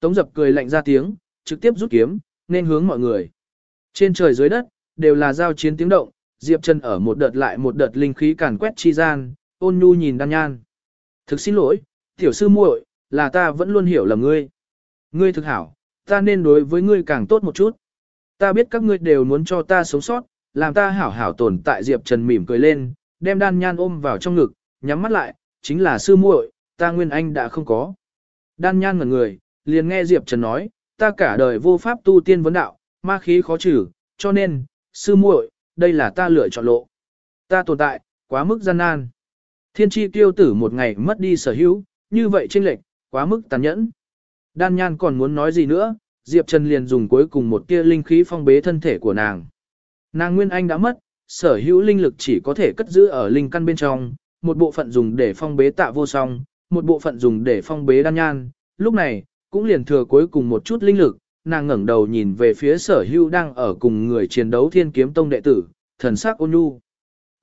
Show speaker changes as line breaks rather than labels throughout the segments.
Tống dập cười lạnh ra tiếng, trực tiếp rút kiếm, nên hướng mọi người. Trên trời dưới đất, đều là giao chiến tiếng động, Diệp Trần ở một đợt lại một đợt linh khí càn quét chi gian, ôn nhu nhìn đan nhan. Thực xin lỗi, tiểu sư muội, là ta vẫn luôn hiểu lầm ngươi. Ngươi thực hảo, ta nên đối với ngươi càng tốt một chút. Ta biết các ngươi đều muốn cho ta sống sót, làm ta hảo hảo tồn tại Diệp Trần mỉm cười lên, đem đan nhan ôm vào trong ngực, nhắm mắt lại, chính là sư muội, ta nguyên anh đã không có. Đan nhan ngẩn người, liền nghe Diệp Trần nói, ta cả đời vô pháp tu tiên vấn đạo, ma khí khó trừ, cho nên, sư muội, đây là ta lựa chọn lộ. Ta tồn tại, quá mức gian nan. Thiên tri tiêu tử một ngày mất đi sở hữu, như vậy chênh lệch, quá mức tàn nhẫn. Đan nhan còn muốn nói gì nữa, Diệp Trần liền dùng cuối cùng một tia linh khí phong bế thân thể của nàng. Nàng Nguyên Anh đã mất, sở hữu linh lực chỉ có thể cất giữ ở linh căn bên trong, một bộ phận dùng để phong bế tạ vô song, một bộ phận dùng để phong bế đan nhan. Lúc này, cũng liền thừa cuối cùng một chút linh lực, nàng ngẩng đầu nhìn về phía sở hưu đang ở cùng người chiến đấu thiên kiếm tông đệ tử, thần sắc ôn nhu.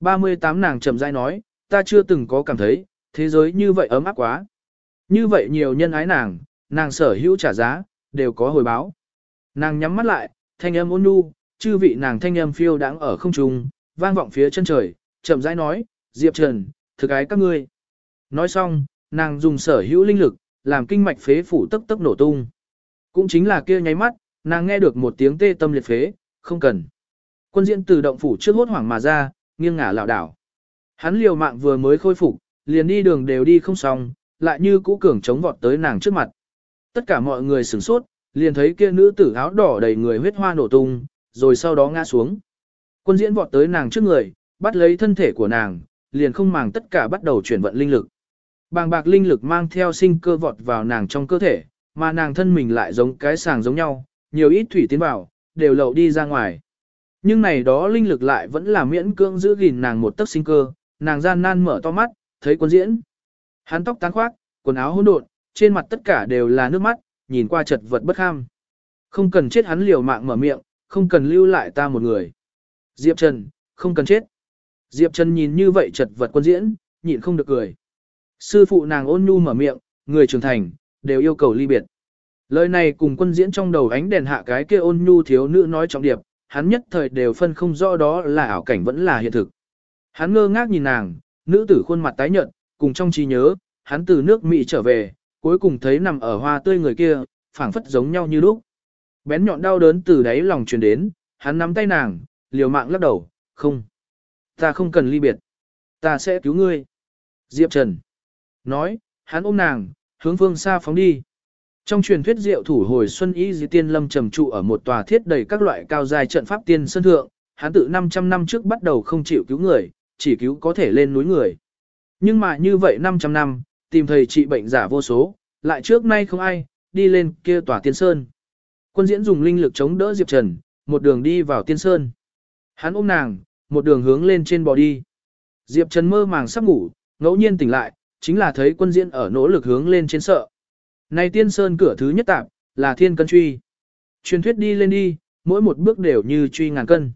38 nàng chậm rãi nói, ta chưa từng có cảm thấy, thế giới như vậy ấm áp quá. Như vậy nhiều nhân ái nàng, nàng sở hữu trả giá, đều có hồi báo. Nàng nhắm mắt lại, thanh âm ôn nhu, chư vị nàng thanh âm phiêu đáng ở không trung, vang vọng phía chân trời, chậm rãi nói, Diệp Trần, thực ái các ngươi. Nói xong, nàng dùng sở hữu linh lực, làm kinh mạch phế phủ tức tức nổ tung. Cũng chính là kia nháy mắt, nàng nghe được một tiếng tê tâm liệt phế, không cần. Quân diễn từ động phủ trước hốt hoảng mà ra, nghiêng ngả lảo đảo. Hắn liều mạng vừa mới khôi phục, liền đi đường đều đi không xong, lại như cũ cường chống vọt tới nàng trước mặt. Tất cả mọi người sửng sốt, liền thấy kia nữ tử áo đỏ đầy người huyết hoa nổ tung, rồi sau đó ngã xuống. Quân diễn vọt tới nàng trước người, bắt lấy thân thể của nàng, liền không màng tất cả bắt đầu chuyển vận linh lực. Bàng bạc linh lực mang theo sinh cơ vọt vào nàng trong cơ thể, mà nàng thân mình lại giống cái sàng giống nhau, nhiều ít thủy tiến vào, đều lậu đi ra ngoài. Nhưng này đó linh lực lại vẫn là miễn cưỡng giữ gìn nàng một tấc sinh cơ, nàng gian nan mở to mắt, thấy quân diễn. Hắn tóc tán khoác, quần áo hỗn độn, trên mặt tất cả đều là nước mắt, nhìn qua chật vật bất kham. Không cần chết hắn liều mạng mở miệng, không cần lưu lại ta một người. Diệp Trần, không cần chết. Diệp Trần nhìn như vậy chật vật quân diễn, nhịn không được cười. Sư phụ nàng ôn nhu mở miệng, người trưởng thành, đều yêu cầu ly biệt. Lời này cùng quân diễn trong đầu ánh đèn hạ cái kia ôn nhu thiếu nữ nói trọng điệp, hắn nhất thời đều phân không rõ đó là ảo cảnh vẫn là hiện thực. Hắn ngơ ngác nhìn nàng, nữ tử khuôn mặt tái nhợt, cùng trong trí nhớ, hắn từ nước Mỹ trở về, cuối cùng thấy nằm ở hoa tươi người kia, phảng phất giống nhau như lúc. Bén nhọn đau đớn từ đáy lòng truyền đến, hắn nắm tay nàng, liều mạng lắc đầu, không. Ta không cần ly biệt. Ta sẽ cứu ngươi. Diệp Trần. Nói, hắn ôm nàng, hướng phương xa phóng đi. Trong truyền thuyết diệu thủ hồi xuân ý di tiên lâm trầm trụ ở một tòa thiết đầy các loại cao dài trận pháp tiên sân thượng, hắn tự 500 năm trước bắt đầu không chịu cứu người, chỉ cứu có thể lên núi người. Nhưng mà như vậy 500 năm, tìm thầy trị bệnh giả vô số, lại trước nay không ai, đi lên kia tòa tiên sơn. Quân diễn dùng linh lực chống đỡ Diệp Trần, một đường đi vào tiên sơn. Hắn ôm nàng, một đường hướng lên trên bò đi. Diệp Trần mơ màng sắp ngủ, ngẫu nhiên tỉnh lại, chính là thấy quân diễn ở nỗ lực hướng lên trên sợ. Này tiên sơn cửa thứ nhất tạp, là thiên cân truy. Truyền thuyết đi lên đi, mỗi một bước đều như truy ngàn cân.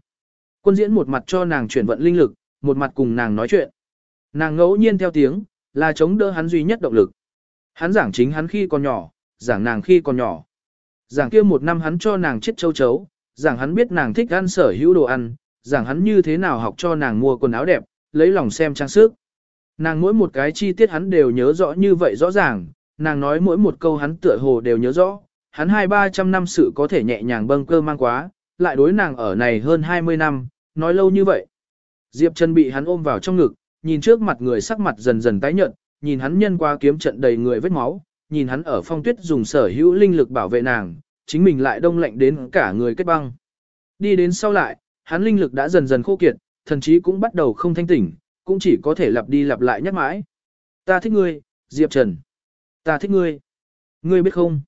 Quân diễn một mặt cho nàng chuyển vận linh lực, một mặt cùng nàng nói chuyện. Nàng ngẫu nhiên theo tiếng, là chống đỡ hắn duy nhất động lực. Hắn giảng chính hắn khi còn nhỏ, giảng nàng khi còn nhỏ. Giảng kia một năm hắn cho nàng chết châu chấu, giảng hắn biết nàng thích ăn sở hữu đồ ăn, giảng hắn như thế nào học cho nàng mua quần áo đẹp, lấy lòng xem trang sức. Nàng mỗi một cái chi tiết hắn đều nhớ rõ như vậy rõ ràng, nàng nói mỗi một câu hắn tựa hồ đều nhớ rõ, hắn hai ba trăm năm sự có thể nhẹ nhàng bâng cơ mang quá, lại đối nàng ở này hơn 20 năm, nói lâu như vậy. Diệp Trần bị hắn ôm vào trong ngực, nhìn trước mặt người sắc mặt dần dần tái nhợt, nhìn hắn nhân qua kiếm trận đầy người vết máu, nhìn hắn ở phong tuyết dùng sở hữu linh lực bảo vệ nàng, chính mình lại đông lạnh đến cả người kết băng. Đi đến sau lại, hắn linh lực đã dần dần khô kiệt, thần chí cũng bắt đầu không thanh tỉnh, cũng chỉ có thể lặp đi lặp lại nhắc mãi. Ta thích ngươi, Diệp Trần. Ta thích ngươi. Ngươi biết không?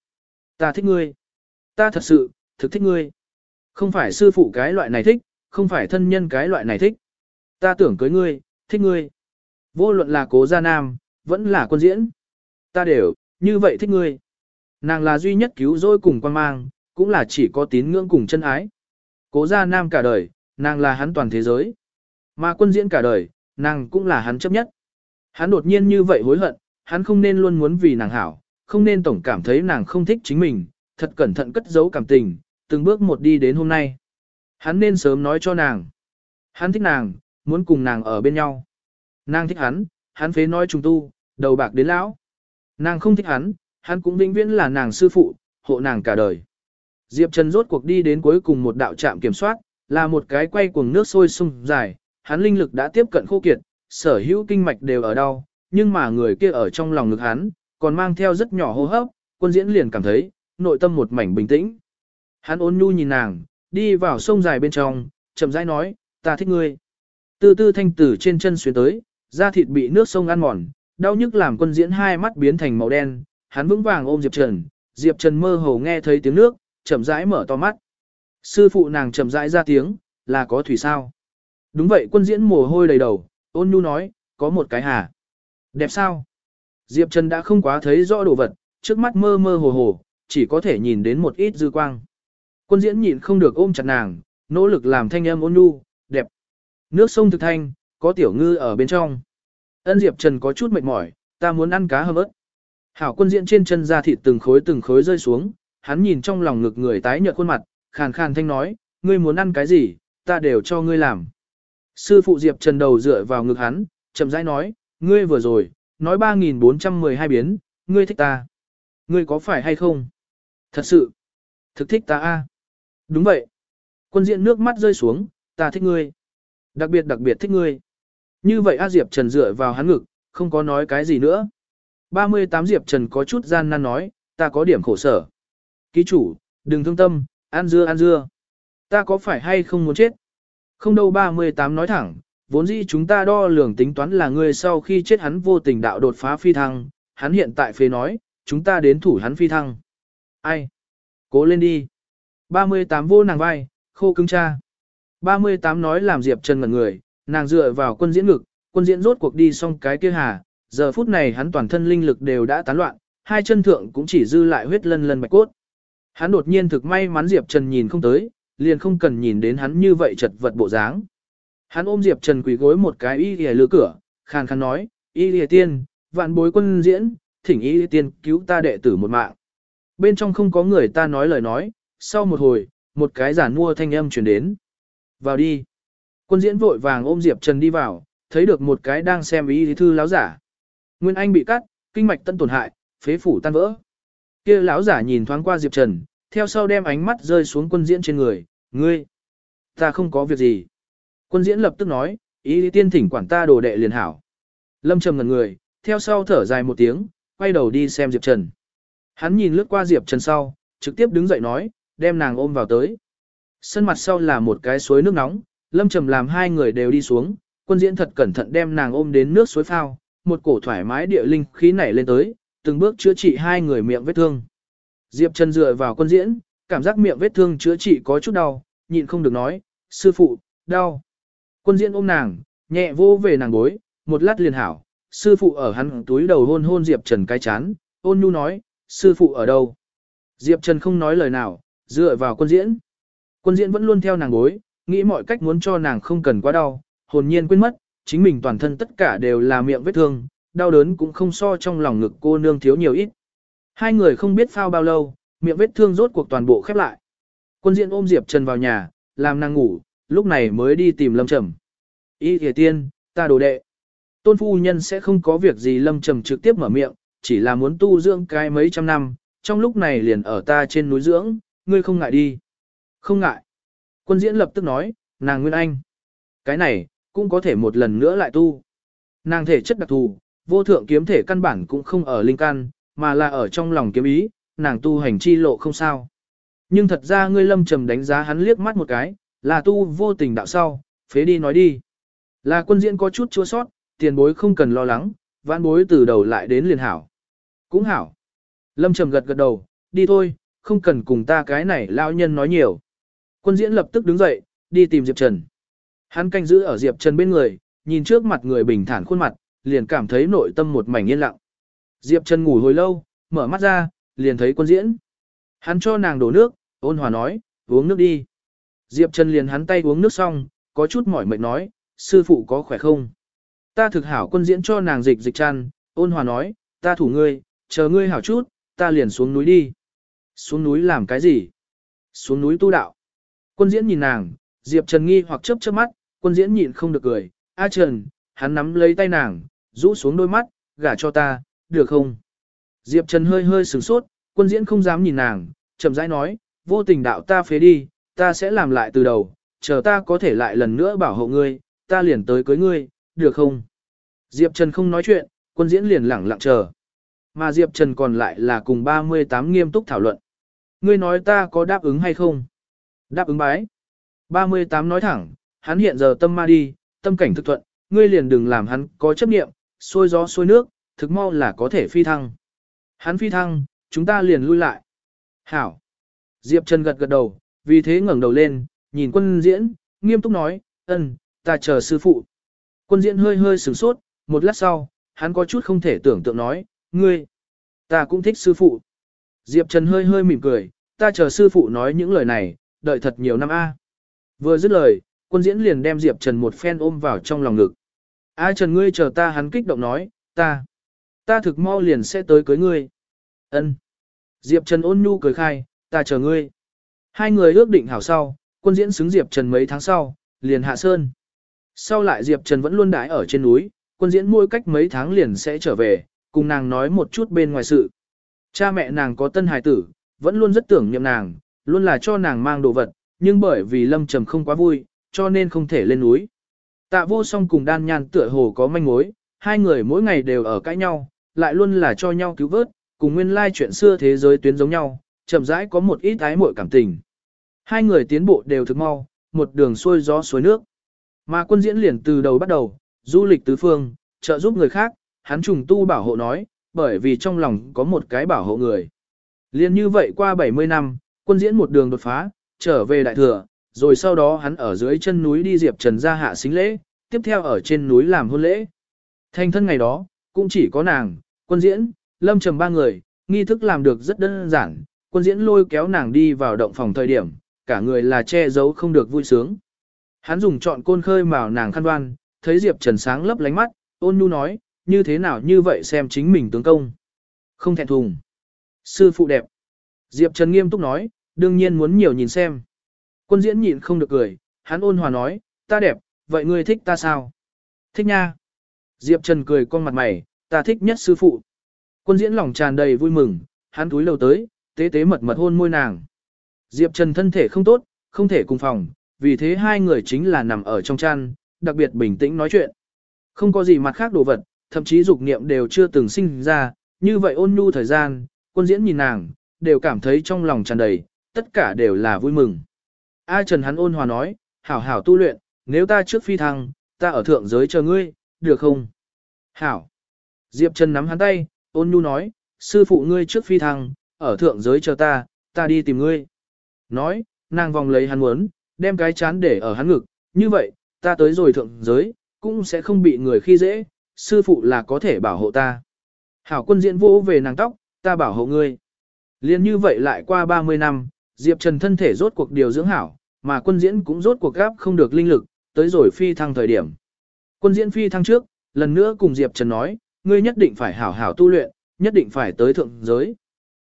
Ta thích ngươi. Ta thật sự, thực thích ngươi. Không phải sư phụ cái loại này thích, không phải thân nhân cái loại này thích. Ta tưởng cưới ngươi, thích ngươi. Vô luận là cố gia nam, vẫn là quân diễn. Ta đều, như vậy thích ngươi. Nàng là duy nhất cứu rỗi cùng quan mang, cũng là chỉ có tín ngưỡng cùng chân ái. Cố gia nam cả đời, nàng là hắn toàn thế giới. Mà quân diễn cả đời, nàng cũng là hắn chấp nhất. Hắn đột nhiên như vậy hối hận, hắn không nên luôn muốn vì nàng hảo, không nên tổng cảm thấy nàng không thích chính mình, thật cẩn thận cất giấu cảm tình, từng bước một đi đến hôm nay. Hắn nên sớm nói cho nàng. Hắn thích nàng, muốn cùng nàng ở bên nhau. Nàng thích hắn, hắn phế nói trùng tu, đầu bạc đến lão. Nàng không thích hắn, hắn cũng vĩnh viễn là nàng sư phụ, hộ nàng cả đời. Diệp Trần rốt cuộc đi đến cuối cùng một đạo trạm kiểm soát, là một cái quay cuồng nước sôi sung dài, hắn linh lực đã tiếp cận khô kiệt, sở hữu kinh mạch đều ở đau, nhưng mà người kia ở trong lòng ngực hắn, còn mang theo rất nhỏ hô hấp, quân diễn liền cảm thấy, nội tâm một mảnh bình tĩnh. Hắn ôn nhu nhìn nàng, đi vào sông dài bên trong, chậm rãi nói, ta thích ngươi. Từ tư thanh tử trên chân xuyên tới, da thịt bị nước sông ăn mòn, đau nhức làm quân diễn hai mắt biến thành màu đen, hắn vững vàng ôm Diệp Trần, Diệp Trần mơ hồ nghe thấy tiếng nước, chậm rãi mở to mắt. Sư phụ nàng chậm rãi ra tiếng, là có thủy sao? Đúng vậy quân diễn mồ hôi đầy đầu, ôn nhu nói, có một cái hà. Đẹp sao? Diệp Trần đã không quá thấy rõ đồ vật, trước mắt mơ mơ hồ hồ, chỉ có thể nhìn đến một ít dư quang. Quân diễn nhịn không được ôm chặt nàng, nỗ lực làm thanh âm ôn nhu, đẹp. Nước sông thực thanh, có tiểu ngư ở bên trong. Ân Diệp Trần có chút mệt mỏi, ta muốn ăn cá hầm ớt. Hảo quân diễn trên chân da thịt từng khối từng khối rơi xuống, hắn nhìn trong lòng ngực người tái nhợt khuôn mặt, khàn khàn thanh nói, ngươi muốn ăn cái gì, ta đều cho ngươi làm. Sư phụ Diệp Trần đầu dựa vào ngực hắn, chậm rãi nói, ngươi vừa rồi, nói 3.412 biến, ngươi thích ta. Ngươi có phải hay không? Thật sự, thực thích ta a. Đúng vậy. Quân diện nước mắt rơi xuống, ta thích ngươi. Đặc biệt đặc biệt thích ngươi. Như vậy A Diệp Trần dựa vào hắn ngực, không có nói cái gì nữa. 38 Diệp Trần có chút gian nan nói, ta có điểm khổ sở. Ký chủ, đừng thương tâm, ăn dưa ăn dưa. Ta có phải hay không muốn chết? Không đâu 38 nói thẳng, vốn dĩ chúng ta đo lường tính toán là ngươi sau khi chết hắn vô tình đạo đột phá phi thăng, hắn hiện tại phế nói, chúng ta đến thủ hắn phi thăng. Ai? Cố lên đi. 38 vô nàng vai, khô cứng cha. 38 nói làm Diệp Trần ngẩn người, nàng dựa vào quân diễn ngực, quân diễn rốt cuộc đi xong cái kia hà, giờ phút này hắn toàn thân linh lực đều đã tán loạn, hai chân thượng cũng chỉ dư lại huyết lân lân bạch cốt. Hắn đột nhiên thực may mắn Diệp Trần nhìn không tới, liền không cần nhìn đến hắn như vậy chật vật bộ dáng. Hắn ôm Diệp Trần quỳ gối một cái y lìa lửa cửa, khàn khàn nói, y lìa tiên, vạn bối quân diễn, thỉnh y lìa tiên cứu ta đệ tử một mạng. Bên trong không có người ta nói lời nói, sau một hồi, một cái giản mua thanh âm chuyển đến. Vào đi. Quân diễn vội vàng ôm Diệp Trần đi vào, thấy được một cái đang xem ý thư láo giả. Nguyên Anh bị cắt, kinh mạch tân tổn hại, phế phủ tan vỡ. Kia lão giả nhìn thoáng qua Diệp Trần, theo sau đem ánh mắt rơi xuống quân diễn trên người, ngươi. Ta không có việc gì. Quân diễn lập tức nói, ý tiên thỉnh quản ta đồ đệ liền hảo. Lâm trầm ngần người, theo sau thở dài một tiếng, quay đầu đi xem Diệp Trần. Hắn nhìn lướt qua Diệp Trần sau, trực tiếp đứng dậy nói, đem nàng ôm vào tới. Sân mặt sau là một cái suối nước nóng, Lâm Trầm làm hai người đều đi xuống, quân diễn thật cẩn thận đem nàng ôm đến nước suối phao, một cổ thoải mái địa linh khí nảy lên tới, từng bước chữa trị hai người miệng vết thương. Diệp Trần dựa vào quân diễn, cảm giác miệng vết thương chữa trị có chút đau, nhịn không được nói, sư phụ, đau. Quân diễn ôm nàng, nhẹ vô về nàng gối, một lát liền hảo, sư phụ ở hắn túi đầu hôn hôn Diệp Trần cái chán, ôn nhu nói, sư phụ ở đâu? Diệp Trần không nói lời nào, dựa vào quân diễn. Quân diễn vẫn luôn theo nàng gối, nghĩ mọi cách muốn cho nàng không cần quá đau, hồn nhiên quên mất, chính mình toàn thân tất cả đều là miệng vết thương, đau đớn cũng không so trong lòng ngực cô nương thiếu nhiều ít. Hai người không biết phao bao lâu, miệng vết thương rốt cuộc toàn bộ khép lại. Quân diện ôm Diệp Trần vào nhà, làm nàng ngủ, lúc này mới đi tìm Lâm Trầm. Ý thề tiên, ta đồ đệ. Tôn phu nhân sẽ không có việc gì Lâm Trầm trực tiếp mở miệng, chỉ là muốn tu dưỡng cái mấy trăm năm, trong lúc này liền ở ta trên núi dưỡng, ngươi không ngại đi. Không ngại. Quân diễn lập tức nói, nàng Nguyên Anh. Cái này, cũng có thể một lần nữa lại tu. Nàng thể chất đặc thù, vô thượng kiếm thể căn bản cũng không ở linh căn, mà là ở trong lòng kiếm ý, nàng tu hành chi lộ không sao. Nhưng thật ra ngươi lâm trầm đánh giá hắn liếc mắt một cái, là tu vô tình đạo sau, phế đi nói đi. Là quân diễn có chút chua sót, tiền bối không cần lo lắng, vãn bối từ đầu lại đến liền hảo. Cũng hảo. Lâm trầm gật gật đầu, đi thôi, không cần cùng ta cái này lão nhân nói nhiều. Quân diễn lập tức đứng dậy, đi tìm Diệp Trần. Hắn canh giữ ở Diệp Trần bên người, nhìn trước mặt người bình thản khuôn mặt, liền cảm thấy nội tâm một mảnh yên lặng. Diệp Trần ngủ hồi lâu, mở mắt ra, liền thấy quân diễn. Hắn cho nàng đổ nước, ôn hòa nói, uống nước đi. Diệp Trần liền hắn tay uống nước xong, có chút mỏi mệt nói, sư phụ có khỏe không? Ta thực hảo quân diễn cho nàng dịch dịch chăn, ôn hòa nói, ta thủ ngươi, chờ ngươi hảo chút, ta liền xuống núi đi. Xuống núi làm cái gì? Xuống núi tu đạo. Quân diễn nhìn nàng, Diệp Trần nghi hoặc chớp chớp mắt, quân diễn nhịn không được cười. A Trần, hắn nắm lấy tay nàng, rũ xuống đôi mắt, gả cho ta, được không? Diệp Trần hơi hơi sửng sốt, quân diễn không dám nhìn nàng, chậm rãi nói, vô tình đạo ta phế đi, ta sẽ làm lại từ đầu, chờ ta có thể lại lần nữa bảo hộ ngươi, ta liền tới cưới ngươi, được không? Diệp Trần không nói chuyện, quân diễn liền lẳng lặng chờ. Mà Diệp Trần còn lại là cùng 38 nghiêm túc thảo luận. Ngươi nói ta có đáp ứng hay không? Đáp ứng bái. 38 nói thẳng, hắn hiện giờ tâm ma đi, tâm cảnh thực thuận, ngươi liền đừng làm hắn có chấp niệm, xôi gió xôi nước, thực mau là có thể phi thăng. Hắn phi thăng, chúng ta liền lui lại. Hảo. Diệp Trần gật gật đầu, vì thế ngẩng đầu lên, nhìn quân diễn, nghiêm túc nói, ân, ta chờ sư phụ. Quân diễn hơi hơi sửng sốt, một lát sau, hắn có chút không thể tưởng tượng nói, ngươi, ta cũng thích sư phụ. Diệp Trần hơi hơi mỉm cười, ta chờ sư phụ nói những lời này, đợi thật nhiều năm a. Vừa dứt lời, quân diễn liền đem Diệp Trần một phen ôm vào trong lòng ngực. A Trần ngươi chờ ta hắn kích động nói, ta, ta thực mau liền sẽ tới cưới ngươi. Ân. Diệp Trần ôn nhu cười khai, ta chờ ngươi. Hai người ước định hảo sau, quân diễn xứng Diệp Trần mấy tháng sau, liền hạ sơn. Sau lại Diệp Trần vẫn luôn đái ở trên núi, quân diễn mỗi cách mấy tháng liền sẽ trở về, cùng nàng nói một chút bên ngoài sự. Cha mẹ nàng có tân hài tử, vẫn luôn rất tưởng niệm nàng, luôn là cho nàng mang đồ vật, nhưng bởi vì lâm trầm không quá vui, cho nên không thể lên núi. Tạ vô song cùng đan nhan tựa hồ có manh mối, hai người mỗi ngày đều ở cãi nhau, lại luôn là cho nhau cứu vớt, cùng nguyên lai chuyện xưa thế giới tuyến giống nhau, chậm rãi có một ít ái muội cảm tình. Hai người tiến bộ đều thực mau, một đường xuôi gió suối nước. Mà quân diễn liền từ đầu bắt đầu, du lịch tứ phương, trợ giúp người khác, hắn trùng tu bảo hộ nói, bởi vì trong lòng có một cái bảo hộ người. Liên như vậy qua 70 năm, quân diễn một đường đột phá, trở về đại thừa, rồi sau đó hắn ở dưới chân núi đi Diệp Trần ra hạ xính lễ, tiếp theo ở trên núi làm hôn lễ. Thanh thân ngày đó, cũng chỉ có nàng, quân diễn, lâm trầm ba người, nghi thức làm được rất đơn giản, quân diễn lôi kéo nàng đi vào động phòng thời điểm, cả người là che giấu không được vui sướng. Hắn dùng chọn côn khơi màu nàng khăn đoan, thấy Diệp Trần sáng lấp lánh mắt, ôn nhu nói, như thế nào như vậy xem chính mình tướng công. Không thẹn thùng. Sư phụ đẹp. Diệp Trần nghiêm túc nói, đương nhiên muốn nhiều nhìn xem. Quân diễn nhịn không được cười, hắn ôn hòa nói, ta đẹp, vậy ngươi thích ta sao? Thích nha. Diệp Trần cười con mặt mày, ta thích nhất sư phụ. Quân diễn lòng tràn đầy vui mừng, hắn túi lâu tới, tế tế mật mật hôn môi nàng. Diệp Trần thân thể không tốt, không thể cùng phòng, vì thế hai người chính là nằm ở trong chăn, đặc biệt bình tĩnh nói chuyện. Không có gì mặt khác đồ vật, thậm chí dục niệm đều chưa từng sinh ra, như vậy ôn nhu thời gian, quân diễn nhìn nàng, đều cảm thấy trong lòng tràn đầy, tất cả đều là vui mừng. A Trần hắn ôn hòa nói, hảo hảo tu luyện, nếu ta trước phi thăng, ta ở thượng giới chờ ngươi, được không? Hảo. Diệp Trần nắm hắn tay, ôn nhu nói, sư phụ ngươi trước phi thăng, ở thượng giới chờ ta, ta đi tìm ngươi. Nói, nàng vòng lấy hắn muốn, đem cái chán để ở hắn ngực, như vậy, ta tới rồi thượng giới, cũng sẽ không bị người khi dễ, sư phụ là có thể bảo hộ ta. Hảo quân diễn vô về nàng tóc, ta bảo hộ ngươi. Liên như vậy lại qua 30 năm, Diệp Trần thân thể rốt cuộc điều dưỡng hảo, mà quân diễn cũng rốt cuộc gáp không được linh lực, tới rồi phi thăng thời điểm. Quân diễn phi thăng trước, lần nữa cùng Diệp Trần nói, ngươi nhất định phải hảo hảo tu luyện, nhất định phải tới thượng giới.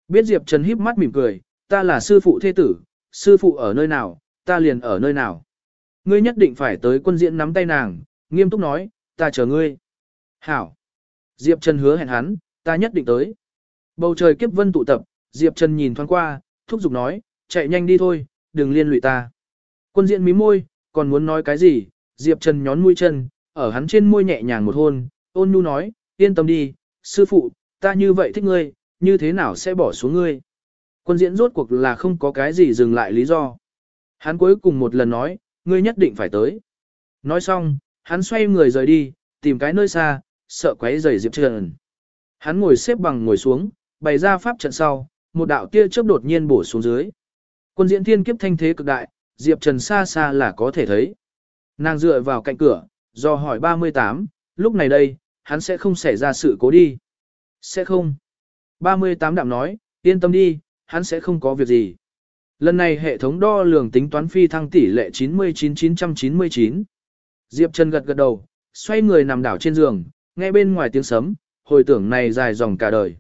Biết Diệp Trần híp mắt mỉm cười, ta là sư phụ thế tử, sư phụ ở nơi nào, ta liền ở nơi nào. Ngươi nhất định phải tới quân diễn nắm tay nàng, nghiêm túc nói, ta chờ ngươi. Hảo. Diệp Trần hứa hẹn hắn, ta nhất định tới. Bầu trời kiếp vân tụ tập, Diệp Trần nhìn thoáng qua, thúc giục nói, chạy nhanh đi thôi, đừng liên lụy ta. Quân diễn mí môi, còn muốn nói cái gì, Diệp Trần nhón mũi chân, ở hắn trên môi nhẹ nhàng một hôn, ôn nhu nói, yên tâm đi, sư phụ, ta như vậy thích ngươi, như thế nào sẽ bỏ xuống ngươi. Quân diễn rốt cuộc là không có cái gì dừng lại lý do. Hắn cuối cùng một lần nói, ngươi nhất định phải tới. Nói xong, hắn xoay người rời đi, tìm cái nơi xa, sợ quấy rầy Diệp Trần. Hắn ngồi xếp bằng ngồi xuống, bày ra pháp trận sau, một đạo tia chớp đột nhiên bổ xuống dưới. Quân diễn thiên kiếp thanh thế cực đại, Diệp Trần xa xa là có thể thấy. Nàng dựa vào cạnh cửa, do hỏi 38, lúc này đây, hắn sẽ không xảy ra sự cố đi. Sẽ không. 38 đạm nói, yên tâm đi, hắn sẽ không có việc gì. Lần này hệ thống đo lường tính toán phi thăng tỷ lệ 99999. Diệp Trần gật gật đầu, xoay người nằm đảo trên giường, nghe bên ngoài tiếng sấm, hồi tưởng này dài dòng cả đời.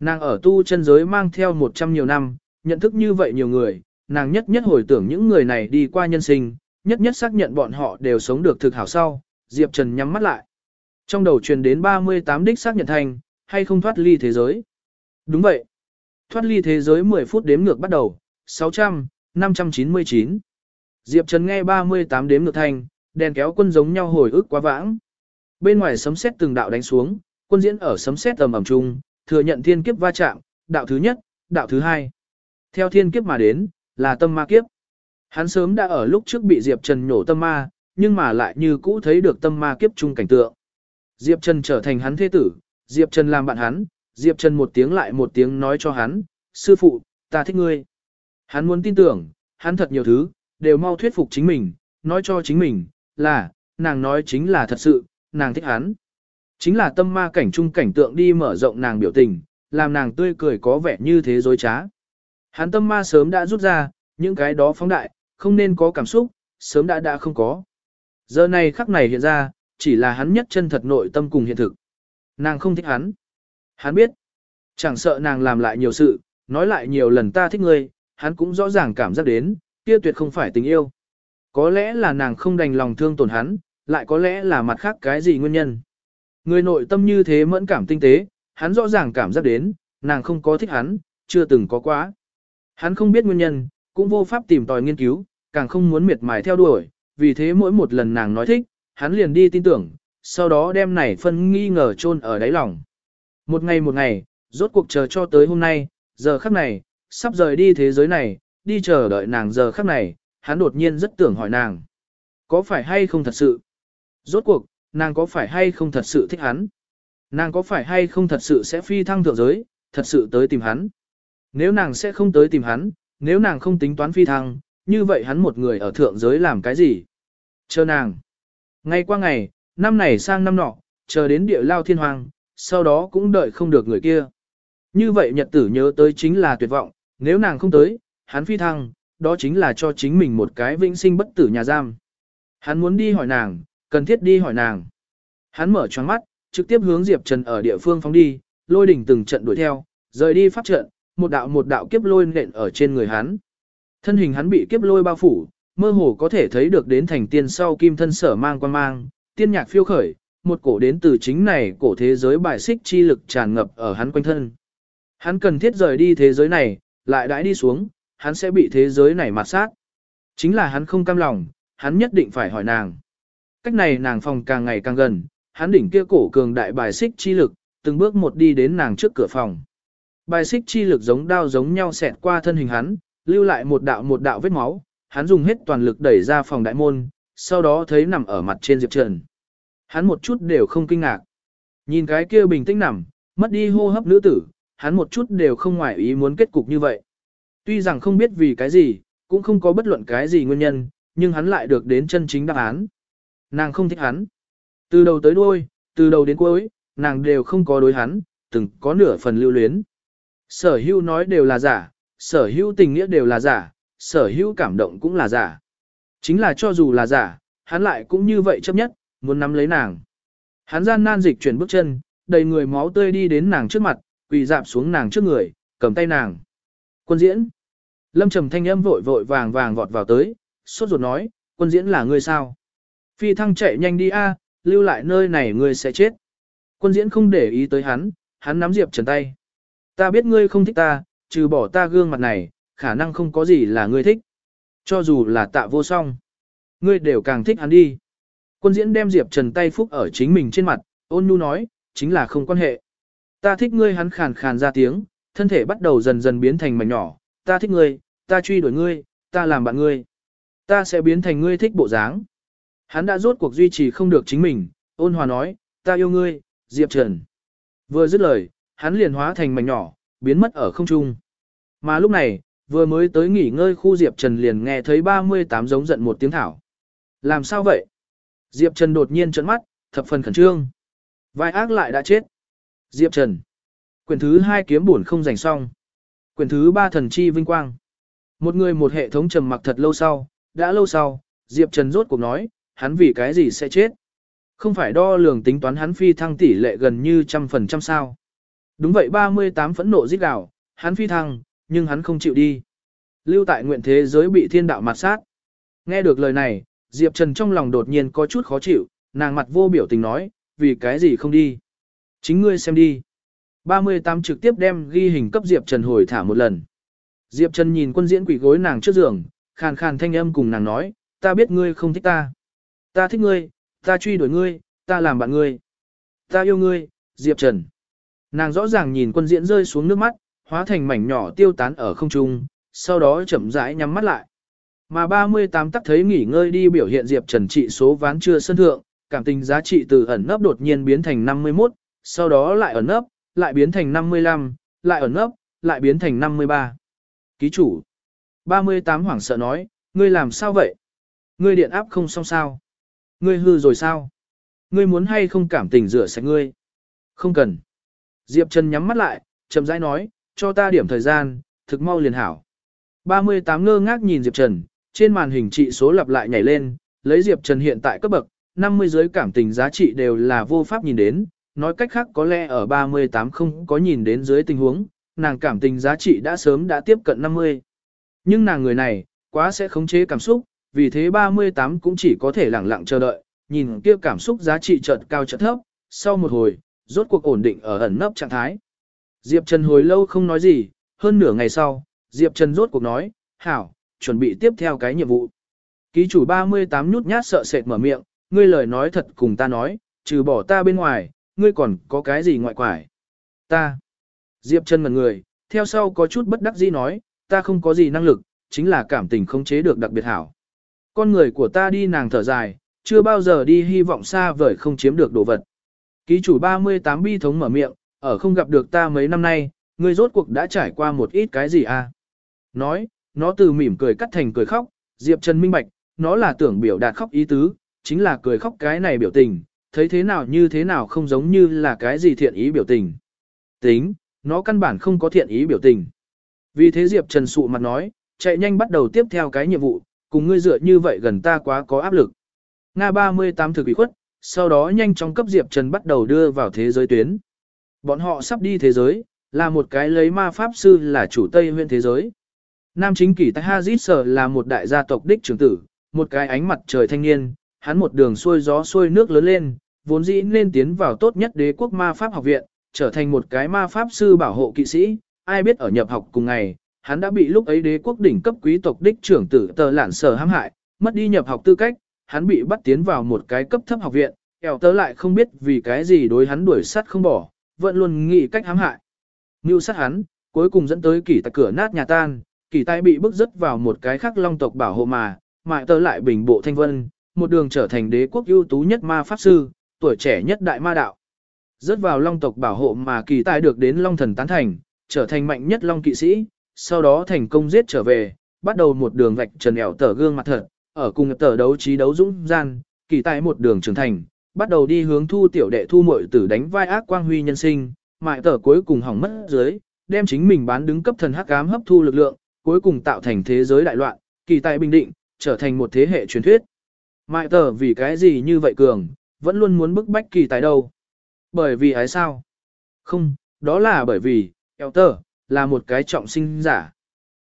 Nàng ở tu chân giới mang theo một trăm nhiều năm, nhận thức như vậy nhiều người, nàng nhất nhất hồi tưởng những người này đi qua nhân sinh, nhất nhất xác nhận bọn họ đều sống được thực hảo sau, Diệp Trần nhắm mắt lại. Trong đầu truyền đến 38 đích xác nhận thành, hay không thoát ly thế giới. Đúng vậy. Thoát ly thế giới 10 phút đếm ngược bắt đầu, 600, 599. Diệp Trần nghe 38 đếm ngược thành, đèn kéo quân giống nhau hồi ức quá vãng. Bên ngoài sấm sét từng đạo đánh xuống, quân diễn ở sấm sét tầm ẩm trung, thừa nhận thiên kiếp va chạm, đạo thứ nhất, đạo thứ hai. Theo thiên kiếp mà đến, là tâm ma kiếp. Hắn sớm đã ở lúc trước bị Diệp Trần nhổ tâm ma, nhưng mà lại như cũ thấy được tâm ma kiếp trung cảnh tượng. Diệp Trần trở thành hắn thế tử, Diệp Trần làm bạn hắn, Diệp Trần một tiếng lại một tiếng nói cho hắn, sư phụ, ta thích ngươi. Hắn muốn tin tưởng, hắn thật nhiều thứ, đều mau thuyết phục chính mình, nói cho chính mình, là, nàng nói chính là thật sự, nàng thích hắn. Chính là tâm ma cảnh trung cảnh tượng đi mở rộng nàng biểu tình, làm nàng tươi cười có vẻ như thế dối trá. Hắn tâm ma sớm đã rút ra, những cái đó phóng đại, không nên có cảm xúc, sớm đã đã không có. Giờ này khắc này hiện ra, chỉ là hắn nhất chân thật nội tâm cùng hiện thực. Nàng không thích hắn. Hắn biết. Chẳng sợ nàng làm lại nhiều sự, nói lại nhiều lần ta thích ngươi, hắn cũng rõ ràng cảm giác đến, kia tuyệt không phải tình yêu. Có lẽ là nàng không đành lòng thương tổn hắn, lại có lẽ là mặt khác cái gì nguyên nhân. Người nội tâm như thế mẫn cảm tinh tế, hắn rõ ràng cảm giác đến, nàng không có thích hắn, chưa từng có quá. Hắn không biết nguyên nhân, cũng vô pháp tìm tòi nghiên cứu, càng không muốn miệt mài theo đuổi, vì thế mỗi một lần nàng nói thích, hắn liền đi tin tưởng, sau đó đem này phân nghi ngờ chôn ở đáy lòng. Một ngày một ngày, rốt cuộc chờ cho tới hôm nay, giờ khắc này, sắp rời đi thế giới này, đi chờ đợi nàng giờ khắc này, hắn đột nhiên rất tưởng hỏi nàng. Có phải hay không thật sự? Rốt cuộc, nàng có phải hay không thật sự thích hắn? Nàng có phải hay không thật sự sẽ phi thăng thượng giới, thật sự tới tìm hắn? Nếu nàng sẽ không tới tìm hắn, nếu nàng không tính toán phi thăng, như vậy hắn một người ở thượng giới làm cái gì? Chờ nàng. Ngày qua ngày, năm này sang năm nọ, chờ đến địa lao thiên hoàng, sau đó cũng đợi không được người kia. Như vậy nhật tử nhớ tới chính là tuyệt vọng, nếu nàng không tới, hắn phi thăng, đó chính là cho chính mình một cái vĩnh sinh bất tử nhà giam. Hắn muốn đi hỏi nàng, cần thiết đi hỏi nàng. Hắn mở choáng mắt, trực tiếp hướng Diệp Trần ở địa phương phóng đi, lôi đỉnh từng trận đuổi theo, rời đi pháp trận, một đạo một đạo kiếp lôi nện ở trên người hắn. Thân hình hắn bị kiếp lôi bao phủ, mơ hồ có thể thấy được đến thành tiên sau kim thân sở mang quan mang, tiên nhạc phiêu khởi, một cổ đến từ chính này cổ thế giới bài xích chi lực tràn ngập ở hắn quanh thân. Hắn cần thiết rời đi thế giới này, lại đãi đi xuống, hắn sẽ bị thế giới này mạt sát. Chính là hắn không cam lòng, hắn nhất định phải hỏi nàng. Cách này nàng phòng càng ngày càng gần, hắn đỉnh kia cổ cường đại bài xích chi lực, từng bước một đi đến nàng trước cửa phòng. Bài xích chi lực giống đao giống nhau xẹt qua thân hình hắn, lưu lại một đạo một đạo vết máu, hắn dùng hết toàn lực đẩy ra phòng đại môn, sau đó thấy nằm ở mặt trên Diệp Trần. Hắn một chút đều không kinh ngạc. Nhìn cái kia bình tĩnh nằm, mất đi hô hấp nữ tử, hắn một chút đều không ngoại ý muốn kết cục như vậy. Tuy rằng không biết vì cái gì, cũng không có bất luận cái gì nguyên nhân, nhưng hắn lại được đến chân chính đáp án. Nàng không thích hắn. Từ đầu tới đuôi, từ đầu đến cuối, nàng đều không có đối hắn, từng có nửa phần lưu luyến. Sở hữu nói đều là giả, sở hữu tình nghĩa đều là giả, sở hữu cảm động cũng là giả. Chính là cho dù là giả, hắn lại cũng như vậy chấp nhất, muốn nắm lấy nàng. Hắn gian nan dịch chuyển bước chân, đầy người máu tươi đi đến nàng trước mặt, quỳ dạp xuống nàng trước người, cầm tay nàng. Quân diễn. Lâm trầm thanh âm vội vội vàng vàng vọt vào tới, sốt ruột nói, quân diễn là ngươi sao? Phi thăng chạy nhanh đi a, lưu lại nơi này ngươi sẽ chết. Quân diễn không để ý tới hắn, hắn nắm Diệp Trần tay. Ta biết ngươi không thích ta, trừ bỏ ta gương mặt này, khả năng không có gì là ngươi thích. Cho dù là tạ vô song, ngươi đều càng thích hắn đi. Quân diễn đem Diệp Trần tay phúc ở chính mình trên mặt, ôn nhu nói, chính là không quan hệ. Ta thích ngươi hắn khàn khàn ra tiếng, thân thể bắt đầu dần dần biến thành mảnh nhỏ, ta thích ngươi, ta truy đuổi ngươi, ta làm bạn ngươi. Ta sẽ biến thành ngươi thích bộ dáng. Hắn đã rốt cuộc duy trì không được chính mình, ôn hòa nói, ta yêu ngươi, Diệp Trần. Vừa dứt lời, hắn liền hóa thành mảnh nhỏ, biến mất ở không trung. Mà lúc này, vừa mới tới nghỉ ngơi khu Diệp Trần liền nghe thấy 38 giống giận một tiếng thảo. Làm sao vậy? Diệp Trần đột nhiên trợn mắt, thập phần khẩn trương. Vai ác lại đã chết. Diệp Trần. Quyền thứ hai kiếm buồn không giành xong. Quyền thứ ba thần chi vinh quang. Một người một hệ thống trầm mặc thật lâu sau, đã lâu sau, Diệp Trần rốt cuộc nói, hắn vì cái gì sẽ chết. Không phải đo lường tính toán hắn phi thăng tỷ lệ gần như trăm phần trăm sao. Đúng vậy 38 phẫn nộ giết gạo, hắn phi thăng, nhưng hắn không chịu đi. Lưu tại nguyện thế giới bị thiên đạo mặt sát. Nghe được lời này, Diệp Trần trong lòng đột nhiên có chút khó chịu, nàng mặt vô biểu tình nói, vì cái gì không đi. Chính ngươi xem đi. 38 trực tiếp đem ghi hình cấp Diệp Trần hồi thả một lần. Diệp Trần nhìn quân diễn quỷ gối nàng trước giường, khàn khàn thanh âm cùng nàng nói, ta biết ngươi không thích ta. Ta thích ngươi, ta truy đuổi ngươi, ta làm bạn ngươi. Ta yêu ngươi, Diệp Trần. Nàng rõ ràng nhìn quân diễn rơi xuống nước mắt, hóa thành mảnh nhỏ tiêu tán ở không trung, sau đó chậm rãi nhắm mắt lại. Mà 38 tắc thấy nghỉ ngơi đi biểu hiện Diệp Trần trị số ván chưa sân thượng, cảm tình giá trị từ ẩn nấp đột nhiên biến thành 51, sau đó lại ẩn nấp, lại biến thành 55, lại ẩn nấp, lại biến thành 53. Ký chủ. 38 hoảng sợ nói, ngươi làm sao vậy? Ngươi điện áp không xong sao? Ngươi hư rồi sao? Ngươi muốn hay không cảm tình rửa sạch ngươi? Không cần. Diệp Trần nhắm mắt lại, chậm rãi nói, cho ta điểm thời gian, thực mau liền hảo. 38 ngơ ngác nhìn Diệp Trần, trên màn hình trị số lặp lại nhảy lên, lấy Diệp Trần hiện tại cấp bậc, 50 giới cảm tình giá trị đều là vô pháp nhìn đến, nói cách khác có lẽ ở 38 không có nhìn đến dưới tình huống, nàng cảm tình giá trị đã sớm đã tiếp cận 50. Nhưng nàng người này, quá sẽ khống chế cảm xúc, vì thế 38 cũng chỉ có thể lặng lặng chờ đợi, nhìn kia cảm xúc giá trị chợt cao chợt thấp, sau một hồi, rốt cuộc ổn định ở ẩn nấp trạng thái. Diệp Trần hồi lâu không nói gì, hơn nửa ngày sau, Diệp Trần rốt cuộc nói, hảo, chuẩn bị tiếp theo cái nhiệm vụ. Ký chủ 38 nhút nhát sợ sệt mở miệng, ngươi lời nói thật cùng ta nói, trừ bỏ ta bên ngoài, ngươi còn có cái gì ngoại quải. Ta. Diệp Trần ngần người, theo sau có chút bất đắc dĩ nói, ta không có gì năng lực, chính là cảm tình không chế được đặc biệt hảo. Con người của ta đi nàng thở dài, chưa bao giờ đi hy vọng xa vời không chiếm được đồ vật. Ký chủ 38 bi thống mở miệng, ở không gặp được ta mấy năm nay, ngươi rốt cuộc đã trải qua một ít cái gì à? Nói, nó từ mỉm cười cắt thành cười khóc, Diệp Trần minh bạch, nó là tưởng biểu đạt khóc ý tứ, chính là cười khóc cái này biểu tình, thấy thế nào như thế nào không giống như là cái gì thiện ý biểu tình. Tính, nó căn bản không có thiện ý biểu tình. Vì thế Diệp Trần sụ mặt nói, chạy nhanh bắt đầu tiếp theo cái nhiệm vụ, cùng ngươi dựa như vậy gần ta quá có áp lực. Nga 38 thực bị khuất, sau đó nhanh chóng cấp Diệp Trần bắt đầu đưa vào thế giới tuyến. Bọn họ sắp đi thế giới, là một cái lấy ma pháp sư là chủ Tây huyện thế giới. Nam chính kỷ tại Hazit Sở là một đại gia tộc đích trưởng tử, một cái ánh mặt trời thanh niên, hắn một đường xuôi gió xuôi nước lớn lên, vốn dĩ nên tiến vào tốt nhất đế quốc ma pháp học viện, trở thành một cái ma pháp sư bảo hộ kỵ sĩ, ai biết ở nhập học cùng ngày, hắn đã bị lúc ấy đế quốc đỉnh cấp quý tộc đích trưởng tử tờ lản sở hãm hại, mất đi nhập học tư cách, hắn bị bắt tiến vào một cái cấp thấp học viện, eo tớ lại không biết vì cái gì đối hắn đuổi sát không bỏ, vẫn luôn nghĩ cách hãm hại. Mưu sát hắn, cuối cùng dẫn tới kỳ tài cửa nát nhà tan, kỳ tai bị bức rứt vào một cái khắc long tộc bảo hộ mà, mại tớ lại bình bộ thanh vân, một đường trở thành đế quốc ưu tú nhất ma pháp sư, tuổi trẻ nhất đại ma đạo. Rớt vào long tộc bảo hộ mà kỳ tài được đến long thần tán thành, trở thành mạnh nhất long kỵ sĩ, sau đó thành công giết trở về, bắt đầu một đường vạch trần ẻo tờ gương mặt thật, ở cùng tờ đấu trí đấu dũng gian, kỳ tài một đường trưởng thành, bắt đầu đi hướng thu tiểu đệ thu muội tử đánh vai ác quang huy nhân sinh, mại tờ cuối cùng hỏng mất dưới, đem chính mình bán đứng cấp thần hắc ám hấp thu lực lượng, cuối cùng tạo thành thế giới đại loạn, kỳ tài bình định, trở thành một thế hệ truyền thuyết. Mại tờ vì cái gì như vậy cường, vẫn luôn muốn bức bách kỳ tài đâu. Bởi vì ấy sao? Không, đó là bởi vì, eo tờ, là một cái trọng sinh giả.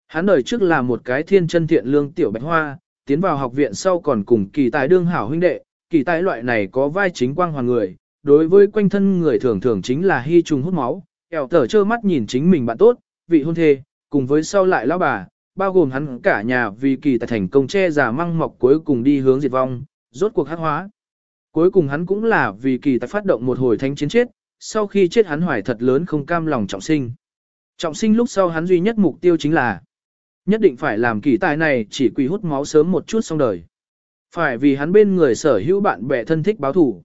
Hắn đời trước là một cái thiên chân thiện lương tiểu bạch hoa, tiến vào học viện sau còn cùng kỳ tài đương hảo huynh đệ, kỳ tài loại này có vai chính quang hoàng người, đối với quanh thân người thường thường chính là hy trùng hút máu, eo tở trơ mắt nhìn chính mình bạn tốt, vị hôn thê, cùng với sau lại lão bà, bao gồm hắn cả nhà vì kỳ tài thành công che giả măng mọc cuối cùng đi hướng diệt vong, rốt cuộc hát hóa. Cuối cùng hắn cũng là vì kỳ tài phát động một hồi thánh chiến chết, sau khi chết hắn hoài thật lớn không cam lòng trọng sinh. Trọng sinh lúc sau hắn duy nhất mục tiêu chính là nhất định phải làm kỳ tài này chỉ quỳ hút máu sớm một chút xong đời. Phải vì hắn bên người sở hữu bạn bè thân thích báo thủ.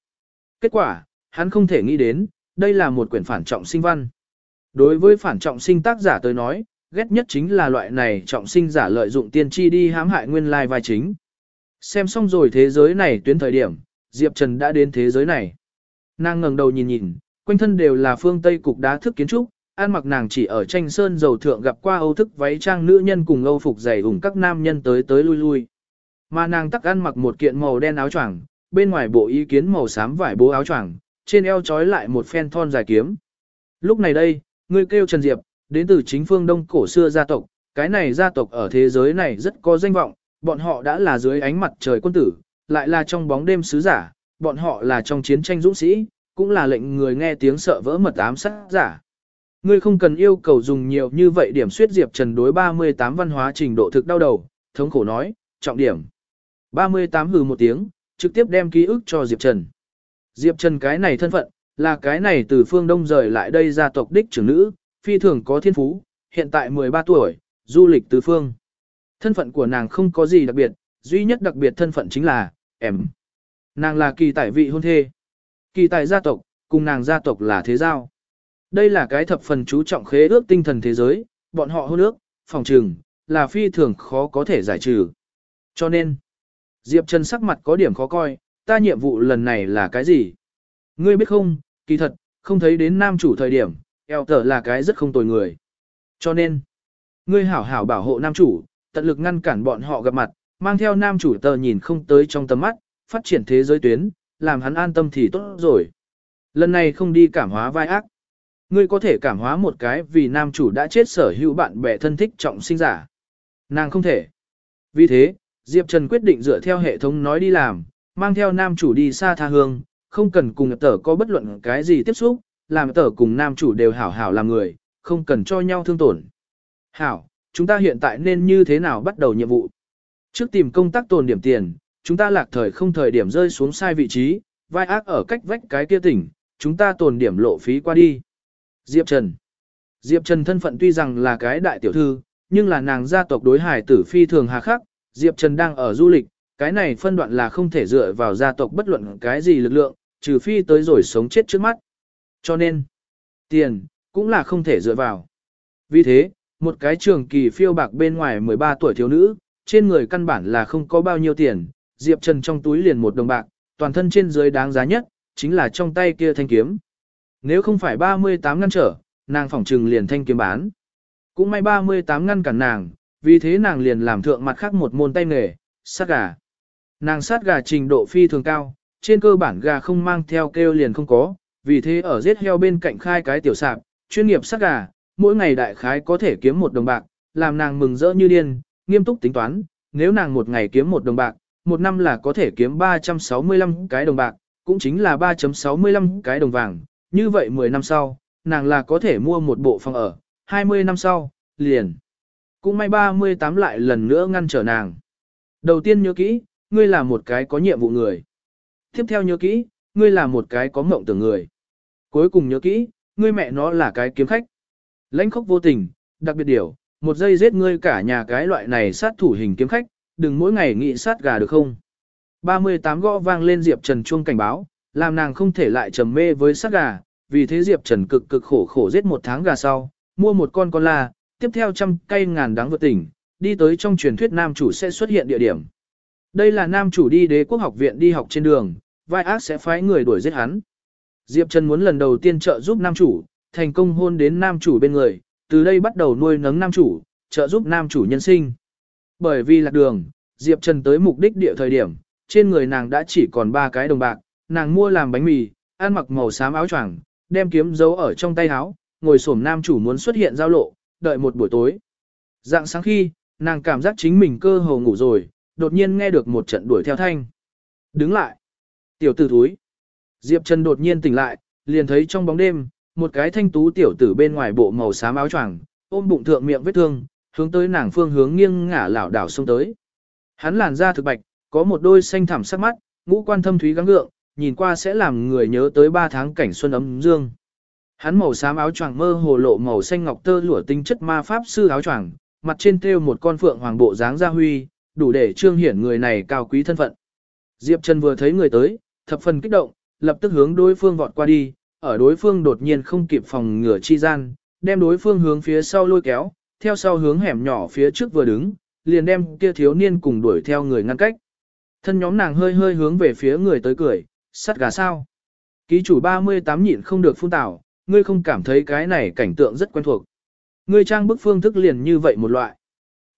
Kết quả, hắn không thể nghĩ đến, đây là một quyển phản trọng sinh văn. Đối với phản trọng sinh tác giả tới nói, ghét nhất chính là loại này trọng sinh giả lợi dụng tiên tri đi hãm hại nguyên lai vai chính. Xem xong rồi thế giới này tuyến thời điểm, Diệp Trần đã đến thế giới này. Nàng ngẩng đầu nhìn nhìn, quanh thân đều là phương Tây cục đá thức kiến trúc, an mặc nàng chỉ ở tranh sơn dầu thượng gặp qua âu thức váy trang nữ nhân cùng âu phục dày ủng các nam nhân tới tới lui lui. Mà nàng tắc ăn mặc một kiện màu đen áo choàng, bên ngoài bộ ý kiến màu xám vải bố áo choàng, trên eo trói lại một phen thon dài kiếm. Lúc này đây, người kêu Trần Diệp, đến từ chính phương đông cổ xưa gia tộc, cái này gia tộc ở thế giới này rất có danh vọng, bọn họ đã là dưới ánh mặt trời quân tử, lại là trong bóng đêm sứ giả, bọn họ là trong chiến tranh dũng sĩ, cũng là lệnh người nghe tiếng sợ vỡ mật ám sát giả. Ngươi không cần yêu cầu dùng nhiều như vậy điểm suyết Diệp Trần đối 38 văn hóa trình độ thực đau đầu, thống khổ nói, trọng điểm. 38 hừ một tiếng, trực tiếp đem ký ức cho Diệp Trần. Diệp Trần cái này thân phận, là cái này từ phương Đông rời lại đây gia tộc đích trưởng nữ, phi thường có thiên phú, hiện tại 13 tuổi, du lịch tứ phương. Thân phận của nàng không có gì đặc biệt, duy nhất đặc biệt thân phận chính là, em. Nàng là kỳ tài vị hôn thê. Kỳ tài gia tộc, cùng nàng gia tộc là thế giao. Đây là cái thập phần chú trọng khế ước tinh thần thế giới, bọn họ hôn ước, phòng trừng, là phi thường khó có thể giải trừ. Cho nên, Diệp Trần sắc mặt có điểm khó coi, ta nhiệm vụ lần này là cái gì? Ngươi biết không, kỳ thật, không thấy đến nam chủ thời điểm, eo tờ là cái rất không tồi người. Cho nên, ngươi hảo hảo bảo hộ nam chủ, tận lực ngăn cản bọn họ gặp mặt, mang theo nam chủ tờ nhìn không tới trong tầm mắt, phát triển thế giới tuyến, làm hắn an tâm thì tốt rồi. Lần này không đi cảm hóa vai ác. Ngươi có thể cảm hóa một cái vì nam chủ đã chết sở hữu bạn bè thân thích trọng sinh giả. Nàng không thể. Vì thế, Diệp Trần quyết định dựa theo hệ thống nói đi làm, mang theo nam chủ đi xa tha hương, không cần cùng tờ có bất luận cái gì tiếp xúc, làm tờ cùng nam chủ đều hảo hảo làm người, không cần cho nhau thương tổn. Hảo, chúng ta hiện tại nên như thế nào bắt đầu nhiệm vụ? Trước tìm công tác tồn điểm tiền, chúng ta lạc thời không thời điểm rơi xuống sai vị trí, vai ác ở cách vách cái kia tỉnh, chúng ta tồn điểm lộ phí qua đi. Diệp Trần Diệp Trần thân phận tuy rằng là cái đại tiểu thư, nhưng là nàng gia tộc đối hải tử phi thường hà khắc, Diệp Trần đang ở du lịch, cái này phân đoạn là không thể dựa vào gia tộc bất luận cái gì lực lượng, trừ phi tới rồi sống chết trước mắt. Cho nên, tiền, cũng là không thể dựa vào. Vì thế, một cái trường kỳ phiêu bạc bên ngoài 13 tuổi thiếu nữ, trên người căn bản là không có bao nhiêu tiền, Diệp Trần trong túi liền một đồng bạc, toàn thân trên dưới đáng giá nhất, chính là trong tay kia thanh kiếm. Nếu không phải 38 ngăn trở, nàng phỏng trừng liền thanh kiếm bán. Cũng may 38 ngăn cản nàng, vì thế nàng liền làm thượng mặt khác một môn tay nghề, sát gà. Nàng sát gà trình độ phi thường cao, trên cơ bản gà không mang theo kêu liền không có, vì thế ở giết heo bên cạnh khai cái tiểu sạp, chuyên nghiệp sát gà, mỗi ngày đại khái có thể kiếm một đồng bạc, làm nàng mừng rỡ như điên, nghiêm túc tính toán, nếu nàng một ngày kiếm một đồng bạc, một năm là có thể kiếm 365 cái đồng bạc, cũng chính là 3.65 cái đồng vàng, như vậy 10 năm sau, nàng là có thể mua một bộ phòng ở, 20 năm sau, liền. Cũng may 38 lại lần nữa ngăn trở nàng. Đầu tiên nhớ kỹ, ngươi là một cái có nhiệm vụ người. Tiếp theo nhớ kỹ, ngươi là một cái có mộng tưởng người. Cuối cùng nhớ kỹ, ngươi mẹ nó là cái kiếm khách. Lãnh khốc vô tình, đặc biệt điều, một giây giết ngươi cả nhà cái loại này sát thủ hình kiếm khách, đừng mỗi ngày nghị sát gà được không. 38 gõ vang lên Diệp Trần chuông cảnh báo, làm nàng không thể lại trầm mê với sát gà, vì thế Diệp Trần cực cực khổ khổ giết một tháng gà sau, mua một con con la, tiếp theo trăm cây ngàn đáng vượt tỉnh, đi tới trong truyền thuyết nam chủ sẽ xuất hiện địa điểm. Đây là nam chủ đi đế quốc học viện đi học trên đường, vai ác sẽ phái người đuổi giết hắn. Diệp Trần muốn lần đầu tiên trợ giúp nam chủ, thành công hôn đến nam chủ bên người, từ đây bắt đầu nuôi nấng nam chủ, trợ giúp nam chủ nhân sinh. Bởi vì lạc đường, Diệp Trần tới mục đích địa thời điểm, trên người nàng đã chỉ còn ba cái đồng bạc, nàng mua làm bánh mì, ăn mặc màu xám áo choàng, đem kiếm giấu ở trong tay áo, ngồi xổm nam chủ muốn xuất hiện giao lộ, đợi một buổi tối. Dạng sáng khi, nàng cảm giác chính mình cơ hồ ngủ rồi, đột nhiên nghe được một trận đuổi theo thanh. Đứng lại. Tiểu tử thúi. Diệp Trần đột nhiên tỉnh lại, liền thấy trong bóng đêm, một cái thanh tú tiểu tử bên ngoài bộ màu xám áo choàng, ôm bụng thượng miệng vết thương, hướng tới nàng phương hướng nghiêng ngả lảo đảo xông tới. Hắn làn da thực bạch, có một đôi xanh thẳm sắc mắt, ngũ quan thâm thúy gắng gượng, nhìn qua sẽ làm người nhớ tới ba tháng cảnh xuân ấm dương. Hắn màu xám áo choàng mơ hồ lộ màu xanh ngọc tơ lụa tinh chất ma pháp sư áo choàng, mặt trên treo một con phượng hoàng bộ dáng gia huy, đủ để trương hiển người này cao quý thân phận. Diệp Trần vừa thấy người tới, thập phần kích động, lập tức hướng đối phương vọt qua đi, ở đối phương đột nhiên không kịp phòng ngửa chi gian, đem đối phương hướng phía sau lôi kéo, theo sau hướng hẻm nhỏ phía trước vừa đứng, liền đem kia thiếu niên cùng đuổi theo người ngăn cách. Thân nhóm nàng hơi hơi hướng về phía người tới cười, sắt gà sao. Ký chủ 38 nhịn không được phun tảo, ngươi không cảm thấy cái này cảnh tượng rất quen thuộc. Ngươi trang bức phương thức liền như vậy một loại.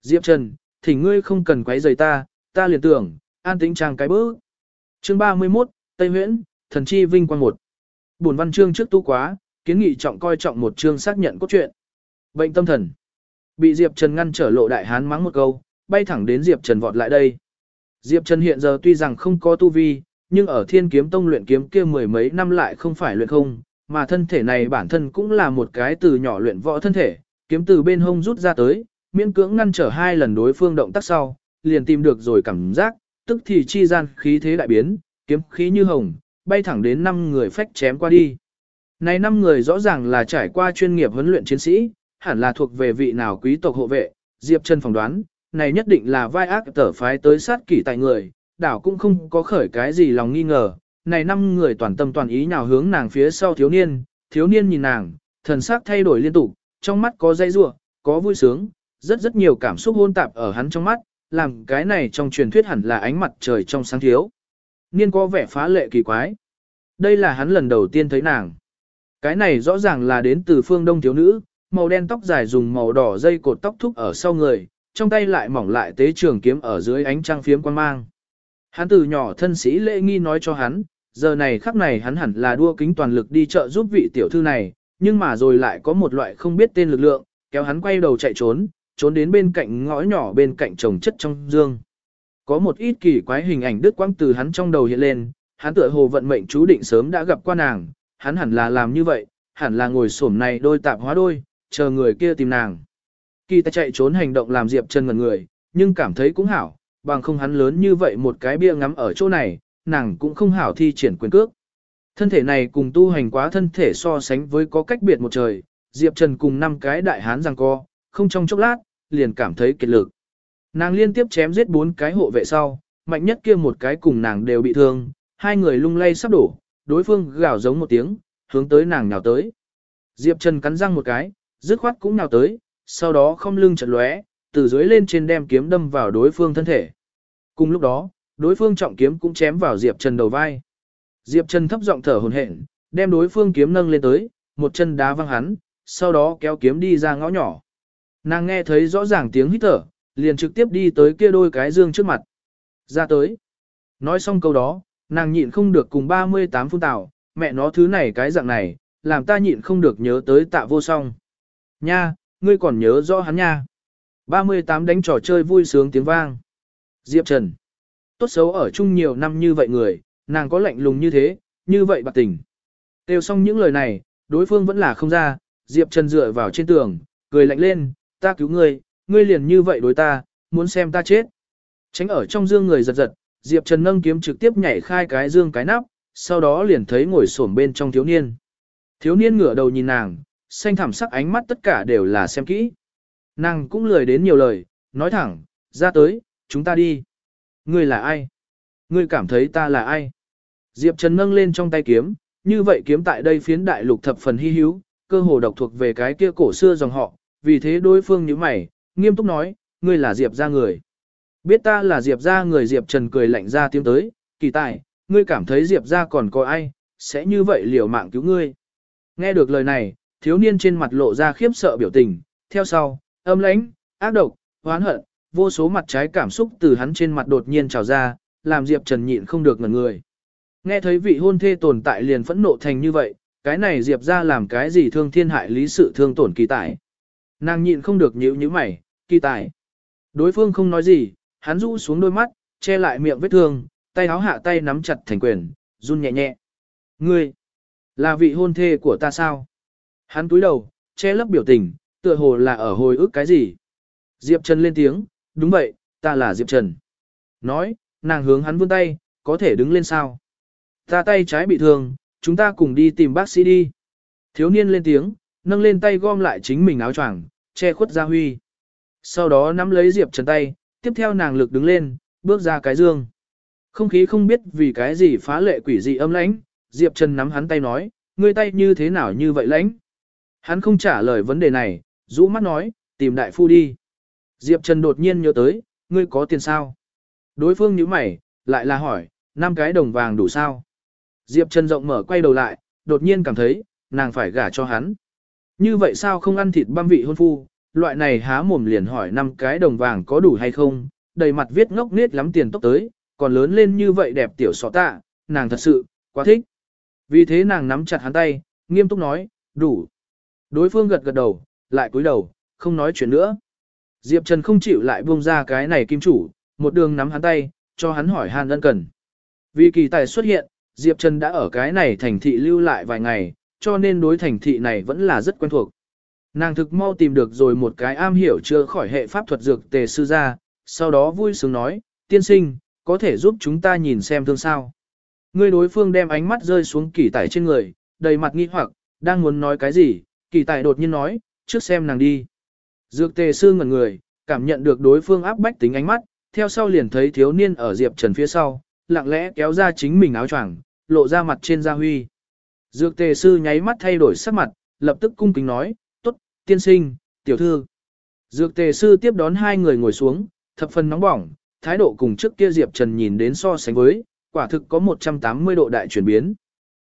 Diệp Trần, thì ngươi không cần quấy rầy ta, ta liền tưởng, an tĩnh trang cái bước. Chương 31, Tây Huyễn, Thần Chi Vinh Quang 1. Buồn văn chương trước tu quá, kiến nghị trọng coi trọng một chương xác nhận cốt truyện. Bệnh tâm thần. Bị Diệp Trần ngăn trở lộ đại hán mắng một câu, bay thẳng đến Diệp Trần vọt lại đây. Diệp Trần hiện giờ tuy rằng không có tu vi, nhưng ở thiên kiếm tông luyện kiếm kia mười mấy năm lại không phải luyện không, mà thân thể này bản thân cũng là một cái từ nhỏ luyện võ thân thể, kiếm từ bên hông rút ra tới, miễn cưỡng ngăn trở hai lần đối phương động tác sau, liền tìm được rồi cảm giác, tức thì chi gian khí thế đại biến, kiếm khí như hồng, bay thẳng đến năm người phách chém qua đi. Này năm người rõ ràng là trải qua chuyên nghiệp huấn luyện chiến sĩ, hẳn là thuộc về vị nào quý tộc hộ vệ, Diệp Trần phỏng đoán, này nhất định là vai ác tở phái tới sát kỷ tại người, đảo cũng không có khởi cái gì lòng nghi ngờ, này năm người toàn tâm toàn ý nào hướng nàng phía sau thiếu niên, thiếu niên nhìn nàng, thần sắc thay đổi liên tục, trong mắt có dây rủa, có vui sướng, rất rất nhiều cảm xúc hôn tạp ở hắn trong mắt, làm cái này trong truyền thuyết hẳn là ánh mặt trời trong sáng thiếu. Niên có vẻ phá lệ kỳ quái. Đây là hắn lần đầu tiên thấy nàng. Cái này rõ ràng là đến từ phương đông thiếu nữ, màu đen tóc dài dùng màu đỏ dây cột tóc thúc ở sau người, trong tay lại mỏng lại tế trường kiếm ở dưới ánh trăng phiếm quan mang. Hắn từ nhỏ thân sĩ lễ nghi nói cho hắn, giờ này khắc này hắn hẳn là đua kính toàn lực đi chợ giúp vị tiểu thư này, nhưng mà rồi lại có một loại không biết tên lực lượng, kéo hắn quay đầu chạy trốn, trốn đến bên cạnh ngõ nhỏ bên cạnh trồng chất trong dương. Có một ít kỳ quái hình ảnh đứt quang từ hắn trong đầu hiện lên, hắn tựa hồ vận mệnh chú định sớm đã gặp qua nàng, hắn hẳn là làm như vậy, hẳn là ngồi xổm này đôi tạp hóa đôi, chờ người kia tìm nàng. Kỳ ta chạy trốn hành động làm Diệp Trần ngẩn người, nhưng cảm thấy cũng hảo, bằng không hắn lớn như vậy một cái bia ngắm ở chỗ này, nàng cũng không hảo thi triển quyền cước. Thân thể này cùng tu hành quá thân thể so sánh với có cách biệt một trời, Diệp Trần cùng năm cái đại hán giằng co, không trong chốc lát, liền cảm thấy kiệt lực. Nàng liên tiếp chém giết bốn cái hộ vệ sau, mạnh nhất kia một cái cùng nàng đều bị thương, hai người lung lay sắp đổ, đối phương gào giống một tiếng, hướng tới nàng nhào tới. Diệp Trần cắn răng một cái, dứt khoát cũng nhào tới, sau đó không lưng chật lóe, từ dưới lên trên đem kiếm đâm vào đối phương thân thể. Cùng lúc đó, đối phương trọng kiếm cũng chém vào Diệp Trần đầu vai. Diệp Trần thấp giọng thở hổn hển, đem đối phương kiếm nâng lên tới, một chân đá văng hắn, sau đó kéo kiếm đi ra ngõ nhỏ. Nàng nghe thấy rõ ràng tiếng hít thở, liền trực tiếp đi tới kia đôi cái dương trước mặt. Ra tới. Nói xong câu đó, nàng nhịn không được cùng 38 phun tảo, mẹ nó thứ này cái dạng này, làm ta nhịn không được nhớ tới tạ vô song. Nha, ngươi còn nhớ rõ hắn nha. 38 đánh trò chơi vui sướng tiếng vang. Diệp Trần. Tốt xấu ở chung nhiều năm như vậy người, nàng có lạnh lùng như thế, như vậy bạc tình. Tiêu xong những lời này, đối phương vẫn là không ra, Diệp Trần dựa vào trên tường, cười lạnh lên, ta cứu ngươi, ngươi liền như vậy đối ta, muốn xem ta chết. Tránh ở trong dương người giật giật, Diệp Trần nâng kiếm trực tiếp nhảy khai cái dương cái nắp, sau đó liền thấy ngồi xổm bên trong thiếu niên. Thiếu niên ngửa đầu nhìn nàng, xanh thẳm sắc ánh mắt tất cả đều là xem kỹ. Nàng cũng lười đến nhiều lời, nói thẳng, ra tới, chúng ta đi. Ngươi là ai? Ngươi cảm thấy ta là ai? Diệp Trần nâng lên trong tay kiếm, như vậy kiếm tại đây phiến đại lục thập phần hy hữu, cơ hồ độc thuộc về cái kia cổ xưa dòng họ, vì thế đối phương như mày, nghiêm túc nói, ngươi là Diệp ra người. Biết ta là Diệp ra người Diệp Trần cười lạnh ra tiếng tới, kỳ tài, ngươi cảm thấy Diệp ra còn có ai, sẽ như vậy liều mạng cứu ngươi. Nghe được lời này, thiếu niên trên mặt lộ ra khiếp sợ biểu tình, theo sau, âm lãnh, ác độc, hoán hận, vô số mặt trái cảm xúc từ hắn trên mặt đột nhiên trào ra, làm Diệp Trần nhịn không được ngẩn người. Nghe thấy vị hôn thê tồn tại liền phẫn nộ thành như vậy, cái này Diệp ra làm cái gì thương thiên hại lý sự thương tổn kỳ tài. Nàng nhịn không được nhíu nhíu mày, kỳ tài. Đối phương không nói gì, hắn rũ xuống đôi mắt, che lại miệng vết thương, tay áo hạ tay nắm chặt thành quyền, run nhẹ nhẹ. Ngươi, là vị hôn thê của ta sao? Hắn túi đầu, che lấp biểu tình, tựa hồ là ở hồi ức cái gì. Diệp Trần lên tiếng, đúng vậy, ta là Diệp Trần. Nói, nàng hướng hắn vươn tay, có thể đứng lên sao? Ta tay trái bị thương, chúng ta cùng đi tìm bác sĩ đi. Thiếu niên lên tiếng, nâng lên tay gom lại chính mình áo choàng, che khuất Gia Huy. Sau đó nắm lấy Diệp Trần tay, tiếp theo nàng lực đứng lên, bước ra cái dương. Không khí không biết vì cái gì phá lệ quỷ dị âm lãnh, Diệp Trần nắm hắn tay nói, ngươi tay như thế nào như vậy lãnh? Hắn không trả lời vấn đề này, rũ mắt nói, tìm đại phu đi. Diệp Trần đột nhiên nhớ tới, ngươi có tiền sao? Đối phương nhíu mày, lại là hỏi, năm cái đồng vàng đủ sao? Diệp Trần rộng mở quay đầu lại, đột nhiên cảm thấy, nàng phải gả cho hắn. Như vậy sao không ăn thịt băm vị hôn phu, loại này há mồm liền hỏi năm cái đồng vàng có đủ hay không, đầy mặt viết ngốc nết lắm tiền tốc tới, còn lớn lên như vậy đẹp tiểu sọ tạ, nàng thật sự, quá thích. Vì thế nàng nắm chặt hắn tay, nghiêm túc nói, đủ. Đối phương gật gật đầu, lại cúi đầu, không nói chuyện nữa. Diệp Trần không chịu lại buông ra cái này kim chủ, một đường nắm hắn tay, cho hắn hỏi han ân cần. Vì kỳ tài xuất hiện, Diệp Trần đã ở cái này thành thị lưu lại vài ngày, cho nên đối thành thị này vẫn là rất quen thuộc. Nàng thực mau tìm được rồi một cái am hiểu chưa khỏi hệ pháp thuật dược tề sư ra, sau đó vui sướng nói, tiên sinh, có thể giúp chúng ta nhìn xem thương sao. Người đối phương đem ánh mắt rơi xuống kỳ tài trên người, đầy mặt nghi hoặc, đang muốn nói cái gì, kỳ tài đột nhiên nói, trước xem nàng đi. Dược tề sư ngẩn người, cảm nhận được đối phương áp bách tính ánh mắt, theo sau liền thấy thiếu niên ở Diệp Trần phía sau, lặng lẽ kéo ra chính mình áo choàng, lộ ra mặt trên da huy. Dược tề sư nháy mắt thay đổi sắc mặt, lập tức cung kính nói, tốt, tiên sinh, tiểu thư. Dược tề sư tiếp đón hai người ngồi xuống, thập phần nóng bỏng, thái độ cùng trước kia Diệp Trần nhìn đến so sánh với, quả thực có 180 độ đại chuyển biến.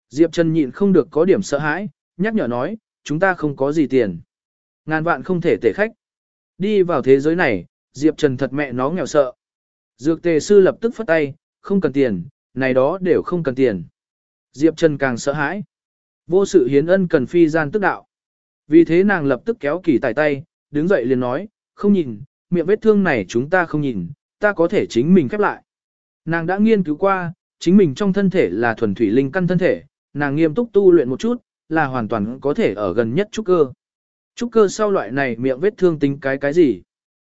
Diệp Trần nhịn không được có điểm sợ hãi, nhắc nhở nói, chúng ta không có gì tiền. Ngàn vạn không thể tể khách. Đi vào thế giới này, Diệp Trần thật mẹ nó nghèo sợ. Dược tề sư lập tức phất tay, không cần tiền, này đó đều không cần tiền. Diệp Trần càng sợ hãi. Vô sự hiến ân cần phi gian tức đạo. Vì thế nàng lập tức kéo kỳ tài tay, đứng dậy liền nói, không nhìn, miệng vết thương này chúng ta không nhìn, ta có thể chính mình khép lại. Nàng đã nghiên cứu qua, chính mình trong thân thể là thuần thủy linh căn thân thể, nàng nghiêm túc tu luyện một chút, là hoàn toàn có thể ở gần nhất trúc cơ. Trúc cơ sau loại này miệng vết thương tính cái cái gì?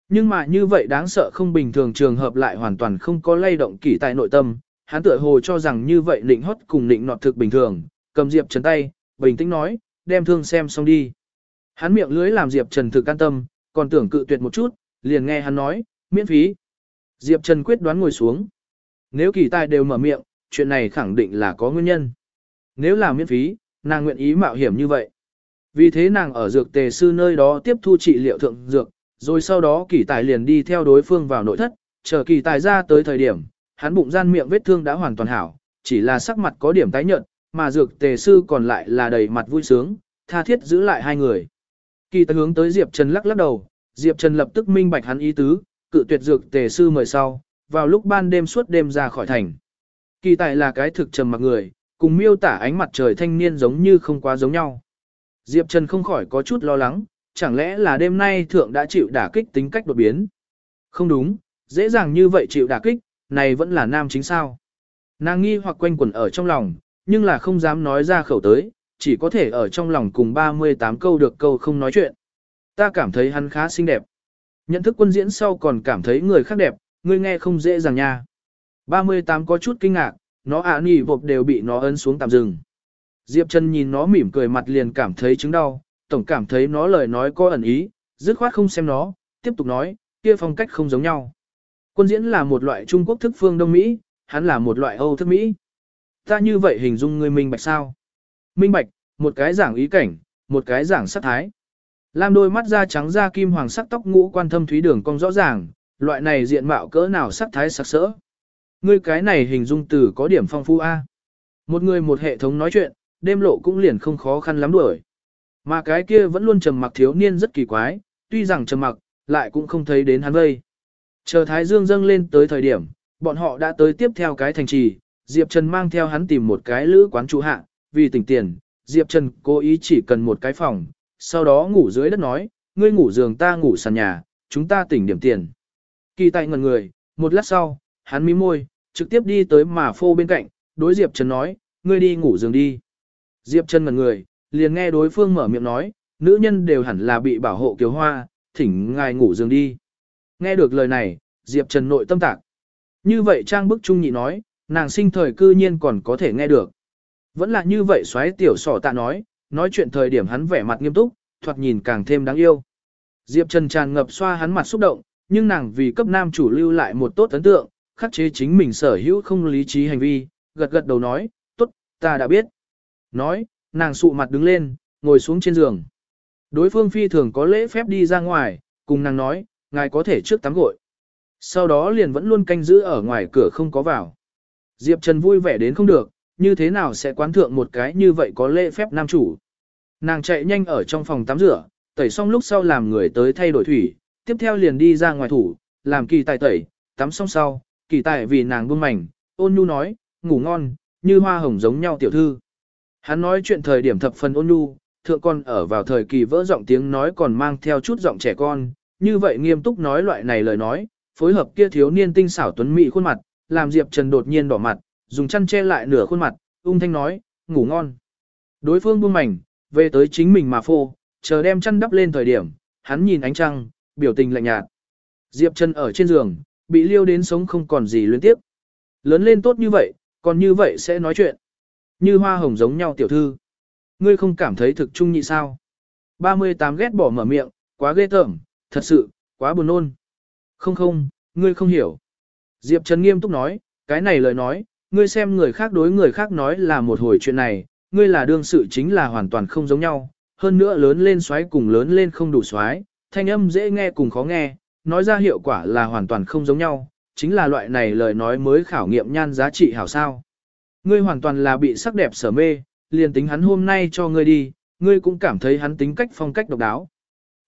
Nhưng mà như vậy đáng sợ không bình thường trường hợp lại hoàn toàn không có lay động kỳ tại nội tâm, hắn tựa hồ cho rằng như vậy định hót cùng định nọt thực bình thường, cầm Diệp Trần tay, bình tĩnh nói, đem thương xem xong đi. Hắn miệng lưới làm Diệp Trần thực an tâm, còn tưởng cự tuyệt một chút, liền nghe hắn nói, miễn phí. Diệp Trần quyết đoán ngồi xuống. Nếu kỳ tài đều mở miệng, chuyện này khẳng định là có nguyên nhân. Nếu là miễn phí, nàng nguyện ý mạo hiểm như vậy. Vì thế nàng ở dược tề sư nơi đó tiếp thu trị liệu thượng dược, rồi sau đó kỳ tài liền đi theo đối phương vào nội thất, chờ kỳ tài ra tới thời điểm, hắn bụng gian miệng vết thương đã hoàn toàn hảo, chỉ là sắc mặt có điểm tái nhợt, mà dược tề sư còn lại là đầy mặt vui sướng, tha thiết giữ lại hai người. Kỳ tài hướng tới Diệp Trần lắc lắc đầu, Diệp Trần lập tức minh bạch hắn ý tứ, cự tuyệt dược tề sư mời sau, vào lúc ban đêm suốt đêm ra khỏi thành. Kỳ tài là cái thực trầm mặc người, cùng miêu tả ánh mặt trời thanh niên giống như không quá giống nhau. Diệp Trần không khỏi có chút lo lắng, chẳng lẽ là đêm nay thượng đã chịu đả kích tính cách đột biến. Không đúng, dễ dàng như vậy chịu đả kích, này vẫn là nam chính sao. Nàng nghi hoặc quanh quẩn ở trong lòng, nhưng là không dám nói ra khẩu tới, chỉ có thể ở trong lòng cùng 38 câu được câu không nói chuyện. Ta cảm thấy hắn khá xinh đẹp. Nhận thức quân diễn sau còn cảm thấy người khác đẹp, người nghe không dễ dàng nha. 38 có chút kinh ngạc, nó ả à nỉ vộp đều bị nó ấn xuống tạm dừng. Diệp Trần nhìn nó mỉm cười mặt liền cảm thấy chứng đau, tổng cảm thấy nó lời nói có ẩn ý, dứt khoát không xem nó, tiếp tục nói, kia phong cách không giống nhau. Quân diễn là một loại Trung Quốc thức phương Đông Mỹ, hắn là một loại Âu thức Mỹ. Ta như vậy hình dung người minh bạch sao? Minh bạch, một cái giảng ý cảnh, một cái giảng sắc thái. Lam đôi mắt da trắng da kim hoàng sắc tóc ngũ quan thâm thúy đường cong rõ ràng, loại này diện mạo cỡ nào sắc thái sắc sỡ. Ngươi cái này hình dung từ có điểm phong phú A. Một người một hệ thống nói chuyện, đêm lộ cũng liền không khó khăn lắm đuổi. Mà cái kia vẫn luôn trầm mặc thiếu niên rất kỳ quái, tuy rằng trầm mặc, lại cũng không thấy đến hắn vây. Chờ Thái Dương dâng lên tới thời điểm, bọn họ đã tới tiếp theo cái thành trì, Diệp Trần mang theo hắn tìm một cái lữ quán trụ hạ, vì tỉnh tiền, Diệp Trần cố ý chỉ cần một cái phòng, sau đó ngủ dưới đất nói, ngươi ngủ giường ta ngủ sàn nhà, chúng ta tỉnh điểm tiền. Kỳ tài ngần người, một lát sau, hắn mí môi, trực tiếp đi tới mà phô bên cạnh, đối Diệp Trần nói, ngươi đi ngủ giường đi. Diệp Trần ngần người, liền nghe đối phương mở miệng nói, nữ nhân đều hẳn là bị bảo hộ kiều hoa, thỉnh ngài ngủ giường đi. Nghe được lời này, Diệp Trần nội tâm tạc. Như vậy trang bức trung nhị nói, nàng sinh thời cư nhiên còn có thể nghe được. Vẫn là như vậy xoáy tiểu sỏ tạ nói, nói chuyện thời điểm hắn vẻ mặt nghiêm túc, thoạt nhìn càng thêm đáng yêu. Diệp Trần tràn ngập xoa hắn mặt xúc động, nhưng nàng vì cấp nam chủ lưu lại một tốt ấn tượng, khắc chế chính mình sở hữu không lý trí hành vi, gật gật đầu nói, tốt, ta đã biết. Nói, nàng sụ mặt đứng lên, ngồi xuống trên giường. Đối phương phi thường có lễ phép đi ra ngoài, cùng nàng nói, ngài có thể trước tắm gội. Sau đó liền vẫn luôn canh giữ ở ngoài cửa không có vào. Diệp Trần vui vẻ đến không được, như thế nào sẽ quán thượng một cái như vậy có lễ phép nam chủ. Nàng chạy nhanh ở trong phòng tắm rửa, tẩy xong lúc sau làm người tới thay đổi thủy, tiếp theo liền đi ra ngoài thủ, làm kỳ tài tẩy, tắm xong sau, kỳ tài vì nàng buông mảnh, ôn nhu nói, ngủ ngon, như hoa hồng giống nhau tiểu thư. Hắn nói chuyện thời điểm thập phần ôn nhu, thượng còn ở vào thời kỳ vỡ giọng tiếng nói còn mang theo chút giọng trẻ con, như vậy nghiêm túc nói loại này lời nói, phối hợp kia thiếu niên tinh xảo tuấn mỹ khuôn mặt, làm Diệp Trần đột nhiên đỏ mặt, dùng chăn che lại nửa khuôn mặt, ung thanh nói, ngủ ngon. Đối phương buông mảnh, về tới chính mình mà phô, chờ đem chăn đắp lên thời điểm, hắn nhìn ánh trăng, biểu tình lạnh nhạt. Diệp Trần ở trên giường, bị liêu đến sống không còn gì liên tiếp. Lớn lên tốt như vậy, còn như vậy sẽ nói chuyện. Như hoa hồng giống nhau tiểu thư. Ngươi không cảm thấy thực trung nhị sao? 38 ghét bỏ mở miệng, quá ghê tởm, thật sự, quá buồn nôn. Không không, ngươi không hiểu. Diệp Trần nghiêm túc nói, cái này lời nói, ngươi xem người khác đối người khác nói là một hồi chuyện này, ngươi là đương sự chính là hoàn toàn không giống nhau, hơn nữa lớn lên xoáy cùng lớn lên không đủ xoáy, thanh âm dễ nghe cùng khó nghe, nói ra hiệu quả là hoàn toàn không giống nhau, chính là loại này lời nói mới khảo nghiệm nhan giá trị hảo sao. Ngươi hoàn toàn là bị sắc đẹp sở mê, liền tính hắn hôm nay cho ngươi đi, ngươi cũng cảm thấy hắn tính cách phong cách độc đáo.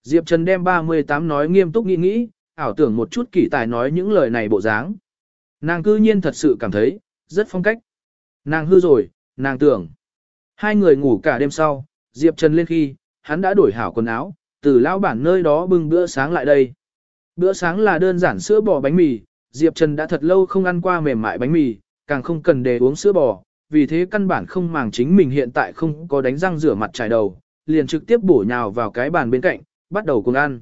Diệp Trần đem 38 nói nghiêm túc nghĩ nghĩ, ảo tưởng một chút kỳ tài nói những lời này bộ dáng. Nàng cư nhiên thật sự cảm thấy, rất phong cách. Nàng hư rồi, nàng tưởng. Hai người ngủ cả đêm sau, Diệp Trần lên khi, hắn đã đổi hảo quần áo, từ lão bản nơi đó bưng bữa sáng lại đây. Bữa sáng là đơn giản sữa bò bánh mì, Diệp Trần đã thật lâu không ăn qua mềm mại bánh mì, càng không cần để uống sữa bò, vì thế căn bản không màng chính mình hiện tại không có đánh răng rửa mặt trải đầu, liền trực tiếp bổ nhào vào cái bàn bên cạnh, bắt đầu cùng ăn.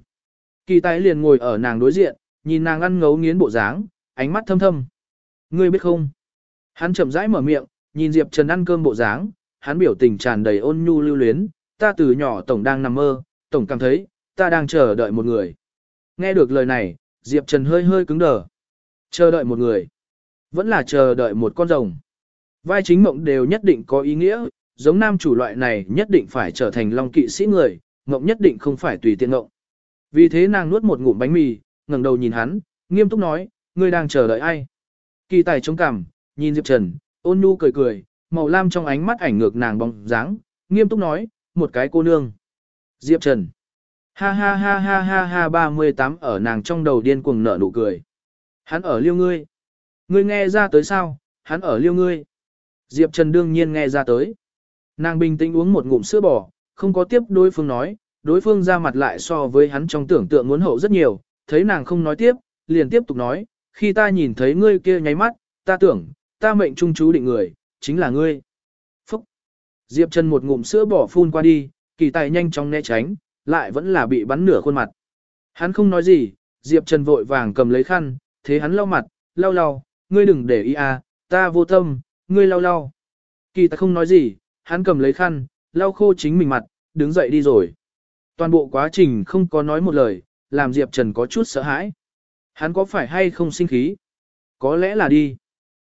Kỳ tài liền ngồi ở nàng đối diện, nhìn nàng ăn ngấu nghiến bộ dáng, ánh mắt thâm thâm. Ngươi biết không? Hắn chậm rãi mở miệng, nhìn Diệp Trần ăn cơm bộ dáng, hắn biểu tình tràn đầy ôn nhu lưu luyến, ta từ nhỏ tổng đang nằm mơ, tổng cảm thấy, ta đang chờ đợi một người. Nghe được lời này, Diệp Trần hơi hơi cứng đờ. Chờ đợi một người. Vẫn là chờ đợi một con rồng. Vai chính mộng đều nhất định có ý nghĩa, giống nam chủ loại này nhất định phải trở thành long kỵ sĩ người, mộng nhất định không phải tùy tiện mộng. Vì thế nàng nuốt một ngụm bánh mì, ngẩng đầu nhìn hắn, nghiêm túc nói, ngươi đang chờ đợi ai? Kỳ tài chống cằm, nhìn Diệp Trần, ôn nhu cười cười, màu lam trong ánh mắt ảnh ngược nàng bóng dáng, nghiêm túc nói, một cái cô nương. Diệp Trần. Ha ha ha ha ha ha 38 ở nàng trong đầu điên cuồng nở nụ cười. Hắn ở liêu ngươi. Ngươi nghe ra tới sao, hắn ở liêu ngươi. Diệp Trần đương nhiên nghe ra tới. Nàng bình tĩnh uống một ngụm sữa bò, không có tiếp đối phương nói, đối phương ra mặt lại so với hắn trong tưởng tượng muốn hậu rất nhiều, thấy nàng không nói tiếp, liền tiếp tục nói, khi ta nhìn thấy ngươi kia nháy mắt, ta tưởng, ta mệnh trung chú định người, chính là ngươi. Phúc! Diệp Trần một ngụm sữa bò phun qua đi, kỳ tài nhanh chóng né tránh, lại vẫn là bị bắn nửa khuôn mặt. Hắn không nói gì, Diệp Trần vội vàng cầm lấy khăn, thế hắn lau mặt, lau lau, ngươi đừng để ý à, ta vô tâm, ngươi lau lau. Kỳ ta không nói gì, hắn cầm lấy khăn, lau khô chính mình mặt, đứng dậy đi rồi. Toàn bộ quá trình không có nói một lời, làm Diệp Trần có chút sợ hãi. Hắn có phải hay không sinh khí? Có lẽ là đi.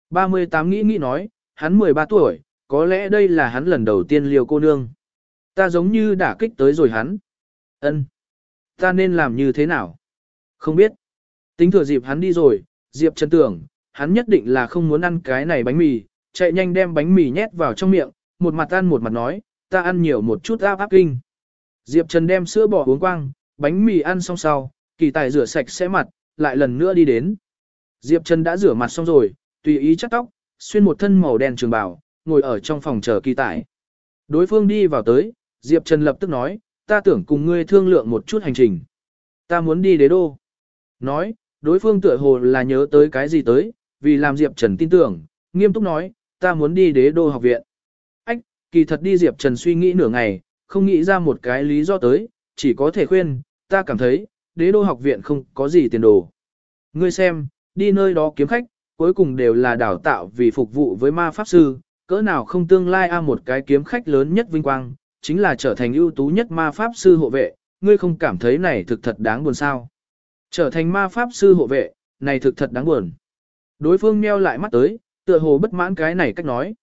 38 nghĩ nghĩ nói, hắn 13 tuổi, có lẽ đây là hắn lần đầu tiên liều cô nương. Ta giống như đã kích tới rồi hắn. Ân, Ta nên làm như thế nào? Không biết. Tính thừa dịp hắn đi rồi, Diệp Trần tưởng, hắn nhất định là không muốn ăn cái này bánh mì, chạy nhanh đem bánh mì nhét vào trong miệng, một mặt ăn một mặt nói, ta ăn nhiều một chút áp áp kinh. Diệp Trần đem sữa bỏ uống quang, bánh mì ăn xong sau, kỳ tài rửa sạch sẽ mặt, lại lần nữa đi đến. Diệp Trần đã rửa mặt xong rồi, tùy ý chắt tóc, xuyên một thân màu đen trường bào, ngồi ở trong phòng chờ kỳ tài. Đối phương đi vào tới, Diệp Trần lập tức nói, ta tưởng cùng ngươi thương lượng một chút hành trình. Ta muốn đi đế đô. Nói, đối phương tựa hồ là nhớ tới cái gì tới, vì làm Diệp Trần tin tưởng, nghiêm túc nói, ta muốn đi đế đô học viện. Ách, kỳ thật đi Diệp Trần suy nghĩ nửa ngày, không nghĩ ra một cái lý do tới, chỉ có thể khuyên, ta cảm thấy, đế đô học viện không có gì tiền đồ. Ngươi xem, đi nơi đó kiếm khách, cuối cùng đều là đào tạo vì phục vụ với ma pháp sư, cỡ nào không tương lai a một cái kiếm khách lớn nhất vinh quang, chính là trở thành ưu tú nhất ma pháp sư hộ vệ, ngươi không cảm thấy này thực thật đáng buồn sao. Trở thành ma pháp sư hộ vệ, này thực thật đáng buồn. Đối phương meo lại mắt tới, tựa hồ bất mãn cái này cách nói.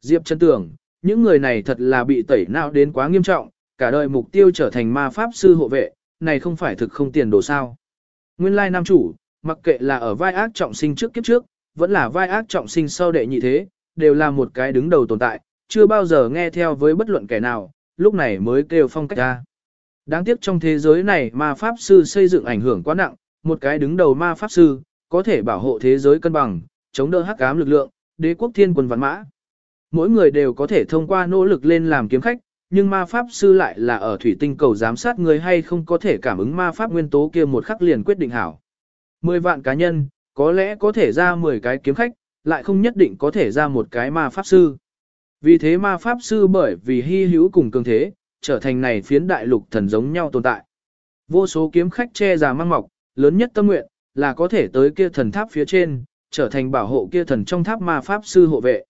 Diệp chân tưởng, những người này thật là bị tẩy não đến quá nghiêm trọng, cả đời mục tiêu trở thành ma pháp sư hộ vệ, này không phải thực không tiền đồ sao. Nguyên lai nam chủ, mặc kệ là ở vai ác trọng sinh trước kiếp trước, vẫn là vai ác trọng sinh sau đệ nhị thế, đều là một cái đứng đầu tồn tại, chưa bao giờ nghe theo với bất luận kẻ nào, lúc này mới kêu phong cách ra. Đáng tiếc trong thế giới này ma pháp sư xây dựng ảnh hưởng quá nặng, một cái đứng đầu ma pháp sư, có thể bảo hộ thế giới cân bằng, chống đỡ hắc ám lực lượng, đế quốc thiên quân văn mã. Mỗi người đều có thể thông qua nỗ lực lên làm kiếm khách, nhưng ma pháp sư lại là ở thủy tinh cầu giám sát người hay không có thể cảm ứng ma pháp nguyên tố kia một khắc liền quyết định hảo. 10 vạn cá nhân, có lẽ có thể ra 10 cái kiếm khách, lại không nhất định có thể ra một cái ma pháp sư. Vì thế ma pháp sư bởi vì hy hữu cùng cường thế, trở thành này phiến đại lục thần giống nhau tồn tại. Vô số kiếm khách che già mang mọc, lớn nhất tâm nguyện, là có thể tới kia thần tháp phía trên, trở thành bảo hộ kia thần trong tháp ma pháp sư hộ vệ.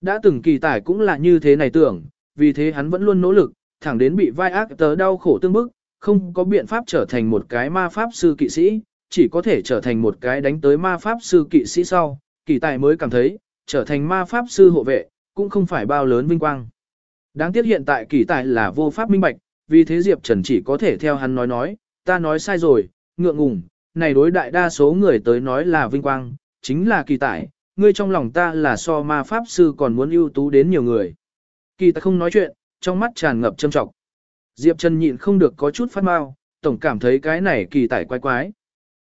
Đã từng kỳ tài cũng là như thế này tưởng, vì thế hắn vẫn luôn nỗ lực, thẳng đến bị vai ác tớ đau khổ tương bức, không có biện pháp trở thành một cái ma pháp sư kỵ sĩ, chỉ có thể trở thành một cái đánh tới ma pháp sư kỵ sĩ sau, kỳ tài mới cảm thấy, trở thành ma pháp sư hộ vệ, cũng không phải bao lớn vinh quang. Đáng tiếc hiện tại kỳ tài là vô pháp minh bạch, vì thế Diệp Trần chỉ có thể theo hắn nói nói, ta nói sai rồi, ngượng ngùng, này đối đại đa số người tới nói là vinh quang, chính là kỳ tài, ngươi trong lòng ta là so ma pháp sư còn muốn ưu tú đến nhiều người. Kỳ tài không nói chuyện, trong mắt tràn ngập châm trọng. Diệp Trần nhịn không được có chút phát mau, tổng cảm thấy cái này kỳ tài quái quái.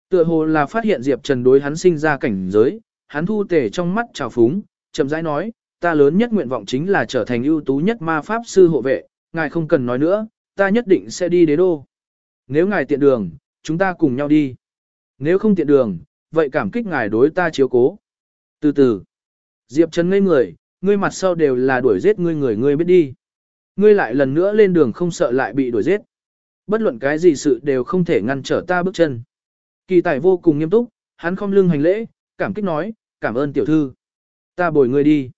Tựa hồ là phát hiện Diệp Trần đối hắn sinh ra cảnh giới, hắn thu tể trong mắt trào phúng, chậm rãi nói, ta lớn nhất nguyện vọng chính là trở thành ưu tú nhất ma pháp sư hộ vệ, ngài không cần nói nữa, ta nhất định sẽ đi đế đô. Nếu ngài tiện đường, chúng ta cùng nhau đi. Nếu không tiện đường, vậy cảm kích ngài đối ta chiếu cố. Từ từ, Diệp Trần ngây người, ngươi mặt sau đều là đuổi giết ngươi người ngươi biết đi. Ngươi lại lần nữa lên đường không sợ lại bị đuổi giết. Bất luận cái gì sự đều không thể ngăn trở ta bước chân. Kỳ tài vô cùng nghiêm túc, hắn không lưng hành lễ, cảm kích nói, cảm ơn tiểu thư. Ta bồi ngươi đi.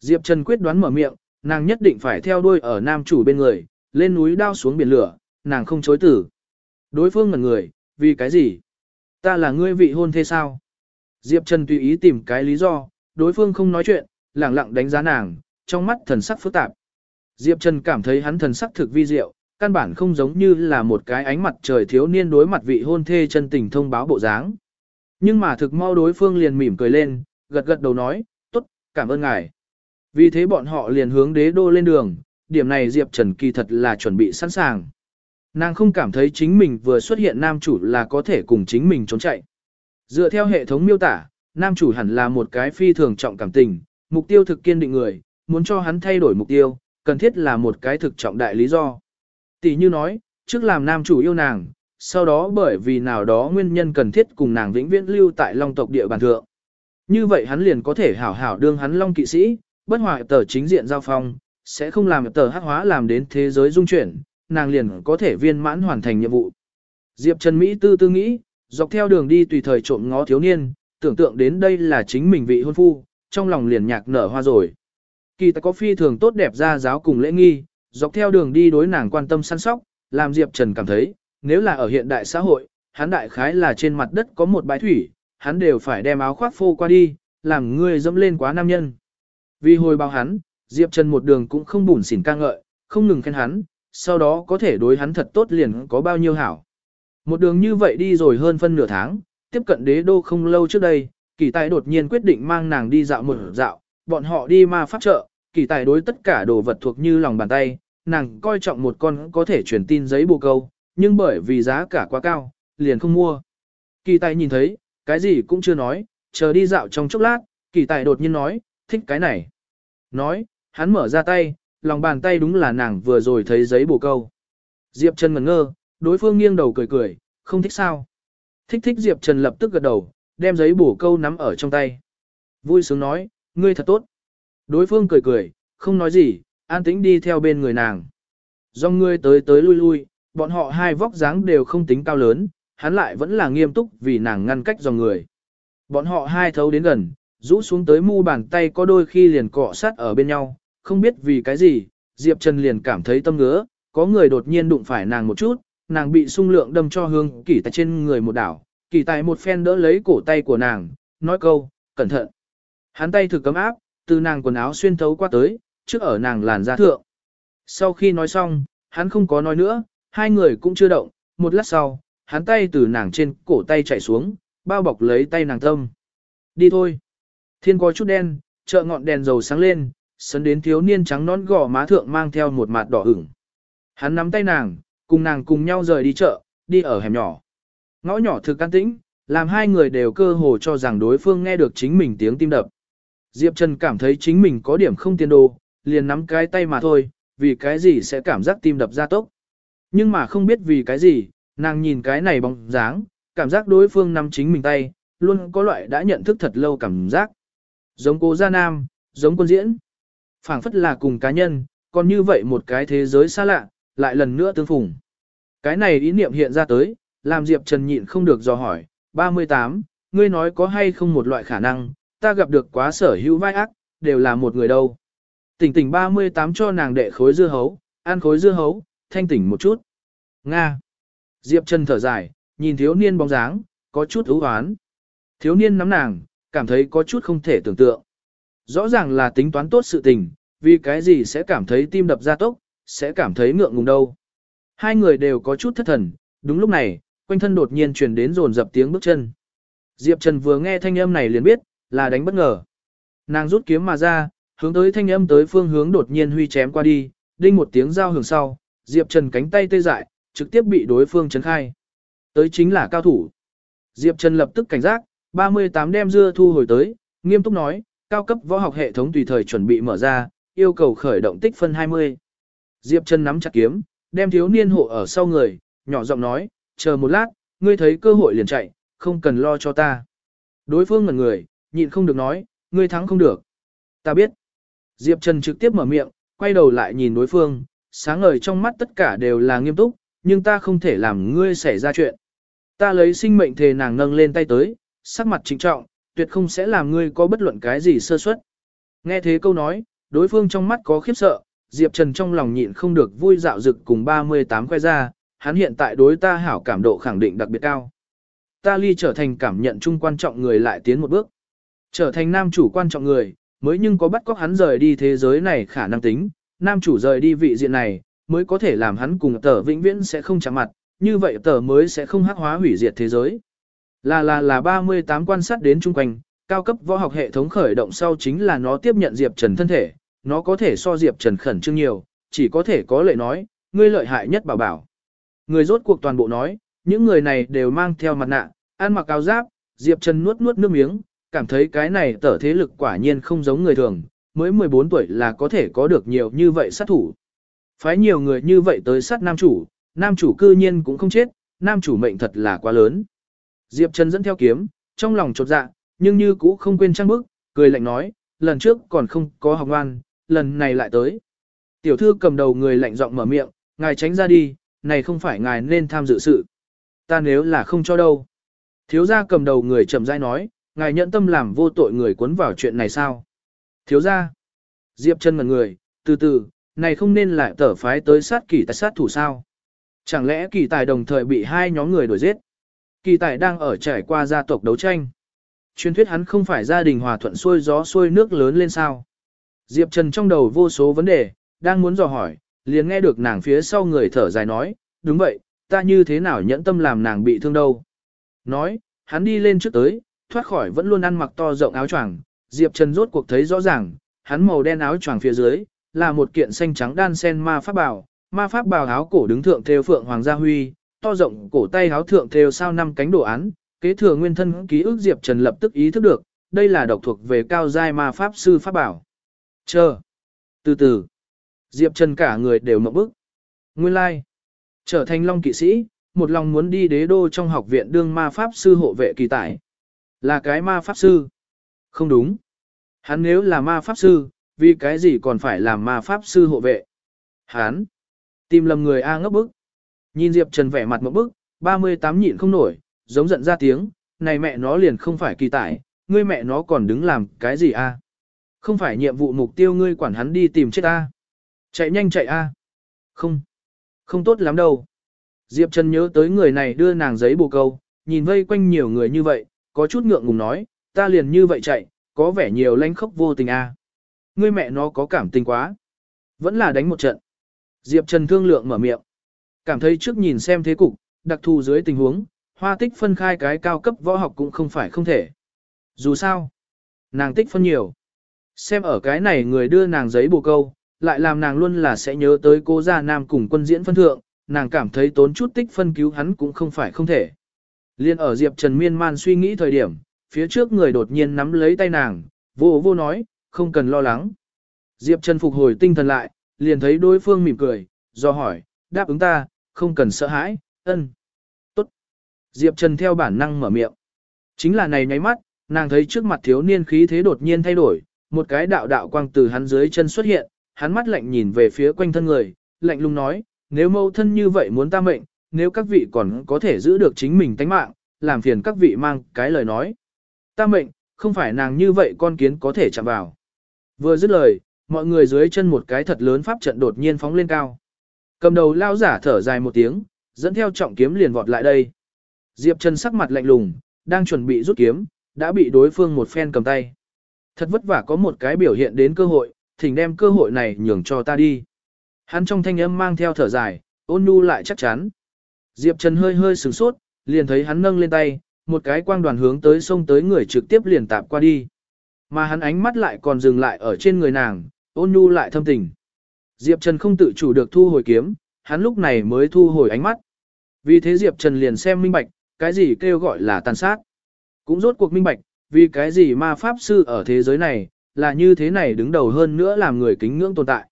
Diệp Trần quyết đoán mở miệng, nàng nhất định phải theo đuôi ở nam chủ bên người, lên núi đao xuống biển lửa, nàng không chối tử. Đối phương ngẩn người, vì cái gì? Ta là ngươi vị hôn thế sao? Diệp Trần tùy ý tìm cái lý do, đối phương không nói chuyện, lẳng lặng đánh giá nàng, trong mắt thần sắc phức tạp. Diệp Trần cảm thấy hắn thần sắc thực vi diệu, căn bản không giống như là một cái ánh mặt trời thiếu niên đối mặt vị hôn thê chân tình thông báo bộ dáng. Nhưng mà thực mau đối phương liền mỉm cười lên, gật gật đầu nói, tốt, cảm ơn ngài. Vì thế bọn họ liền hướng đế đô lên đường, điểm này Diệp Trần kỳ thật là chuẩn bị sẵn sàng. Nàng không cảm thấy chính mình vừa xuất hiện nam chủ là có thể cùng chính mình trốn chạy. Dựa theo hệ thống miêu tả, nam chủ hẳn là một cái phi thường trọng cảm tình, mục tiêu thực kiên định người, muốn cho hắn thay đổi mục tiêu, cần thiết là một cái thực trọng đại lý do. Tỷ như nói, trước làm nam chủ yêu nàng, sau đó bởi vì nào đó nguyên nhân cần thiết cùng nàng vĩnh viễn lưu tại long tộc địa bàn thượng. Như vậy hắn liền có thể hảo hảo đương hắn long kỵ sĩ, bất hoại tờ chính diện giao phong, sẽ không làm tờ hắc hóa làm đến thế giới dung chuyển, nàng liền có thể viên mãn hoàn thành nhiệm vụ. Diệp Trần Mỹ tư tư nghĩ, dọc theo đường đi tùy thời trộm ngó thiếu niên, tưởng tượng đến đây là chính mình vị hôn phu, trong lòng liền nhạc nở hoa rồi. Kỳ ta có phi thường tốt đẹp ra giáo cùng lễ nghi, dọc theo đường đi đối nàng quan tâm săn sóc, làm Diệp Trần cảm thấy, nếu là ở hiện đại xã hội, hắn đại khái là trên mặt đất có một bãi thủy, hắn đều phải đem áo khoác phô qua đi, làm người dẫm lên quá nam nhân. Vì hồi báo hắn, Diệp Trần một đường cũng không bùn xỉn ca ngợi, không ngừng khen hắn, sau đó có thể đối hắn thật tốt liền có bao nhiêu hảo. Một đường như vậy đi rồi hơn phân nửa tháng, tiếp cận đế đô không lâu trước đây, kỳ tài đột nhiên quyết định mang nàng đi dạo một dạo, bọn họ đi ma pháp chợ, kỳ tài đối tất cả đồ vật thuộc như lòng bàn tay, nàng coi trọng một con có thể truyền tin giấy bồ câu, nhưng bởi vì giá cả quá cao, liền không mua. Kỳ tài nhìn thấy, cái gì cũng chưa nói, chờ đi dạo trong chốc lát, kỳ tài đột nhiên nói, thích cái này. Nói, hắn mở ra tay, lòng bàn tay đúng là nàng vừa rồi thấy giấy bổ câu. Diệp Trần ngẩn ngơ, đối phương nghiêng đầu cười cười, không thích sao. Thích thích Diệp Trần lập tức gật đầu, đem giấy bổ câu nắm ở trong tay. Vui sướng nói, ngươi thật tốt. Đối phương cười cười, không nói gì, an tĩnh đi theo bên người nàng. Do ngươi tới tới lui lui, bọn họ hai vóc dáng đều không tính cao lớn, hắn lại vẫn là nghiêm túc vì nàng ngăn cách dòng người. Bọn họ hai thấu đến gần, rũ xuống tới mu bàn tay có đôi khi liền cọ sát ở bên nhau, không biết vì cái gì, Diệp Trần liền cảm thấy tâm ngứa, có người đột nhiên đụng phải nàng một chút, nàng bị sung lượng đâm cho hương kỳ tại trên người một đảo, kỳ tại một phen đỡ lấy cổ tay của nàng, nói câu, cẩn thận. Hắn tay thực cấm áp, từ nàng quần áo xuyên thấu qua tới, trước ở nàng làn da thượng. Sau khi nói xong, hắn không có nói nữa, hai người cũng chưa động, một lát sau, hắn tay từ nàng trên cổ tay chạy xuống, bao bọc lấy tay nàng tâm. Đi thôi. Thiên có chút đen, chợ ngọn đèn dầu sáng lên, sấn đến thiếu niên trắng nón gò má thượng mang theo một mặt đỏ ửng. Hắn nắm tay nàng, cùng nàng cùng nhau rời đi chợ, đi ở hẻm nhỏ. Ngõ nhỏ thực can tĩnh, làm hai người đều cơ hồ cho rằng đối phương nghe được chính mình tiếng tim đập. Diệp Trần cảm thấy chính mình có điểm không tiền đồ, liền nắm cái tay mà thôi, vì cái gì sẽ cảm giác tim đập ra tốc. Nhưng mà không biết vì cái gì, nàng nhìn cái này bóng dáng, cảm giác đối phương nắm chính mình tay, luôn có loại đã nhận thức thật lâu cảm giác. Giống cố gia nam, giống quân diễn phảng phất là cùng cá nhân, còn như vậy một cái thế giới xa lạ, lại lần nữa tương phùng. Cái này ý niệm hiện ra tới, làm Diệp Trần nhịn không được dò hỏi, 38, ngươi nói có hay không một loại khả năng, ta gặp được quá sở hữu vai ác, đều là một người đâu. Tỉnh tỉnh 38 cho nàng đệ khối dưa hấu, ăn khối dưa hấu, thanh tỉnh một chút. Nga. Diệp Trần thở dài, nhìn thiếu niên bóng dáng, có chút ưu hoán. Thiếu niên nắm nàng, cảm thấy có chút không thể tưởng tượng. Rõ ràng là tính toán tốt sự tình, vì cái gì sẽ cảm thấy tim đập ra tốc, sẽ cảm thấy ngượng ngùng đâu. Hai người đều có chút thất thần, đúng lúc này, quanh thân đột nhiên truyền đến rồn dập tiếng bước chân. Diệp Trần vừa nghe thanh âm này liền biết, là đánh bất ngờ. Nàng rút kiếm mà ra, hướng tới thanh âm tới phương hướng đột nhiên huy chém qua đi, đinh một tiếng giao hưởng sau, Diệp Trần cánh tay tê dại, trực tiếp bị đối phương chấn khai. Tới chính là cao thủ. Diệp Trần lập tức cảnh giác, 38 đem dưa thu hồi tới, nghiêm túc nói, cao cấp võ học hệ thống tùy thời chuẩn bị mở ra, yêu cầu khởi động tích phân 20. Diệp Trần nắm chặt kiếm, đem thiếu niên hộ ở sau người, nhỏ giọng nói, chờ một lát, ngươi thấy cơ hội liền chạy, không cần lo cho ta. Đối phương ngẩn người, nhịn không được nói, ngươi thắng không được. Ta biết. Diệp Trần trực tiếp mở miệng, quay đầu lại nhìn đối phương, sáng ngời trong mắt tất cả đều là nghiêm túc, nhưng ta không thể làm ngươi xảy ra chuyện. Ta lấy sinh mệnh thề nàng nâng lên tay tới, sắc mặt trịnh trọng, tuyệt không sẽ làm ngươi có bất luận cái gì sơ suất. Nghe thế câu nói, đối phương trong mắt có khiếp sợ, Diệp Trần trong lòng nhịn không được vui dạo dực cùng 38 khoe ra, hắn hiện tại đối ta hảo cảm độ khẳng định đặc biệt cao. Ta ly trở thành cảm nhận chung quan trọng người lại tiến một bước. Trở thành nam chủ quan trọng người, mới nhưng có bắt cóc hắn rời đi thế giới này khả năng tính, nam chủ rời đi vị diện này, mới có thể làm hắn cùng tờ vĩnh viễn sẽ không chạm mặt, như vậy tờ mới sẽ không hắc hóa hủy diệt thế giới. Là là là 38 quan sát đến chung quanh, cao cấp võ học hệ thống khởi động sau chính là nó tiếp nhận Diệp Trần thân thể, nó có thể so Diệp Trần khẩn trương nhiều, chỉ có thể có lệ nói, ngươi lợi hại nhất bảo bảo. Người rốt cuộc toàn bộ nói, những người này đều mang theo mặt nạ, ăn mặc áo giáp, Diệp Trần nuốt nuốt nước miếng, cảm thấy cái này tở thế lực quả nhiên không giống người thường, mới 14 tuổi là có thể có được nhiều như vậy sát thủ. Phái nhiều người như vậy tới sát nam chủ, nam chủ cư nhiên cũng không chết, nam chủ mệnh thật là quá lớn. Diệp Trần dẫn theo kiếm, trong lòng chột dạ, nhưng như cũ không quên trang bức, cười lạnh nói, lần trước còn không có học ngoan, lần này lại tới. Tiểu thư cầm đầu người lạnh giọng mở miệng, ngài tránh ra đi, này không phải ngài nên tham dự sự. Ta nếu là không cho đâu. Thiếu gia cầm đầu người chậm rãi nói, ngài nhận tâm làm vô tội người cuốn vào chuyện này sao? Thiếu gia. Diệp chân mặt người, từ từ, này không nên lại tở phái tới sát kỳ tài sát thủ sao? Chẳng lẽ kỳ tài đồng thời bị hai nhóm người đuổi giết? Kỳ tài đang ở trải qua gia tộc đấu tranh. Truyền thuyết hắn không phải gia đình hòa thuận xuôi gió xuôi nước lớn lên sao? Diệp Trần trong đầu vô số vấn đề, đang muốn dò hỏi, liền nghe được nàng phía sau người thở dài nói, đúng vậy, ta như thế nào nhẫn tâm làm nàng bị thương đâu. Nói, hắn đi lên trước tới, thoát khỏi vẫn luôn ăn mặc to rộng áo choàng, Diệp Trần rốt cuộc thấy rõ ràng, hắn màu đen áo choàng phía dưới, là một kiện xanh trắng đan sen ma pháp bào, ma pháp bào áo cổ đứng thượng theo phượng hoàng gia huy, to rộng cổ tay áo thượng theo sao năm cánh đồ án, kế thừa nguyên thân ký ức Diệp Trần lập tức ý thức được, đây là độc thuộc về cao giai ma pháp sư pháp bảo. Chờ. Từ từ. Diệp Trần cả người đều mộng bức. Nguyên lai. Like. Trở thành long kỵ sĩ, một lòng muốn đi đế đô trong học viện đương ma pháp sư hộ vệ kỳ tải. Là cái ma pháp sư. Không đúng. Hắn nếu là ma pháp sư, vì cái gì còn phải làm ma pháp sư hộ vệ? Hắn. Tìm lầm người A ngốc bức. Nhìn Diệp Trần vẻ mặt một bức, 38 nhịn không nổi, giống giận ra tiếng, này mẹ nó liền không phải kỳ tải, ngươi mẹ nó còn đứng làm cái gì a? Không phải nhiệm vụ mục tiêu ngươi quản hắn đi tìm chết a. Chạy nhanh chạy a. Không. Không tốt lắm đâu. Diệp Trần nhớ tới người này đưa nàng giấy bồ câu, nhìn vây quanh nhiều người như vậy, có chút ngượng ngùng nói, ta liền như vậy chạy, có vẻ nhiều lanh khốc vô tình a. Ngươi mẹ nó có cảm tình quá. Vẫn là đánh một trận. Diệp Trần thương lượng mở miệng. Cảm thấy trước nhìn xem thế cục, đặc thù dưới tình huống, hoa tích phân khai cái cao cấp võ học cũng không phải không thể. Dù sao, nàng tích phân nhiều. Xem ở cái này người đưa nàng giấy bồ câu, lại làm nàng luôn là sẽ nhớ tới cô gia nam cùng quân diễn phân thượng, nàng cảm thấy tốn chút tích phân cứu hắn cũng không phải không thể. Liên ở Diệp Trần miên man suy nghĩ thời điểm, phía trước người đột nhiên nắm lấy tay nàng, vô vô nói, không cần lo lắng. Diệp Trần phục hồi tinh thần lại, liền thấy đối phương mỉm cười, do hỏi, đáp ứng ta, không cần sợ hãi, ân. Tốt. Diệp Trần theo bản năng mở miệng. Chính là này nháy mắt, nàng thấy trước mặt thiếu niên khí thế đột nhiên thay đổi, một cái đạo đạo quang từ hắn dưới chân xuất hiện, hắn mắt lạnh nhìn về phía quanh thân người, lạnh lùng nói, nếu mâu thân như vậy muốn ta mệnh, nếu các vị còn có thể giữ được chính mình tánh mạng, làm phiền các vị mang cái lời nói. Ta mệnh, không phải nàng như vậy con kiến có thể chạm vào. Vừa dứt lời, mọi người dưới chân một cái thật lớn pháp trận đột nhiên phóng lên cao. Cầm đầu lao giả thở dài một tiếng, dẫn theo trọng kiếm liền vọt lại đây. Diệp Trần sắc mặt lạnh lùng, đang chuẩn bị rút kiếm, đã bị đối phương một phen cầm tay. Thật vất vả có một cái biểu hiện đến cơ hội, thỉnh đem cơ hội này nhường cho ta đi. Hắn trong thanh âm mang theo thở dài, ôn nhu lại chắc chắn. Diệp Trần hơi hơi sửng sốt, liền thấy hắn nâng lên tay, một cái quang đoàn hướng tới sông tới người trực tiếp liền tạp qua đi. Mà hắn ánh mắt lại còn dừng lại ở trên người nàng, ôn nhu lại thâm tình. Diệp Trần không tự chủ được thu hồi kiếm, hắn lúc này mới thu hồi ánh mắt. Vì thế Diệp Trần liền xem minh bạch, cái gì kêu gọi là tàn sát. Cũng rốt cuộc minh bạch, vì cái gì ma pháp sư ở thế giới này, là như thế này đứng đầu hơn nữa làm người kính ngưỡng tồn tại.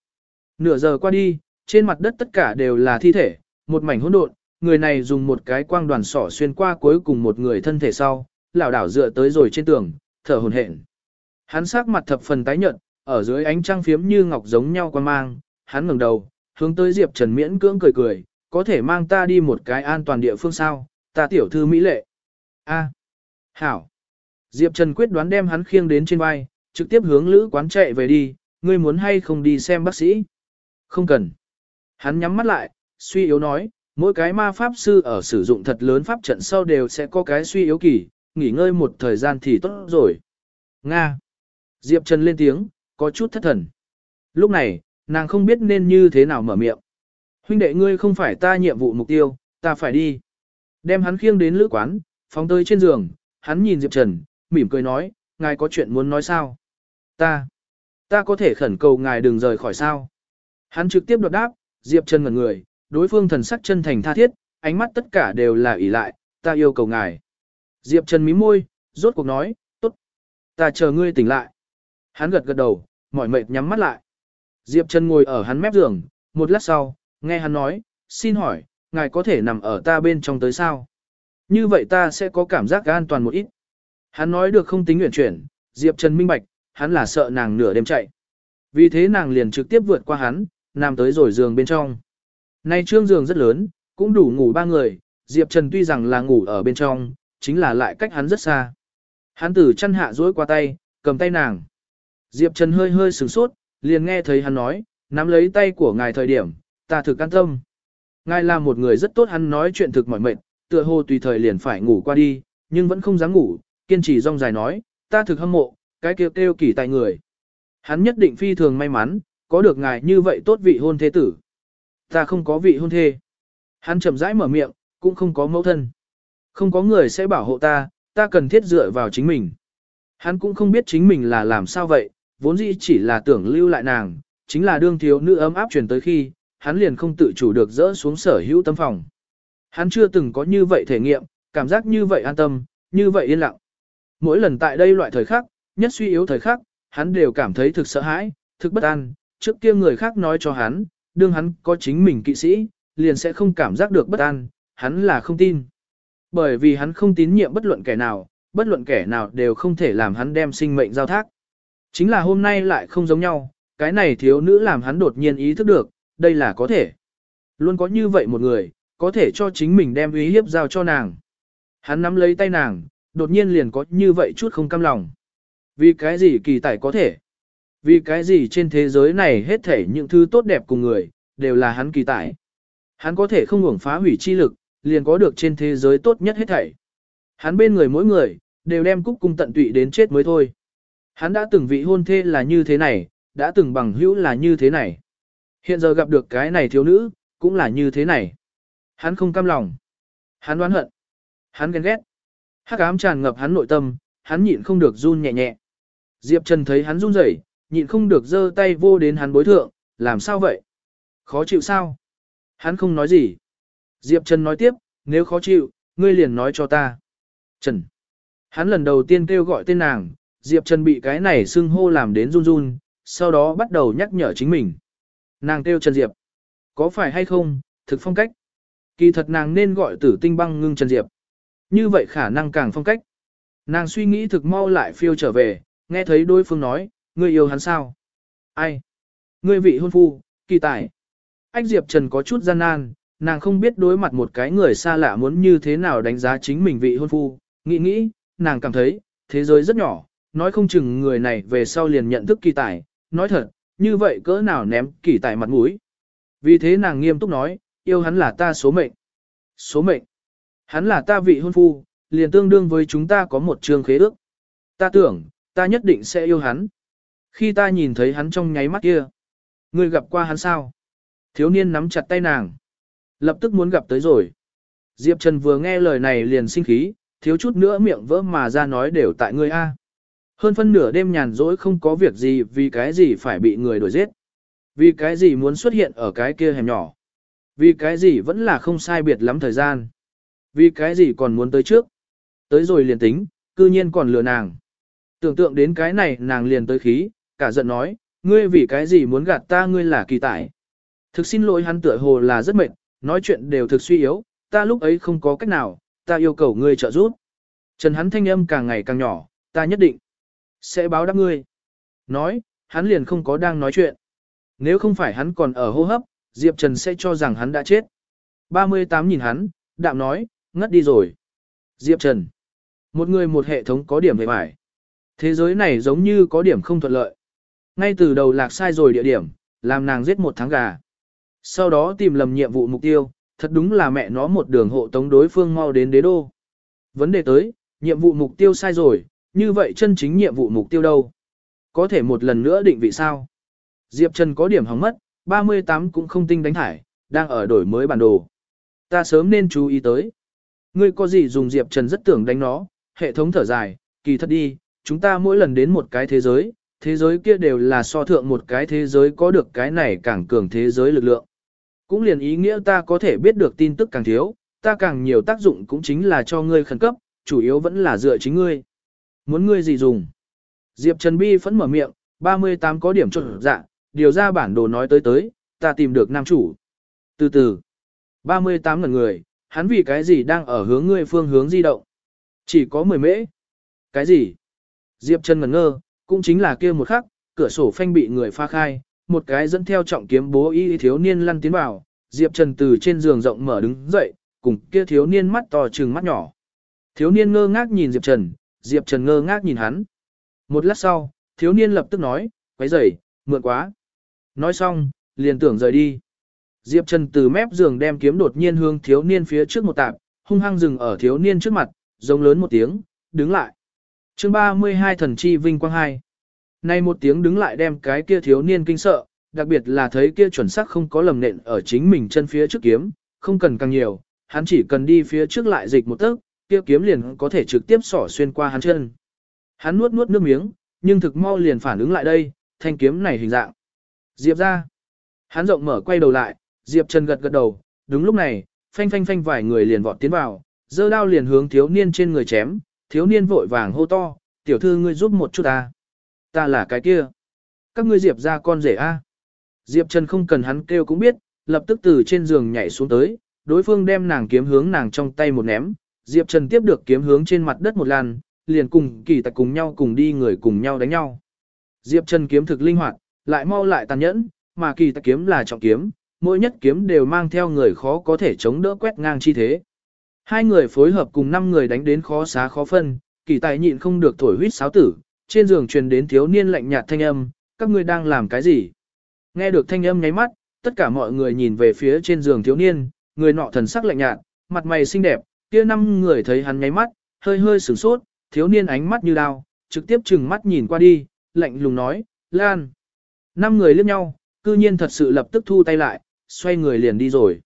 Nửa giờ qua đi, trên mặt đất tất cả đều là thi thể, một mảnh hỗn độn, người này dùng một cái quang đoàn sỏ xuyên qua cuối cùng một người thân thể sau, lảo đảo dựa tới rồi trên tường, thở hổn hển. Hắn sắc mặt thập phần tái nhợt, ở dưới ánh trăng phiếm như ngọc giống nhau quan mang, hắn ngẩng đầu, hướng tới Diệp Trần miễn cưỡng cười cười, có thể mang ta đi một cái an toàn địa phương sao, ta tiểu thư mỹ lệ. A. Hảo. Diệp Trần quyết đoán đem hắn khiêng đến trên vai, trực tiếp hướng lữ quán chạy về đi, ngươi muốn hay không đi xem bác sĩ? Không cần. Hắn nhắm mắt lại, suy yếu nói, mỗi cái ma pháp sư ở sử dụng thật lớn pháp trận sau đều sẽ có cái suy yếu kỳ, nghỉ ngơi một thời gian thì tốt rồi. Nga. Diệp Trần lên tiếng, có chút thất thần. Lúc này, nàng không biết nên như thế nào mở miệng. Huynh đệ ngươi không phải ta nhiệm vụ mục tiêu, ta phải đi. Đem hắn khiêng đến lữ quán, phóng tới trên giường, hắn nhìn Diệp Trần, mỉm cười nói, ngài có chuyện muốn nói sao? Ta, ta có thể khẩn cầu ngài đừng rời khỏi sao? Hắn trực tiếp đột đáp, Diệp Trần ngẩn người, đối phương thần sắc chân thành tha thiết, ánh mắt tất cả đều là ỷ lại, ta yêu cầu ngài. Diệp Trần mím môi, rốt cuộc nói, tốt, ta chờ ngươi tỉnh lại. Hắn gật gật đầu, mỏi mệt nhắm mắt lại. Diệp Trần ngồi ở hắn mép giường, một lát sau, nghe hắn nói, xin hỏi, ngài có thể nằm ở ta bên trong tới sao? Như vậy ta sẽ có cảm giác an toàn một ít. Hắn nói được không tính nguyện chuyển, Diệp Trần minh bạch, hắn là sợ nàng nửa đêm chạy. Vì thế nàng liền trực tiếp vượt qua hắn, nằm tới rồi giường bên trong. Nay trương giường rất lớn, cũng đủ ngủ ba người, Diệp Trần tuy rằng là ngủ ở bên trong, chính là lại cách hắn rất xa. Hắn từ chân hạ duỗi qua tay, cầm tay nàng. Diệp Trần hơi hơi sửng sốt, liền nghe thấy hắn nói, nắm lấy tay của ngài thời điểm, ta thực an tâm. Ngài là một người rất tốt hắn nói chuyện thực mỏi mệt, tựa hồ tùy thời liền phải ngủ qua đi, nhưng vẫn không dám ngủ, kiên trì rong dài nói, ta thực hâm mộ, cái kêu kêu kỳ tại người. Hắn nhất định phi thường may mắn, có được ngài như vậy tốt vị hôn thế tử. Ta không có vị hôn thê. Hắn chậm rãi mở miệng, cũng không có mẫu thân. Không có người sẽ bảo hộ ta, ta cần thiết dựa vào chính mình. Hắn cũng không biết chính mình là làm sao vậy, vốn dĩ chỉ là tưởng lưu lại nàng, chính là đương thiếu nữ ấm áp truyền tới khi, hắn liền không tự chủ được dỡ xuống sở hữu tâm phòng. Hắn chưa từng có như vậy thể nghiệm, cảm giác như vậy an tâm, như vậy yên lặng. Mỗi lần tại đây loại thời khắc, nhất suy yếu thời khắc, hắn đều cảm thấy thực sợ hãi, thực bất an, trước kia người khác nói cho hắn, đương hắn có chính mình kỵ sĩ, liền sẽ không cảm giác được bất an, hắn là không tin. Bởi vì hắn không tín nhiệm bất luận kẻ nào, bất luận kẻ nào đều không thể làm hắn đem sinh mệnh giao thác. Chính là hôm nay lại không giống nhau, cái này thiếu nữ làm hắn đột nhiên ý thức được, đây là có thể. Luôn có như vậy một người, có thể cho chính mình đem ý hiếp giao cho nàng. Hắn nắm lấy tay nàng, đột nhiên liền có như vậy chút không cam lòng. Vì cái gì kỳ tài có thể? Vì cái gì trên thế giới này hết thể những thứ tốt đẹp cùng người, đều là hắn kỳ tài. Hắn có thể không ngủng phá hủy chi lực, liền có được trên thế giới tốt nhất hết thảy. Hắn bên người mỗi người, đều đem cúc cung tận tụy đến chết mới thôi. Hắn đã từng vị hôn thê là như thế này, đã từng bằng hữu là như thế này. Hiện giờ gặp được cái này thiếu nữ, cũng là như thế này. Hắn không cam lòng. Hắn oán hận. Hắn ghen ghét. Hắc ám tràn ngập hắn nội tâm, hắn nhịn không được run nhẹ nhẹ. Diệp Trần thấy hắn run rẩy, nhịn không được giơ tay vô đến hắn bối thượng, làm sao vậy? Khó chịu sao? Hắn không nói gì. Diệp Trần nói tiếp, nếu khó chịu, ngươi liền nói cho ta. Trần. Hắn lần đầu tiên kêu gọi tên nàng, Diệp Trần bị cái này xưng hô làm đến run run, sau đó bắt đầu nhắc nhở chính mình. Nàng kêu Trần Diệp. Có phải hay không, thực phong cách. Kỳ thật nàng nên gọi tử tinh băng ngưng Trần Diệp. Như vậy khả năng càng phong cách. Nàng suy nghĩ thực mau lại phiêu trở về, nghe thấy đối phương nói, ngươi yêu hắn sao? Ai? Ngươi vị hôn phu, kỳ tài. Ách Diệp Trần có chút gian nan, nàng không biết đối mặt một cái người xa lạ muốn như thế nào đánh giá chính mình vị hôn phu. Nghĩ nghĩ, nàng cảm thấy, thế giới rất nhỏ, nói không chừng người này về sau liền nhận thức kỳ tài. Nói thật, như vậy cỡ nào ném kỳ tài mặt mũi. Vì thế nàng nghiêm túc nói, yêu hắn là ta số mệnh. Số mệnh. Hắn là ta vị hôn phu, liền tương đương với chúng ta có một trường khế ước. Ta tưởng, ta nhất định sẽ yêu hắn. Khi ta nhìn thấy hắn trong nháy mắt kia, ngươi gặp qua hắn sao? Thiếu niên nắm chặt tay nàng. Lập tức muốn gặp tới rồi. Diệp Trần vừa nghe lời này liền sinh khí, thiếu chút nữa miệng vỡ mà ra nói đều tại ngươi A. Hơn phân nửa đêm nhàn rỗi không có việc gì vì cái gì phải bị người đuổi giết. Vì cái gì muốn xuất hiện ở cái kia hẻm nhỏ. Vì cái gì vẫn là không sai biệt lắm thời gian. Vì cái gì còn muốn tới trước. Tới rồi liền tính, cư nhiên còn lừa nàng. Tưởng tượng đến cái này nàng liền tới khí, cả giận nói, ngươi vì cái gì muốn gạt ta ngươi là kỳ tài. Thực xin lỗi hắn tựa hồ là rất mệt, nói chuyện đều thực suy yếu, ta lúc ấy không có cách nào, ta yêu cầu ngươi trợ giúp. Trần hắn thanh âm càng ngày càng nhỏ, ta nhất định sẽ báo đáp ngươi. Nói, hắn liền không có đang nói chuyện. Nếu không phải hắn còn ở hô hấp, Diệp Trần sẽ cho rằng hắn đã chết. 38 nhìn hắn, đạm nói, ngất đi rồi. Diệp Trần. Một người một hệ thống có điểm về mải. Thế giới này giống như có điểm không thuận lợi. Ngay từ đầu lạc sai rồi địa điểm, làm nàng giết một tháng gà. Sau đó tìm lầm nhiệm vụ mục tiêu, thật đúng là mẹ nó một đường hộ tống đối phương mau đến đế đô. Vấn đề tới, nhiệm vụ mục tiêu sai rồi, như vậy chân chính nhiệm vụ mục tiêu đâu? Có thể một lần nữa định vị sao? Diệp Trần có điểm hỏng mất, 38 cũng không tinh đánh thải, đang ở đổi mới bản đồ. Ta sớm nên chú ý tới. Ngươi có gì dùng Diệp Trần rất tưởng đánh nó, hệ thống thở dài, kỳ thật đi, chúng ta mỗi lần đến một cái thế giới, thế giới kia đều là so thượng một cái thế giới có được cái này càng cường thế giới lực lượng. Cũng liền ý nghĩa ta có thể biết được tin tức càng thiếu, ta càng nhiều tác dụng cũng chính là cho ngươi khẩn cấp, chủ yếu vẫn là dựa chính ngươi. Muốn ngươi gì dùng? Diệp Trần Bi phẫn mở miệng, 38 có điểm trộn dạ, điều ra bản đồ nói tới tới, ta tìm được nam chủ. Từ từ, 38 ngần người, hắn vì cái gì đang ở hướng ngươi phương hướng di động? Chỉ có 10 mễ. Cái gì? Diệp Trần ngẩn ngơ, cũng chính là kia một khắc, cửa sổ phanh bị người pha khai, một cái dẫn theo trọng kiếm bố y thiếu niên lăn tiến vào, Diệp Trần từ trên giường rộng mở đứng dậy, cùng kia thiếu niên mắt to trừng mắt nhỏ. Thiếu niên ngơ ngác nhìn Diệp Trần, Diệp Trần ngơ ngác nhìn hắn. Một lát sau, thiếu niên lập tức nói, quấy rầy, mượn quá. Nói xong, liền tưởng rời đi. Diệp Trần từ mép giường đem kiếm đột nhiên hướng thiếu niên phía trước một tạp, hung hăng dừng ở thiếu niên trước mặt, giống lớn một tiếng, đứng lại. chương 32 thần chi vinh quang hai. Nay một tiếng đứng lại đem cái kia thiếu niên kinh sợ, đặc biệt là thấy kia chuẩn xác không có lầm nện ở chính mình chân phía trước kiếm, không cần càng nhiều, hắn chỉ cần đi phía trước lại dịch một tấc, kia kiếm liền có thể trực tiếp xỏ xuyên qua hắn chân. Hắn nuốt nuốt nước miếng, nhưng thực mau liền phản ứng lại đây, thanh kiếm này hình dạng. Diệp ra. Hắn rộng mở quay đầu lại, Diệp Trần gật gật đầu, đúng lúc này, phanh phanh phanh vài người liền vọt tiến vào, giơ đao liền hướng thiếu niên trên người chém, thiếu niên vội vàng hô to, tiểu thư ngươi giúp một chút ta. Ta là cái kia. Các ngươi Diệp ra con rể a. Diệp Trần không cần hắn kêu cũng biết, lập tức từ trên giường nhảy xuống tới, đối phương đem nàng kiếm hướng nàng trong tay một ném, Diệp Trần tiếp được kiếm hướng trên mặt đất một lần, liền cùng kỳ tạch cùng nhau cùng đi người cùng nhau đánh nhau. Diệp Trần kiếm thực linh hoạt, lại mau lại tàn nhẫn, mà kỳ tạch kiếm là trọng kiếm, mỗi nhất kiếm đều mang theo người khó có thể chống đỡ quét ngang chi thế. Hai người phối hợp cùng năm người đánh đến khó xá khó phân, kỳ tài nhịn không được thổi huýt sáo tử, trên giường truyền đến thiếu niên lạnh nhạt thanh âm, các ngươi đang làm cái gì? Nghe được thanh âm nháy mắt, tất cả mọi người nhìn về phía trên giường thiếu niên, người nọ thần sắc lạnh nhạt, mặt mày xinh đẹp, kia năm người thấy hắn nháy mắt, hơi hơi sửng sốt, thiếu niên ánh mắt như đao, trực tiếp chừng mắt nhìn qua đi, lạnh lùng nói, Lan. Năm người liếc nhau, cư nhiên thật sự lập tức thu tay lại, xoay người liền đi rồi.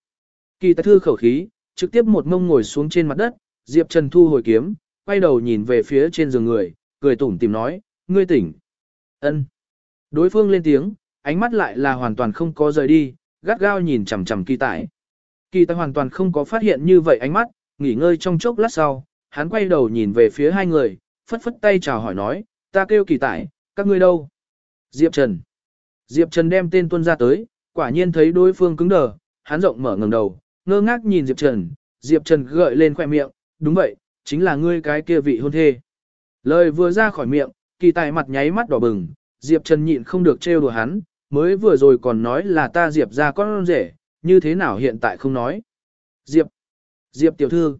Kỳ tài thư khẩu khí, trực tiếp một mông ngồi xuống trên mặt đất, Diệp Trần thu hồi kiếm, quay đầu nhìn về phía trên giường người, cười tủm tìm nói, ngươi tỉnh. ân Đối phương lên tiếng, ánh mắt lại là hoàn toàn không có rời đi, gắt gao nhìn chằm chằm kỳ tài. Kỳ tài hoàn toàn không có phát hiện như vậy ánh mắt, nghỉ ngơi trong chốc lát sau, hắn quay đầu nhìn về phía hai người, phất phất tay chào hỏi nói, ta kêu kỳ tài, các ngươi đâu? Diệp Trần. Diệp Trần đem tên tuân ra tới, quả nhiên thấy đối phương cứng đờ, hắn rộng mở ngẩng đầu, ngơ ngác nhìn Diệp Trần, Diệp Trần gợi lên khỏe miệng, đúng vậy, chính là ngươi cái kia vị hôn thê. Lời vừa ra khỏi miệng, kỳ tài mặt nháy mắt đỏ bừng, Diệp Trần nhịn không được trêu đùa hắn, mới vừa rồi còn nói là ta Diệp ra con rể, như thế nào hiện tại không nói. Diệp, Diệp tiểu thư,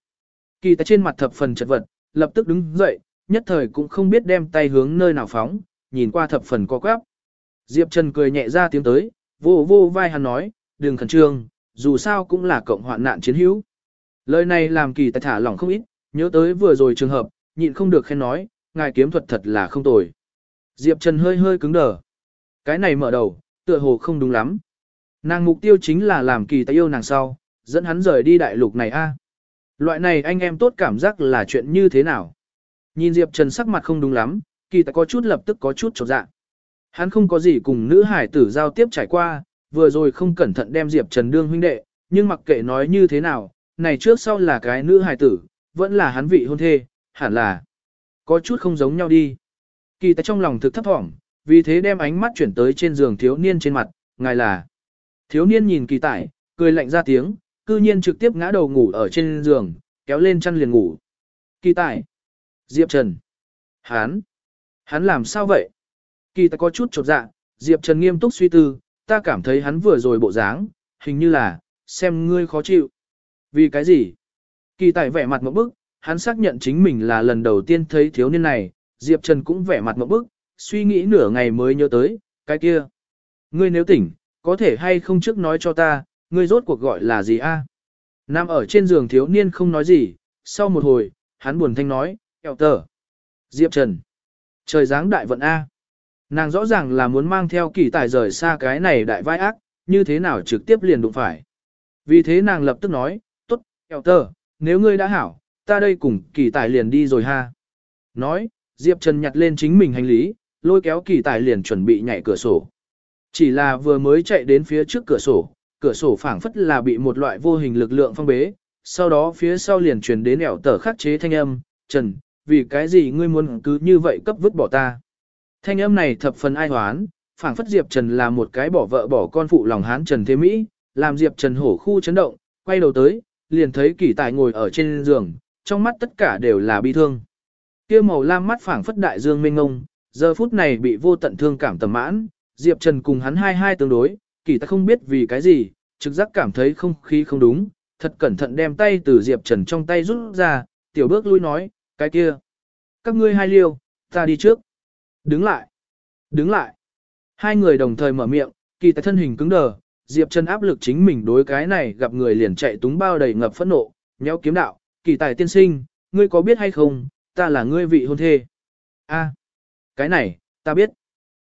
kỳ tài trên mặt thập phần chật vật, lập tức đứng dậy, nhất thời cũng không biết đem tay hướng nơi nào phóng, nhìn qua thập phần co quắp. Diệp Trần cười nhẹ ra tiếng tới, vô vô vai hắn nói, đừng khẩn trương, dù sao cũng là cộng hoạn nạn chiến hữu. Lời này làm kỳ tài thả lỏng không ít, nhớ tới vừa rồi trường hợp, nhịn không được khen nói, ngài kiếm thuật thật là không tồi. Diệp Trần hơi hơi cứng đờ. Cái này mở đầu, tựa hồ không đúng lắm. Nàng mục tiêu chính là làm kỳ tài yêu nàng sau, dẫn hắn rời đi đại lục này a. Loại này anh em tốt cảm giác là chuyện như thế nào? Nhìn Diệp Trần sắc mặt không đúng lắm, kỳ tài có chút lập tức có chút chột dạ. Hắn không có gì cùng nữ hải tử giao tiếp trải qua, vừa rồi không cẩn thận đem Diệp Trần đương huynh đệ, nhưng mặc kệ nói như thế nào, này trước sau là cái nữ hải tử, vẫn là hắn vị hôn thê, hẳn là có chút không giống nhau đi. Kỳ tài trong lòng thực thấp thỏm, vì thế đem ánh mắt chuyển tới trên giường thiếu niên trên mặt, ngài là. Thiếu niên nhìn kỳ tài cười lạnh ra tiếng, cư nhiên trực tiếp ngã đầu ngủ ở trên giường, kéo lên chăn liền ngủ. Kỳ tài Diệp Trần. Hán. Hắn làm sao vậy? Kỳ tài có chút chột dạ, Diệp Trần nghiêm túc suy tư, ta cảm thấy hắn vừa rồi bộ dáng, hình như là, xem ngươi khó chịu. Vì cái gì? Kỳ tài vẻ mặt một bức, hắn xác nhận chính mình là lần đầu tiên thấy thiếu niên này, Diệp Trần cũng vẻ mặt một bức, suy nghĩ nửa ngày mới nhớ tới, cái kia. Ngươi nếu tỉnh, có thể hay không trước nói cho ta, ngươi rốt cuộc gọi là gì a? Nam ở trên giường thiếu niên không nói gì, sau một hồi, hắn buồn thanh nói, eo tờ. Diệp Trần. Trời dáng đại vận A. Nàng rõ ràng là muốn mang theo kỳ tài rời xa cái này đại vai ác, như thế nào trực tiếp liền đụng phải. Vì thế nàng lập tức nói, tốt, eo tờ, nếu ngươi đã hảo, ta đây cùng kỳ tài liền đi rồi ha. Nói, Diệp Trần nhặt lên chính mình hành lý, lôi kéo kỳ tài liền chuẩn bị nhảy cửa sổ. Chỉ là vừa mới chạy đến phía trước cửa sổ, cửa sổ phảng phất là bị một loại vô hình lực lượng phong bế, sau đó phía sau liền truyền đến ẻo tở khắc chế thanh âm, Trần, vì cái gì ngươi muốn cứ như vậy cấp vứt bỏ ta. Thanh âm này thập phần ai hoán, phảng phất Diệp Trần là một cái bỏ vợ bỏ con phụ lòng hán Trần Thế Mỹ, làm Diệp Trần hổ khu chấn động, quay đầu tới, liền thấy kỷ tài ngồi ở trên giường, trong mắt tất cả đều là bi thương. Kia màu lam mắt phảng phất đại dương mênh ngông, giờ phút này bị vô tận thương cảm tầm mãn, Diệp Trần cùng hắn hai hai tương đối, kỳ ta không biết vì cái gì, trực giác cảm thấy không khí không đúng, thật cẩn thận đem tay từ Diệp Trần trong tay rút ra, tiểu bước lui nói, cái kia. Các ngươi hai liêu, ta đi trước. Đứng lại. Đứng lại. Hai người đồng thời mở miệng, kỳ tài thân hình cứng đờ, Diệp Trần áp lực chính mình đối cái này gặp người liền chạy túng bao đầy ngập phẫn nộ, nhéo kiếm đạo, kỳ tài tiên sinh, ngươi có biết hay không, ta là ngươi vị hôn thê. a cái này, ta biết.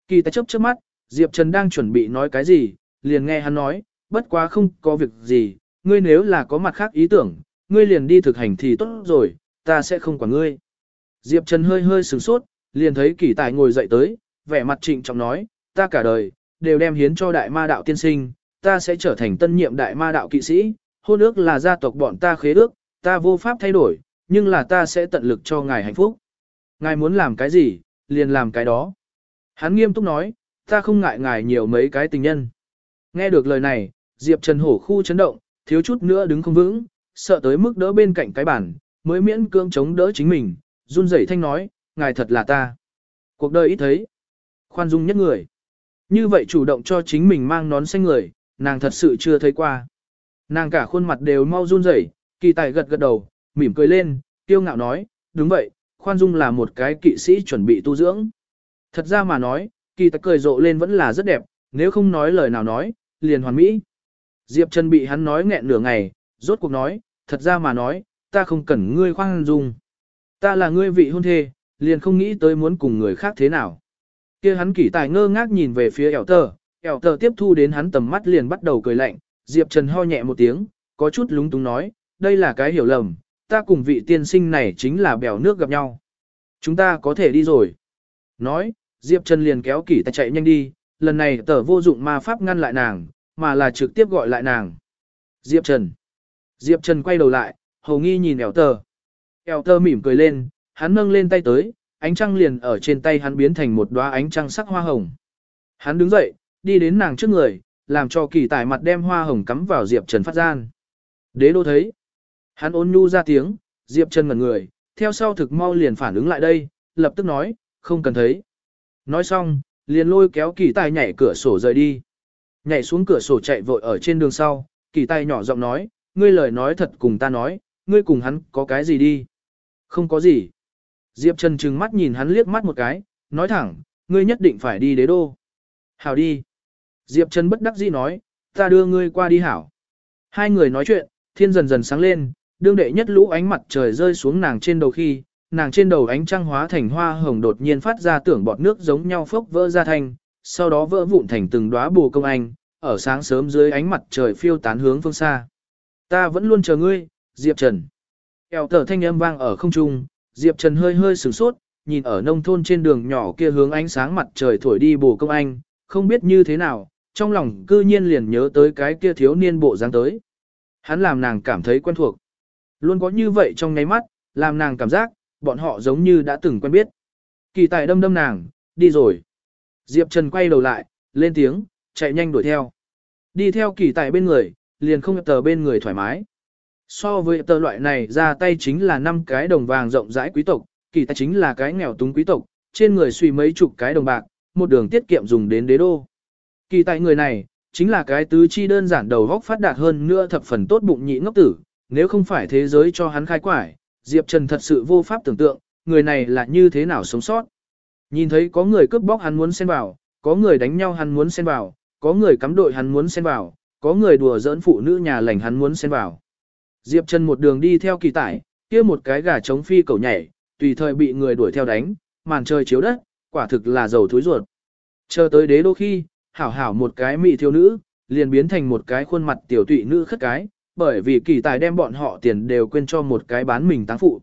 Kỳ tài chấp chớp mắt, Diệp Trần đang chuẩn bị nói cái gì, liền nghe hắn nói, bất quá không có việc gì, ngươi nếu là có mặt khác ý tưởng, ngươi liền đi thực hành thì tốt rồi, ta sẽ không quản ngươi. Diệp Trần hơi hơi sửng sốt, liền thấy kỳ tài ngồi dậy tới, vẻ mặt trịnh trọng nói, ta cả đời, đều đem hiến cho đại ma đạo tiên sinh, ta sẽ trở thành tân nhiệm đại ma đạo kỵ sĩ, hôn ước là gia tộc bọn ta khế ước, ta vô pháp thay đổi, nhưng là ta sẽ tận lực cho ngài hạnh phúc. Ngài muốn làm cái gì, liền làm cái đó. Hắn nghiêm túc nói, ta không ngại ngài nhiều mấy cái tình nhân. Nghe được lời này, Diệp Trần hổ khu chấn động, thiếu chút nữa đứng không vững, sợ tới mức đỡ bên cạnh cái bàn, mới miễn cưỡng chống đỡ chính mình, run rẩy thanh nói, ngài thật là ta. Cuộc đời ít thấy, khoan dung nhất người. Như vậy chủ động cho chính mình mang nón xanh người, nàng thật sự chưa thấy qua. Nàng cả khuôn mặt đều mau run rẩy, kỳ tài gật gật đầu, mỉm cười lên, kiêu ngạo nói, đúng vậy, khoan dung là một cái kỵ sĩ chuẩn bị tu dưỡng. Thật ra mà nói, kỳ tài cười rộ lên vẫn là rất đẹp, nếu không nói lời nào nói, liền hoàn mỹ. Diệp Trần bị hắn nói nghẹn nửa ngày, rốt cuộc nói, thật ra mà nói, ta không cần ngươi khoan dung. Ta là ngươi vị hôn thê, liền không nghĩ tới muốn cùng người khác thế nào. kia hắn kỷ tài ngơ ngác nhìn về phía ẻo tờ, ẻo tờ tiếp thu đến hắn tầm mắt liền bắt đầu cười lạnh, Diệp Trần ho nhẹ một tiếng, có chút lúng túng nói, đây là cái hiểu lầm, ta cùng vị tiên sinh này chính là bèo nước gặp nhau. Chúng ta có thể đi rồi. Nói, Diệp Trần liền kéo kỷ tài chạy nhanh đi, lần này tờ vô dụng ma pháp ngăn lại nàng, mà là trực tiếp gọi lại nàng. Diệp Trần. Diệp Trần quay đầu lại, hầu nghi nhìn ẻo tờ. Ẻo tờ mỉm cười lên, hắn nâng lên tay tới, ánh trăng liền ở trên tay hắn biến thành một đóa ánh trăng sắc hoa hồng. Hắn đứng dậy, đi đến nàng trước người, làm cho kỳ tài mặt đem hoa hồng cắm vào Diệp Trần phát gian. Đế đô thấy. Hắn ôn nhu ra tiếng, Diệp Trần ngẩn người, theo sau thực mau liền phản ứng lại đây, lập tức nói, không cần thấy. Nói xong, liền lôi kéo kỳ tài nhảy cửa sổ rời đi. Nhảy xuống cửa sổ chạy vội ở trên đường sau, kỳ tài nhỏ giọng nói, ngươi lời nói thật cùng ta nói, ngươi cùng hắn có cái gì đi. Không có gì. Diệp Trần trừng mắt nhìn hắn liếc mắt một cái, nói thẳng, ngươi nhất định phải đi đế đô. Hảo đi. Diệp Trần bất đắc dĩ nói, ta đưa ngươi qua đi hảo. Hai người nói chuyện, thiên dần dần sáng lên, đương đệ nhất lũ ánh mặt trời rơi xuống nàng trên đầu khi, nàng trên đầu ánh trăng hóa thành hoa hồng đột nhiên phát ra tưởng bọt nước giống nhau phốc vỡ ra thành, sau đó vỡ vụn thành từng đóa bồ công anh, ở sáng sớm dưới ánh mặt trời phiêu tán hướng phương xa. Ta vẫn luôn chờ ngươi, Diệp Trần. Kèo tờ thanh âm vang ở không trung, Diệp Trần hơi hơi sửng sốt, nhìn ở nông thôn trên đường nhỏ kia hướng ánh sáng mặt trời thổi đi bồ công anh, không biết như thế nào, trong lòng cư nhiên liền nhớ tới cái kia thiếu niên bộ dáng tới. Hắn làm nàng cảm thấy quen thuộc. Luôn có như vậy trong ngáy mắt, làm nàng cảm giác, bọn họ giống như đã từng quen biết. Kỳ tài đâm đâm nàng, đi rồi. Diệp Trần quay đầu lại, lên tiếng, chạy nhanh đuổi theo. Đi theo kỳ tài bên người, liền không tờ bên người thoải mái. So với tờ loại này ra tay chính là năm cái đồng vàng rộng rãi quý tộc, kỳ tài chính là cái nghèo túng quý tộc, trên người suy mấy chục cái đồng bạc, một đường tiết kiệm dùng đến đế đô. Kỳ tài người này, chính là cái tứ chi đơn giản đầu góc phát đạt hơn nữa thập phần tốt bụng nhị ngốc tử, nếu không phải thế giới cho hắn khai quải, Diệp Trần thật sự vô pháp tưởng tượng, người này là như thế nào sống sót. Nhìn thấy có người cướp bóc hắn muốn xen vào, có người đánh nhau hắn muốn xen vào, có người cắm đội hắn muốn xen vào, có người đùa giỡn phụ nữ nhà lành hắn muốn xen vào. Diệp Trần một đường đi theo kỳ tải, kia một cái gà trống phi cầu nhảy, tùy thời bị người đuổi theo đánh, màn trời chiếu đất, quả thực là dầu thối ruột. Chờ tới đế đô khi, hảo hảo một cái mị thiếu nữ, liền biến thành một cái khuôn mặt tiểu tụy nữ khất cái, bởi vì kỳ tài đem bọn họ tiền đều quên cho một cái bán mình táng phụ.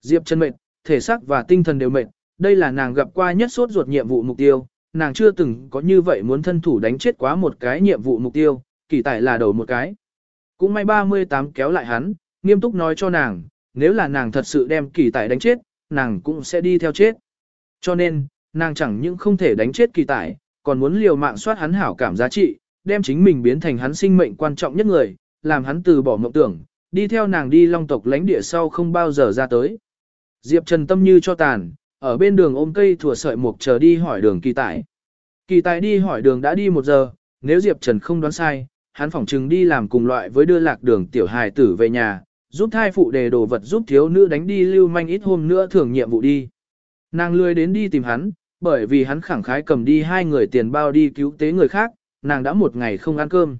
Diệp chân mệt, thể xác và tinh thần đều mệt, đây là nàng gặp qua nhất sốt ruột nhiệm vụ mục tiêu, nàng chưa từng có như vậy muốn thân thủ đánh chết quá một cái nhiệm vụ mục tiêu, kỳ tài là đầu một cái. Cũng may 38 kéo lại hắn, nghiêm túc nói cho nàng, nếu là nàng thật sự đem kỳ tài đánh chết, nàng cũng sẽ đi theo chết. Cho nên, nàng chẳng những không thể đánh chết kỳ tài, còn muốn liều mạng soát hắn hảo cảm giá trị, đem chính mình biến thành hắn sinh mệnh quan trọng nhất người, làm hắn từ bỏ mộng tưởng, đi theo nàng đi long tộc lãnh địa sau không bao giờ ra tới. Diệp Trần tâm như cho tàn, ở bên đường ôm cây thủa sợi mục chờ đi hỏi đường kỳ Tải. Kỳ Tải đi hỏi đường đã đi một giờ, nếu Diệp Trần không đoán sai, hắn phỏng chừng đi làm cùng loại với đưa lạc đường tiểu hài tử về nhà, giúp thai phụ đề đồ vật giúp thiếu nữ đánh đi lưu manh ít hôm nữa thưởng nhiệm vụ đi. Nàng lười đến đi tìm hắn, bởi vì hắn khẳng khái cầm đi hai người tiền bao đi cứu tế người khác, nàng đã một ngày không ăn cơm.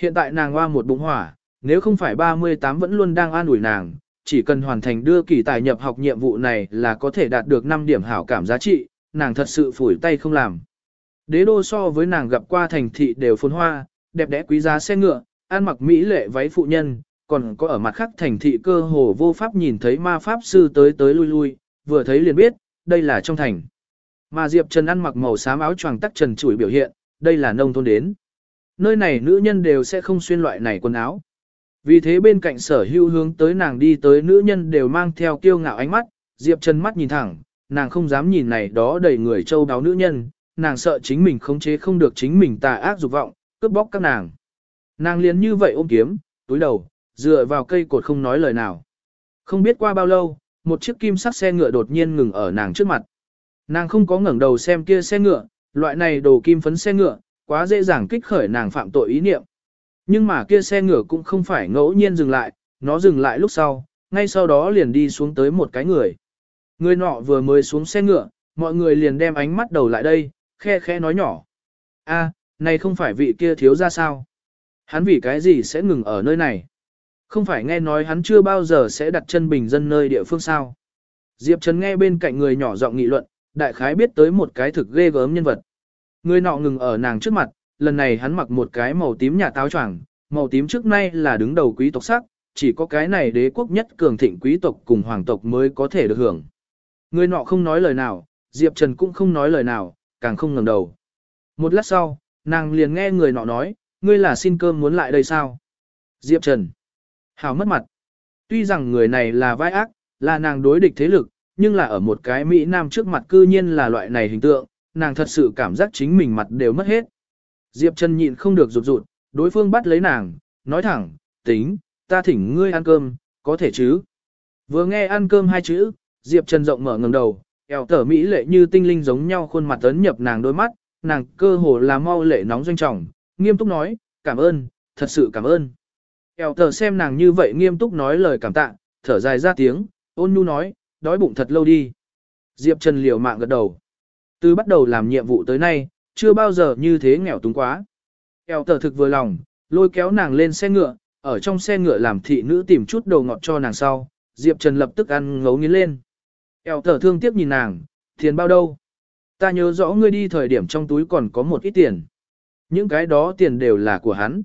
Hiện tại nàng hoa một bụng hỏa, nếu không phải 38 vẫn luôn đang an ủi nàng, chỉ cần hoàn thành đưa kỳ tài nhập học nhiệm vụ này là có thể đạt được 5 điểm hảo cảm giá trị, nàng thật sự phủi tay không làm. Đế đô so với nàng gặp qua thành thị đều phồn hoa, đẹp đẽ quý giá xe ngựa, ăn mặc mỹ lệ váy phụ nhân, còn có ở mặt khác thành thị cơ hồ vô pháp nhìn thấy ma pháp sư tới tới lui lui, vừa thấy liền biết, đây là trong thành. Mà Diệp Trần ăn mặc màu xám áo choàng tắc trần chủi biểu hiện, đây là nông thôn đến. Nơi này nữ nhân đều sẽ không xuyên loại này quần áo. Vì thế bên cạnh sở hưu hướng tới nàng đi tới nữ nhân đều mang theo kiêu ngạo ánh mắt, Diệp Trần mắt nhìn thẳng, nàng không dám nhìn này đó đầy người châu đáo nữ nhân, nàng sợ chính mình khống chế không được chính mình tà ác dục vọng, cướp bóc các nàng. Nàng liền như vậy ôm kiếm, túi đầu, dựa vào cây cột không nói lời nào. Không biết qua bao lâu, một chiếc kim sắc xe ngựa đột nhiên ngừng ở nàng trước mặt. Nàng không có ngẩng đầu xem kia xe ngựa, loại này đồ kim phấn xe ngựa, quá dễ dàng kích khởi nàng phạm tội ý niệm. Nhưng mà kia xe ngựa cũng không phải ngẫu nhiên dừng lại, nó dừng lại lúc sau, ngay sau đó liền đi xuống tới một cái người. Người nọ vừa mới xuống xe ngựa, mọi người liền đem ánh mắt đầu lại đây, khe khe nói nhỏ. a này không phải vị kia thiếu ra sao? Hắn vì cái gì sẽ ngừng ở nơi này? Không phải nghe nói hắn chưa bao giờ sẽ đặt chân bình dân nơi địa phương sao? Diệp Trần nghe bên cạnh người nhỏ giọng nghị luận, đại khái biết tới một cái thực ghê gớm nhân vật. Người nọ ngừng ở nàng trước mặt, lần này hắn mặc một cái màu tím nhà táo choàng, màu tím trước nay là đứng đầu quý tộc sắc, chỉ có cái này đế quốc nhất cường thịnh quý tộc cùng hoàng tộc mới có thể được hưởng. Người nọ không nói lời nào, Diệp Trần cũng không nói lời nào, càng không ngẩng đầu. Một lát sau, nàng liền nghe người nọ nói, ngươi là xin cơm muốn lại đây sao? Diệp Trần. Hào mất mặt. Tuy rằng người này là vai ác, là nàng đối địch thế lực, nhưng là ở một cái Mỹ Nam trước mặt cư nhiên là loại này hình tượng, nàng thật sự cảm giác chính mình mặt đều mất hết. Diệp Trần nhịn không được rụt rụt, đối phương bắt lấy nàng, nói thẳng, tính, ta thỉnh ngươi ăn cơm, có thể chứ. Vừa nghe ăn cơm hai chữ, Diệp Trần rộng mở ngầm đầu, eo tở mỹ lệ như tinh linh giống nhau khuôn mặt tấn nhập nàng đôi mắt, nàng cơ hồ là mau lệ nóng doanh trọng, nghiêm túc nói, cảm ơn, thật sự cảm ơn. Eo tở xem nàng như vậy nghiêm túc nói lời cảm tạ, thở dài ra tiếng, ôn nhu nói, đói bụng thật lâu đi. Diệp Trần liều mạng gật đầu. Từ bắt đầu làm nhiệm vụ tới nay, chưa bao giờ như thế nghèo túng quá. Eo tờ thực vừa lòng, lôi kéo nàng lên xe ngựa, ở trong xe ngựa làm thị nữ tìm chút đồ ngọt cho nàng sau, Diệp Trần lập tức ăn ngấu nghiến lên. Eo tờ thương tiếc nhìn nàng, tiền bao đâu? Ta nhớ rõ ngươi đi thời điểm trong túi còn có một ít tiền. Những cái đó tiền đều là của hắn.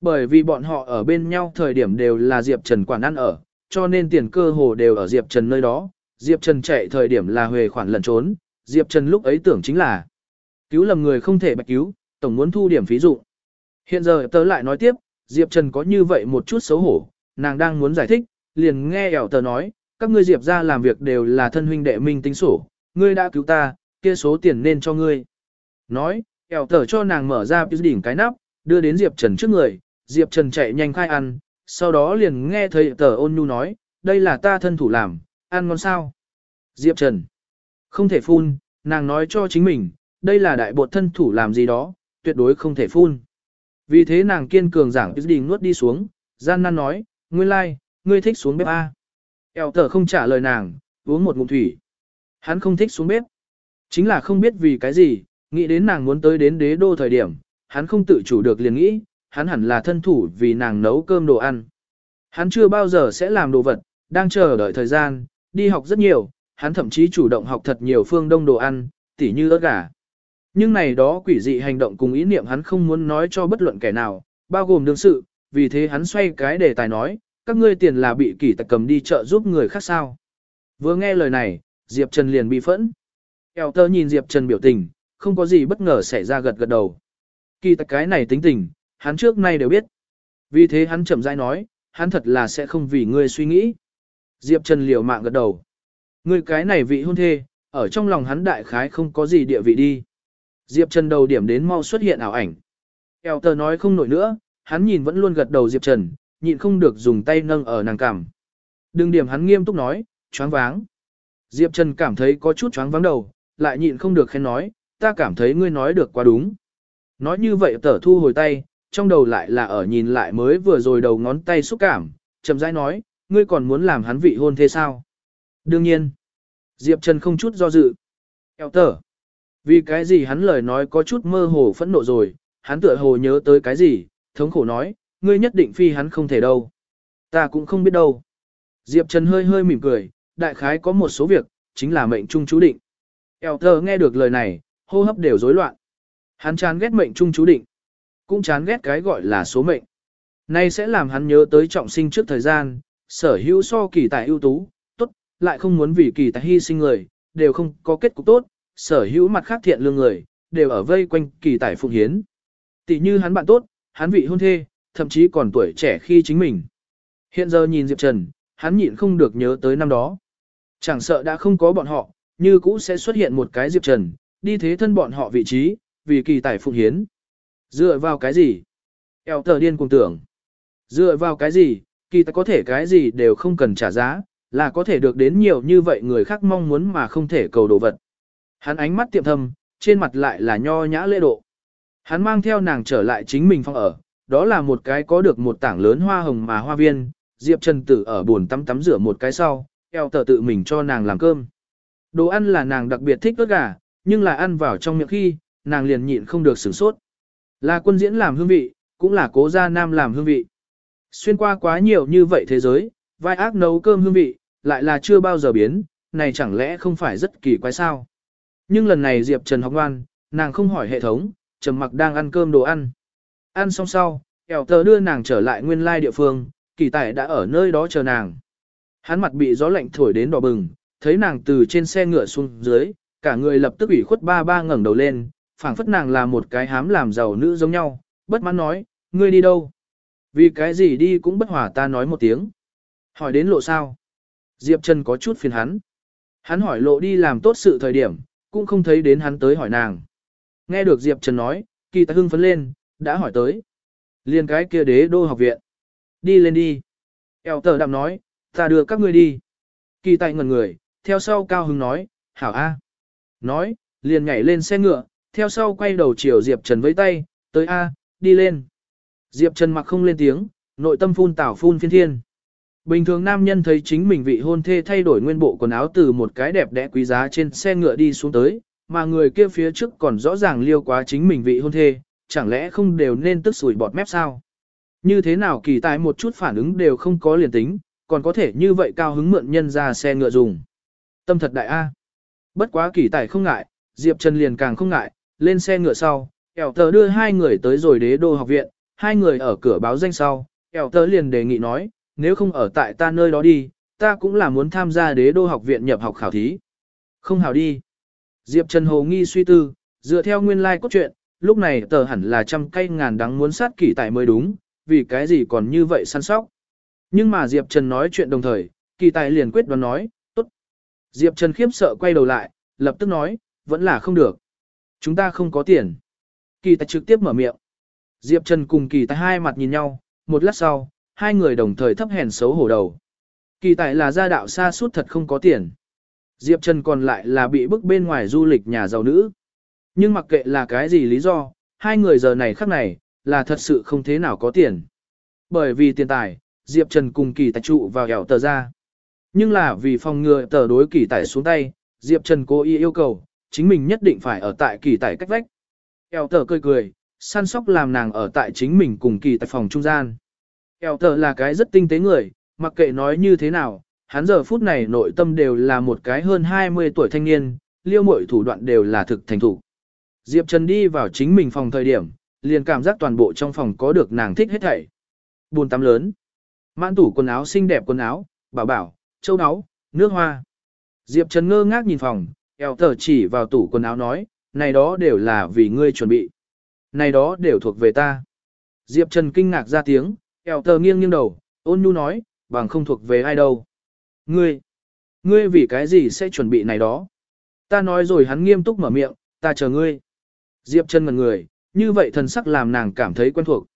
Bởi vì bọn họ ở bên nhau thời điểm đều là Diệp Trần quản ăn ở, cho nên tiền cơ hồ đều ở Diệp Trần nơi đó. Diệp Trần chạy thời điểm là huề khoản lẩn trốn, Diệp Trần lúc ấy tưởng chính là cứu lầm người không thể bạch cứu, tổng muốn thu điểm phí dụ. Hiện giờ tớ lại nói tiếp, Diệp Trần có như vậy một chút xấu hổ, nàng đang muốn giải thích, liền nghe ẻo tớ nói, các ngươi Diệp ra làm việc đều là thân huynh đệ minh tính sổ, ngươi đã cứu ta, kia số tiền nên cho ngươi. Nói, ẻo tớ cho nàng mở ra đỉnh cái nắp, đưa đến Diệp Trần trước người, Diệp Trần chạy nhanh khai ăn, sau đó liền nghe thấy tờ ôn nhu nói, đây là ta thân thủ làm, ăn ngon sao. Diệp Trần, không thể phun, nàng nói cho chính mình, đây là đại bột thân thủ làm gì đó, tuyệt đối không thể phun. Vì thế nàng kiên cường giảng đỉnh nuốt đi xuống, gian nan nói, nguyên lai, like, ngươi thích xuống bếp A. Eo tờ không trả lời nàng, uống một ngụm thủy. Hắn không thích xuống bếp. Chính là không biết vì cái gì, nghĩ đến nàng muốn tới đến đế đô thời điểm, hắn không tự chủ được liền nghĩ, hắn hẳn là thân thủ vì nàng nấu cơm đồ ăn. Hắn chưa bao giờ sẽ làm đồ vật, đang chờ đợi thời gian, đi học rất nhiều, hắn thậm chí chủ động học thật nhiều phương đông đồ ăn, tỉ như ớt gà. Nhưng này đó quỷ dị hành động cùng ý niệm hắn không muốn nói cho bất luận kẻ nào, bao gồm đương sự, vì thế hắn xoay cái đề tài nói, các ngươi tiền là bị kỷ tặc cầm đi chợ giúp người khác sao. Vừa nghe lời này, Diệp Trần liền bị phẫn. Eo tơ nhìn Diệp Trần biểu tình, không có gì bất ngờ xảy ra gật gật đầu. Kỳ tặc cái này tính tình, hắn trước nay đều biết. Vì thế hắn chậm rãi nói, hắn thật là sẽ không vì ngươi suy nghĩ. Diệp Trần liều mạng gật đầu người cái này vị hôn thê, ở trong lòng hắn đại khái không có gì địa vị đi. Diệp Trần đầu điểm đến mau xuất hiện ảo ảnh. Eo tờ nói không nổi nữa, hắn nhìn vẫn luôn gật đầu Diệp Trần, nhịn không được dùng tay nâng ở nàng cằm. Đừng điểm hắn nghiêm túc nói, choáng váng. Diệp Trần cảm thấy có chút choáng váng đầu, lại nhịn không được khen nói, ta cảm thấy ngươi nói được quá đúng. Nói như vậy tở thu hồi tay, trong đầu lại là ở nhìn lại mới vừa rồi đầu ngón tay xúc cảm, chậm rãi nói, ngươi còn muốn làm hắn vị hôn thế sao? Đương nhiên. Diệp Trần không chút do dự. Eo tở. Vì cái gì hắn lời nói có chút mơ hồ phẫn nộ rồi, hắn tựa hồ nhớ tới cái gì, thống khổ nói, ngươi nhất định phi hắn không thể đâu. Ta cũng không biết đâu. Diệp Trần hơi hơi mỉm cười, đại khái có một số việc, chính là mệnh trung chú định. Eo thờ nghe được lời này, hô hấp đều rối loạn. Hắn chán ghét mệnh trung chú định, cũng chán ghét cái gọi là số mệnh. Nay sẽ làm hắn nhớ tới trọng sinh trước thời gian, sở hữu so kỳ tài ưu tú, lại không muốn vì kỳ tài hy sinh người, đều không có kết cục tốt, sở hữu mặt khác thiện lương người, đều ở vây quanh kỳ tài phụng hiến. Tỷ như hắn bạn tốt, hắn vị hôn thê, thậm chí còn tuổi trẻ khi chính mình. Hiện giờ nhìn Diệp Trần, hắn nhịn không được nhớ tới năm đó. Chẳng sợ đã không có bọn họ, như cũ sẽ xuất hiện một cái Diệp Trần, đi thế thân bọn họ vị trí, vì kỳ tài phụng hiến. Dựa vào cái gì? Eo tờ điên cùng tưởng. Dựa vào cái gì, kỳ tài có thể cái gì đều không cần trả giá, là có thể được đến nhiều như vậy người khác mong muốn mà không thể cầu đồ vật. Hắn ánh mắt tiệm thâm, trên mặt lại là nho nhã lễ độ. Hắn mang theo nàng trở lại chính mình phòng ở, đó là một cái có được một tảng lớn hoa hồng mà hoa viên, Diệp Trần Tử ở buồn tắm tắm rửa một cái sau, eo tờ tự mình cho nàng làm cơm. Đồ ăn là nàng đặc biệt thích ớt gà, nhưng là ăn vào trong miệng khi, nàng liền nhịn không được sửng sốt. Là quân diễn làm hương vị, cũng là cố gia nam làm hương vị. Xuyên qua quá nhiều như vậy thế giới, vai ác nấu cơm hương vị, lại là chưa bao giờ biến, này chẳng lẽ không phải rất kỳ quái sao? Nhưng lần này Diệp Trần học ngoan, nàng không hỏi hệ thống, trầm mặc đang ăn cơm đồ ăn. Ăn xong sau, eo tờ đưa nàng trở lại nguyên lai địa phương, kỳ tài đã ở nơi đó chờ nàng. Hắn mặt bị gió lạnh thổi đến đỏ bừng, thấy nàng từ trên xe ngựa xuống dưới, cả người lập tức ủy khuất ba ba ngẩng đầu lên, phảng phất nàng là một cái hám làm giàu nữ giống nhau, bất mãn nói, ngươi đi đâu? Vì cái gì đi cũng bất hòa ta nói một tiếng. Hỏi đến lộ sao? Diệp Trần có chút phiền hắn. Hắn hỏi lộ đi làm tốt sự thời điểm, cũng không thấy đến hắn tới hỏi nàng. Nghe được Diệp Trần nói, kỳ tài hưng phấn lên, đã hỏi tới. Liên cái kia đế đô học viện. Đi lên đi. Eo tờ đạm nói, ta đưa các ngươi đi. Kỳ tài ngẩn người, theo sau cao hứng nói, hảo a. Nói, liền nhảy lên xe ngựa, theo sau quay đầu chiều Diệp Trần với tay, tới a, đi lên. Diệp Trần mặc không lên tiếng, nội tâm phun tảo phun phiên thiên. Bình thường nam nhân thấy chính mình vị hôn thê thay đổi nguyên bộ quần áo từ một cái đẹp đẽ quý giá trên xe ngựa đi xuống tới, mà người kia phía trước còn rõ ràng liêu quá chính mình vị hôn thê, chẳng lẽ không đều nên tức sủi bọt mép sao? Như thế nào kỳ tài một chút phản ứng đều không có liền tính, còn có thể như vậy cao hứng mượn nhân ra xe ngựa dùng. Tâm thật đại A. Bất quá kỳ tài không ngại, Diệp Trần liền càng không ngại, lên xe ngựa sau, kẻo tờ đưa hai người tới rồi đế đô học viện, hai người ở cửa báo danh sau, kẻo tờ liền đề nghị nói, nếu không ở tại ta nơi đó đi, ta cũng là muốn tham gia đế đô học viện nhập học khảo thí. Không hào đi. Diệp Trần Hồ nghi suy tư, dựa theo nguyên lai like cốt truyện, lúc này tờ hẳn là trăm cây ngàn đắng muốn sát kỷ tài mới đúng, vì cái gì còn như vậy săn sóc. Nhưng mà Diệp Trần nói chuyện đồng thời, kỳ tài liền quyết đoán nói, tốt. Diệp Trần khiếp sợ quay đầu lại, lập tức nói, vẫn là không được. Chúng ta không có tiền. Kỳ tài trực tiếp mở miệng. Diệp Trần cùng kỳ tài hai mặt nhìn nhau, một lát sau, hai người đồng thời thấp hèn xấu hổ đầu. Kỳ tài là gia đạo xa suốt thật không có tiền. Diệp Trần còn lại là bị bức bên ngoài du lịch nhà giàu nữ. Nhưng mặc kệ là cái gì lý do, hai người giờ này khắc này, là thật sự không thế nào có tiền. Bởi vì tiền tài, Diệp Trần cùng kỳ tài trụ vào hẻo tờ ra. Nhưng là vì phòng ngừa tờ đối kỳ tài xuống tay, Diệp Trần cố ý yêu cầu, chính mình nhất định phải ở tại kỳ tài cách vách. Hẻo tờ cười cười, săn sóc làm nàng ở tại chính mình cùng kỳ tài phòng trung gian. Eo tờ là cái rất tinh tế người, mặc kệ nói như thế nào, hắn giờ phút này nội tâm đều là một cái hơn 20 tuổi thanh niên, liêu mội thủ đoạn đều là thực thành thủ. Diệp Trần đi vào chính mình phòng thời điểm, liền cảm giác toàn bộ trong phòng có được nàng thích hết thảy. Buồn tắm lớn, mãn tủ quần áo xinh đẹp quần áo, bảo bảo, châu áo, nước hoa. Diệp Trần ngơ ngác nhìn phòng, eo tờ chỉ vào tủ quần áo nói, này đó đều là vì ngươi chuẩn bị. Này đó đều thuộc về ta. Diệp Trần kinh ngạc ra tiếng, eo tờ nghiêng nghiêng đầu, ôn nhu nói, bằng không thuộc về ai đâu. Ngươi, ngươi vì cái gì sẽ chuẩn bị này đó? Ta nói rồi hắn nghiêm túc mở miệng, ta chờ ngươi. Diệp chân ngần người, như vậy thần sắc làm nàng cảm thấy quen thuộc.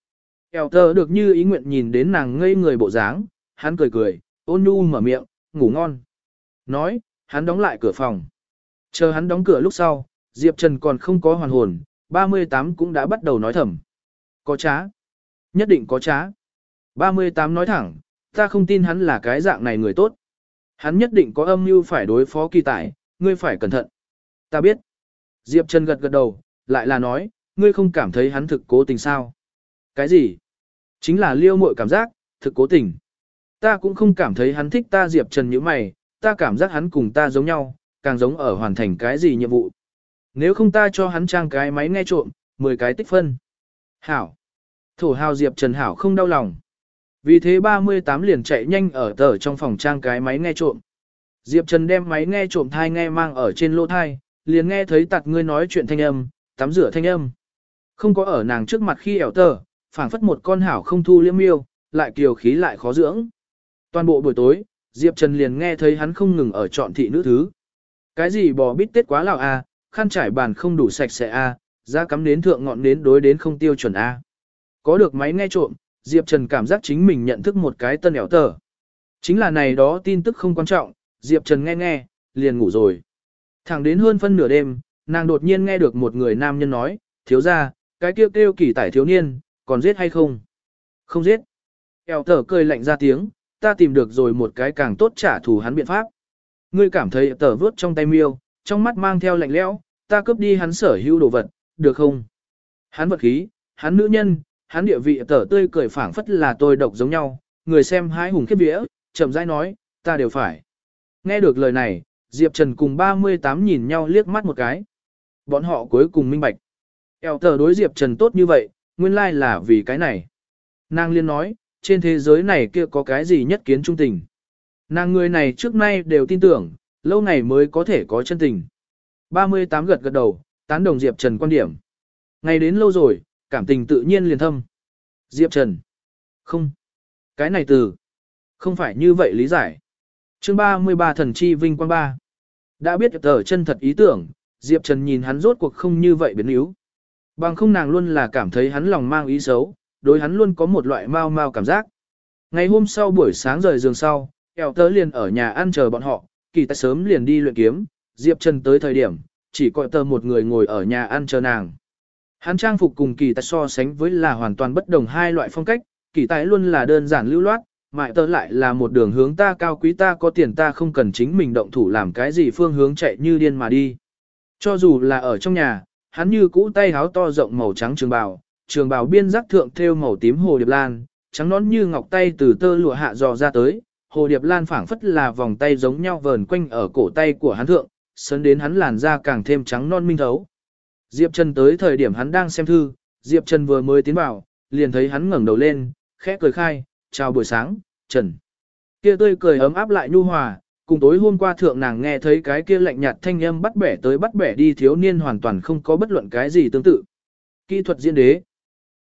Eo tờ được như ý nguyện nhìn đến nàng ngây người bộ dáng, hắn cười cười, ôn nhu mở miệng, ngủ ngon. Nói, hắn đóng lại cửa phòng. Chờ hắn đóng cửa lúc sau, Diệp Trần còn không có hoàn hồn, 38 cũng đã bắt đầu nói thầm. Có trá. Nhất định có trá. 38 nói thẳng, ta không tin hắn là cái dạng này người tốt. Hắn nhất định có âm mưu phải đối phó kỳ tài, ngươi phải cẩn thận. Ta biết. Diệp Trần gật gật đầu, lại là nói, ngươi không cảm thấy hắn thực cố tình sao? Cái gì? Chính là liêu mội cảm giác, thực cố tình. Ta cũng không cảm thấy hắn thích ta Diệp Trần như mày, ta cảm giác hắn cùng ta giống nhau, càng giống ở hoàn thành cái gì nhiệm vụ. Nếu không ta cho hắn trang cái máy nghe trộm, 10 cái tích phân. Hảo. Thổ hào Diệp Trần Hảo không đau lòng. Vì thế 38 liền chạy nhanh ở tờ trong phòng trang cái máy nghe trộm. Diệp Trần đem máy nghe trộm thai nghe mang ở trên lỗ thai, liền nghe thấy tạt ngươi nói chuyện thanh âm, tắm rửa thanh âm. Không có ở nàng trước mặt khi ẻo tờ, phảng phất một con hảo không thu liêm miêu, lại kiều khí lại khó dưỡng. Toàn bộ buổi tối, Diệp Trần liền nghe thấy hắn không ngừng ở chọn thị nữ thứ. Cái gì bò bít tết quá lào a, à, khăn trải bàn không đủ sạch sẽ a, à, ra cắm đến thượng ngọn đến đối đến không tiêu chuẩn a. Có được máy nghe trộm, Diệp Trần cảm giác chính mình nhận thức một cái tân ẻo tờ. Chính là này đó tin tức không quan trọng, Diệp Trần nghe nghe, liền ngủ rồi. Thẳng đến hơn phân nửa đêm, nàng đột nhiên nghe được một người nam nhân nói, thiếu ra, cái kêu kêu kỳ tải thiếu niên, còn giết hay không? Không giết. Eo tờ cười lạnh ra tiếng, ta tìm được rồi một cái càng tốt trả thù hắn biện pháp. Ngươi cảm thấy tờ vớt trong tay miêu, trong mắt mang theo lạnh lẽo, ta cướp đi hắn sở hữu đồ vật, được không? Hắn vật khí, hắn nữ nhân, hắn địa vị tở tươi cười phảng phất là tôi độc giống nhau, người xem hái hùng khiếp vía, chậm rãi nói, ta đều phải. Nghe được lời này, Diệp Trần cùng 38 nhìn nhau liếc mắt một cái. Bọn họ cuối cùng minh bạch. Eo tờ đối Diệp Trần tốt như vậy, nguyên lai là vì cái này. Nàng liên nói, trên thế giới này kia có cái gì nhất kiến trung tình. Nàng người này trước nay đều tin tưởng, lâu ngày mới có thể có chân tình. 38 gật gật đầu, tán đồng Diệp Trần quan điểm. Ngày đến lâu rồi, cảm tình tự nhiên liền thâm. Diệp Trần. Không. Cái này từ. Không phải như vậy lý giải. chương 33 thần chi vinh quang ba. Đã biết tờ chân thật ý tưởng, Diệp Trần nhìn hắn rốt cuộc không như vậy biến yếu. Bằng không nàng luôn là cảm thấy hắn lòng mang ý xấu, đối hắn luôn có một loại mau mau cảm giác. Ngày hôm sau buổi sáng rời giường sau, eo tớ liền ở nhà ăn chờ bọn họ, kỳ tài sớm liền đi luyện kiếm, Diệp Trần tới thời điểm, chỉ coi tờ một người ngồi ở nhà ăn chờ nàng. Hắn trang phục cùng kỳ tài so sánh với là hoàn toàn bất đồng hai loại phong cách, kỳ tài luôn là đơn giản lưu loát, mại tớ lại là một đường hướng ta cao quý ta có tiền ta không cần chính mình động thủ làm cái gì phương hướng chạy như điên mà đi. Cho dù là ở trong nhà, hắn như cũ tay háo to rộng màu trắng trường bào, trường bào biên giác thượng thêu màu tím hồ điệp lan, trắng nón như ngọc tay từ tơ lụa hạ dò ra tới, hồ điệp lan phảng phất là vòng tay giống nhau vờn quanh ở cổ tay của hắn thượng, sấn đến hắn làn da càng thêm trắng non minh thấu. Diệp Trần tới thời điểm hắn đang xem thư, Diệp Trần vừa mới tiến vào, liền thấy hắn ngẩng đầu lên, khẽ cười khai, chào buổi sáng, Trần. Kia tươi cười ấm áp lại nhu hòa, cùng tối hôm qua thượng nàng nghe thấy cái kia lạnh nhạt thanh âm bắt bẻ tới bắt bẻ đi thiếu niên hoàn toàn không có bất luận cái gì tương tự. Kỹ thuật diễn đế.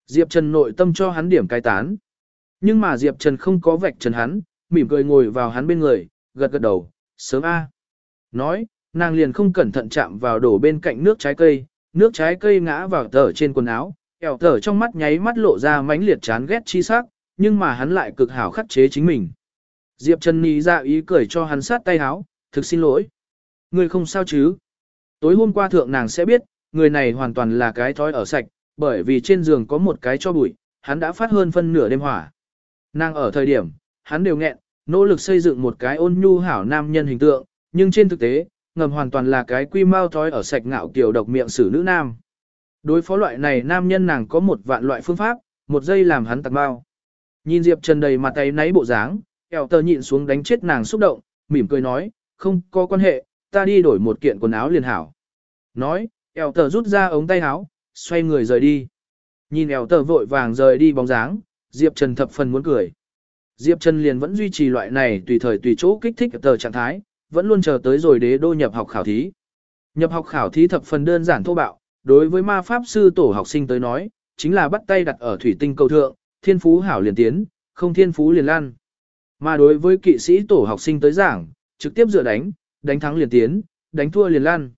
Diệp Trần nội tâm cho hắn điểm cai tán. Nhưng mà Diệp Trần không có vạch trần hắn, mỉm cười ngồi vào hắn bên người, gật gật đầu, sớm a. Nói, nàng liền không cẩn thận chạm vào đổ bên cạnh nước trái cây, nước trái cây ngã vào tờ trên quần áo, ẻo tờ trong mắt nháy mắt lộ ra mãnh liệt chán ghét chi sắc, nhưng mà hắn lại cực hảo khắc chế chính mình. Diệp Trần ní ra ý cười cho hắn sát tay áo, thực xin lỗi. Người không sao chứ? Tối hôm qua thượng nàng sẽ biết, người này hoàn toàn là cái thói ở sạch, bởi vì trên giường có một cái cho bụi, hắn đã phát hơn phân nửa đêm hỏa. Nàng ở thời điểm, hắn đều nghẹn, nỗ lực xây dựng một cái ôn nhu hảo nam nhân hình tượng, nhưng trên thực tế, ngầm hoàn toàn là cái quy mau thói ở sạch ngạo kiểu độc miệng xử nữ nam. Đối phó loại này nam nhân nàng có một vạn loại phương pháp, một giây làm hắn tạc bao. Nhìn Diệp Trần đầy mặt tay náy bộ dáng, eo tờ nhịn xuống đánh chết nàng xúc động, mỉm cười nói, không có quan hệ, ta đi đổi một kiện quần áo liền hảo. Nói, eo tờ rút ra ống tay áo, xoay người rời đi. Nhìn eo tờ vội vàng rời đi bóng dáng, Diệp Trần thập phần muốn cười. Diệp Trần liền vẫn duy trì loại này tùy thời tùy chỗ kích thích tờ trạng thái, vẫn luôn chờ tới rồi đế đô nhập học khảo thí. Nhập học khảo thí thập phần đơn giản thô bạo, đối với ma pháp sư tổ học sinh tới nói, chính là bắt tay đặt ở thủy tinh cầu thượng, thiên phú hảo liền tiến, không thiên phú liền lan. Mà đối với kỵ sĩ tổ học sinh tới giảng, trực tiếp dựa đánh, đánh thắng liền tiến, đánh thua liền lan.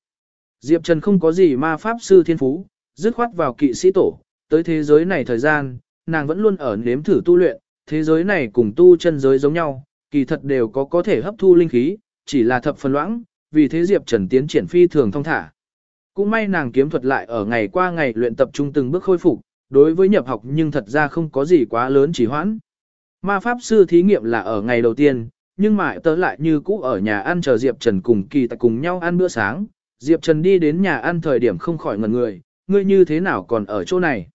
Diệp Trần không có gì ma pháp sư thiên phú, dứt khoát vào kỵ sĩ tổ, tới thế giới này thời gian, nàng vẫn luôn ở nếm thử tu luyện, thế giới này cùng tu chân giới giống nhau, kỳ thật đều có có thể hấp thu linh khí, chỉ là thập phần loãng, vì thế Diệp Trần tiến triển phi thường thông thả. Cũng may nàng kiếm thuật lại ở ngày qua ngày luyện tập trung từng bước khôi phục, đối với nhập học nhưng thật ra không có gì quá lớn chỉ hoãn. Ma pháp sư thí nghiệm là ở ngày đầu tiên, nhưng mà tớ lại như cũ ở nhà ăn chờ Diệp Trần cùng kỳ tại cùng nhau ăn bữa sáng. Diệp Trần đi đến nhà ăn thời điểm không khỏi ngần người, ngươi như thế nào còn ở chỗ này?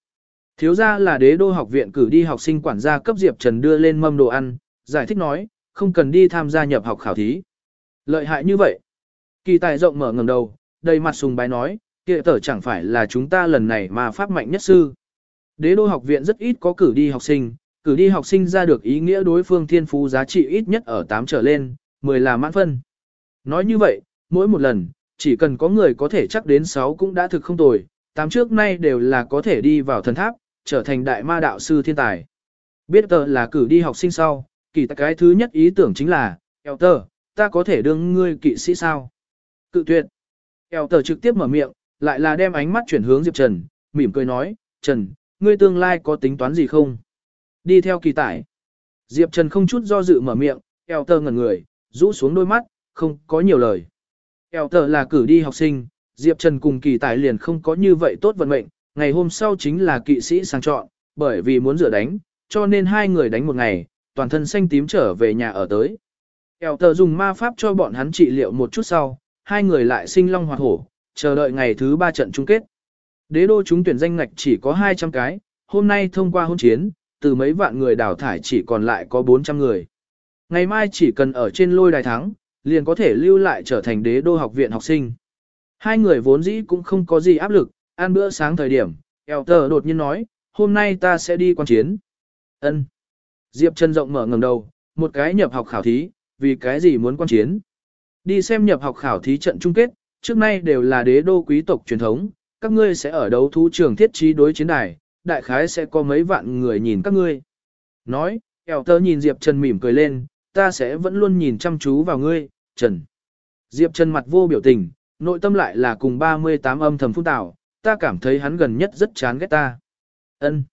Thiếu ra là đế đô học viện cử đi học sinh quản gia cấp Diệp Trần đưa lên mâm đồ ăn, giải thích nói, không cần đi tham gia nhập học khảo thí. Lợi hại như vậy. Kỳ tài rộng mở ngầm đầu, đầy mặt sùng bái nói, kia tở chẳng phải là chúng ta lần này mà pháp mạnh nhất sư. Đế đô học viện rất ít có cử đi học sinh, cử đi học sinh ra được ý nghĩa đối phương thiên phú giá trị ít nhất ở 8 trở lên, 10 là mãn phân. Nói như vậy, mỗi một lần, chỉ cần có người có thể chắc đến 6 cũng đã thực không tồi, 8 trước nay đều là có thể đi vào thần tháp, trở thành đại ma đạo sư thiên tài. Biết tờ là cử đi học sinh sau, kỳ cái thứ nhất ý tưởng chính là, eo tờ, ta có thể đương ngươi kỵ sĩ sao? Cự tuyệt. Eo tờ trực tiếp mở miệng, lại là đem ánh mắt chuyển hướng Diệp Trần, mỉm cười nói, Trần, ngươi tương lai có tính toán gì không? Đi theo kỳ tải. Diệp Trần không chút do dự mở miệng, eo tờ ngẩn người, rũ xuống đôi mắt, không có nhiều lời. Eo tờ là cử đi học sinh, Diệp Trần cùng kỳ tải liền không có như vậy tốt vận mệnh, ngày hôm sau chính là kỵ sĩ sang chọn, bởi vì muốn rửa đánh, cho nên hai người đánh một ngày, toàn thân xanh tím trở về nhà ở tới. Eo tờ dùng ma pháp cho bọn hắn trị liệu một chút sau, hai người lại sinh long hoạt hổ, chờ đợi ngày thứ ba trận chung kết. Đế đô chúng tuyển danh ngạch chỉ có 200 cái, hôm nay thông qua hôn chiến, từ mấy vạn người đào thải chỉ còn lại có 400 người. Ngày mai chỉ cần ở trên lôi đài thắng, liền có thể lưu lại trở thành đế đô học viện học sinh. Hai người vốn dĩ cũng không có gì áp lực, ăn bữa sáng thời điểm, eo tờ đột nhiên nói, hôm nay ta sẽ đi quan chiến. ân Diệp chân rộng mở ngẩng đầu, một cái nhập học khảo thí, vì cái gì muốn quan chiến. Đi xem nhập học khảo thí trận chung kết, trước nay đều là đế đô quý tộc truyền thống, các ngươi sẽ ở đấu thú trường thiết trí đối chiến đài, đại khái sẽ có mấy vạn người nhìn các ngươi. Nói, eo tơ nhìn Diệp Trần mỉm cười lên, ta sẽ vẫn luôn nhìn chăm chú vào ngươi, Trần. Diệp Trần mặt vô biểu tình, nội tâm lại là cùng 38 âm thầm phun tạo, ta cảm thấy hắn gần nhất rất chán ghét ta. Ân,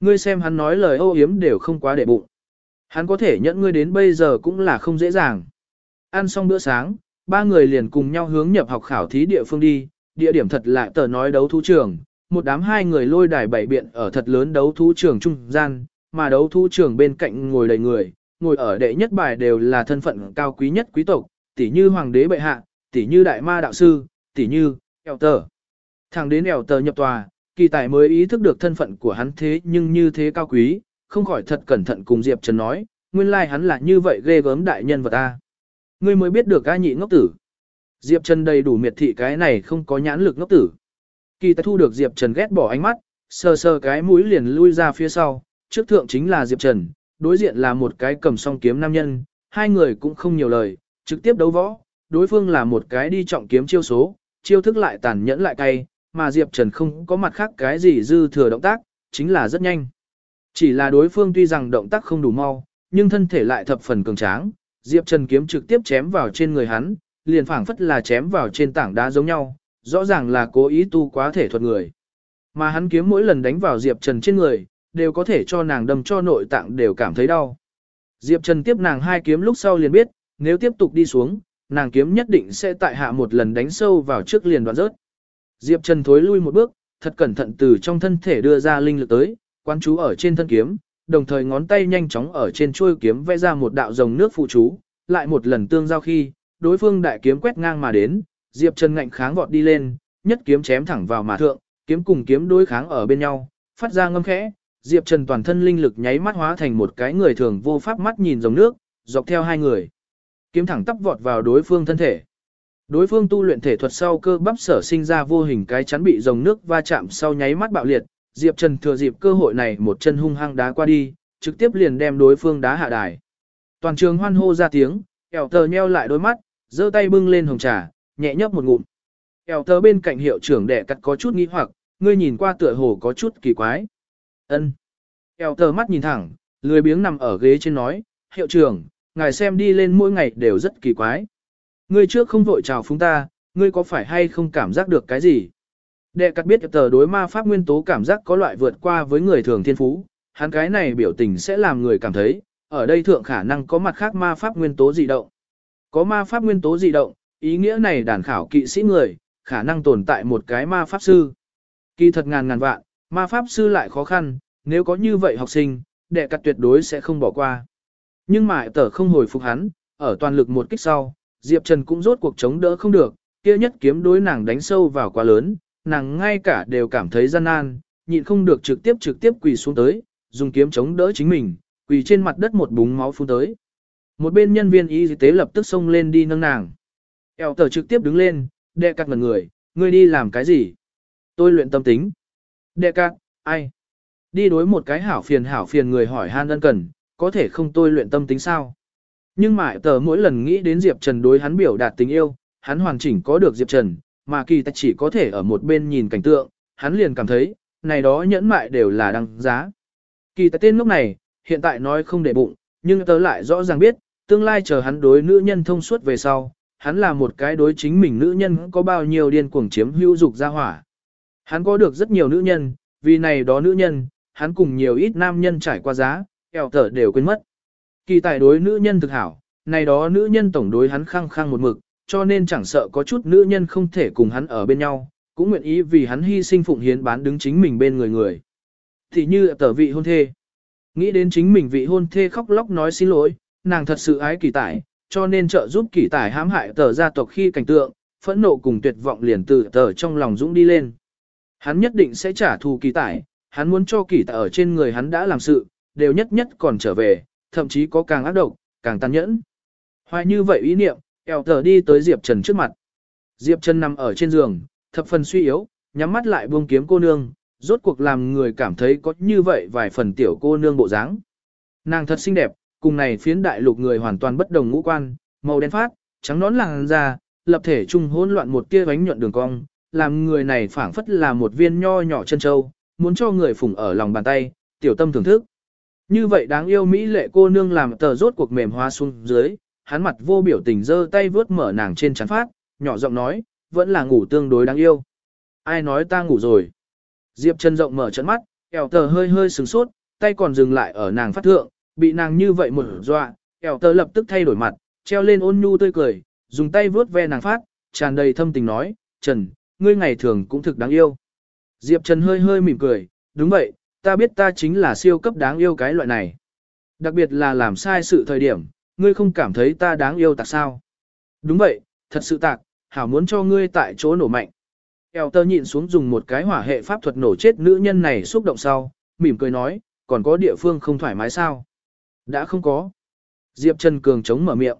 Ngươi xem hắn nói lời ô hiếm đều không quá để bụng. Hắn có thể nhận ngươi đến bây giờ cũng là không dễ dàng. Ăn xong bữa sáng, ba người liền cùng nhau hướng nhập học khảo thí địa phương đi, địa điểm thật lại tờ nói đấu thú trường, một đám hai người lôi đài bảy biện ở thật lớn đấu thú trường trung gian, mà đấu thú trường bên cạnh ngồi đầy người, ngồi ở đệ nhất bài đều là thân phận cao quý nhất quý tộc, tỷ như hoàng đế bệ hạ, tỷ như đại ma đạo sư, tỷ như, eo tờ. Thẳng đến eo tờ nhập tòa, kỳ tài mới ý thức được thân phận của hắn thế nhưng như thế cao quý, không khỏi thật cẩn thận cùng Diệp Trần nói, nguyên lai like hắn là như vậy ghê gớm đại nhân vật ta. Ngươi mới biết được ca nhị ngốc tử. Diệp Trần đầy đủ miệt thị cái này không có nhãn lực ngốc tử. Kỳ ta thu được Diệp Trần ghét bỏ ánh mắt, sờ sờ cái mũi liền lui ra phía sau, trước thượng chính là Diệp Trần, đối diện là một cái cầm song kiếm nam nhân, hai người cũng không nhiều lời, trực tiếp đấu võ, đối phương là một cái đi trọng kiếm chiêu số, chiêu thức lại tàn nhẫn lại cay, mà Diệp Trần không có mặt khác cái gì dư thừa động tác, chính là rất nhanh. Chỉ là đối phương tuy rằng động tác không đủ mau, nhưng thân thể lại thập phần cường tráng, Diệp Trần kiếm trực tiếp chém vào trên người hắn, liền phảng phất là chém vào trên tảng đá giống nhau, rõ ràng là cố ý tu quá thể thuật người. Mà hắn kiếm mỗi lần đánh vào Diệp Trần trên người, đều có thể cho nàng đâm cho nội tạng đều cảm thấy đau. Diệp Trần tiếp nàng hai kiếm lúc sau liền biết, nếu tiếp tục đi xuống, nàng kiếm nhất định sẽ tại hạ một lần đánh sâu vào trước liền đoạn rớt. Diệp Trần thối lui một bước, thật cẩn thận từ trong thân thể đưa ra linh lực tới, quan chú ở trên thân kiếm, đồng thời ngón tay nhanh chóng ở trên chuôi kiếm vẽ ra một đạo dòng nước phụ chú, lại một lần tương giao khi, đối phương đại kiếm quét ngang mà đến, Diệp Trần ngạnh kháng vọt đi lên, nhất kiếm chém thẳng vào mà thượng, kiếm cùng kiếm đối kháng ở bên nhau, phát ra ngâm khẽ, Diệp Trần toàn thân linh lực nháy mắt hóa thành một cái người thường vô pháp mắt nhìn dòng nước, dọc theo hai người. Kiếm thẳng tắp vọt vào đối phương thân thể. Đối phương tu luyện thể thuật sau cơ bắp sở sinh ra vô hình cái chắn bị dòng nước va chạm sau nháy mắt bạo liệt, Diệp Trần thừa dịp cơ hội này một chân hung hăng đá qua đi, trực tiếp liền đem đối phương đá hạ đài. Toàn trường hoan hô ra tiếng, Kẻo tờ nheo lại đôi mắt, giơ tay bưng lên hồng trà, nhẹ nhấp một ngụm. Kẻo tờ bên cạnh hiệu trưởng đẻ cắt có chút nghi hoặc, ngươi nhìn qua tựa hồ có chút kỳ quái. Ân. Kẻo tờ mắt nhìn thẳng, lười biếng nằm ở ghế trên nói, hiệu trưởng, ngài xem đi lên mỗi ngày đều rất kỳ quái. Ngươi trước không vội chào phúng ta, ngươi có phải hay không cảm giác được cái gì? Đệ cắt biết tờ đối ma pháp nguyên tố cảm giác có loại vượt qua với người thường thiên phú, hắn cái này biểu tình sẽ làm người cảm thấy, ở đây thượng khả năng có mặt khác ma pháp nguyên tố dị động. Có ma pháp nguyên tố dị động, ý nghĩa này đàn khảo kỵ sĩ người, khả năng tồn tại một cái ma pháp sư. Kỳ thật ngàn ngàn vạn, ma pháp sư lại khó khăn, nếu có như vậy học sinh, đệ cắt tuyệt đối sẽ không bỏ qua. Nhưng mà tờ không hồi phục hắn, ở toàn lực một kích sau, Diệp Trần cũng rốt cuộc chống đỡ không được, kia nhất kiếm đối nàng đánh sâu vào quá lớn, nàng ngay cả đều cảm thấy gian nan, nhịn không được trực tiếp trực tiếp quỳ xuống tới, dùng kiếm chống đỡ chính mình, quỳ trên mặt đất một búng máu phun tới. Một bên nhân viên y tế lập tức xông lên đi nâng nàng. Eo tờ trực tiếp đứng lên, đệ cắt ngần người, ngươi đi làm cái gì? Tôi luyện tâm tính. Đệ cắt, ai? Đi đối một cái hảo phiền hảo phiền người hỏi han ân cần, có thể không tôi luyện tâm tính sao? Nhưng mà tờ mỗi lần nghĩ đến Diệp Trần đối hắn biểu đạt tình yêu, hắn hoàn chỉnh có được Diệp Trần, mà kỳ tài chỉ có thể ở một bên nhìn cảnh tượng, hắn liền cảm thấy, này đó nhẫn mại đều là đăng giá. Kỳ tài tên lúc này, hiện tại nói không để bụng, nhưng tớ lại rõ ràng biết, tương lai chờ hắn đối nữ nhân thông suốt về sau, hắn là một cái đối chính mình nữ nhân có bao nhiêu điên cuồng chiếm hữu dục ra hỏa. Hắn có được rất nhiều nữ nhân, vì này đó nữ nhân, hắn cùng nhiều ít nam nhân trải qua giá, eo tở đều quên mất. Kỳ tài đối nữ nhân thực hảo, này đó nữ nhân tổng đối hắn khăng khăng một mực, cho nên chẳng sợ có chút nữ nhân không thể cùng hắn ở bên nhau, cũng nguyện ý vì hắn hy sinh phụng hiến bán đứng chính mình bên người người. Thì như tờ vị hôn thê. Nghĩ đến chính mình vị hôn thê khóc lóc nói xin lỗi, nàng thật sự ái kỳ tải, cho nên trợ giúp kỳ tải hãm hại tờ gia tộc khi cảnh tượng, phẫn nộ cùng tuyệt vọng liền từ tờ trong lòng dũng đi lên. Hắn nhất định sẽ trả thù kỳ tải, hắn muốn cho kỳ tải ở trên người hắn đã làm sự, đều nhất nhất còn trở về, thậm chí có càng ác độc, càng tàn nhẫn. Hoài như vậy ý niệm, eo tờ đi tới Diệp Trần trước mặt. Diệp Trần nằm ở trên giường, thập phần suy yếu, nhắm mắt lại buông kiếm cô nương, rốt cuộc làm người cảm thấy có như vậy vài phần tiểu cô nương bộ dáng. Nàng thật xinh đẹp, cùng này phiến đại lục người hoàn toàn bất đồng ngũ quan, màu đen phát, trắng nón làn da, lập thể trung hỗn loạn một tia bánh nhuận đường cong, làm người này phảng phất là một viên nho nhỏ chân châu, muốn cho người phụng ở lòng bàn tay, tiểu tâm thưởng thức. Như vậy đáng yêu mỹ lệ cô nương làm tờ rốt cuộc mềm hoa xuống dưới, hắn mặt vô biểu tình giơ tay vớt mở nàng trên chắn phát, nhỏ giọng nói, vẫn là ngủ tương đối đáng yêu. Ai nói ta ngủ rồi? Diệp Trần rộng mở trận mắt, eo tờ hơi hơi sừng sốt, tay còn dừng lại ở nàng phát thượng, bị nàng như vậy một dọa, eo tờ lập tức thay đổi mặt, treo lên ôn nhu tươi cười, dùng tay vướt ve nàng phát, tràn đầy thâm tình nói, Trần, ngươi ngày thường cũng thực đáng yêu. Diệp Trần hơi hơi mỉm cười, đúng vậy, ta biết ta chính là siêu cấp đáng yêu cái loại này. Đặc biệt là làm sai sự thời điểm, ngươi không cảm thấy ta đáng yêu tạc sao? Đúng vậy, thật sự tạc, hảo muốn cho ngươi tại chỗ nổ mạnh. Eo tơ nhịn xuống dùng một cái hỏa hệ pháp thuật nổ chết nữ nhân này xúc động sau, mỉm cười nói, còn có địa phương không thoải mái sao? Đã không có. Diệp Trần Cường chống mở miệng.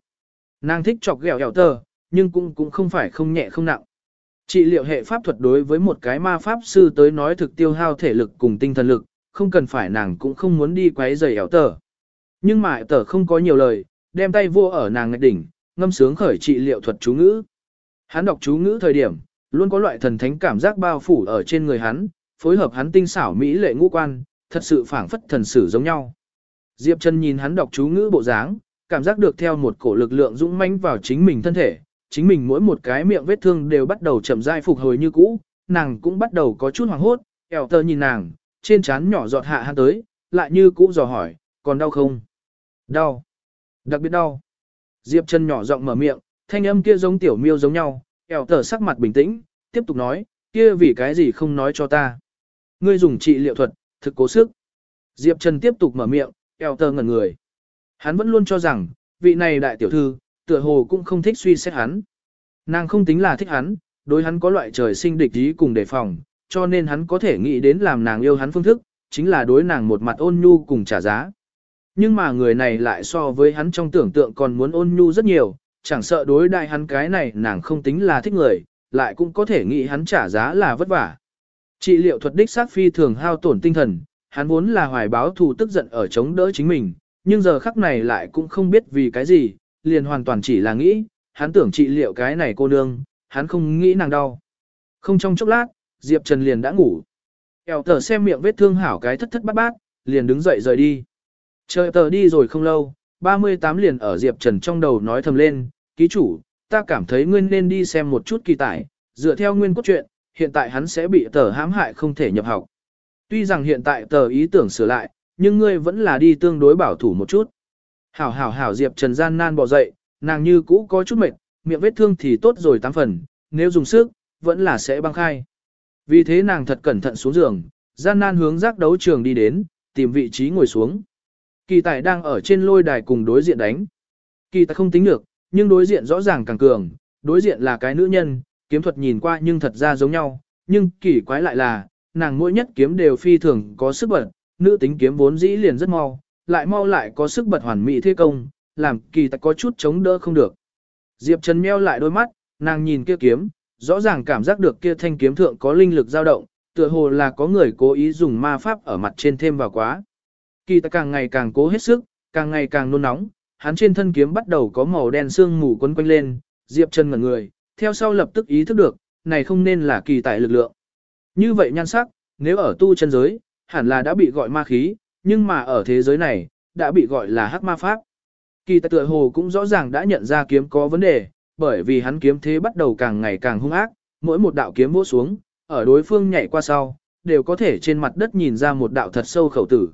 Nàng thích chọc ghẹo eo tơ, nhưng cũng cũng không phải không nhẹ không nặng. Trị liệu hệ pháp thuật đối với một cái ma pháp sư tới nói thực tiêu hao thể lực cùng tinh thần lực, không cần phải nàng cũng không muốn đi quấy rầy Eo tờ. Nhưng mà tờ không có nhiều lời, đem tay vua ở nàng ngạch đỉnh, ngâm sướng khởi trị liệu thuật chú ngữ. Hắn đọc chú ngữ thời điểm, luôn có loại thần thánh cảm giác bao phủ ở trên người hắn, phối hợp hắn tinh xảo mỹ lệ ngũ quan, thật sự phảng phất thần sử giống nhau. Diệp Trần nhìn hắn đọc chú ngữ bộ dáng, cảm giác được theo một cổ lực lượng dũng mãnh vào chính mình thân thể, chính mình mỗi một cái miệng vết thương đều bắt đầu chậm rãi phục hồi như cũ, nàng cũng bắt đầu có chút hoảng hốt, eo tơ nhìn nàng, trên trán nhỏ giọt hạ hắn tới, lại như cũ dò hỏi, còn đau không? Đau. Đặc biệt đau. Diệp chân nhỏ giọng mở miệng, thanh âm kia giống tiểu miêu giống nhau, eo tờ sắc mặt bình tĩnh, tiếp tục nói, kia vì cái gì không nói cho ta. Ngươi dùng trị liệu thuật, thực cố sức. Diệp Trần tiếp tục mở miệng, eo tờ ngẩn người. Hắn vẫn luôn cho rằng, vị này đại tiểu thư, tựa hồ cũng không thích suy xét hắn. Nàng không tính là thích hắn, đối hắn có loại trời sinh địch ý cùng đề phòng, cho nên hắn có thể nghĩ đến làm nàng yêu hắn phương thức, chính là đối nàng một mặt ôn nhu cùng trả giá. Nhưng mà người này lại so với hắn trong tưởng tượng còn muốn ôn nhu rất nhiều, chẳng sợ đối đại hắn cái này nàng không tính là thích người, lại cũng có thể nghĩ hắn trả giá là vất vả. Trị liệu thuật đích sát phi thường hao tổn tinh thần, hắn vốn là hoài báo thù tức giận ở chống đỡ chính mình, nhưng giờ khắc này lại cũng không biết vì cái gì, liền hoàn toàn chỉ là nghĩ, hắn tưởng trị liệu cái này cô nương, hắn không nghĩ nàng đau. Không trong chốc lát, Diệp Trần liền đã ngủ. Eo tờ xem miệng vết thương hảo cái thất thất bát bát, liền đứng dậy rời đi. Chờ tờ đi rồi không lâu, 38 liền ở Diệp Trần trong đầu nói thầm lên, ký chủ, ta cảm thấy nguyên nên đi xem một chút kỳ tải, dựa theo nguyên cốt truyện, hiện tại hắn sẽ bị tờ hãm hại không thể nhập học. Tuy rằng hiện tại tờ ý tưởng sửa lại, nhưng ngươi vẫn là đi tương đối bảo thủ một chút. Hảo hảo hảo Diệp Trần gian nan bỏ dậy, nàng như cũ có chút mệt, miệng vết thương thì tốt rồi tám phần, nếu dùng sức, vẫn là sẽ băng khai. Vì thế nàng thật cẩn thận xuống giường, gian nan hướng giác đấu trường đi đến, tìm vị trí ngồi xuống. Kỳ tài đang ở trên lôi đài cùng đối diện đánh. Kỳ tài không tính được, nhưng đối diện rõ ràng càng cường, đối diện là cái nữ nhân, kiếm thuật nhìn qua nhưng thật ra giống nhau, nhưng kỳ quái lại là, nàng mỗi nhất kiếm đều phi thường có sức bật, nữ tính kiếm vốn dĩ liền rất mau, lại mau lại có sức bật hoàn mỹ thế công, làm kỳ tài có chút chống đỡ không được. Diệp Trần meo lại đôi mắt, nàng nhìn kia kiếm, rõ ràng cảm giác được kia thanh kiếm thượng có linh lực dao động, tựa hồ là có người cố ý dùng ma pháp ở mặt trên thêm vào quá. Kỳ ta càng ngày càng cố hết sức, càng ngày càng nôn nóng, hắn trên thân kiếm bắt đầu có màu đen sương mù quấn quanh lên, Diệp Trần ngẩn người, theo sau lập tức ý thức được, này không nên là kỳ tại lực lượng. Như vậy nhan sắc, nếu ở tu chân giới, hẳn là đã bị gọi ma khí, nhưng mà ở thế giới này, đã bị gọi là hắc ma pháp. Kỳ tại tựa hồ cũng rõ ràng đã nhận ra kiếm có vấn đề, bởi vì hắn kiếm thế bắt đầu càng ngày càng hung ác, mỗi một đạo kiếm vỗ xuống, ở đối phương nhảy qua sau, đều có thể trên mặt đất nhìn ra một đạo thật sâu khẩu tử.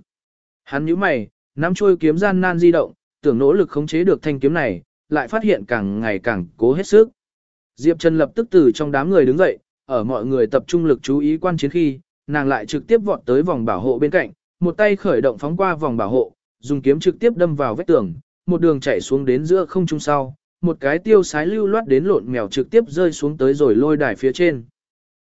Hắn nhíu mày, nắm chuôi kiếm gian nan di động, tưởng nỗ lực khống chế được thanh kiếm này, lại phát hiện càng ngày càng cố hết sức. Diệp Trần lập tức từ trong đám người đứng dậy, ở mọi người tập trung lực chú ý quan chiến khi, nàng lại trực tiếp vọt tới vòng bảo hộ bên cạnh, một tay khởi động phóng qua vòng bảo hộ, dùng kiếm trực tiếp đâm vào vách tường, một đường chạy xuống đến giữa không trung sau, một cái tiêu sái lưu loát đến lộn mèo trực tiếp rơi xuống tới rồi lôi đài phía trên.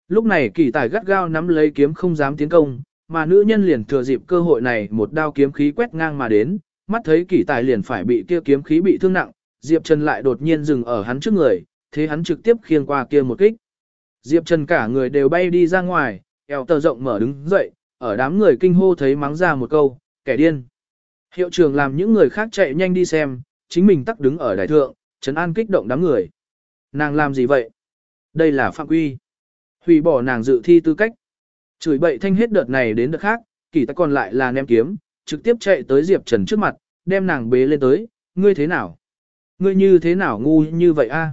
Lúc này kỳ tài gắt gao nắm lấy kiếm không dám tiến công, mà nữ nhân liền thừa dịp cơ hội này một đao kiếm khí quét ngang mà đến, mắt thấy kỳ tài liền phải bị kia kiếm khí bị thương nặng, Diệp Trần lại đột nhiên dừng ở hắn trước người, thế hắn trực tiếp khiêng qua kia một kích. Diệp Trần cả người đều bay đi ra ngoài, eo tờ rộng mở đứng dậy, ở đám người kinh hô thấy mắng ra một câu, kẻ điên. Hiệu trưởng làm những người khác chạy nhanh đi xem, chính mình tắc đứng ở đại thượng, Trấn An kích động đám người. Nàng làm gì vậy? Đây là phạm quy. Hủy bỏ nàng dự thi tư cách. Chửi bậy thanh hết đợt này đến đợt khác, kỳ ta còn lại là ném kiếm, trực tiếp chạy tới Diệp Trần trước mặt, đem nàng bế lên tới, ngươi thế nào? Ngươi như thế nào ngu như vậy a?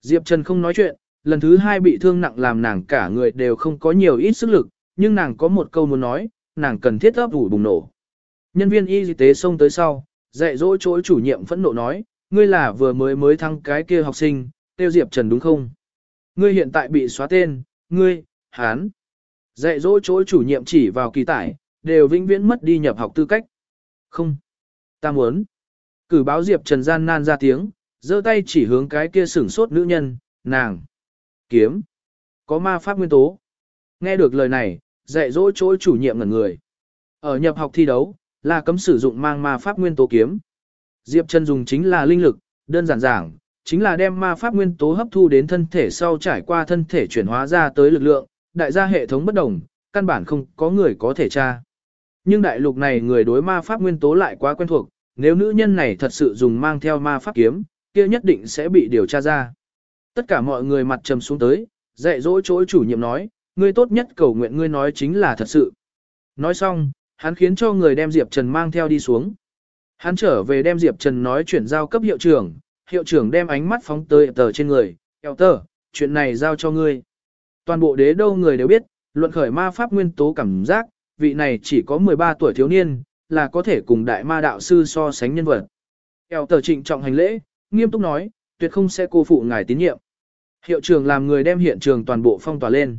Diệp Trần không nói chuyện, lần thứ hai bị thương nặng làm nàng cả người đều không có nhiều ít sức lực, nhưng nàng có một câu muốn nói, nàng cần thiết ấp ủ bùng nổ. Nhân viên y tế xông tới sau, dạy dỗ chỗ chủ nhiệm phẫn nộ nói, ngươi là vừa mới mới thăng cái kia học sinh, tiêu diệp trần đúng không? Ngươi hiện tại bị xóa tên, ngươi, hán. Dạy dỗ chỗ chủ nhiệm chỉ vào kỳ tải, đều vĩnh viễn mất đi nhập học tư cách. Không. Ta muốn. Cử báo diệp trần gian nan ra tiếng, giơ tay chỉ hướng cái kia sửng sốt nữ nhân, nàng. Kiếm. Có ma pháp nguyên tố. Nghe được lời này, dạy dỗ chỗ chủ nhiệm ngẩn người. Ở nhập học thi đấu, là cấm sử dụng mang ma pháp nguyên tố kiếm. Diệp Trần dùng chính là linh lực, đơn giản giảng, chính là đem ma pháp nguyên tố hấp thu đến thân thể sau trải qua thân thể chuyển hóa ra tới lực lượng, đại gia hệ thống bất đồng, căn bản không có người có thể tra. Nhưng đại lục này người đối ma pháp nguyên tố lại quá quen thuộc, nếu nữ nhân này thật sự dùng mang theo ma pháp kiếm, kia nhất định sẽ bị điều tra ra. Tất cả mọi người mặt trầm xuống tới, dạy dỗ chỗ chủ nhiệm nói, ngươi tốt nhất cầu nguyện ngươi nói chính là thật sự. Nói xong, hắn khiến cho người đem Diệp Trần mang theo đi xuống. Hắn trở về đem Diệp Trần nói chuyển giao cấp hiệu trưởng, hiệu trưởng đem ánh mắt phóng tới tờ trên người, eo tờ, chuyện này giao cho ngươi. Toàn bộ đế đâu người đều biết, luận khởi ma pháp nguyên tố cảm giác, vị này chỉ có 13 tuổi thiếu niên, là có thể cùng đại ma đạo sư so sánh nhân vật. Eo tờ trịnh trọng hành lễ, nghiêm túc nói, tuyệt không sẽ cô phụ ngài tín nhiệm. Hiệu trưởng làm người đem hiện trường toàn bộ phong tỏa lên.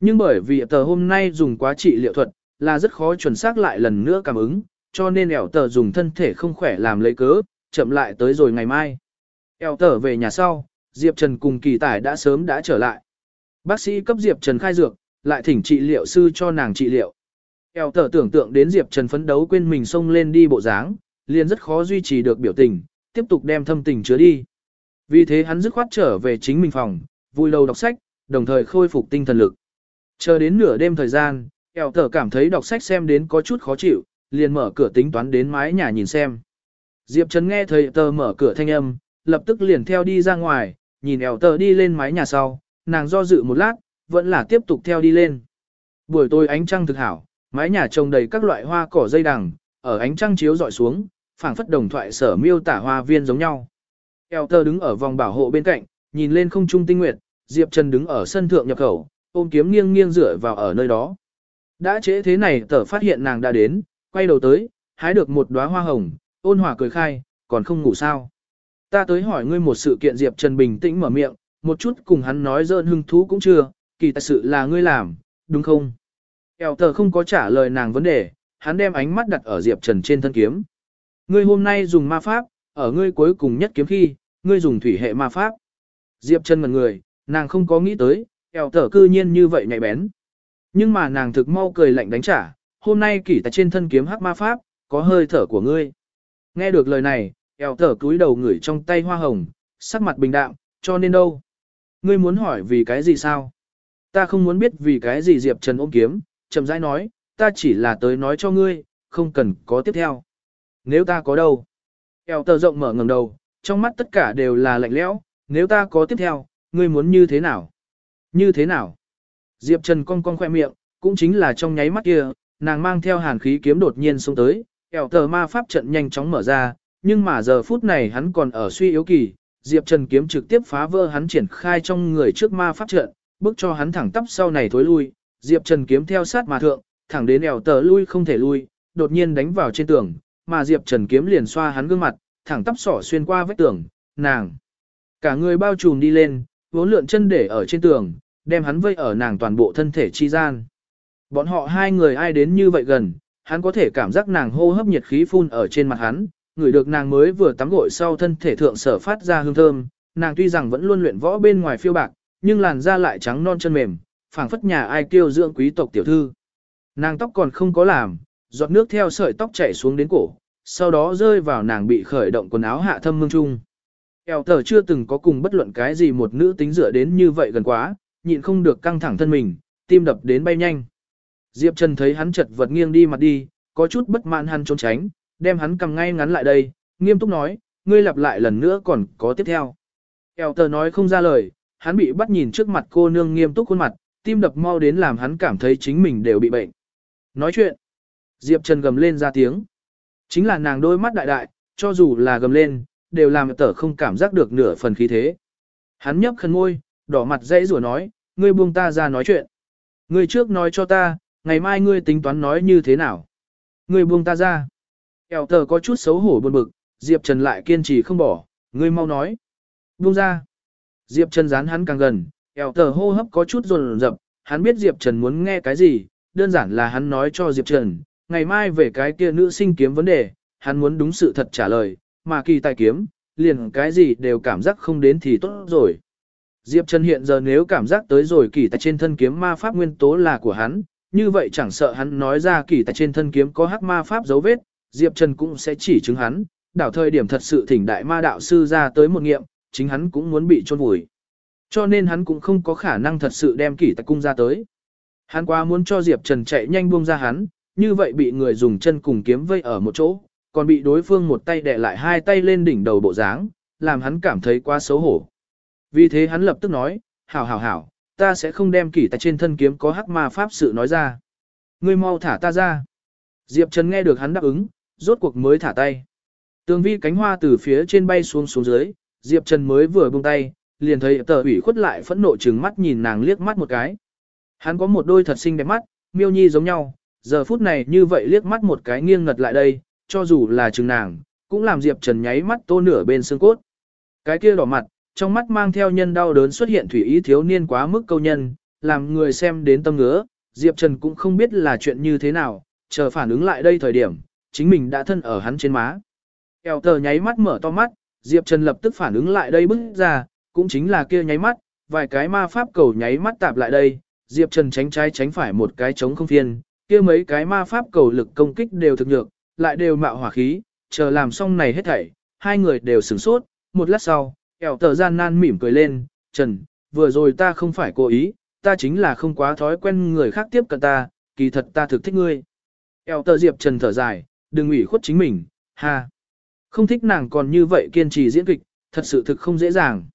Nhưng bởi vì tờ hôm nay dùng quá trị liệu thuật, là rất khó chuẩn xác lại lần nữa cảm ứng, cho nên ẻo tờ dùng thân thể không khỏe làm lấy cớ, chậm lại tới rồi ngày mai. eo tờ về nhà sau, Diệp Trần cùng kỳ tải đã sớm đã trở lại. Bác sĩ cấp Diệp Trần khai dược, lại thỉnh trị liệu sư cho nàng trị liệu. Eo tờ tưởng tượng đến Diệp Trần phấn đấu quên mình xông lên đi bộ dáng, liền rất khó duy trì được biểu tình, tiếp tục đem thâm tình chứa đi. Vì thế hắn dứt khoát trở về chính mình phòng, vui lâu đọc sách, đồng thời khôi phục tinh thần lực. Chờ đến nửa đêm thời gian, eo tờ cảm thấy đọc sách xem đến có chút khó chịu, liền mở cửa tính toán đến mái nhà nhìn xem. Diệp Trần nghe thấy tờ mở cửa thanh âm, lập tức liền theo đi ra ngoài, nhìn eo tờ đi lên mái nhà sau, nàng do dự một lát, vẫn là tiếp tục theo đi lên. Buổi tối ánh trăng thực hảo, mái nhà trồng đầy các loại hoa cỏ dây đằng, ở ánh trăng chiếu dọi xuống, phảng phất đồng thoại sở miêu tả hoa viên giống nhau. Eo tờ đứng ở vòng bảo hộ bên cạnh, nhìn lên không trung tinh nguyệt, Diệp Trần đứng ở sân thượng nhập khẩu, ôm kiếm nghiêng nghiêng dựa vào ở nơi đó. Đã trễ thế này tờ phát hiện nàng đã đến, quay đầu tới, hái được một đóa hoa hồng, ôn hòa cười khai, còn không ngủ sao. Ta tới hỏi ngươi một sự kiện Diệp Trần bình tĩnh mở miệng, một chút cùng hắn nói dơn hưng thú cũng chưa, kỳ thật sự là ngươi làm, đúng không? Eo tờ không có trả lời nàng vấn đề, hắn đem ánh mắt đặt ở Diệp Trần trên thân kiếm. Ngươi hôm nay dùng ma pháp, ở ngươi cuối cùng nhất kiếm khi, ngươi dùng thủy hệ ma pháp. Diệp Trần ngẩn người, nàng không có nghĩ tới, eo tờ cư nhiên như vậy nhạy bén. Nhưng mà nàng thực mau cười lạnh đánh trả, hôm nay kỳ tại trên thân kiếm hắc ma pháp, có hơi thở của ngươi. Nghe được lời này, eo tờ cúi đầu ngửi trong tay hoa hồng, sắc mặt bình đạm, cho nên đâu? Ngươi muốn hỏi vì cái gì sao? Ta không muốn biết vì cái gì Diệp Trần ôm kiếm, chậm rãi nói, ta chỉ là tới nói cho ngươi, không cần có tiếp theo. Nếu ta có đâu? Eo tờ rộng mở ngầm đầu, trong mắt tất cả đều là lạnh lẽo, nếu ta có tiếp theo, ngươi muốn như thế nào? Như thế nào? Diệp Trần cong cong khoe miệng, cũng chính là trong nháy mắt kia, nàng mang theo hàn khí kiếm đột nhiên xuống tới, eo tờ ma pháp trận nhanh chóng mở ra, nhưng mà giờ phút này hắn còn ở suy yếu kỳ, Diệp Trần kiếm trực tiếp phá vỡ hắn triển khai trong người trước ma pháp trận, bước cho hắn thẳng tắp sau này thối lui, Diệp Trần kiếm theo sát mà thượng, thẳng đến ẻo tờ lui không thể lui, đột nhiên đánh vào trên tường, mà Diệp Trần kiếm liền xoa hắn gương mặt, thẳng tắp sỏ xuyên qua vách tường, nàng. Cả người bao trùm đi lên, vốn lượn chân để ở trên tường, đem hắn vây ở nàng toàn bộ thân thể chi gian. Bọn họ hai người ai đến như vậy gần, hắn có thể cảm giác nàng hô hấp nhiệt khí phun ở trên mặt hắn, ngửi được nàng mới vừa tắm gội sau thân thể thượng sở phát ra hương thơm, nàng tuy rằng vẫn luôn luyện võ bên ngoài phiêu bạc, nhưng làn da lại trắng non chân mềm, phảng phất nhà ai kêu dưỡng quý tộc tiểu thư. Nàng tóc còn không có làm, giọt nước theo sợi tóc chảy xuống đến cổ, sau đó rơi vào nàng bị khởi động quần áo hạ thâm mương trung. Eo tờ chưa từng có cùng bất luận cái gì một nữ tính dựa đến như vậy gần quá, nhịn không được căng thẳng thân mình, tim đập đến bay nhanh. Diệp Trần thấy hắn chật vật nghiêng đi mặt đi, có chút bất mãn hắn trốn tránh, đem hắn cầm ngay ngắn lại đây, nghiêm túc nói, ngươi lặp lại lần nữa còn có tiếp theo. Eo tờ nói không ra lời, hắn bị bắt nhìn trước mặt cô nương nghiêm túc khuôn mặt, tim đập mau đến làm hắn cảm thấy chính mình đều bị bệnh. Nói chuyện, Diệp Trần gầm lên ra tiếng. Chính là nàng đôi mắt đại đại, cho dù là gầm lên, đều làm tờ không cảm giác được nửa phần khí thế. Hắn nhấp khẩn môi, đỏ mặt dãy rủa nói, ngươi buông ta ra nói chuyện. Ngươi trước nói cho ta, ngày mai ngươi tính toán nói như thế nào. Ngươi buông ta ra. Eo tờ có chút xấu hổ buồn bực, Diệp Trần lại kiên trì không bỏ, ngươi mau nói. Buông ra. Diệp Trần dán hắn càng gần, eo tờ hô hấp có chút rồn rập, hắn biết Diệp Trần muốn nghe cái gì, đơn giản là hắn nói cho Diệp Trần, ngày mai về cái kia nữ sinh kiếm vấn đề, hắn muốn đúng sự thật trả lời, mà kỳ tài kiếm, liền cái gì đều cảm giác không đến thì tốt rồi. Diệp Trần hiện giờ nếu cảm giác tới rồi kỳ tài trên thân kiếm ma pháp nguyên tố là của hắn, như vậy chẳng sợ hắn nói ra kỳ tài trên thân kiếm có hắc ma pháp dấu vết, Diệp Trần cũng sẽ chỉ chứng hắn, đảo thời điểm thật sự thỉnh đại ma đạo sư ra tới một nghiệm, chính hắn cũng muốn bị chôn vùi. Cho nên hắn cũng không có khả năng thật sự đem kỷ tạc cung ra tới. Hắn quá muốn cho Diệp Trần chạy nhanh buông ra hắn, như vậy bị người dùng chân cùng kiếm vây ở một chỗ, còn bị đối phương một tay đè lại hai tay lên đỉnh đầu bộ dáng, làm hắn cảm thấy quá xấu hổ. Vì thế hắn lập tức nói, hảo hảo hảo, ta sẽ không đem kỷ tạc trên thân kiếm có hắc ma pháp sự nói ra. Ngươi mau thả ta ra. Diệp Trần nghe được hắn đáp ứng, rốt cuộc mới thả tay. Tường vi cánh hoa từ phía trên bay xuống xuống dưới, Diệp Trần mới vừa buông tay, liền thấy tờ ủy khuất lại phẫn nộ trừng mắt nhìn nàng liếc mắt một cái. Hắn có một đôi thật xinh đẹp mắt, miêu nhi giống nhau, giờ phút này như vậy liếc mắt một cái nghiêng ngật lại đây, cho dù là trừng nàng, cũng làm Diệp Trần nháy mắt tô nửa bên xương cốt. Cái kia đỏ mặt, trong mắt mang theo nhân đau đớn xuất hiện thủy ý thiếu niên quá mức câu nhân, làm người xem đến tâm ngứa, Diệp Trần cũng không biết là chuyện như thế nào, chờ phản ứng lại đây thời điểm, chính mình đã thân ở hắn trên má. Eo tờ nháy mắt mở to mắt, Diệp Trần lập tức phản ứng lại đây bước ra, cũng chính là kia nháy mắt, vài cái ma pháp cầu nháy mắt tạp lại đây, Diệp Trần tránh trái tránh phải một cái chống không phiên, kia mấy cái ma pháp cầu lực công kích đều thực nhược, lại đều mạo hỏa khí, chờ làm xong này hết thảy, hai người đều sửng sốt, một lát sau, eo tờ gian nan mỉm cười lên, Trần, vừa rồi ta không phải cố ý, ta chính là không quá thói quen người khác tiếp cận ta, kỳ thật ta thực thích ngươi. Eo tờ Diệp Trần thở dài, đừng ủy khuất chính mình, ha. Không thích nàng còn như vậy kiên trì diễn kịch, thật sự thực không dễ dàng.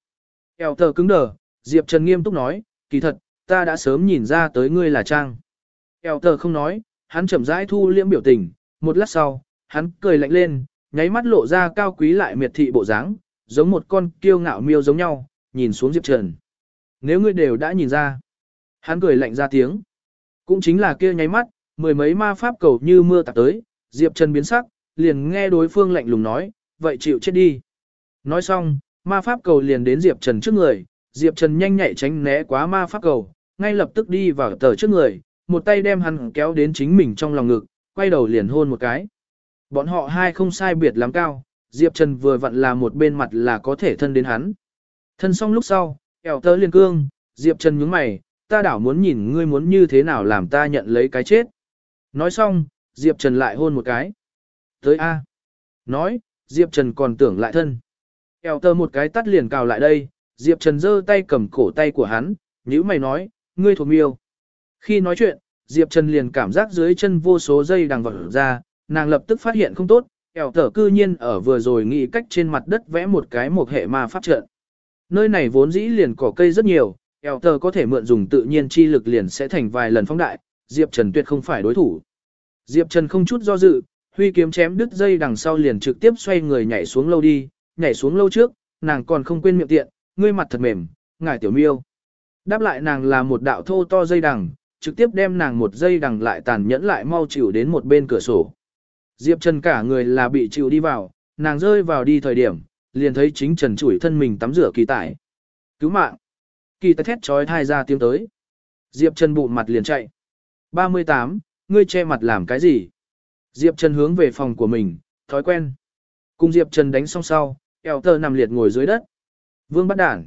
Eo tờ cứng đờ, Diệp Trần nghiêm túc nói, kỳ thật, ta đã sớm nhìn ra tới ngươi là Trang. Eo tờ không nói, hắn chậm rãi thu liễm biểu tình, một lát sau, hắn cười lạnh lên, nháy mắt lộ ra cao quý lại miệt thị bộ dáng, giống một con kiêu ngạo miêu giống nhau, nhìn xuống Diệp Trần. Nếu ngươi đều đã nhìn ra, hắn cười lạnh ra tiếng. Cũng chính là kia nháy mắt, mười mấy ma pháp cầu như mưa tạt tới, Diệp Trần biến sắc, liền nghe đối phương lạnh lùng nói, vậy chịu chết đi. Nói xong, ma pháp cầu liền đến Diệp Trần trước người, Diệp Trần nhanh nhạy tránh né quá ma pháp cầu, ngay lập tức đi vào tờ trước người, một tay đem hắn kéo đến chính mình trong lòng ngực, quay đầu liền hôn một cái. Bọn họ hai không sai biệt lắm cao, Diệp Trần vừa vặn là một bên mặt là có thể thân đến hắn. Thân xong lúc sau, ẻo tớ liền cương, Diệp Trần nhướng mày, ta đảo muốn nhìn ngươi muốn như thế nào làm ta nhận lấy cái chết. Nói xong, Diệp Trần lại hôn một cái. Tới A. Nói, Diệp Trần còn tưởng lại thân. Eo tơ một cái tắt liền cào lại đây, Diệp Trần giơ tay cầm cổ tay của hắn, nhữ mày nói, ngươi thuộc miêu. Khi nói chuyện, Diệp Trần liền cảm giác dưới chân vô số dây đằng vỡ ra, nàng lập tức phát hiện không tốt, eo tở cư nhiên ở vừa rồi nghĩ cách trên mặt đất vẽ một cái một hệ ma pháp trận. Nơi này vốn dĩ liền cỏ cây rất nhiều, eo tờ có thể mượn dùng tự nhiên chi lực liền sẽ thành vài lần phóng đại, Diệp Trần tuyệt không phải đối thủ. Diệp Trần không chút do dự, huy kiếm chém đứt dây đằng sau liền trực tiếp xoay người nhảy xuống lâu đi, nhảy xuống lâu trước, nàng còn không quên miệng tiện, ngươi mặt thật mềm, ngải tiểu miêu. Đáp lại nàng là một đạo thô to dây đằng, trực tiếp đem nàng một dây đằng lại tàn nhẫn lại mau chịu đến một bên cửa sổ. Diệp Trần cả người là bị chịu đi vào, nàng rơi vào đi thời điểm, liền thấy chính Trần chủi thân mình tắm rửa kỳ tải. Cứu mạng! Kỳ tài thét trói thai ra tiếng tới. Diệp Trần bụng mặt liền chạy. 38, ngươi che mặt làm cái gì? Diệp Trần hướng về phòng của mình, thói quen. Cùng Diệp Trần đánh xong sau, eo tơ nằm liệt ngồi dưới đất. Vương bắt đản.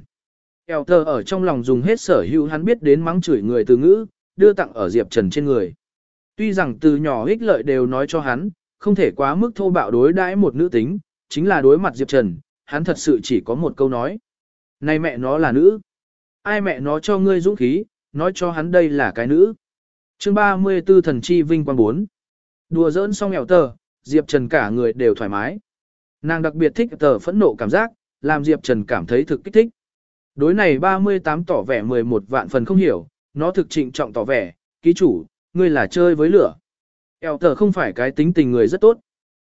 Eo tơ ở trong lòng dùng hết sở hữu hắn biết đến mắng chửi người từ ngữ, đưa tặng ở Diệp Trần trên người. Tuy rằng từ nhỏ ích lợi đều nói cho hắn, không thể quá mức thô bạo đối đãi một nữ tính, chính là đối mặt Diệp Trần, hắn thật sự chỉ có một câu nói. Này mẹ nó là nữ. Ai mẹ nó cho ngươi dũng khí, nói cho hắn đây là cái nữ chương 34 thần chi vinh quang 4. Đùa giỡn xong mèo tờ, Diệp Trần cả người đều thoải mái. Nàng đặc biệt thích tờ phẫn nộ cảm giác, làm Diệp Trần cảm thấy thực kích thích. Đối này 38 tỏ vẻ 11 vạn phần không hiểu, nó thực trịnh trọng tỏ vẻ, ký chủ, ngươi là chơi với lửa. Eo tờ không phải cái tính tình người rất tốt.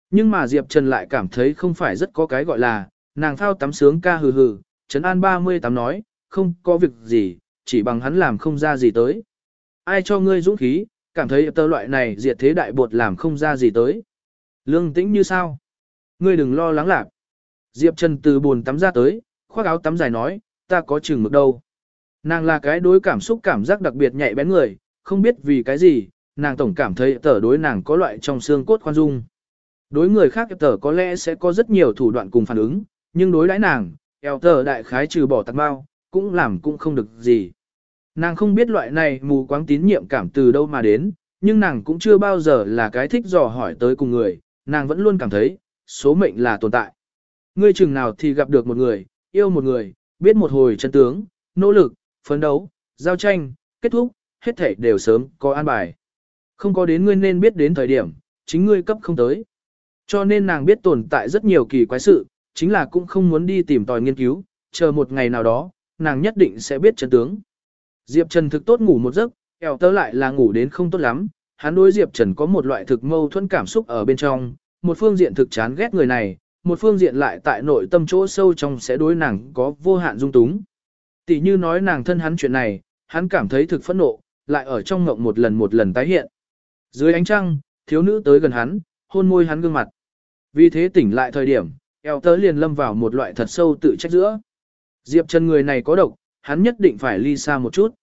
Nhưng mà Diệp Trần lại cảm thấy không phải rất có cái gọi là, nàng thao tắm sướng ca hừ hừ, Trấn An 38 nói, không có việc gì, chỉ bằng hắn làm không ra gì tới. Ai cho ngươi dũng khí, cảm thấy tơ loại này diệt thế đại bột làm không ra gì tới. Lương tĩnh như sao? Ngươi đừng lo lắng lạc. Diệp Trần từ buồn tắm ra tới, khoác áo tắm dài nói, ta có chừng mực đâu. Nàng là cái đối cảm xúc cảm giác đặc biệt nhạy bén người, không biết vì cái gì, nàng tổng cảm thấy tờ đối nàng có loại trong xương cốt khoan dung. Đối người khác tờ có lẽ sẽ có rất nhiều thủ đoạn cùng phản ứng, nhưng đối đãi nàng, eo tờ đại khái trừ bỏ tạc bao, cũng làm cũng không được gì. Nàng không biết loại này mù quáng tín nhiệm cảm từ đâu mà đến, nhưng nàng cũng chưa bao giờ là cái thích dò hỏi tới cùng người, nàng vẫn luôn cảm thấy, số mệnh là tồn tại. Ngươi chừng nào thì gặp được một người, yêu một người, biết một hồi chân tướng, nỗ lực, phấn đấu, giao tranh, kết thúc, hết thể đều sớm có an bài. Không có đến ngươi nên biết đến thời điểm, chính ngươi cấp không tới. Cho nên nàng biết tồn tại rất nhiều kỳ quái sự, chính là cũng không muốn đi tìm tòi nghiên cứu, chờ một ngày nào đó, nàng nhất định sẽ biết chân tướng. Diệp Trần thực tốt ngủ một giấc, eo tớ lại là ngủ đến không tốt lắm, hắn đối Diệp Trần có một loại thực mâu thuẫn cảm xúc ở bên trong, một phương diện thực chán ghét người này, một phương diện lại tại nội tâm chỗ sâu trong sẽ đối nàng có vô hạn dung túng. Tỷ như nói nàng thân hắn chuyện này, hắn cảm thấy thực phẫn nộ, lại ở trong ngộng một lần một lần tái hiện. Dưới ánh trăng, thiếu nữ tới gần hắn, hôn môi hắn gương mặt. Vì thế tỉnh lại thời điểm, eo tớ liền lâm vào một loại thật sâu tự trách giữa. Diệp Trần người này có độc, hắn nhất định phải ly xa một chút.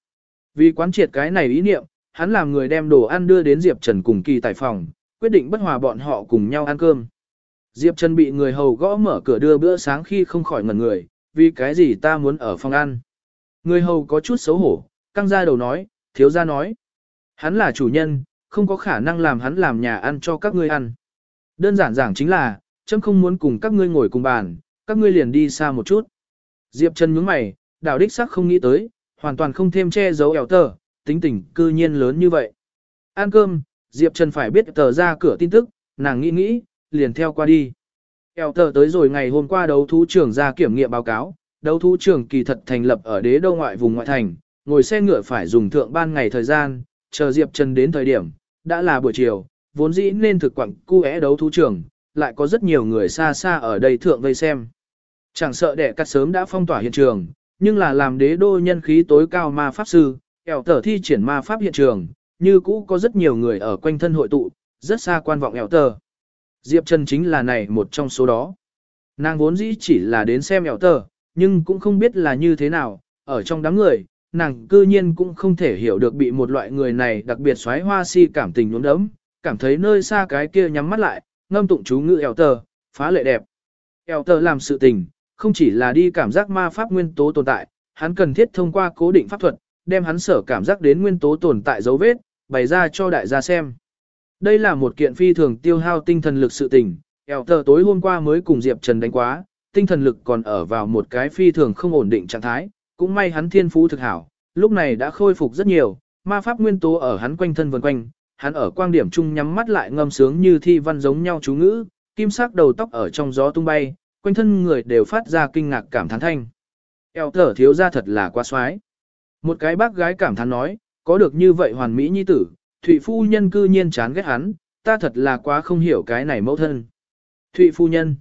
Vì quán triệt cái này ý niệm, hắn làm người đem đồ ăn đưa đến Diệp Trần cùng kỳ tại phòng, quyết định bất hòa bọn họ cùng nhau ăn cơm. Diệp Trần bị người hầu gõ mở cửa đưa bữa sáng khi không khỏi ngẩn người, vì cái gì ta muốn ở phòng ăn. Người hầu có chút xấu hổ, căng ra đầu nói, thiếu gia nói. Hắn là chủ nhân, không có khả năng làm hắn làm nhà ăn cho các ngươi ăn. Đơn giản giảng chính là, chấm không muốn cùng các ngươi ngồi cùng bàn, các ngươi liền đi xa một chút. Diệp Trần nhướng mày, đảo đích sắc không nghĩ tới, hoàn toàn không thêm che giấu ẻo tờ, tính tình cư nhiên lớn như vậy. Ăn cơm, Diệp Trần phải biết tờ ra cửa tin tức, nàng nghĩ nghĩ, liền theo qua đi. Eo tờ tới rồi ngày hôm qua đấu thú trưởng ra kiểm nghiệm báo cáo, đấu thú trưởng kỳ thật thành lập ở đế đô ngoại vùng ngoại thành, ngồi xe ngựa phải dùng thượng ban ngày thời gian, chờ Diệp Trần đến thời điểm, đã là buổi chiều, vốn dĩ nên thực quặng cu é đấu thú trưởng, lại có rất nhiều người xa xa ở đây thượng vây xem. Chẳng sợ đẻ cắt sớm đã phong tỏa hiện trường, nhưng là làm đế đô nhân khí tối cao ma pháp sư, ẻo tờ thi triển ma pháp hiện trường, như cũ có rất nhiều người ở quanh thân hội tụ, rất xa quan vọng ẻo tờ. Diệp Trần chính là này một trong số đó. Nàng vốn dĩ chỉ là đến xem ẻo tờ, nhưng cũng không biết là như thế nào, ở trong đám người, nàng cư nhiên cũng không thể hiểu được bị một loại người này đặc biệt xoáy hoa si cảm tình nhuốm đấm, cảm thấy nơi xa cái kia nhắm mắt lại, ngâm tụng chú ngữ ẻo tờ, phá lệ đẹp. Eo tờ làm sự tình, không chỉ là đi cảm giác ma pháp nguyên tố tồn tại, hắn cần thiết thông qua cố định pháp thuật, đem hắn sở cảm giác đến nguyên tố tồn tại dấu vết, bày ra cho đại gia xem. Đây là một kiện phi thường tiêu hao tinh thần lực sự tình, eo tờ tối hôm qua mới cùng Diệp Trần đánh quá, tinh thần lực còn ở vào một cái phi thường không ổn định trạng thái, cũng may hắn thiên phú thực hảo, lúc này đã khôi phục rất nhiều, ma pháp nguyên tố ở hắn quanh thân vần quanh, hắn ở quang điểm chung nhắm mắt lại ngâm sướng như thi văn giống nhau chú ngữ, kim sắc đầu tóc ở trong gió tung bay, quanh thân người đều phát ra kinh ngạc cảm thán thanh. Eo thở thiếu ra thật là quá xoái. Một cái bác gái cảm thán nói, có được như vậy hoàn mỹ nhi tử, Thụy phu nhân cư nhiên chán ghét hắn, ta thật là quá không hiểu cái này mẫu thân. Thụy phu nhân.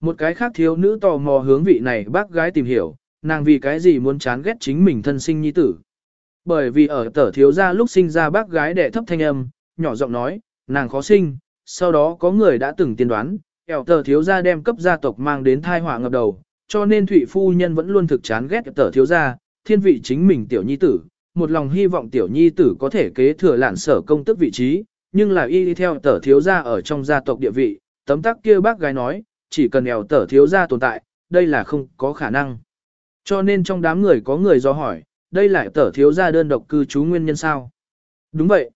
Một cái khác thiếu nữ tò mò hướng vị này bác gái tìm hiểu, nàng vì cái gì muốn chán ghét chính mình thân sinh nhi tử. Bởi vì ở tở thiếu gia lúc sinh ra bác gái đẻ thấp thanh âm, nhỏ giọng nói, nàng khó sinh, sau đó có người đã từng tiên đoán, eo tờ thiếu gia đem cấp gia tộc mang đến thai họa ngập đầu, cho nên Thụy phu nhân vẫn luôn thực chán ghét tờ thiếu gia, thiên vị chính mình tiểu nhi tử, một lòng hy vọng tiểu nhi tử có thể kế thừa lạn sở công tức vị trí, nhưng là y đi theo tờ thiếu gia ở trong gia tộc địa vị, tấm tắc kia bác gái nói, chỉ cần eo tờ thiếu gia tồn tại, đây là không có khả năng. Cho nên trong đám người có người do hỏi, đây là tờ thiếu gia đơn độc cư trú nguyên nhân sao? Đúng vậy.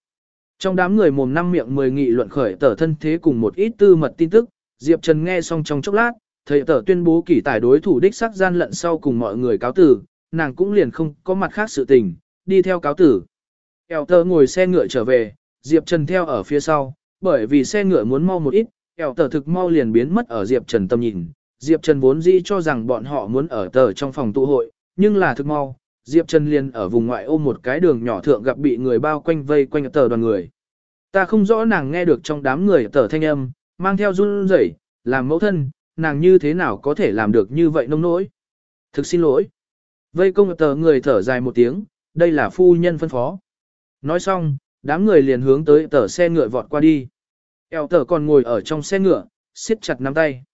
Trong đám người mồm năm miệng mười nghị luận khởi tờ thân thế cùng một ít tư mật tin tức, Diệp Trần nghe xong trong chốc lát, thầy tờ tuyên bố kỷ tài đối thủ đích sắc gian lận sau cùng mọi người cáo tử, nàng cũng liền không có mặt khác sự tình, đi theo cáo tử. Eo tờ ngồi xe ngựa trở về, Diệp Trần theo ở phía sau, bởi vì xe ngựa muốn mau một ít, eo tờ thực mau liền biến mất ở Diệp Trần tâm nhìn. Diệp Trần vốn dĩ cho rằng bọn họ muốn ở tờ trong phòng tụ hội, nhưng là thực mau, Diệp Trần liền ở vùng ngoại ô một cái đường nhỏ thượng gặp bị người bao quanh vây quanh tờ đoàn người. Ta không rõ nàng nghe được trong đám người tờ thanh âm, mang theo run rẩy, làm mẫu thân, nàng như thế nào có thể làm được như vậy nông nỗi. Thực xin lỗi. Vây công tờ người thở dài một tiếng, đây là phu nhân phân phó. Nói xong, đám người liền hướng tới tờ xe ngựa vọt qua đi. Eo tờ còn ngồi ở trong xe ngựa, siết chặt nắm tay.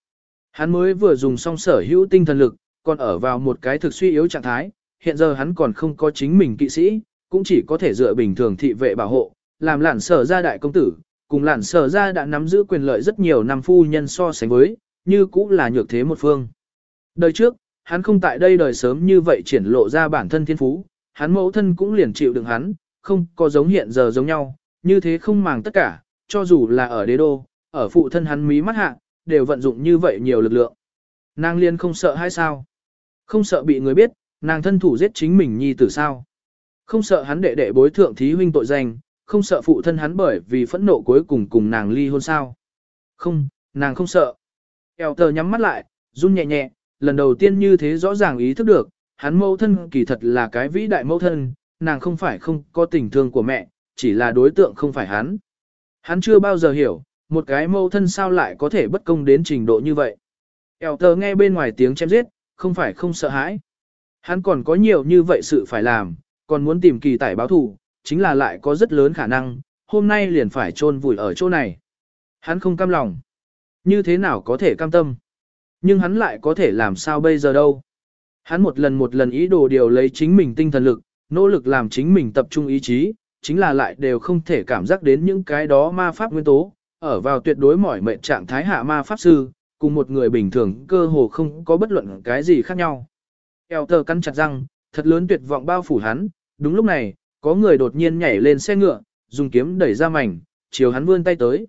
Hắn mới vừa dùng xong sở hữu tinh thần lực, còn ở vào một cái thực suy yếu trạng thái, hiện giờ hắn còn không có chính mình kỵ sĩ, cũng chỉ có thể dựa bình thường thị vệ bảo hộ, làm lản sở gia đại công tử, cùng lản sở ra đã nắm giữ quyền lợi rất nhiều năm phu nhân so sánh với, như cũng là nhược thế một phương. Đời trước, hắn không tại đây đời sớm như vậy triển lộ ra bản thân thiên phú, hắn mẫu thân cũng liền chịu đựng hắn, không có giống hiện giờ giống nhau, như thế không màng tất cả, cho dù là ở đế đô, ở phụ thân hắn mí mắt hạ, đều vận dụng như vậy nhiều lực lượng. Nàng liên không sợ hay sao? Không sợ bị người biết, nàng thân thủ giết chính mình nhi tử sao? Không sợ hắn đệ đệ bối thượng thí huynh tội danh, không sợ phụ thân hắn bởi vì phẫn nộ cuối cùng cùng nàng ly hôn sao? Không, nàng không sợ. Eo tờ nhắm mắt lại, run nhẹ nhẹ, lần đầu tiên như thế rõ ràng ý thức được, hắn mẫu thân kỳ thật là cái vĩ đại mẫu thân, nàng không phải không có tình thương của mẹ, chỉ là đối tượng không phải hắn. Hắn chưa bao giờ hiểu, một cái mẫu thân sao lại có thể bất công đến trình độ như vậy. Eo tờ nghe bên ngoài tiếng chém giết, không phải không sợ hãi. Hắn còn có nhiều như vậy sự phải làm, còn muốn tìm kỳ tải báo thù, chính là lại có rất lớn khả năng, hôm nay liền phải chôn vùi ở chỗ này. Hắn không cam lòng. Như thế nào có thể cam tâm? Nhưng hắn lại có thể làm sao bây giờ đâu? Hắn một lần một lần ý đồ điều lấy chính mình tinh thần lực, nỗ lực làm chính mình tập trung ý chí, chính là lại đều không thể cảm giác đến những cái đó ma pháp nguyên tố, ở vào tuyệt đối mỏi mệt trạng thái hạ ma pháp sư, cùng một người bình thường cơ hồ không có bất luận cái gì khác nhau. Eo thờ cắn chặt răng, thật lớn tuyệt vọng bao phủ hắn, đúng lúc này, có người đột nhiên nhảy lên xe ngựa, dùng kiếm đẩy ra mảnh, chiều hắn vươn tay tới.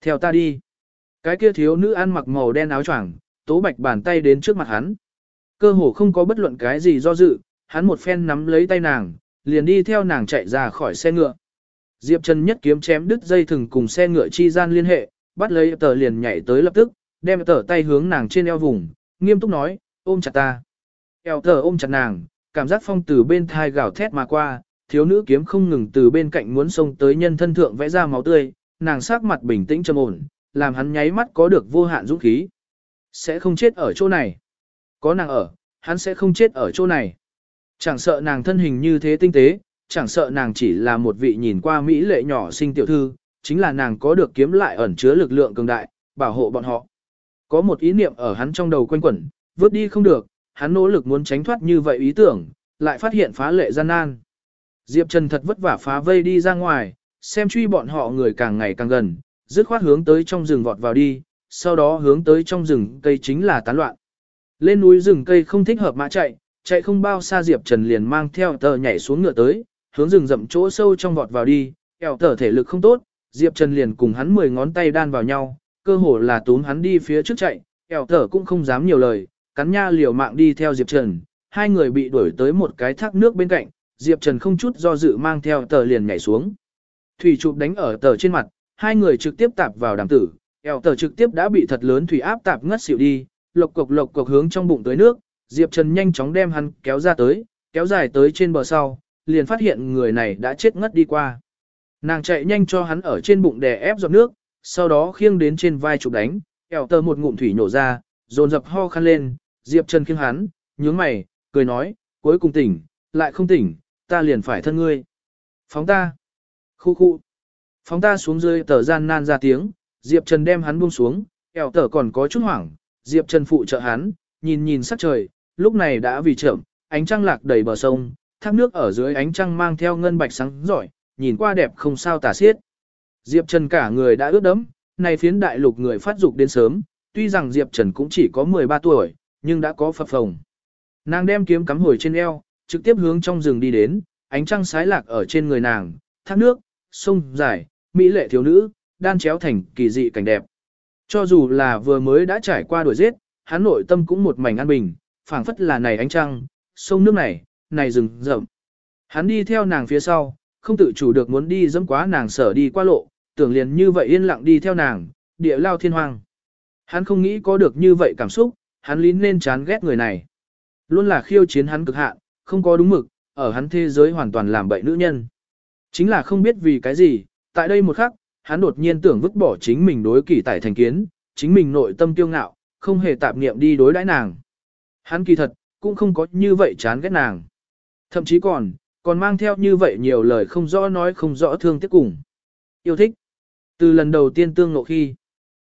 Theo ta đi. Cái kia thiếu nữ ăn mặc màu đen áo choàng, tố bạch bàn tay đến trước mặt hắn. Cơ hồ không có bất luận cái gì do dự, hắn một phen nắm lấy tay nàng, liền đi theo nàng chạy ra khỏi xe ngựa. Diệp Trần nhất kiếm chém đứt dây thừng cùng xe ngựa chi gian liên hệ, bắt lấy tờ liền nhảy tới lập tức, đem tờ tay hướng nàng trên eo vùng, nghiêm túc nói, ôm chặt ta. Eo tờ ôm chặt nàng, cảm giác phong từ bên thai gào thét mà qua, thiếu nữ kiếm không ngừng từ bên cạnh muốn xông tới nhân thân thượng vẽ ra máu tươi, nàng sắc mặt bình tĩnh trầm ổn, làm hắn nháy mắt có được vô hạn dũng khí. Sẽ không chết ở chỗ này. Có nàng ở, hắn sẽ không chết ở chỗ này. Chẳng sợ nàng thân hình như thế tinh tế, chẳng sợ nàng chỉ là một vị nhìn qua mỹ lệ nhỏ sinh tiểu thư, chính là nàng có được kiếm lại ẩn chứa lực lượng cường đại, bảo hộ bọn họ. Có một ý niệm ở hắn trong đầu quanh quẩn, vứt đi không được, hắn nỗ lực muốn tránh thoát như vậy ý tưởng, lại phát hiện phá lệ gian nan. Diệp Trần thật vất vả phá vây đi ra ngoài, xem truy bọn họ người càng ngày càng gần, dứt khoát hướng tới trong rừng vọt vào đi, sau đó hướng tới trong rừng cây chính là tán loạn. Lên núi rừng cây không thích hợp mã chạy, chạy không bao xa Diệp Trần liền mang theo tờ nhảy xuống ngựa tới, hướng rừng rậm chỗ sâu trong vọt vào đi, eo tờ thể lực không tốt, Diệp Trần liền cùng hắn 10 ngón tay đan vào nhau, cơ hồ là túm hắn đi phía trước chạy, eo tờ cũng không dám nhiều lời, cắn nha liều mạng đi theo Diệp Trần, hai người bị đuổi tới một cái thác nước bên cạnh, Diệp Trần không chút do dự mang theo tờ liền nhảy xuống. Thủy chụp đánh ở tờ trên mặt, hai người trực tiếp tạp vào đàm tử, eo tờ trực tiếp đã bị thật lớn thủy áp tạp ngất xỉu đi, lộc cục lộc cục hướng trong bụng tới nước, Diệp Trần nhanh chóng đem hắn kéo ra tới, kéo dài tới trên bờ sau, liền phát hiện người này đã chết ngất đi qua. Nàng chạy nhanh cho hắn ở trên bụng đè ép giọt nước, sau đó khiêng đến trên vai chụp đánh, eo tờ một ngụm thủy nổ ra, dồn dập ho khăn lên, Diệp Trần khiêng hắn, nhướng mày, cười nói, cuối cùng tỉnh, lại không tỉnh, ta liền phải thân ngươi. Phóng ta. Khu khu. Phóng ta xuống dưới tờ gian nan ra tiếng, Diệp Trần đem hắn buông xuống, eo tờ còn có chút hoảng, Diệp Trần phụ trợ hắn, nhìn nhìn sắc trời, lúc này đã vì chậm, ánh trăng lạc đầy bờ sông, thác nước ở dưới ánh trăng mang theo ngân bạch sáng giỏi, nhìn qua đẹp không sao tả xiết. Diệp Trần cả người đã ướt đẫm, này phiến đại lục người phát dục đến sớm, tuy rằng Diệp Trần cũng chỉ có 13 tuổi, nhưng đã có phập phồng. Nàng đem kiếm cắm hồi trên eo, trực tiếp hướng trong rừng đi đến, ánh trăng sái lạc ở trên người nàng, thác nước, sông dài, mỹ lệ thiếu nữ, đan chéo thành kỳ dị cảnh đẹp. Cho dù là vừa mới đã trải qua đuổi giết, hắn nội tâm cũng một mảnh an bình, phảng phất là này ánh trăng, sông nước này, này rừng rậm. Hắn đi theo nàng phía sau, không tự chủ được muốn đi dẫm quá nàng sở đi qua lộ, tưởng liền như vậy yên lặng đi theo nàng, địa lao thiên hoang. Hắn không nghĩ có được như vậy cảm xúc, hắn lín nên chán ghét người này. Luôn là khiêu chiến hắn cực hạn, không có đúng mực, ở hắn thế giới hoàn toàn làm bậy nữ nhân. Chính là không biết vì cái gì, tại đây một khắc, hắn đột nhiên tưởng vứt bỏ chính mình đối kỳ tải thành kiến, chính mình nội tâm tiêu ngạo, không hề tạp niệm đi đối đãi nàng. Hắn kỳ thật, cũng không có như vậy chán ghét nàng. Thậm chí còn, còn mang theo như vậy nhiều lời không rõ nói không rõ thương tiếc cùng. Yêu thích. Từ lần đầu tiên tương ngộ khi,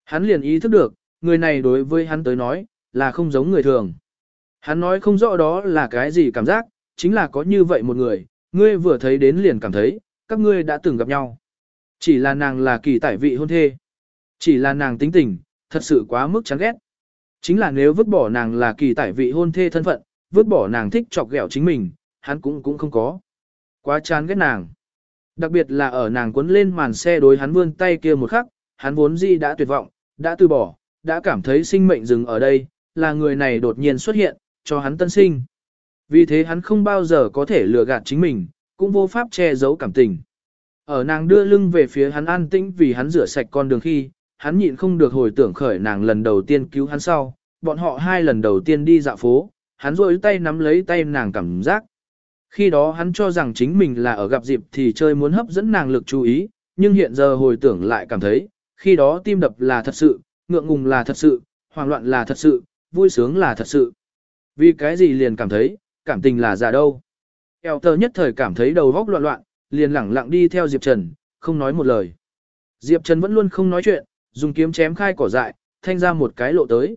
hắn liền ý thức được, người này đối với hắn tới nói, là không giống người thường. Hắn nói không rõ đó là cái gì cảm giác, chính là có như vậy một người, ngươi vừa thấy đến liền cảm thấy, các ngươi đã từng gặp nhau. Chỉ là nàng là kỳ tải vị hôn thê. Chỉ là nàng tính tình, thật sự quá mức chán ghét. Chính là nếu vứt bỏ nàng là kỳ tải vị hôn thê thân phận, vứt bỏ nàng thích chọc ghẹo chính mình, hắn cũng cũng không có. Quá chán ghét nàng. Đặc biệt là ở nàng cuốn lên màn xe đối hắn vươn tay kia một khắc, hắn vốn gì đã tuyệt vọng, đã từ bỏ, đã cảm thấy sinh mệnh dừng ở đây, là người này đột nhiên xuất hiện, cho hắn tân sinh. Vì thế hắn không bao giờ có thể lừa gạt chính mình, cũng vô pháp che giấu cảm tình. Ở nàng đưa lưng về phía hắn an tĩnh vì hắn rửa sạch con đường khi, hắn nhịn không được hồi tưởng khởi nàng lần đầu tiên cứu hắn sau, bọn họ hai lần đầu tiên đi dạo phố, hắn rôi tay nắm lấy tay nàng cảm giác. Khi đó hắn cho rằng chính mình là ở gặp dịp thì chơi muốn hấp dẫn nàng lực chú ý, nhưng hiện giờ hồi tưởng lại cảm thấy, khi đó tim đập là thật sự, ngượng ngùng là thật sự, hoảng loạn là thật sự, vui sướng là thật sự. Vì cái gì liền cảm thấy, cảm tình là giả đâu. Eo tờ nhất thời cảm thấy đầu góc loạn loạn, liền lẳng lặng đi theo Diệp Trần, không nói một lời. Diệp Trần vẫn luôn không nói chuyện, dùng kiếm chém khai cỏ dại, thanh ra một cái lộ tới.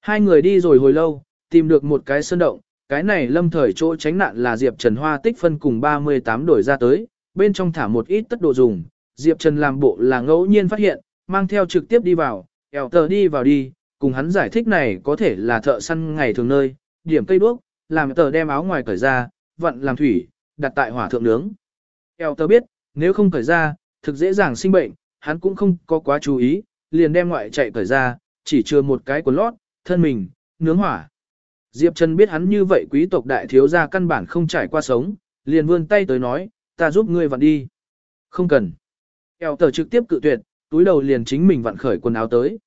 Hai người đi rồi hồi lâu, tìm được một cái sơn động, cái này lâm thời chỗ tránh nạn là Diệp Trần hoa tích phân cùng 38 đổi ra tới, bên trong thả một ít tất đồ dùng. Diệp Trần làm bộ là ngẫu nhiên phát hiện, mang theo trực tiếp đi vào, eo tờ đi vào đi, cùng hắn giải thích này có thể là thợ săn ngày thường nơi, điểm cây đuốc, làm tờ đem áo ngoài cởi ra, vận làm thủy, đặt tại hỏa thượng nướng. Eo tờ biết, nếu không cởi ra, thực dễ dàng sinh bệnh, hắn cũng không có quá chú ý, liền đem ngoại chạy cởi ra, chỉ chưa một cái quần lót, thân mình, nướng hỏa. Diệp Trần biết hắn như vậy quý tộc đại thiếu gia căn bản không trải qua sống, liền vươn tay tới nói, ta giúp ngươi vặn đi. Không cần. Eo tờ trực tiếp cự tuyệt, túi đầu liền chính mình vặn khởi quần áo tới.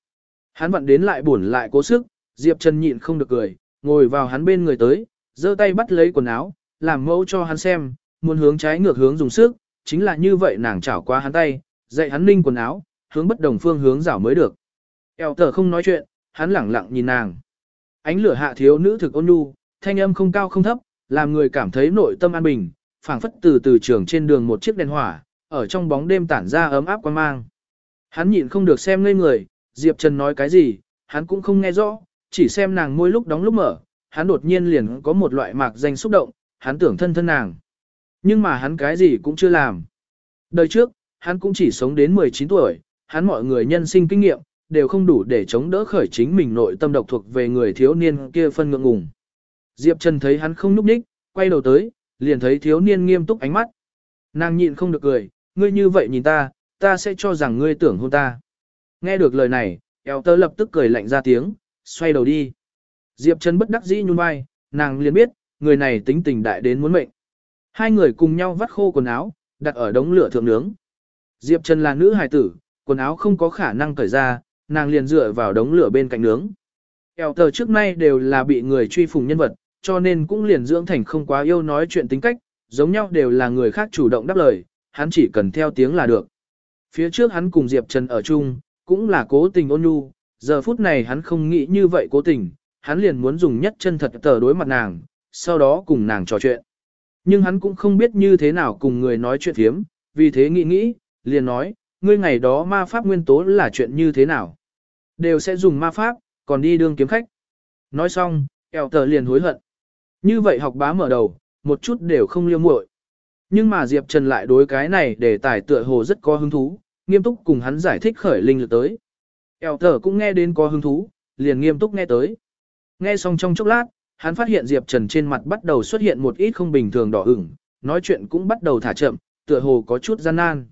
Hắn vặn đến lại buồn lại cố sức, Diệp Trần nhịn không được cười, ngồi vào hắn bên người tới, giơ tay bắt lấy quần áo, làm mẫu cho hắn xem, muốn hướng trái ngược hướng dùng sức, chính là như vậy nàng chảo qua hắn tay, dạy hắn ninh quần áo, hướng bất đồng phương hướng rảo mới được. Eo tờ không nói chuyện, hắn lẳng lặng nhìn nàng. Ánh lửa hạ thiếu nữ thực ôn nhu, thanh âm không cao không thấp, làm người cảm thấy nội tâm an bình, phảng phất từ từ trường trên đường một chiếc đèn hỏa, ở trong bóng đêm tản ra ấm áp quan mang. Hắn nhịn không được xem ngây người, Diệp Trần nói cái gì, hắn cũng không nghe rõ, chỉ xem nàng môi lúc đóng lúc mở, hắn đột nhiên liền có một loại mạc danh xúc động, hắn tưởng thân thân nàng. Nhưng mà hắn cái gì cũng chưa làm. Đời trước, hắn cũng chỉ sống đến 19 tuổi, hắn mọi người nhân sinh kinh nghiệm, đều không đủ để chống đỡ khởi chính mình nội tâm độc thuộc về người thiếu niên kia phân ngượng ngùng. Diệp Trần thấy hắn không núp đích, quay đầu tới, liền thấy thiếu niên nghiêm túc ánh mắt. Nàng nhịn không được cười, ngươi như vậy nhìn ta, ta sẽ cho rằng ngươi tưởng hôn ta. Nghe được lời này, eo tơ lập tức cười lạnh ra tiếng, xoay đầu đi. Diệp Trần bất đắc dĩ nhún vai, nàng liền biết, người này tính tình đại đến muốn mệnh. Hai người cùng nhau vắt khô quần áo, đặt ở đống lửa thượng nướng. Diệp Trần là nữ hài tử, quần áo không có khả năng cởi ra, nàng liền dựa vào đống lửa bên cạnh nướng. Eo tờ trước nay đều là bị người truy phùng nhân vật, cho nên cũng liền dưỡng thành không quá yêu nói chuyện tính cách, giống nhau đều là người khác chủ động đáp lời, hắn chỉ cần theo tiếng là được. Phía trước hắn cùng Diệp Trần ở chung, cũng là cố tình ôn nhu, giờ phút này hắn không nghĩ như vậy cố tình, hắn liền muốn dùng nhất chân thật tờ đối mặt nàng, sau đó cùng nàng trò chuyện. Nhưng hắn cũng không biết như thế nào cùng người nói chuyện thiếm, vì thế nghĩ nghĩ, liền nói, ngươi ngày đó ma pháp nguyên tố là chuyện như thế nào. Đều sẽ dùng ma pháp, còn đi đương kiếm khách. Nói xong, eo tờ liền hối hận. Như vậy học bá mở đầu, một chút đều không liêu muội. Nhưng mà Diệp Trần lại đối cái này để tài tựa hồ rất có hứng thú, nghiêm túc cùng hắn giải thích khởi linh lực tới. Eo thở cũng nghe đến có hứng thú, liền nghiêm túc nghe tới. Nghe xong trong chốc lát, hắn phát hiện Diệp Trần trên mặt bắt đầu xuất hiện một ít không bình thường đỏ ửng, nói chuyện cũng bắt đầu thả chậm, tựa hồ có chút gian nan.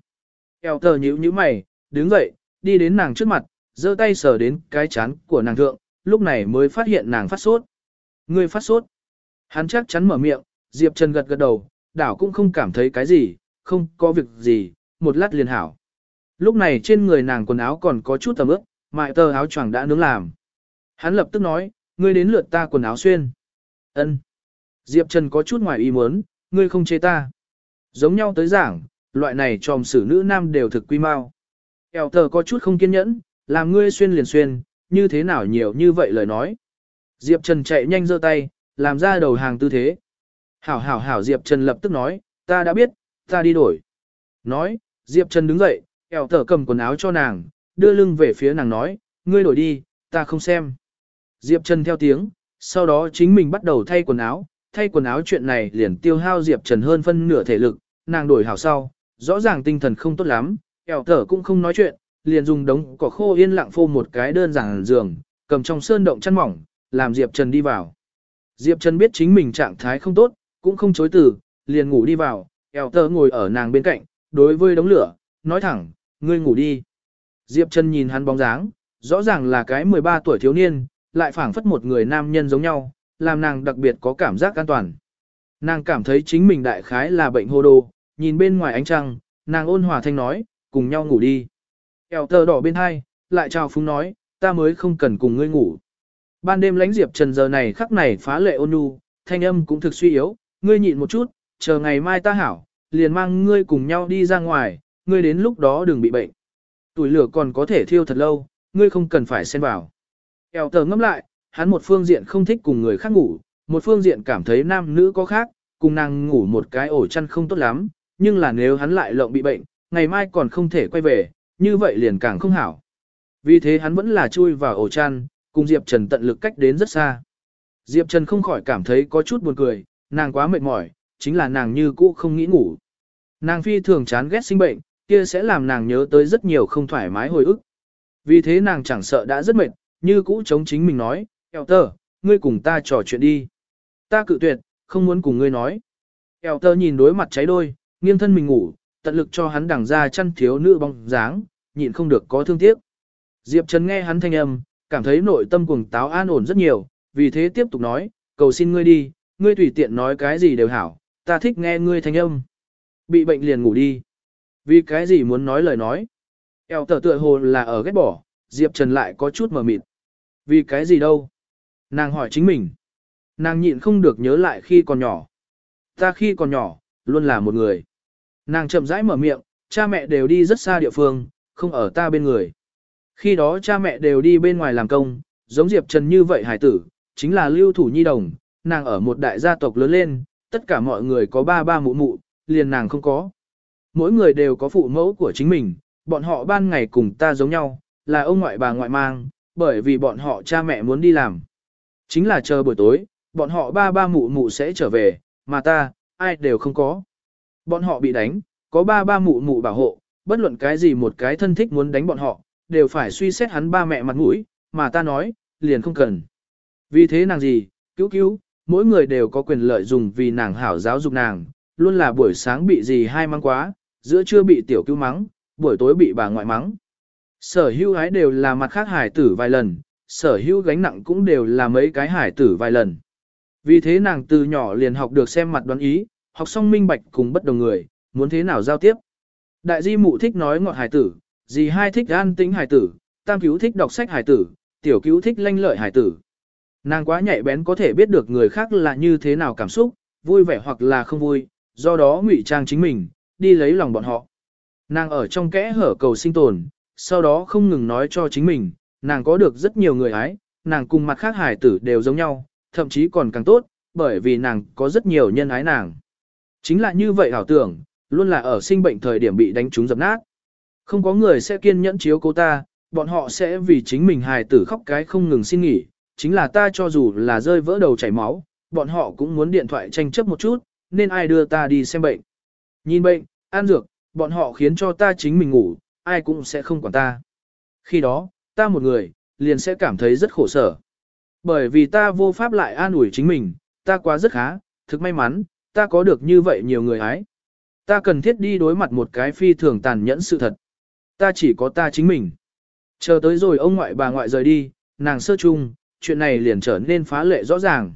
Eo thở nhíu nhíu mày, đứng dậy, đi đến nàng trước mặt, giơ tay sờ đến cái chán của nàng thượng, lúc này mới phát hiện nàng phát sốt. Ngươi phát sốt. Hắn chắc chắn mở miệng, Diệp Trần gật gật đầu, đảo cũng không cảm thấy cái gì, không có việc gì, một lát liền hảo. Lúc này trên người nàng quần áo còn có chút tầm ướp, mại tờ áo choàng đã nướng làm. Hắn lập tức nói, ngươi đến lượt ta quần áo xuyên. Ân. Diệp Trần có chút ngoài ý muốn, ngươi không chê ta. Giống nhau tới giảng, loại này tròm xử nữ nam đều thực quy mau. Kèo tờ có chút không kiên nhẫn, làm ngươi xuyên liền xuyên, như thế nào nhiều như vậy lời nói. Diệp Trần chạy nhanh giơ tay, làm ra đầu hàng tư thế. Hảo hảo hảo Diệp Trần lập tức nói, ta đã biết, ta đi đổi. Nói, Diệp Trần đứng dậy, kèo tờ cầm quần áo cho nàng, đưa lưng về phía nàng nói, ngươi đổi đi, ta không xem. Diệp Trần theo tiếng, sau đó chính mình bắt đầu thay quần áo, thay quần áo chuyện này liền tiêu hao Diệp Trần hơn phân nửa thể lực, nàng đổi hảo sau, rõ ràng tinh thần không tốt lắm, eo thở cũng không nói chuyện, liền dùng đống cỏ khô yên lặng phô một cái đơn giản giường, cầm trong sơn động chăn mỏng, làm Diệp Trần đi vào. Diệp Trần biết chính mình trạng thái không tốt, cũng không chối từ, liền ngủ đi vào, eo thở ngồi ở nàng bên cạnh, đối với đống lửa, nói thẳng, ngươi ngủ đi. Diệp Trần nhìn hắn bóng dáng, rõ ràng là cái 13 tuổi thiếu niên, lại phảng phất một người nam nhân giống nhau, làm nàng đặc biệt có cảm giác an toàn. Nàng cảm thấy chính mình đại khái là bệnh hô đồ, nhìn bên ngoài ánh trăng, nàng ôn hòa thanh nói, cùng nhau ngủ đi. Eo tờ đỏ bên hai, lại chào phúng nói, ta mới không cần cùng ngươi ngủ. Ban đêm lánh Diệp Trần giờ này khắc này phá lệ ôn nhu, thanh âm cũng thực suy yếu, ngươi nhịn một chút, chờ ngày mai ta hảo, liền mang ngươi cùng nhau đi ra ngoài, ngươi đến lúc đó đừng bị bệnh. Tuổi lửa còn có thể thiêu thật lâu, ngươi không cần phải xen vào. Eo tờ ngâm lại, hắn một phương diện không thích cùng người khác ngủ, một phương diện cảm thấy nam nữ có khác, cùng nàng ngủ một cái ổ chăn không tốt lắm, nhưng là nếu hắn lại lộng bị bệnh, ngày mai còn không thể quay về, như vậy liền càng không hảo. Vì thế hắn vẫn là chui vào ổ chăn, cùng Diệp Trần tận lực cách đến rất xa. Diệp Trần không khỏi cảm thấy có chút buồn cười, nàng quá mệt mỏi, chính là nàng như cũ không nghĩ ngủ. Nàng phi thường chán ghét sinh bệnh, kia sẽ làm nàng nhớ tới rất nhiều không thoải mái hồi ức. Vì thế nàng chẳng sợ đã rất mệt, như cũ chống chính mình nói, Eo tơ, ngươi cùng ta trò chuyện đi. Ta cự tuyệt, không muốn cùng ngươi nói. Eo tơ nhìn đối mặt cháy đôi, nghiêng thân mình ngủ, tận lực cho hắn đằng ra chăn thiếu nữ bóng dáng, nhịn không được có thương tiếc. Diệp Trần nghe hắn thanh âm, cảm thấy nội tâm cuồng táo an ổn rất nhiều, vì thế tiếp tục nói, cầu xin ngươi đi, ngươi tùy tiện nói cái gì đều hảo, ta thích nghe ngươi thanh âm. Bị bệnh liền ngủ đi. Vì cái gì muốn nói lời nói. Eo tờ tựa hồ là ở ghét bỏ, Diệp Trần lại có chút mờ mịt. Vì cái gì đâu? Nàng hỏi chính mình. Nàng nhịn không được nhớ lại khi còn nhỏ. Ta khi còn nhỏ, luôn là một người. Nàng chậm rãi mở miệng, cha mẹ đều đi rất xa địa phương, không ở ta bên người. Khi đó cha mẹ đều đi bên ngoài làm công, giống Diệp Trần như vậy hải tử, chính là lưu thủ nhi đồng, nàng ở một đại gia tộc lớn lên, tất cả mọi người có ba ba mụ mụ, liền nàng không có. Mỗi người đều có phụ mẫu của chính mình, bọn họ ban ngày cùng ta giống nhau, là ông ngoại bà ngoại mang, bởi vì bọn họ cha mẹ muốn đi làm. Chính là chờ buổi tối, bọn họ ba ba mụ mụ sẽ trở về, mà ta, ai đều không có. Bọn họ bị đánh, có ba ba mụ mụ bảo hộ, bất luận cái gì một cái thân thích muốn đánh bọn họ, đều phải suy xét hắn ba mẹ mặt mũi, mà ta nói, liền không cần. Vì thế nàng gì, cứu cứu, mỗi người đều có quyền lợi dùng vì nàng hảo giáo dục nàng, luôn là buổi sáng bị gì hai mang quá, giữa trưa bị tiểu cứu mắng, buổi tối bị bà ngoại mắng. Sở hưu ái đều là mặt khác hải tử vài lần, sở hưu gánh nặng cũng đều là mấy cái hải tử vài lần. Vì thế nàng từ nhỏ liền học được xem mặt đoán ý, học xong minh bạch cùng bất đồng người, muốn thế nào giao tiếp. Đại di mụ thích nói ngọt hải tử, dì hai thích an tĩnh hải tử, tam cứu thích đọc sách hải tử, tiểu cứu thích lanh lợi hải tử. Nàng quá nhạy bén có thể biết được người khác là như thế nào cảm xúc, vui vẻ hoặc là không vui, do đó ngụy trang chính mình, đi lấy lòng bọn họ. Nàng ở trong kẽ hở cầu sinh tồn, sau đó không ngừng nói cho chính mình, nàng có được rất nhiều người ái, nàng cùng mặt khác hải tử đều giống nhau, thậm chí còn càng tốt, bởi vì nàng có rất nhiều nhân ái nàng. Chính là như vậy ảo tưởng, luôn là ở sinh bệnh thời điểm bị đánh trúng dập nát. Không có người sẽ kiên nhẫn chiếu cô ta, bọn họ sẽ vì chính mình hài tử khóc cái không ngừng xin nghỉ, chính là ta cho dù là rơi vỡ đầu chảy máu, bọn họ cũng muốn điện thoại tranh chấp một chút, nên ai đưa ta đi xem bệnh. Nhìn bệnh, An dược, bọn họ khiến cho ta chính mình ngủ, ai cũng sẽ không quản ta. Khi đó, ta một người, liền sẽ cảm thấy rất khổ sở. Bởi vì ta vô pháp lại an ủi chính mình, ta quá rất khá, thực may mắn, ta có được như vậy nhiều người ái. Ta cần thiết đi đối mặt một cái phi thường tàn nhẫn sự thật. Ta chỉ có ta chính mình. Chờ tới rồi ông ngoại bà ngoại rời đi, nàng sơ chung, chuyện này liền trở nên phá lệ rõ ràng.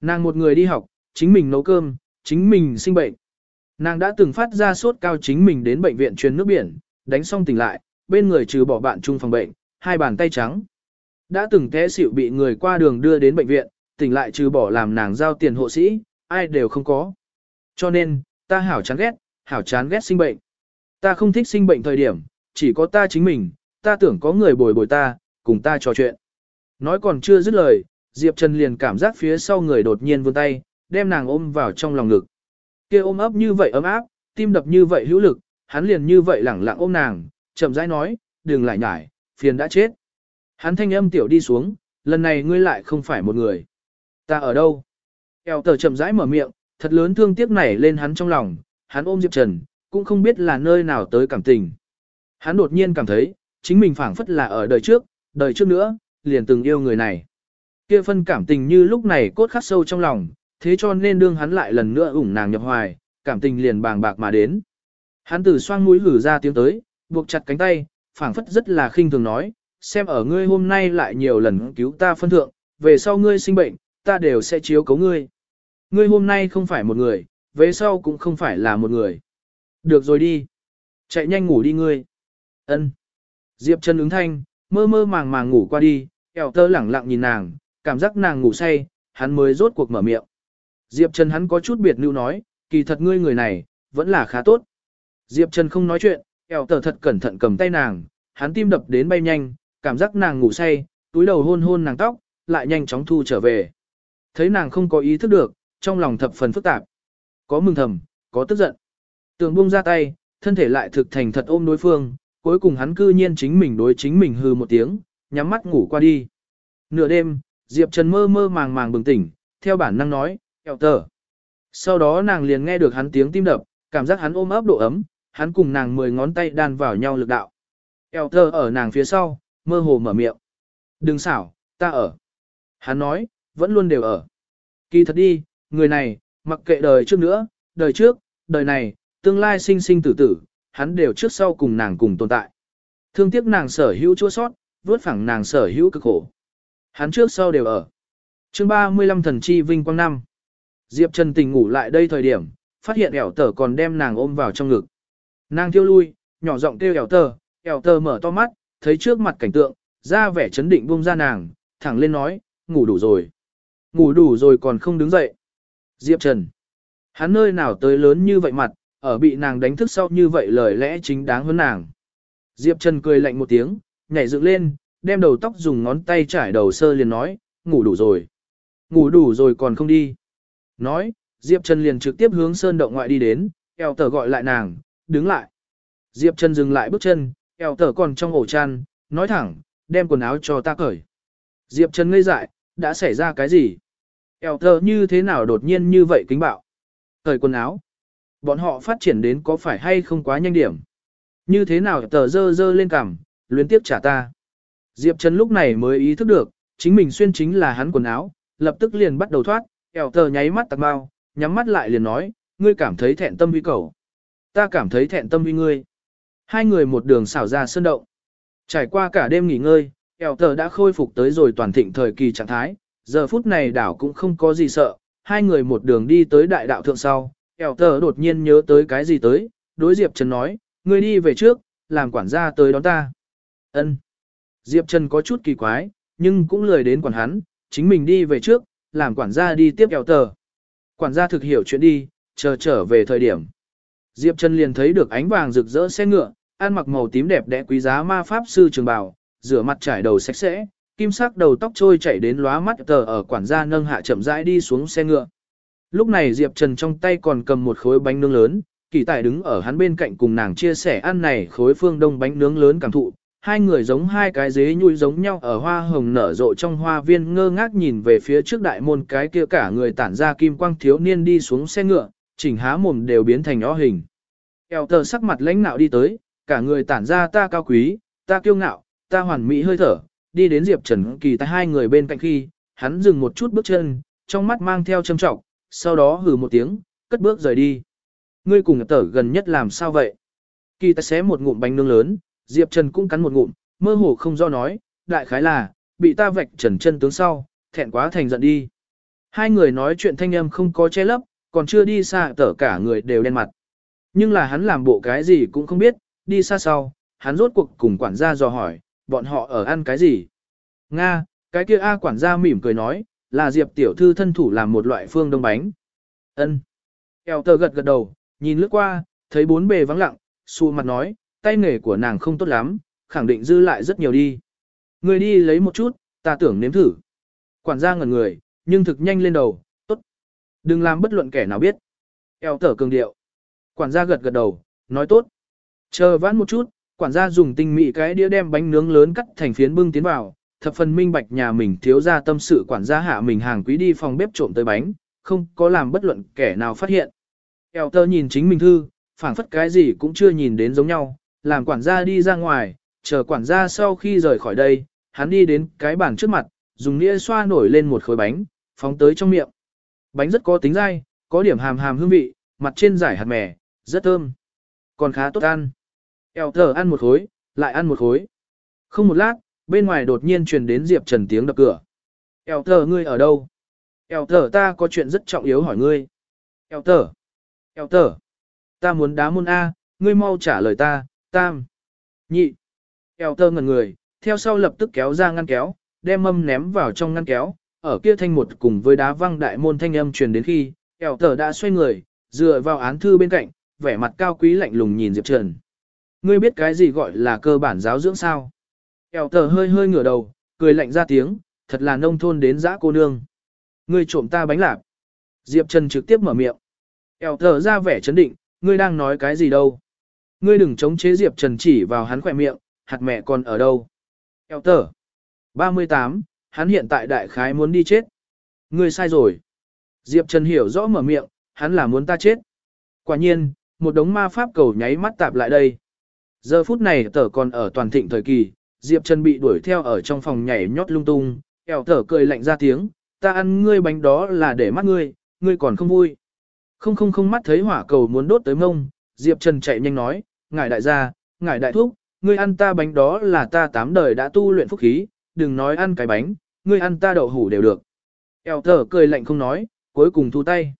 Nàng một người đi học, chính mình nấu cơm, chính mình sinh bệnh. Nàng đã từng phát ra sốt cao chính mình đến bệnh viện truyền nước biển, đánh xong tỉnh lại, bên người trừ bỏ bạn chung phòng bệnh, hai bàn tay trắng. Đã từng té xỉu bị người qua đường đưa đến bệnh viện, tỉnh lại trừ bỏ làm nàng giao tiền hộ sĩ, ai đều không có. Cho nên, ta hảo chán ghét, hảo chán ghét sinh bệnh. Ta không thích sinh bệnh thời điểm, chỉ có ta chính mình, ta tưởng có người bồi bồi ta, cùng ta trò chuyện. Nói còn chưa dứt lời, Diệp Trần liền cảm giác phía sau người đột nhiên vươn tay, đem nàng ôm vào trong lòng ngực. Kia ôm ấp như vậy ấm áp, tim đập như vậy hữu lực, hắn liền như vậy lẳng lặng ôm nàng, chậm rãi nói, đừng lại nhải, phiền đã chết. Hắn thanh âm tiểu đi xuống, lần này ngươi lại không phải một người. Ta ở đâu? Eo tờ chậm rãi mở miệng, thật lớn thương tiếc nảy lên hắn trong lòng, hắn ôm Diệp Trần, cũng không biết là nơi nào tới cảm tình. Hắn đột nhiên cảm thấy, chính mình phảng phất là ở đời trước, đời trước nữa, liền từng yêu người này. Kia phân cảm tình như lúc này cốt khắc sâu trong lòng, thế cho nên đương hắn lại lần nữa ủng nàng nhập hoài, cảm tình liền bàng bạc mà đến. Hắn từ xoang mũi gửi ra tiếng tới, buộc chặt cánh tay, phảng phất rất là khinh thường nói, xem ở ngươi hôm nay lại nhiều lần cứu ta phân thượng, về sau ngươi sinh bệnh, ta đều sẽ chiếu cấu ngươi. Ngươi hôm nay không phải một người, về sau cũng không phải là một người. Được rồi đi. Chạy nhanh ngủ đi ngươi. Ân. Diệp Trần ứng thanh, mơ mơ màng màng ngủ qua đi, eo tơ lẳng lặng nhìn nàng, cảm giác nàng ngủ say, hắn mới rốt cuộc mở miệng. Diệp Trần hắn có chút biệt lưu nói, kỳ thật ngươi người này, vẫn là khá tốt. Diệp Trần không nói chuyện, eo tờ thật cẩn thận cầm tay nàng, hắn tim đập đến bay nhanh, cảm giác nàng ngủ say, túi đầu hôn hôn nàng tóc, lại nhanh chóng thu trở về. Thấy nàng không có ý thức được, trong lòng thập phần phức tạp. Có mừng thầm, có tức giận. Tường buông ra tay, thân thể lại thực thành thật ôm đối phương, cuối cùng hắn cư nhiên chính mình đối chính mình hư một tiếng, nhắm mắt ngủ qua đi. Nửa đêm, Diệp Trần mơ mơ màng màng bừng tỉnh, theo bản năng nói, eo tờ. Sau đó nàng liền nghe được hắn tiếng tim đập, cảm giác hắn ôm ấp độ ấm, hắn cùng nàng mười ngón tay đan vào nhau lực đạo. Eo tờ ở nàng phía sau, mơ hồ mở miệng. Đừng xảo, ta ở. Hắn nói, vẫn luôn đều ở. Kỳ thật đi, người này, mặc kệ đời trước nữa, đời trước, đời này, tương lai sinh sinh tử tử, hắn đều trước sau cùng nàng cùng tồn tại. Thương tiếc nàng sở hữu chua sót, vớt phẳng nàng sở hữu cực khổ. Hắn trước sau đều ở. chương 35 thần chi vinh quang năm. Diệp Trần tình ngủ lại đây thời điểm, phát hiện ẻo tờ còn đem nàng ôm vào trong ngực. Nàng thiêu lui, nhỏ giọng kêu ẻo tờ, ẻo tờ mở to mắt, thấy trước mặt cảnh tượng, ra vẻ chấn định buông ra nàng, thẳng lên nói, ngủ đủ rồi. Ngủ đủ rồi còn không đứng dậy. Diệp Trần. Hắn nơi nào tới lớn như vậy mặt, ở bị nàng đánh thức sau như vậy lời lẽ chính đáng hơn nàng. Diệp Trần cười lạnh một tiếng, nhảy dựng lên, đem đầu tóc dùng ngón tay trải đầu sơ liền nói, ngủ đủ rồi. Ngủ đủ rồi còn không đi. Nói, Diệp Trần liền trực tiếp hướng sơn động ngoại đi đến, eo tờ gọi lại nàng, đứng lại. Diệp Trần dừng lại bước chân, eo tờ còn trong ổ chăn, nói thẳng, đem quần áo cho ta cởi. Diệp Trần ngây dại, đã xảy ra cái gì? Eo tờ như thế nào đột nhiên như vậy kính bạo? Cởi quần áo. Bọn họ phát triển đến có phải hay không quá nhanh điểm? Như thế nào tờ dơ dơ lên cằm, luyến tiếp trả ta? Diệp Trần lúc này mới ý thức được, chính mình xuyên chính là hắn quần áo, lập tức liền bắt đầu thoát, ẻo tờ nháy mắt tạc bao, nhắm mắt lại liền nói, ngươi cảm thấy thẹn tâm vi cầu. Ta cảm thấy thẹn tâm vi ngươi. Hai người một đường xảo ra sơn động. Trải qua cả đêm nghỉ ngơi, ẻo tờ đã khôi phục tới rồi toàn thịnh thời kỳ trạng thái, giờ phút này đảo cũng không có gì sợ, hai người một đường đi tới đại đạo thượng sau, ẻo tờ đột nhiên nhớ tới cái gì tới, đối Diệp Trần nói, ngươi đi về trước, làm quản gia tới đón ta. Ân. Diệp Trần có chút kỳ quái, nhưng cũng lười đến quản hắn, chính mình đi về trước, làm quản gia đi tiếp eo tờ. Quản gia thực hiểu chuyện đi, chờ trở về thời điểm. Diệp Trần liền thấy được ánh vàng rực rỡ xe ngựa, ăn mặc màu tím đẹp đẽ quý giá ma pháp sư trường bào, rửa mặt trải đầu sạch sẽ, kim sắc đầu tóc trôi chảy đến lóa mắt tờ ở quản gia nâng hạ chậm rãi đi xuống xe ngựa. Lúc này Diệp Trần trong tay còn cầm một khối bánh nướng lớn, kỳ tài đứng ở hắn bên cạnh cùng nàng chia sẻ ăn này khối phương đông bánh nướng lớn cảm thụ, hai người giống hai cái dế nhui giống nhau ở hoa hồng nở rộ trong hoa viên ngơ ngác nhìn về phía trước đại môn cái kia cả người tản ra kim quang thiếu niên đi xuống xe ngựa, chỉnh há mồm đều biến thành o hình. Eo tờ sắc mặt lãnh nạo đi tới, cả người tản ra ta cao quý, ta kiêu ngạo, ta hoàn mỹ hơi thở, đi đến Diệp Trần Kỳ tại hai người bên cạnh khi, hắn dừng một chút bước chân, trong mắt mang theo châm trọng, sau đó hừ một tiếng, cất bước rời đi. Ngươi cùng tở gần nhất làm sao vậy? Kỳ ta xé một ngụm bánh nướng lớn, Diệp Trần cũng cắn một ngụm, mơ hồ không do nói, đại khái là, bị ta vạch trần chân tướng sau, thẹn quá thành giận đi. Hai người nói chuyện thanh âm không có che lấp, còn chưa đi xa tở cả người đều đen mặt. Nhưng là hắn làm bộ cái gì cũng không biết, đi xa sau, hắn rốt cuộc cùng quản gia dò hỏi, bọn họ ở ăn cái gì? Nga, cái kia A quản gia mỉm cười nói, là Diệp tiểu thư thân thủ làm một loại phương đông bánh. Ân. Eo tờ gật gật đầu, nhìn lướt qua, thấy bốn bề vắng lặng, xu mặt nói, tay nghề của nàng không tốt lắm, khẳng định dư lại rất nhiều đi. Người đi lấy một chút, ta tưởng nếm thử. Quản gia ngẩn người, nhưng thực nhanh lên đầu, tốt. Đừng làm bất luận kẻ nào biết. Eo tở cường điệu. Quản gia gật gật đầu, nói tốt. Chờ vãn một chút, quản gia dùng tinh mị cái đĩa đem bánh nướng lớn cắt thành phiến bưng tiến vào, thập phần minh bạch nhà mình thiếu ra tâm sự quản gia hạ mình hàng quý đi phòng bếp trộm tới bánh, không có làm bất luận kẻ nào phát hiện. Eo tơ nhìn chính mình thư, phảng phất cái gì cũng chưa nhìn đến giống nhau, làm quản gia đi ra ngoài, chờ quản gia sau khi rời khỏi đây, hắn đi đến cái bàn trước mặt, dùng nĩa xoa nổi lên một khối bánh, phóng tới trong miệng. Bánh rất có tính dai, có điểm hàm hàm hương vị, mặt trên giải hạt mè, rất thơm. Còn khá tốt ăn. Eo thở ăn một khối, lại ăn một khối. Không một lát, bên ngoài đột nhiên truyền đến Diệp Trần tiếng đập cửa. Eo thở ngươi ở đâu? Eo thở ta có chuyện rất trọng yếu hỏi ngươi. Eo thở. Eo thở. Ta muốn đá môn A, ngươi mau trả lời ta, tam. Nhị. Eo Tơ ngẩn người, theo sau lập tức kéo ra ngăn kéo, đem mâm ném vào trong ngăn kéo, ở kia thanh một cùng với đá văng đại môn thanh âm truyền đến khi, eo Tơ đã xoay người, dựa vào án thư bên cạnh, vẻ mặt cao quý lạnh lùng nhìn Diệp Trần. Ngươi biết cái gì gọi là cơ bản giáo dưỡng sao? Eo tờ hơi hơi ngửa đầu, cười lạnh ra tiếng, thật là nông thôn đến dã cô nương. Ngươi trộm ta bánh lạp. Diệp Trần trực tiếp mở miệng. Eo tờ ra vẻ chấn định, ngươi đang nói cái gì đâu? Ngươi đừng chống chế Diệp Trần chỉ vào hắn khỏe miệng, hạt mẹ còn ở đâu? Eo tờ. 38, hắn hiện tại đại khái muốn đi chết. Ngươi sai rồi. Diệp Trần hiểu rõ mở miệng, hắn là muốn ta chết. Quả nhiên, một đống ma pháp cầu nháy mắt tạp lại đây. Giờ phút này tờ còn ở toàn thịnh thời kỳ, Diệp Trần bị đuổi theo ở trong phòng nhảy nhót lung tung, eo tờ cười lạnh ra tiếng, ta ăn ngươi bánh đó là để mắt ngươi, ngươi còn không vui. Không không không mắt thấy hỏa cầu muốn đốt tới mông, Diệp Trần chạy nhanh nói, ngài đại gia, ngài đại thúc, ngươi ăn ta bánh đó là ta tám đời đã tu luyện phúc khí, đừng nói ăn cái bánh, ngươi ăn ta đậu hủ đều được. Eo thở cười lạnh không nói, cuối cùng thu tay.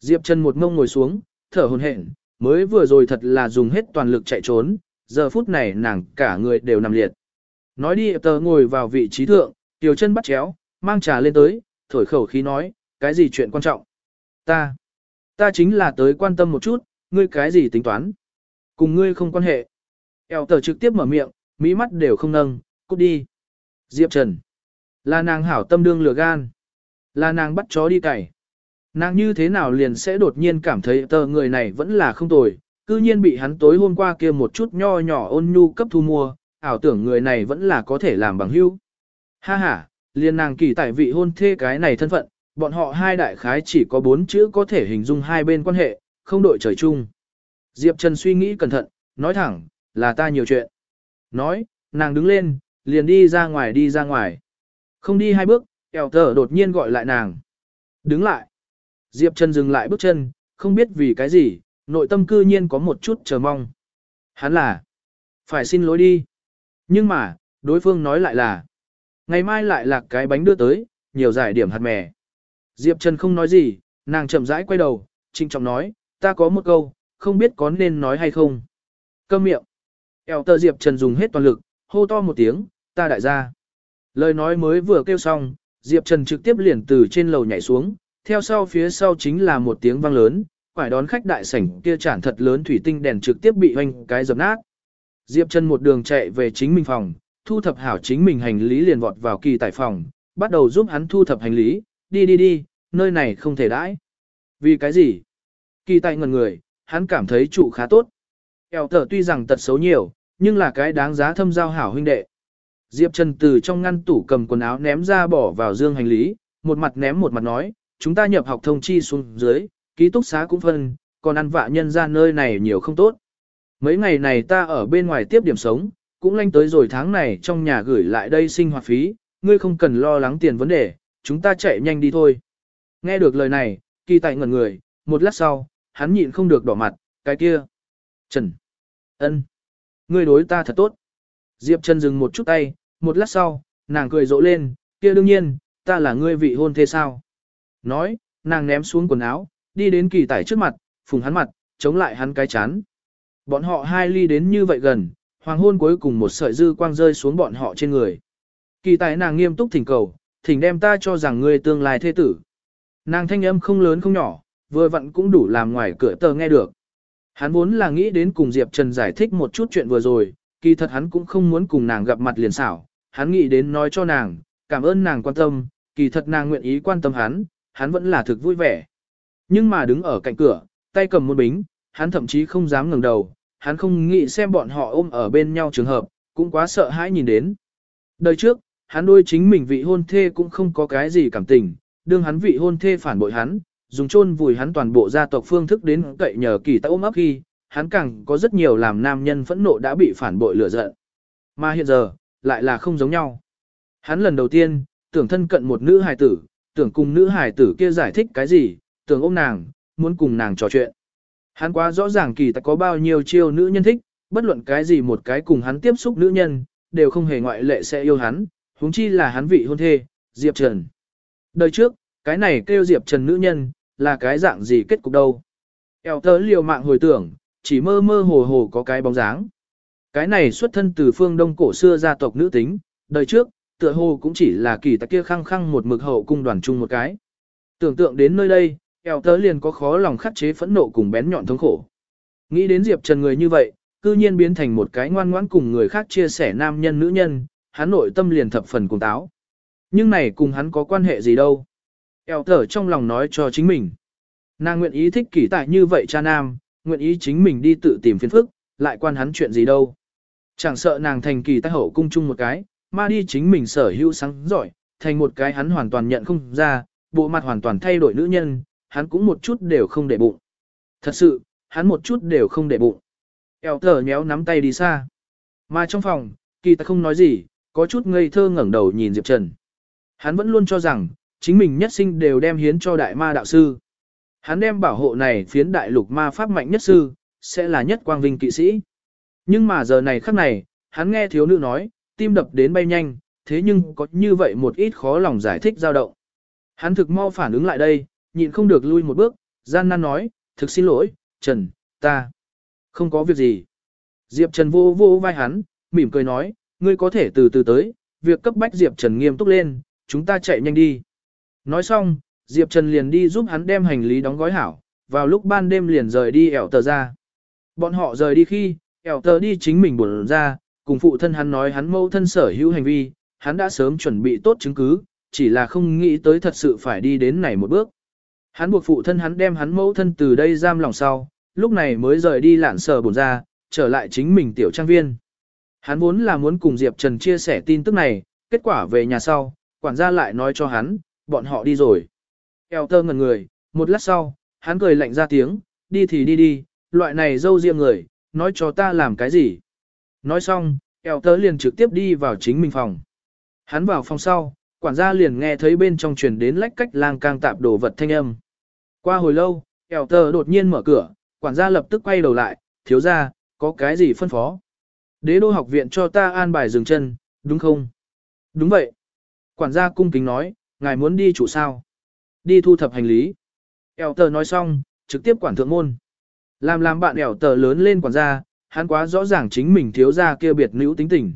Diệp Trần một ngông ngồi xuống, thở hồn hển, mới vừa rồi thật là dùng hết toàn lực chạy trốn, giờ phút này nàng cả người đều nằm liệt. Nói đi tờ ngồi vào vị trí thượng, tiểu chân bắt chéo, mang trà lên tới, thổi khẩu khí nói, cái gì chuyện quan trọng? Ta, ta chính là tới quan tâm một chút, ngươi cái gì tính toán? Cùng ngươi không quan hệ. Eo tờ trực tiếp mở miệng, mỹ mắt đều không nâng, cút đi. Diệp Trần, là nàng hảo tâm đương lừa gan, là nàng bắt chó đi cày. Nàng như thế nào liền sẽ đột nhiên cảm thấy tờ người này vẫn là không tồi, cư nhiên bị hắn tối hôm qua kia một chút nho nhỏ ôn nhu cấp thu mua, ảo tưởng người này vẫn là có thể làm bằng hữu. Ha ha, liền nàng kỳ tại vị hôn thê cái này thân phận, bọn họ hai đại khái chỉ có bốn chữ có thể hình dung hai bên quan hệ, không đội trời chung. Diệp Trần suy nghĩ cẩn thận, nói thẳng, là ta nhiều chuyện. Nói, nàng đứng lên, liền đi ra ngoài đi ra ngoài. Không đi hai bước, eo thở đột nhiên gọi lại nàng. Đứng lại. Diệp Trần dừng lại bước chân, không biết vì cái gì, nội tâm cư nhiên có một chút chờ mong. Hắn là, phải xin lỗi đi. Nhưng mà, đối phương nói lại là, ngày mai lại là cái bánh đưa tới, nhiều giải điểm hạt mè. Diệp Trần không nói gì, nàng chậm rãi quay đầu, trinh trọng nói, ta có một câu, không biết có nên nói hay không. Câm miệng. Eo tờ Diệp Trần dùng hết toàn lực, hô to một tiếng, ta đại gia. Lời nói mới vừa kêu xong, Diệp Trần trực tiếp liền từ trên lầu nhảy xuống, theo sau phía sau chính là một tiếng vang lớn, quải đón khách đại sảnh kia chản thật lớn thủy tinh đèn trực tiếp bị hoanh cái dập nát. Diệp Trần một đường chạy về chính mình phòng, thu thập hảo chính mình hành lý liền vọt vào kỳ tại phòng, bắt đầu giúp hắn thu thập hành lý, đi đi đi, nơi này không thể đãi. Vì cái gì? Kỳ tại ngần người, hắn cảm thấy chủ khá tốt. Eo thở tuy rằng tật xấu nhiều, nhưng là cái đáng giá thâm giao hảo huynh đệ. Diệp Trần từ trong ngăn tủ cầm quần áo ném ra bỏ vào dương hành lý, một mặt ném một mặt nói, chúng ta nhập học thông chi xuống dưới, ký túc xá cũng phân, còn ăn vạ nhân ra nơi này nhiều không tốt. Mấy ngày này ta ở bên ngoài tiếp điểm sống, cũng lanh tới rồi tháng này trong nhà gửi lại đây sinh hoạt phí, ngươi không cần lo lắng tiền vấn đề, chúng ta chạy nhanh đi thôi. Nghe được lời này, kỳ tại ngẩn người, một lát sau, hắn nhịn không được đỏ mặt, cái kia. Trần. ân, Ngươi đối ta thật tốt. Diệp Trần dừng một chút tay, một lát sau, nàng cười rộ lên, kia đương nhiên, ta là ngươi vị hôn thế sao. Nói, nàng ném xuống quần áo, đi đến kỳ tải trước mặt, phùng hắn mặt, chống lại hắn cái chán. Bọn họ hai ly đến như vậy gần, hoàng hôn cuối cùng một sợi dư quang rơi xuống bọn họ trên người. Kỳ tài nàng nghiêm túc thỉnh cầu, thỉnh đem ta cho rằng ngươi tương lai thế tử. Nàng thanh âm không lớn không nhỏ, vừa vặn cũng đủ làm ngoài cửa tờ nghe được. Hắn vốn là nghĩ đến cùng Diệp Trần giải thích một chút chuyện vừa rồi, kỳ thật hắn cũng không muốn cùng nàng gặp mặt liền xảo. Hắn nghĩ đến nói cho nàng, cảm ơn nàng quan tâm, kỳ thật nàng nguyện ý quan tâm hắn, hắn vẫn là thực vui vẻ. Nhưng mà đứng ở cạnh cửa, tay cầm một bính, hắn thậm chí không dám ngẩng đầu, hắn không nghĩ xem bọn họ ôm ở bên nhau trường hợp, cũng quá sợ hãi nhìn đến. Đời trước, hắn đôi chính mình vị hôn thê cũng không có cái gì cảm tình, đương hắn vị hôn thê phản bội hắn, dùng chôn vùi hắn toàn bộ gia tộc phương thức đến cậy nhờ kỳ ta ôm ấp khi, hắn càng có rất nhiều làm nam nhân phẫn nộ đã bị phản bội lửa giận. Mà hiện giờ, lại là không giống nhau. Hắn lần đầu tiên, tưởng thân cận một nữ hài tử, tưởng cùng nữ hài tử kia giải thích cái gì, tưởng ôm nàng, muốn cùng nàng trò chuyện. Hắn quá rõ ràng kỳ ta có bao nhiêu chiêu nữ nhân thích, bất luận cái gì một cái cùng hắn tiếp xúc nữ nhân, đều không hề ngoại lệ sẽ yêu hắn, huống chi là hắn vị hôn thê, Diệp Trần. Đời trước, cái này kêu Diệp Trần nữ nhân, là cái dạng gì kết cục đâu. Eo tớ liều mạng hồi tưởng, chỉ mơ mơ hồ hồ có cái bóng dáng. Cái này xuất thân từ phương đông cổ xưa gia tộc nữ tính, đời trước, tựa hồ cũng chỉ là kỳ tạc kia khăng khăng một mực hậu cung đoàn chung một cái. Tưởng tượng đến nơi đây, eo tớ liền có khó lòng khắc chế phẫn nộ cùng bén nhọn thống khổ. Nghĩ đến Diệp Trần người như vậy, cư nhiên biến thành một cái ngoan ngoãn cùng người khác chia sẻ nam nhân nữ nhân, hắn nội tâm liền thập phần cùng táo. Nhưng này cùng hắn có quan hệ gì đâu. Eo tở trong lòng nói cho chính mình. Nàng nguyện ý thích kỷ tại như vậy cha nam, nguyện ý chính mình đi tự tìm phiền phức, lại quan hắn chuyện gì đâu. Chẳng sợ nàng thành kỳ tai hậu cung chung một cái, mà đi chính mình sở hữu sáng giỏi, thành một cái hắn hoàn toàn nhận không ra, bộ mặt hoàn toàn thay đổi nữ nhân, hắn cũng một chút đều không để bụng. Thật sự, hắn một chút đều không để bụng. Eo thở nhéo nắm tay đi xa. Mà trong phòng, kỳ ta không nói gì, có chút ngây thơ ngẩng đầu nhìn Diệp Trần. Hắn vẫn luôn cho rằng, chính mình nhất sinh đều đem hiến cho đại ma đạo sư. Hắn đem bảo hộ này phiến đại lục ma pháp mạnh nhất sư, sẽ là nhất quang vinh kỵ sĩ. Nhưng mà giờ này khắc này, hắn nghe thiếu nữ nói, tim đập đến bay nhanh, thế nhưng có như vậy một ít khó lòng giải thích dao động. Hắn thực mau phản ứng lại đây, nhịn không được lui một bước, gian nan nói, thực xin lỗi, Trần, ta, không có việc gì. Diệp Trần vô vô vai hắn, mỉm cười nói, ngươi có thể từ từ tới, việc cấp bách Diệp Trần nghiêm túc lên, chúng ta chạy nhanh đi. Nói xong, Diệp Trần liền đi giúp hắn đem hành lý đóng gói hảo, vào lúc ban đêm liền rời đi ẻo tờ ra. Bọn họ rời đi khi, ẻo tờ đi chính mình buồn ra, cùng phụ thân hắn nói hắn mâu thân sở hữu hành vi, hắn đã sớm chuẩn bị tốt chứng cứ, chỉ là không nghĩ tới thật sự phải đi đến này một bước. Hắn buộc phụ thân hắn đem hắn mẫu thân từ đây giam lòng sau, lúc này mới rời đi lạn sở buồn ra, trở lại chính mình tiểu trang viên. Hắn vốn là muốn cùng Diệp Trần chia sẻ tin tức này, kết quả về nhà sau, quản gia lại nói cho hắn, bọn họ đi rồi. Eo tơ ngần người, một lát sau, hắn cười lạnh ra tiếng, đi thì đi đi, loại này dâu riêng người, nói cho ta làm cái gì. Nói xong, eo tơ liền trực tiếp đi vào chính mình phòng. Hắn vào phòng sau, quản gia liền nghe thấy bên trong truyền đến lách cách lang cang tạp đồ vật thanh âm. Qua hồi lâu, eo tơ đột nhiên mở cửa, quản gia lập tức quay đầu lại, thiếu ra, có cái gì phân phó. Đế đô học viện cho ta an bài dừng chân, đúng không? Đúng vậy. Quản gia cung kính nói, ngài muốn đi chủ sao? Đi thu thập hành lý. Eo tờ nói xong, trực tiếp quản thượng môn. Làm làm bạn eo tờ lớn lên quản gia, hắn quá rõ ràng chính mình thiếu gia kia biệt nữ tính tình.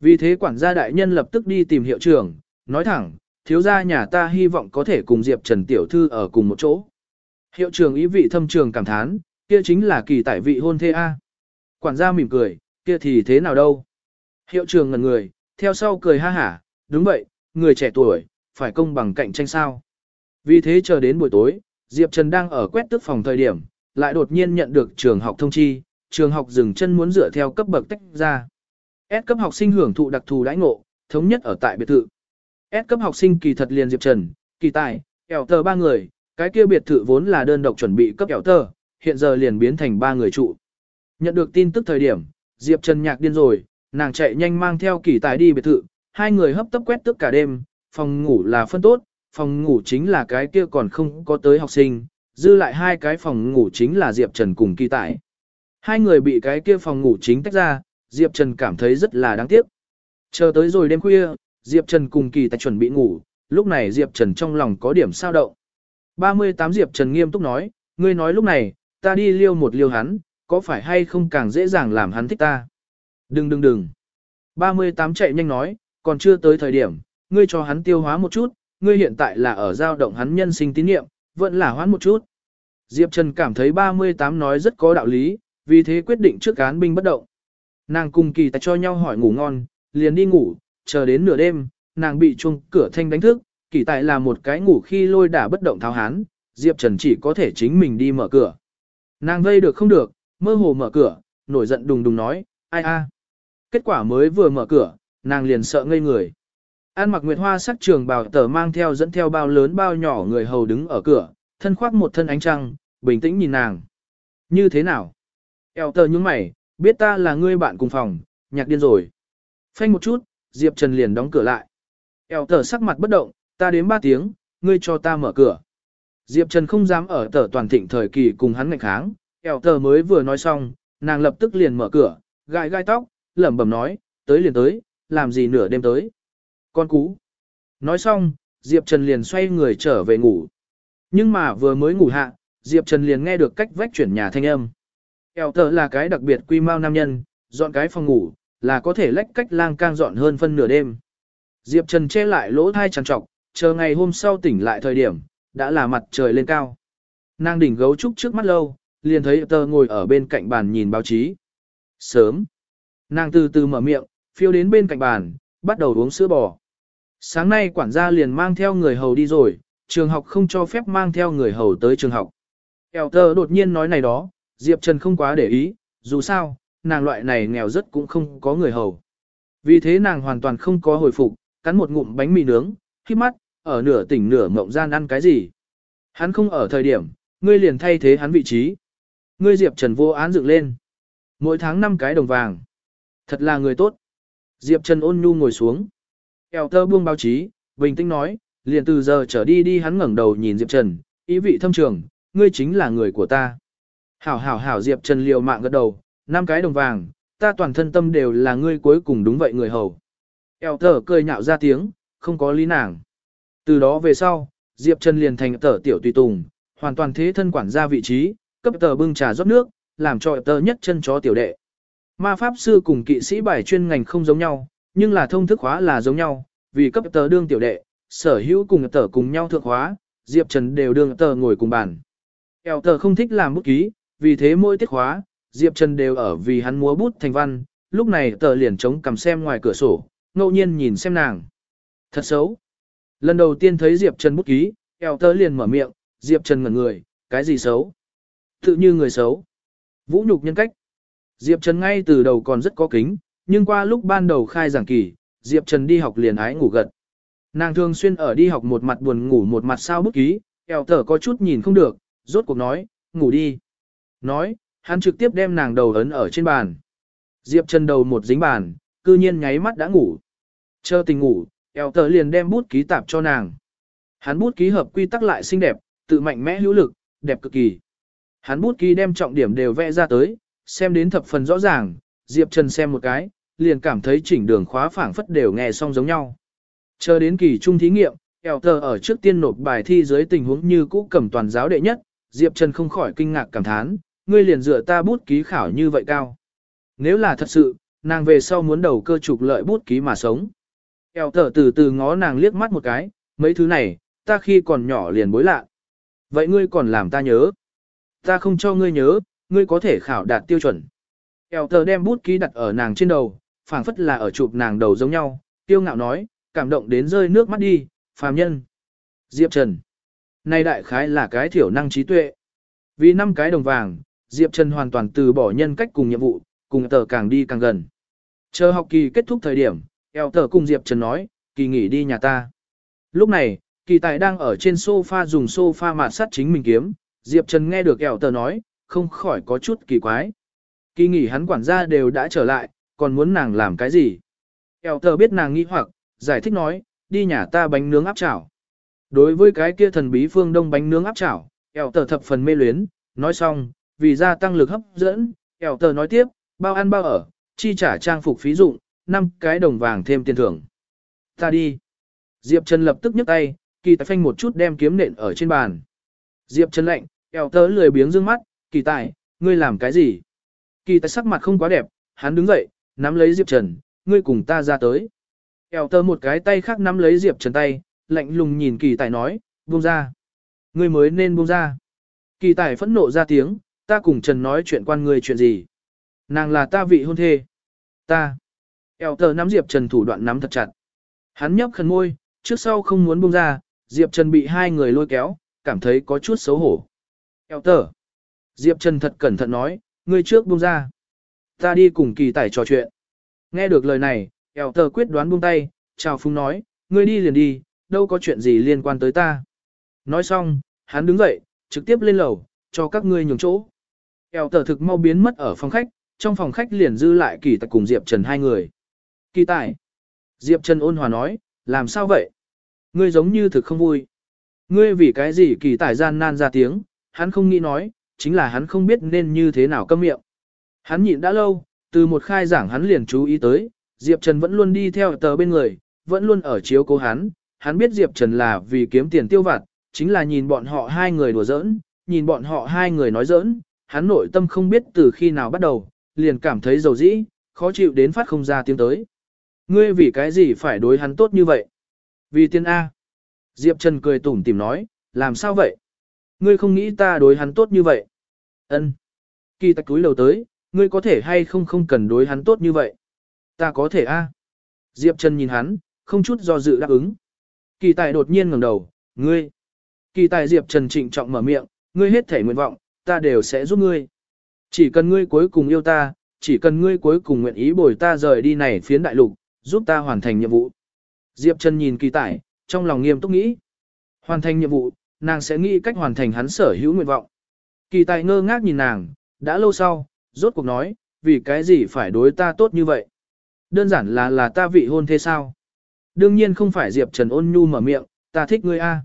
Vì thế quản gia đại nhân lập tức đi tìm hiệu trưởng, nói thẳng, thiếu gia nhà ta hy vọng có thể cùng Diệp Trần Tiểu Thư ở cùng một chỗ. Hiệu trưởng ý vị thâm trường cảm thán, kia chính là kỳ tại vị hôn thê A. Quản gia mỉm cười, kia thì thế nào đâu. Hiệu trưởng ngần người, theo sau cười ha hả, đúng vậy, người trẻ tuổi, phải công bằng cạnh tranh sao. Vì thế chờ đến buổi tối, Diệp Trần đang ở quét tước phòng thời điểm, lại đột nhiên nhận được trường học thông chi, trường học dừng chân muốn dựa theo cấp bậc tách ra. S cấp học sinh hưởng thụ đặc thù đãi ngộ, thống nhất ở tại biệt thự. S cấp học sinh kỳ thật liền Diệp Trần, kỳ tài, kẻo tờ ba người, cái kia biệt thự vốn là đơn độc chuẩn bị cấp kẻo tờ, hiện giờ liền biến thành ba người trụ. Nhận được tin tức thời điểm, Diệp Trần nhạc điên rồi, nàng chạy nhanh mang theo kỳ tài đi biệt thự, hai người hấp tấp quét tức cả đêm, phòng ngủ là phân tốt, phòng ngủ chính là cái kia còn không có tới học sinh, dư lại hai cái phòng ngủ chính là Diệp Trần cùng kỳ tải. Hai người bị cái kia phòng ngủ chính tách ra, Diệp Trần cảm thấy rất là đáng tiếc. Chờ tới rồi đêm khuya, Diệp Trần cùng kỳ tài chuẩn bị ngủ, lúc này Diệp Trần trong lòng có điểm sao động. 38 Diệp Trần nghiêm túc nói, ngươi nói lúc này, ta đi liêu một liêu hắn, có phải hay không càng dễ dàng làm hắn thích ta? Đừng đừng đừng. 38 chạy nhanh nói, còn chưa tới thời điểm, ngươi cho hắn tiêu hóa một chút, ngươi hiện tại là ở giao động hắn nhân sinh tín niệm, vẫn là hoãn một chút. Diệp Trần cảm thấy 38 nói rất có đạo lý, vì thế quyết định trước cán binh bất động. Nàng cùng kỳ tài cho nhau hỏi ngủ ngon, liền đi ngủ, chờ đến nửa đêm, nàng bị chuông cửa thanh đánh thức, kỳ tài là một cái ngủ khi lôi đả bất động tháo hán, Diệp Trần chỉ có thể chính mình đi mở cửa. Nàng vây được không được, mơ hồ mở cửa, nổi giận đùng đùng nói, ai a. Kết quả mới vừa mở cửa, nàng liền sợ ngây người. An mặc nguyệt hoa sắc trường bào tờ mang theo dẫn theo bao lớn bao nhỏ người hầu đứng ở cửa, thân khoác một thân ánh trăng, bình tĩnh nhìn nàng. Như thế nào? Eo tờ những mày, biết ta là ngươi bạn cùng phòng, nhạc điên rồi. Phanh một chút, Diệp Trần liền đóng cửa lại. Eo tờ sắc mặt bất động, ta đến ba tiếng, ngươi cho ta mở cửa. Diệp Trần không dám ở tờ toàn thịnh thời kỳ cùng hắn ngạch kháng, eo tờ mới vừa nói xong, nàng lập tức liền mở cửa, gai gai tóc, lẩm bẩm nói, tới liền tới, làm gì nửa đêm tới. Con cú. Nói xong, Diệp Trần liền xoay người trở về ngủ. Nhưng mà vừa mới ngủ hạ, Diệp Trần liền nghe được cách vách chuyển nhà thanh âm. Eo tờ là cái đặc biệt quy mau nam nhân, dọn cái phòng ngủ, là có thể lách cách lang cang dọn hơn phân nửa đêm. Diệp Trần che lại lỗ thai trằn trọc, chờ ngày hôm sau tỉnh lại thời điểm, đã là mặt trời lên cao. Nàng đỉnh gấu trúc trước mắt lâu, liền thấy tờ ngồi ở bên cạnh bàn nhìn báo chí. Sớm. Nàng từ từ mở miệng, phiêu đến bên cạnh bàn, bắt đầu uống sữa bò. Sáng nay quản gia liền mang theo người hầu đi rồi, trường học không cho phép mang theo người hầu tới trường học. Eo tờ đột nhiên nói này đó, Diệp Trần không quá để ý, dù sao, nàng loại này nghèo rất cũng không có người hầu. Vì thế nàng hoàn toàn không có hồi phục, cắn một ngụm bánh mì nướng, khi mắt, ở nửa tỉnh nửa mộng gian ăn cái gì. Hắn không ở thời điểm, ngươi liền thay thế hắn vị trí. Ngươi Diệp Trần vô án dựng lên. Mỗi tháng 5 cái đồng vàng. Thật là người tốt. Diệp Trần ôn nhu ngồi xuống. Eo tơ buông báo chí, bình tĩnh nói, liền từ giờ trở đi đi hắn ngẩng đầu nhìn Diệp Trần, ý vị thâm trường, ngươi chính là người của ta. Hảo hảo hảo Diệp Trần liều mạng gật đầu, năm cái đồng vàng, ta toàn thân tâm đều là ngươi cuối cùng đúng vậy người hầu. Eo tờ cười nhạo ra tiếng, không có lý nàng. Từ đó về sau, Diệp Trần liền thành tờ tiểu tùy tùng, hoàn toàn thế thân quản gia vị trí, cấp tờ bưng trà rót nước, làm cho tờ nhất chân chó tiểu đệ. Ma pháp sư cùng kỵ sĩ bài chuyên ngành không giống nhau, nhưng là thông thức hóa là giống nhau, vì cấp tờ đương tiểu đệ, sở hữu cùng tờ cùng nhau thượng hóa, Diệp Trần đều đương tờ ngồi cùng bàn. Eo tờ không thích làm bút ký, vì thế mỗi tiết khóa, Diệp Trần đều ở vì hắn múa bút thành văn, lúc này tờ liền chống cầm xem ngoài cửa sổ, ngẫu nhiên nhìn xem nàng. Thật xấu. Lần đầu tiên thấy Diệp Trần bút ký, eo tờ liền mở miệng, Diệp Trần ngẩn người, cái gì xấu? Tự như người xấu. Vũ nhục nhân cách. Diệp Trần ngay từ đầu còn rất có kính, nhưng qua lúc ban đầu khai giảng kỳ, Diệp Trần đi học liền ái ngủ gật. Nàng thường xuyên ở đi học một mặt buồn ngủ một mặt sao bút ký, eo thở có chút nhìn không được, rốt cuộc nói, ngủ đi. Nói, hắn trực tiếp đem nàng đầu ấn ở trên bàn. Diệp Trần đầu một dính bàn, cư nhiên nháy mắt đã ngủ. Chờ tình ngủ, eo thở liền đem bút ký tạp cho nàng. Hắn bút ký hợp quy tắc lại xinh đẹp, tự mạnh mẽ hữu lực, đẹp cực kỳ. Hắn bút ký đem trọng điểm đều vẽ ra tới, xem đến thập phần rõ ràng, Diệp Trần xem một cái, liền cảm thấy chỉnh đường khóa phảng phất đều nghe xong giống nhau. Chờ đến kỳ trung thí nghiệm, eo tờ ở trước tiên nộp bài thi dưới tình huống như cũ cầm toàn giáo đệ nhất, Diệp Trần không khỏi kinh ngạc cảm thán, ngươi liền dựa ta bút ký khảo như vậy cao. Nếu là thật sự, nàng về sau muốn đầu cơ trục lợi bút ký mà sống. Eo tờ từ từ ngó nàng liếc mắt một cái, mấy thứ này, ta khi còn nhỏ liền bối lạ. Vậy ngươi còn làm ta nhớ. Ta không cho ngươi nhớ, ngươi có thể khảo đạt tiêu chuẩn. Eo tờ đem bút ký đặt ở nàng trên đầu, phảng phất là ở chụp nàng đầu giống nhau, tiêu ngạo nói, cảm động đến rơi nước mắt đi, phàm nhân. Diệp Trần. Này đại khái là cái thiểu năng trí tuệ. Vì năm cái đồng vàng, Diệp Trần hoàn toàn từ bỏ nhân cách cùng nhiệm vụ, cùng tờ càng đi càng gần. Chờ học kỳ kết thúc thời điểm, eo tờ cùng Diệp Trần nói, kỳ nghỉ đi nhà ta. Lúc này, kỳ tài đang ở trên sofa dùng sofa mạt sắt chính mình kiếm, Diệp Trần nghe được eo tờ nói, không khỏi có chút kỳ quái. Kỳ nghỉ hắn quản gia đều đã trở lại, còn muốn nàng làm cái gì? Eo tờ biết nàng nghi hoặc, giải thích nói, đi nhà ta bánh nướng áp chảo. Đối với cái kia thần bí phương đông bánh nướng áp chảo, eo tờ thập phần mê luyến, nói xong, vì gia tăng lực hấp dẫn, eo tờ nói tiếp, bao ăn bao ở, chi trả trang phục phí dụng, 5 cái đồng vàng thêm tiền thưởng. Ta đi. Diệp Trần lập tức nhấc tay, kỳ tài phanh một chút đem kiếm nện ở trên bàn. Diệp Trần lệnh, eo tờ lười biếng dương mắt, kỳ tài, ngươi làm cái gì? Kỳ tài sắc mặt không quá đẹp, hắn đứng dậy, nắm lấy Diệp Trần, ngươi cùng ta ra tới. Eo Tơ một cái tay khác nắm lấy Diệp Trần tay, lạnh lùng nhìn kỳ tài nói, buông ra. Ngươi mới nên buông ra. Kỳ tài phẫn nộ ra tiếng, ta cùng Trần nói chuyện quan ngươi chuyện gì. Nàng là ta vị hôn thê. Ta. Eo Tơ nắm Diệp Trần thủ đoạn nắm thật chặt. Hắn nhấp khẩn môi, trước sau không muốn buông ra, Diệp Trần bị hai người lôi kéo, cảm thấy có chút xấu hổ. Eo Tơ. Diệp Trần thật cẩn thận nói, ngươi trước buông ra. Ta đi cùng kỳ tải trò chuyện. Nghe được lời này, eo tờ quyết đoán buông tay, chào phung nói, ngươi đi liền đi, đâu có chuyện gì liên quan tới ta. Nói xong, hắn đứng dậy, trực tiếp lên lầu, cho các ngươi nhường chỗ. Eo tờ thực mau biến mất ở phòng khách, trong phòng khách liền dư lại kỳ tài cùng Diệp Trần hai người. Kỳ tài. Diệp Trần ôn hòa nói, làm sao vậy? Ngươi giống như thực không vui. Ngươi vì cái gì kỳ tài gian nan ra tiếng, hắn không nghĩ nói, chính là hắn không biết nên như thế nào câm miệng. Hắn nhịn đã lâu, từ một khai giảng hắn liền chú ý tới, Diệp Trần vẫn luôn đi theo tờ bên người, vẫn luôn ở chiếu cố hắn, hắn biết Diệp Trần là vì kiếm tiền tiêu vặt, chính là nhìn bọn họ hai người đùa giỡn, nhìn bọn họ hai người nói giỡn, hắn nội tâm không biết từ khi nào bắt đầu, liền cảm thấy dầu dĩ, khó chịu đến phát không ra tiếng tới. Ngươi vì cái gì phải đối hắn tốt như vậy? Vì tiên A. Diệp Trần cười tủm tìm nói, làm sao vậy? Ngươi không nghĩ ta đối hắn tốt như vậy? Ân. Kỳ tạch túi đầu tới, ngươi có thể hay không không cần đối hắn tốt như vậy? Ta có thể A. Diệp Trần nhìn hắn, không chút do dự đáp ứng. Kỳ tài đột nhiên ngẩng đầu, ngươi. Kỳ tài Diệp Trần trịnh trọng mở miệng, ngươi hết thể nguyện vọng, ta đều sẽ giúp ngươi. Chỉ cần ngươi cuối cùng yêu ta, chỉ cần ngươi cuối cùng nguyện ý bồi ta rời đi này phiến đại lục, giúp ta hoàn thành nhiệm vụ. Diệp Trần nhìn kỳ tài, trong lòng nghiêm túc nghĩ. Hoàn thành nhiệm vụ, nàng sẽ nghĩ cách hoàn thành hắn sở hữu nguyện vọng. Kỳ tài ngơ ngác nhìn nàng, đã lâu sau, rốt cuộc nói, vì cái gì phải đối ta tốt như vậy? Đơn giản là là ta vị hôn thế sao? Đương nhiên không phải Diệp Trần ôn nhu mở miệng, ta thích ngươi a.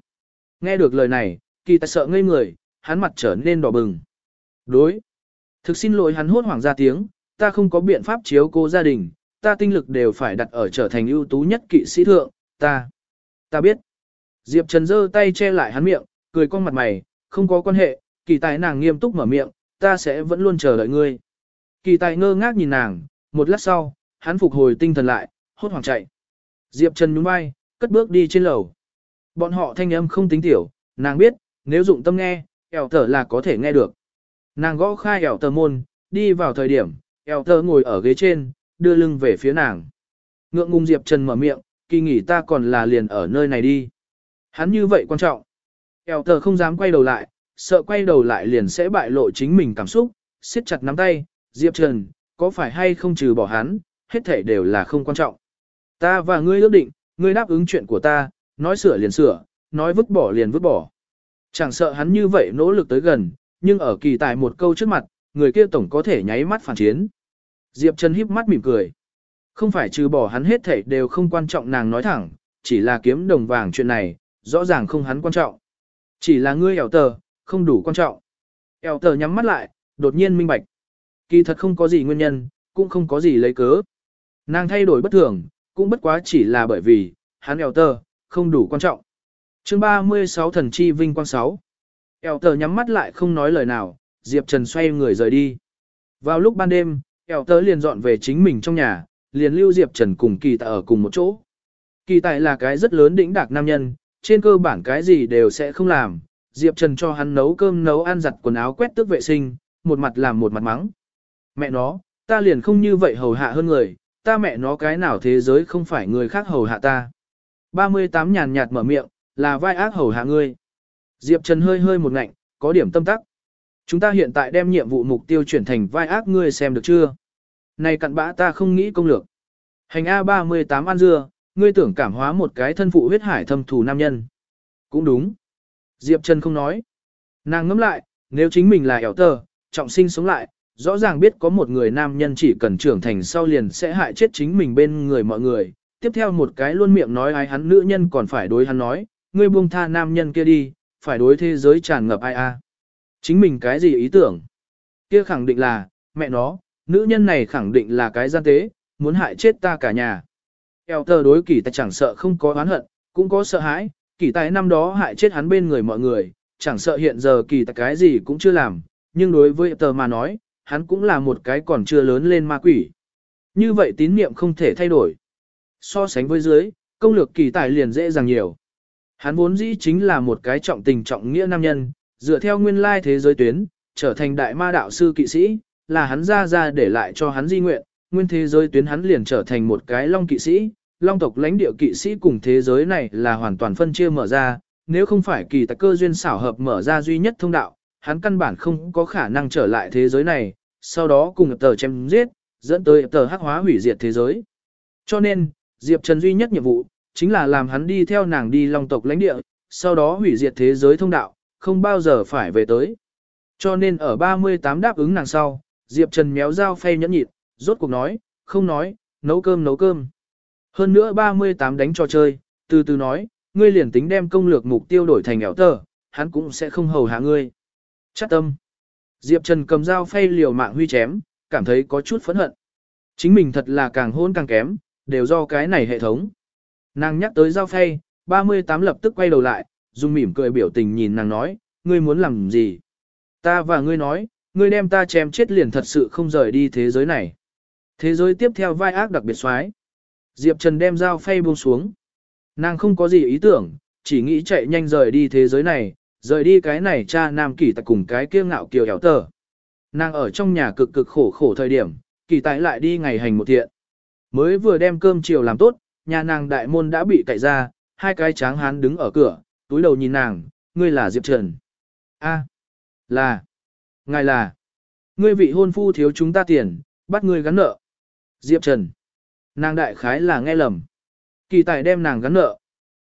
Nghe được lời này, kỳ tài sợ ngây người, hắn mặt trở nên đỏ bừng. Đối. Thực xin lỗi hắn hốt hoảng ra tiếng, ta không có biện pháp chiếu cố gia đình, ta tinh lực đều phải đặt ở trở thành ưu tú nhất kỵ sĩ thượng, ta. Ta biết. Diệp Trần giơ tay che lại hắn miệng, cười con mặt mày, không có quan hệ, kỳ tài nàng nghiêm túc mở miệng, ta sẽ vẫn luôn chờ đợi ngươi. Kỳ tài ngơ ngác nhìn nàng, một lát sau, hắn phục hồi tinh thần lại, hốt hoảng chạy. Diệp Trần nhún vai, cất bước đi trên lầu. Bọn họ thanh âm không tính tiểu, nàng biết, nếu dụng tâm nghe, ẻo tờ là có thể nghe được. Nàng gõ khai ẻo tờ môn, đi vào thời điểm, ẻo tờ ngồi ở ghế trên, đưa lưng về phía nàng. Ngượng ngùng Diệp Trần mở miệng, kỳ nghỉ ta còn là liền ở nơi này đi. Hắn như vậy quan trọng. Eo tờ không dám quay đầu lại, sợ quay đầu lại liền sẽ bại lộ chính mình cảm xúc, siết chặt nắm tay, Diệp Trần, có phải hay không trừ bỏ hắn, hết thể đều là không quan trọng. Ta và ngươi ước định, ngươi đáp ứng chuyện của ta, nói sửa liền sửa, nói vứt bỏ liền vứt bỏ. Chẳng sợ hắn như vậy nỗ lực tới gần, nhưng ở kỳ tài một câu trước mặt, người kia tổng có thể nháy mắt phản chiến. Diệp Trần híp mắt mỉm cười. Không phải trừ bỏ hắn hết thảy đều không quan trọng nàng nói thẳng, chỉ là kiếm đồng vàng chuyện này, rõ ràng không hắn quan trọng. Chỉ là ngươi ẻo tờ, không đủ quan trọng. Eo tờ nhắm mắt lại, đột nhiên minh bạch. Kỳ thật không có gì nguyên nhân, cũng không có gì lấy cớ. Nàng thay đổi bất thường, cũng bất quá chỉ là bởi vì, hắn eo tờ, không đủ quan trọng. chương 36 thần chi vinh quang 6. Eo tờ nhắm mắt lại không nói lời nào, Diệp Trần xoay người rời đi. Vào lúc ban đêm, Eo tờ liền dọn về chính mình trong nhà, liền lưu Diệp Trần cùng kỳ tại ở cùng một chỗ. Kỳ tại là cái rất lớn đỉnh đạc nam nhân, trên cơ bản cái gì đều sẽ không làm. Diệp Trần cho hắn nấu cơm nấu ăn giặt quần áo quét tước vệ sinh, một mặt làm một mặt mắng. Mẹ nó, ta liền không như vậy hầu hạ hơn người, ta mẹ nó cái nào thế giới không phải người khác hầu hạ ta. 38 nhàn nhạt mở miệng, là vai ác hầu hạ ngươi. Diệp Trần hơi hơi một ngạnh, có điểm tâm tắc. Chúng ta hiện tại đem nhiệm vụ mục tiêu chuyển thành vai ác ngươi xem được chưa? Này cặn bã ta không nghĩ công lược. Hành A38 ăn dưa, ngươi tưởng cảm hóa một cái thân phụ huyết hải thâm thù nam nhân. Cũng đúng. Diệp Trần không nói. Nàng ngẫm lại, nếu chính mình là ẻo tờ, trọng sinh sống lại, rõ ràng biết có một người nam nhân chỉ cần trưởng thành sau liền sẽ hại chết chính mình bên người mọi người. Tiếp theo một cái luôn miệng nói ai hắn nữ nhân còn phải đối hắn nói, ngươi buông tha nam nhân kia đi, phải đối thế giới tràn ngập ai a. Chính mình cái gì ý tưởng? Kia khẳng định là, mẹ nó, nữ nhân này khẳng định là cái gian tế, muốn hại chết ta cả nhà. Eo tờ đối kỳ tài chẳng sợ không có oán hận, cũng có sợ hãi, kỳ tài năm đó hại chết hắn bên người mọi người, chẳng sợ hiện giờ kỳ tài cái gì cũng chưa làm, nhưng đối với tờ mà nói, hắn cũng là một cái còn chưa lớn lên ma quỷ. Như vậy tín niệm không thể thay đổi. So sánh với dưới, công lược kỳ tài liền dễ dàng nhiều. Hắn vốn dĩ chính là một cái trọng tình trọng nghĩa nam nhân, dựa theo nguyên lai thế giới tuyến, trở thành đại ma đạo sư kỵ sĩ, là hắn ra ra để lại cho hắn di nguyện, nguyên thế giới tuyến hắn liền trở thành một cái long kỵ sĩ, long tộc lãnh địa kỵ sĩ cùng thế giới này là hoàn toàn phân chia mở ra, nếu không phải kỳ tạc cơ duyên xảo hợp mở ra duy nhất thông đạo, hắn căn bản không có khả năng trở lại thế giới này, sau đó cùng tờ chém giết, dẫn tới tờ hắc hóa hủy diệt thế giới. Cho nên, Diệp Trần duy nhất nhiệm vụ, chính là làm hắn đi theo nàng đi long tộc lãnh địa, sau đó hủy diệt thế giới thông đạo, không bao giờ phải về tới. Cho nên ở 38 đáp ứng nàng sau, Diệp Trần méo dao phay nhẫn nhịn, rốt cuộc nói, không nói, nấu cơm nấu cơm. Hơn nữa 38 đánh trò chơi, từ từ nói, ngươi liền tính đem công lược mục tiêu đổi thành ẻo tờ, hắn cũng sẽ không hầu hạ ngươi. Chắc tâm. Diệp Trần cầm dao phay liều mạng huy chém, cảm thấy có chút phẫn hận. Chính mình thật là càng hôn càng kém, đều do cái này hệ thống. Nàng nhắc tới dao phay, 38 lập tức quay đầu lại, dùng mỉm cười biểu tình nhìn nàng nói, ngươi muốn làm gì? Ta và ngươi nói, ngươi đem ta chém chết liền thật sự không rời đi thế giới này. Thế giới tiếp theo vai ác đặc biệt xoái. Diệp Trần đem dao phay buông xuống. Nàng không có gì ý tưởng, chỉ nghĩ chạy nhanh rời đi thế giới này, rời đi cái này cha nam kỳ tại cùng cái kia ngạo kiều héo tờ. Nàng ở trong nhà cực cực khổ khổ thời điểm, kỳ tài lại đi ngày hành một thiện. Mới vừa đem cơm chiều làm tốt, nhà nàng đại môn đã bị cậy ra, hai cái tráng hán đứng ở cửa, túi đầu nhìn nàng, ngươi là Diệp Trần. a là, ngài là, ngươi vị hôn phu thiếu chúng ta tiền, bắt ngươi gắn nợ. Diệp Trần, nàng đại khái là nghe lầm. Kỳ tài đem nàng gắn nợ.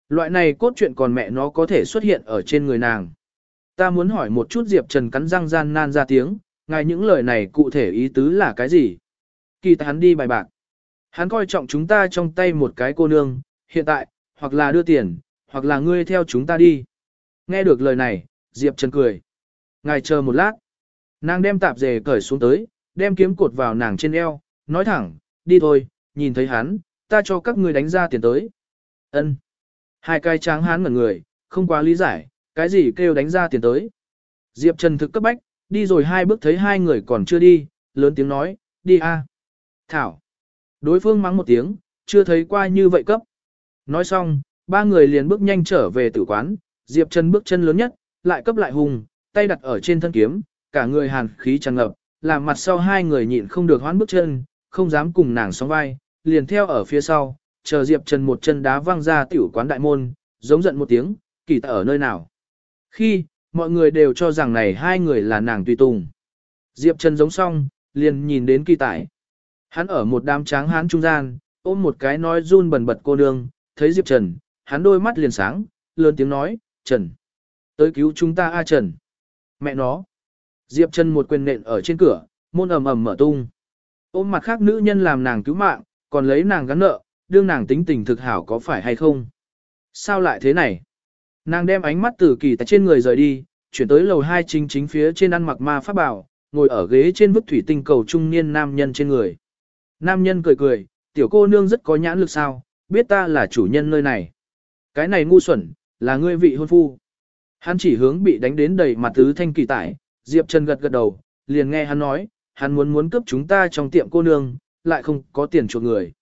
Loại này cốt truyện còn mẹ nó có thể xuất hiện ở trên người nàng. Ta muốn hỏi một chút Diệp Trần cắn răng gian nan ra tiếng, ngài những lời này cụ thể ý tứ là cái gì? Kỳ tài hắn đi bài bạc. Hắn coi trọng chúng ta trong tay một cái cô nương, hiện tại, hoặc là đưa tiền, hoặc là ngươi theo chúng ta đi. Nghe được lời này, Diệp Trần cười. Ngài chờ một lát. Nàng đem tạp dề cởi xuống tới, đem kiếm cột vào nàng trên eo, nói thẳng, đi thôi, nhìn thấy hắn, ta cho các ngươi đánh ra tiền tới. Ân. Hai cái tráng hán ngẩn người, không quá lý giải, cái gì kêu đánh ra tiền tới. Diệp Trần thực cấp bách, đi rồi hai bước thấy hai người còn chưa đi, lớn tiếng nói, đi a. Thảo. Đối phương mắng một tiếng, chưa thấy qua như vậy cấp. Nói xong, ba người liền bước nhanh trở về tử quán, Diệp Trần bước chân lớn nhất, lại cấp lại hùng, tay đặt ở trên thân kiếm, cả người hàn khí tràn ngập, làm mặt sau hai người nhịn không được hoán bước chân, không dám cùng nàng sóng vai, liền theo ở phía sau, chờ Diệp Trần một chân đá văng ra tiểu quán đại môn, giống giận một tiếng, kỳ ta ở nơi nào. Khi, mọi người đều cho rằng này hai người là nàng tùy tùng. Diệp Trần giống xong, liền nhìn đến kỳ tải. Hắn ở một đám tráng hán trung gian, ôm một cái nói run bần bật cô nương, thấy Diệp Trần, hắn đôi mắt liền sáng, lớn tiếng nói, Trần. Tới cứu chúng ta A Trần. Mẹ nó. Diệp Trần một quyền nện ở trên cửa, môn ầm ầm mở tung. Ôm mặt khác nữ nhân làm nàng cứu mạng, còn lấy nàng gắn nợ, đương nàng tính tình thực hảo có phải hay không. Sao lại thế này? Nàng đem ánh mắt từ kỳ tại trên người rời đi, chuyển tới lầu hai chính chính phía trên ăn mặc ma pháp bảo, ngồi ở ghế trên bức thủy tinh cầu trung niên nam nhân trên người. Nam nhân cười cười, tiểu cô nương rất có nhãn lực sao, biết ta là chủ nhân nơi này. Cái này ngu xuẩn, là ngươi vị hôn phu. Hắn chỉ hướng bị đánh đến đầy mặt tứ thanh kỳ tải, Diệp Trần gật gật đầu, liền nghe hắn nói, hắn muốn muốn cướp chúng ta trong tiệm cô nương, lại không có tiền chuộc người.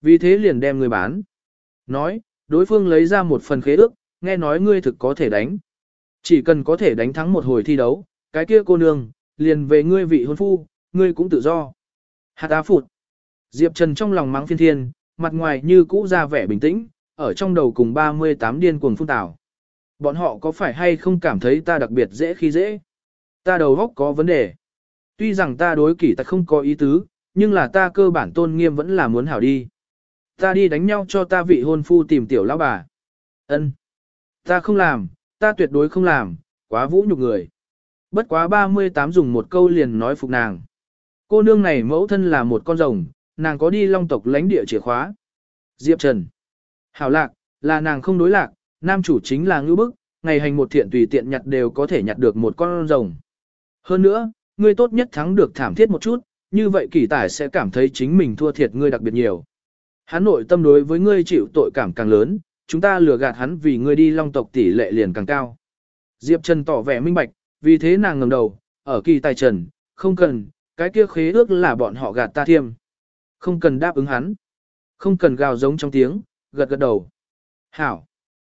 Vì thế liền đem người bán. Nói, đối phương lấy ra một phần khế ước, nghe nói ngươi thực có thể đánh. Chỉ cần có thể đánh thắng một hồi thi đấu, cái kia cô nương, liền về ngươi vị hôn phu, ngươi cũng tự do. Hạt á phụt. Diệp Trần trong lòng mắng phiên thiên, mặt ngoài như cũ ra vẻ bình tĩnh, ở trong đầu cùng 38 điên cuồng phun tảo. Bọn họ có phải hay không cảm thấy ta đặc biệt dễ khi dễ? Ta đầu góc có vấn đề. Tuy rằng ta đối kỷ ta không có ý tứ, nhưng là ta cơ bản tôn nghiêm vẫn là muốn hảo đi. Ta đi đánh nhau cho ta vị hôn phu tìm tiểu lão bà. Ân, Ta không làm, ta tuyệt đối không làm, quá vũ nhục người. Bất quá 38 dùng một câu liền nói phục nàng. Cô nương này mẫu thân là một con rồng, nàng có đi long tộc lãnh địa chìa khóa. Diệp Trần. Hảo lạc, là nàng không đối lạc, nam chủ chính là ngữ bức, ngày hành một thiện tùy tiện nhặt đều có thể nhặt được một con rồng. Hơn nữa, ngươi tốt nhất thắng được thảm thiết một chút, như vậy kỳ tài sẽ cảm thấy chính mình thua thiệt ngươi đặc biệt nhiều. Hắn nội tâm đối với ngươi chịu tội cảm càng lớn, chúng ta lừa gạt hắn vì ngươi đi long tộc tỷ lệ liền càng cao. Diệp Trần tỏ vẻ minh bạch, vì thế nàng ngẩng đầu, ở kỳ tài trần, không cần, cái kia khế ước là bọn họ gạt ta thiêm. Không cần đáp ứng hắn. Không cần gào giống trong tiếng, gật gật đầu. Hảo.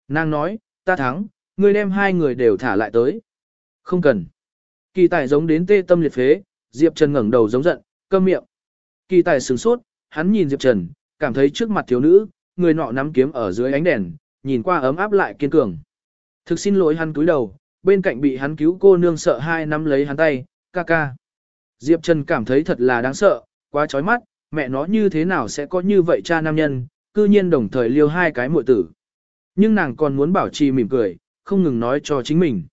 Nàng nói, ta thắng, ngươi đem hai người đều thả lại tới. Không cần. Kỳ tài giống đến tê tâm liệt phế, Diệp Trần ngẩng đầu giống giận, câm miệng. Kỳ tài sửng sốt, hắn nhìn Diệp Trần, cảm thấy trước mặt thiếu nữ, người nọ nắm kiếm ở dưới ánh đèn, nhìn qua ấm áp lại kiên cường. Thực xin lỗi hắn cúi đầu, bên cạnh bị hắn cứu cô nương sợ hai nắm lấy hắn tay, ca ca. Diệp Trần cảm thấy thật là đáng sợ, quá chói mắt, mẹ nó như thế nào sẽ có như vậy cha nam nhân, cư nhiên đồng thời liêu hai cái muội tử. Nhưng nàng còn muốn bảo trì mỉm cười, không ngừng nói cho chính mình.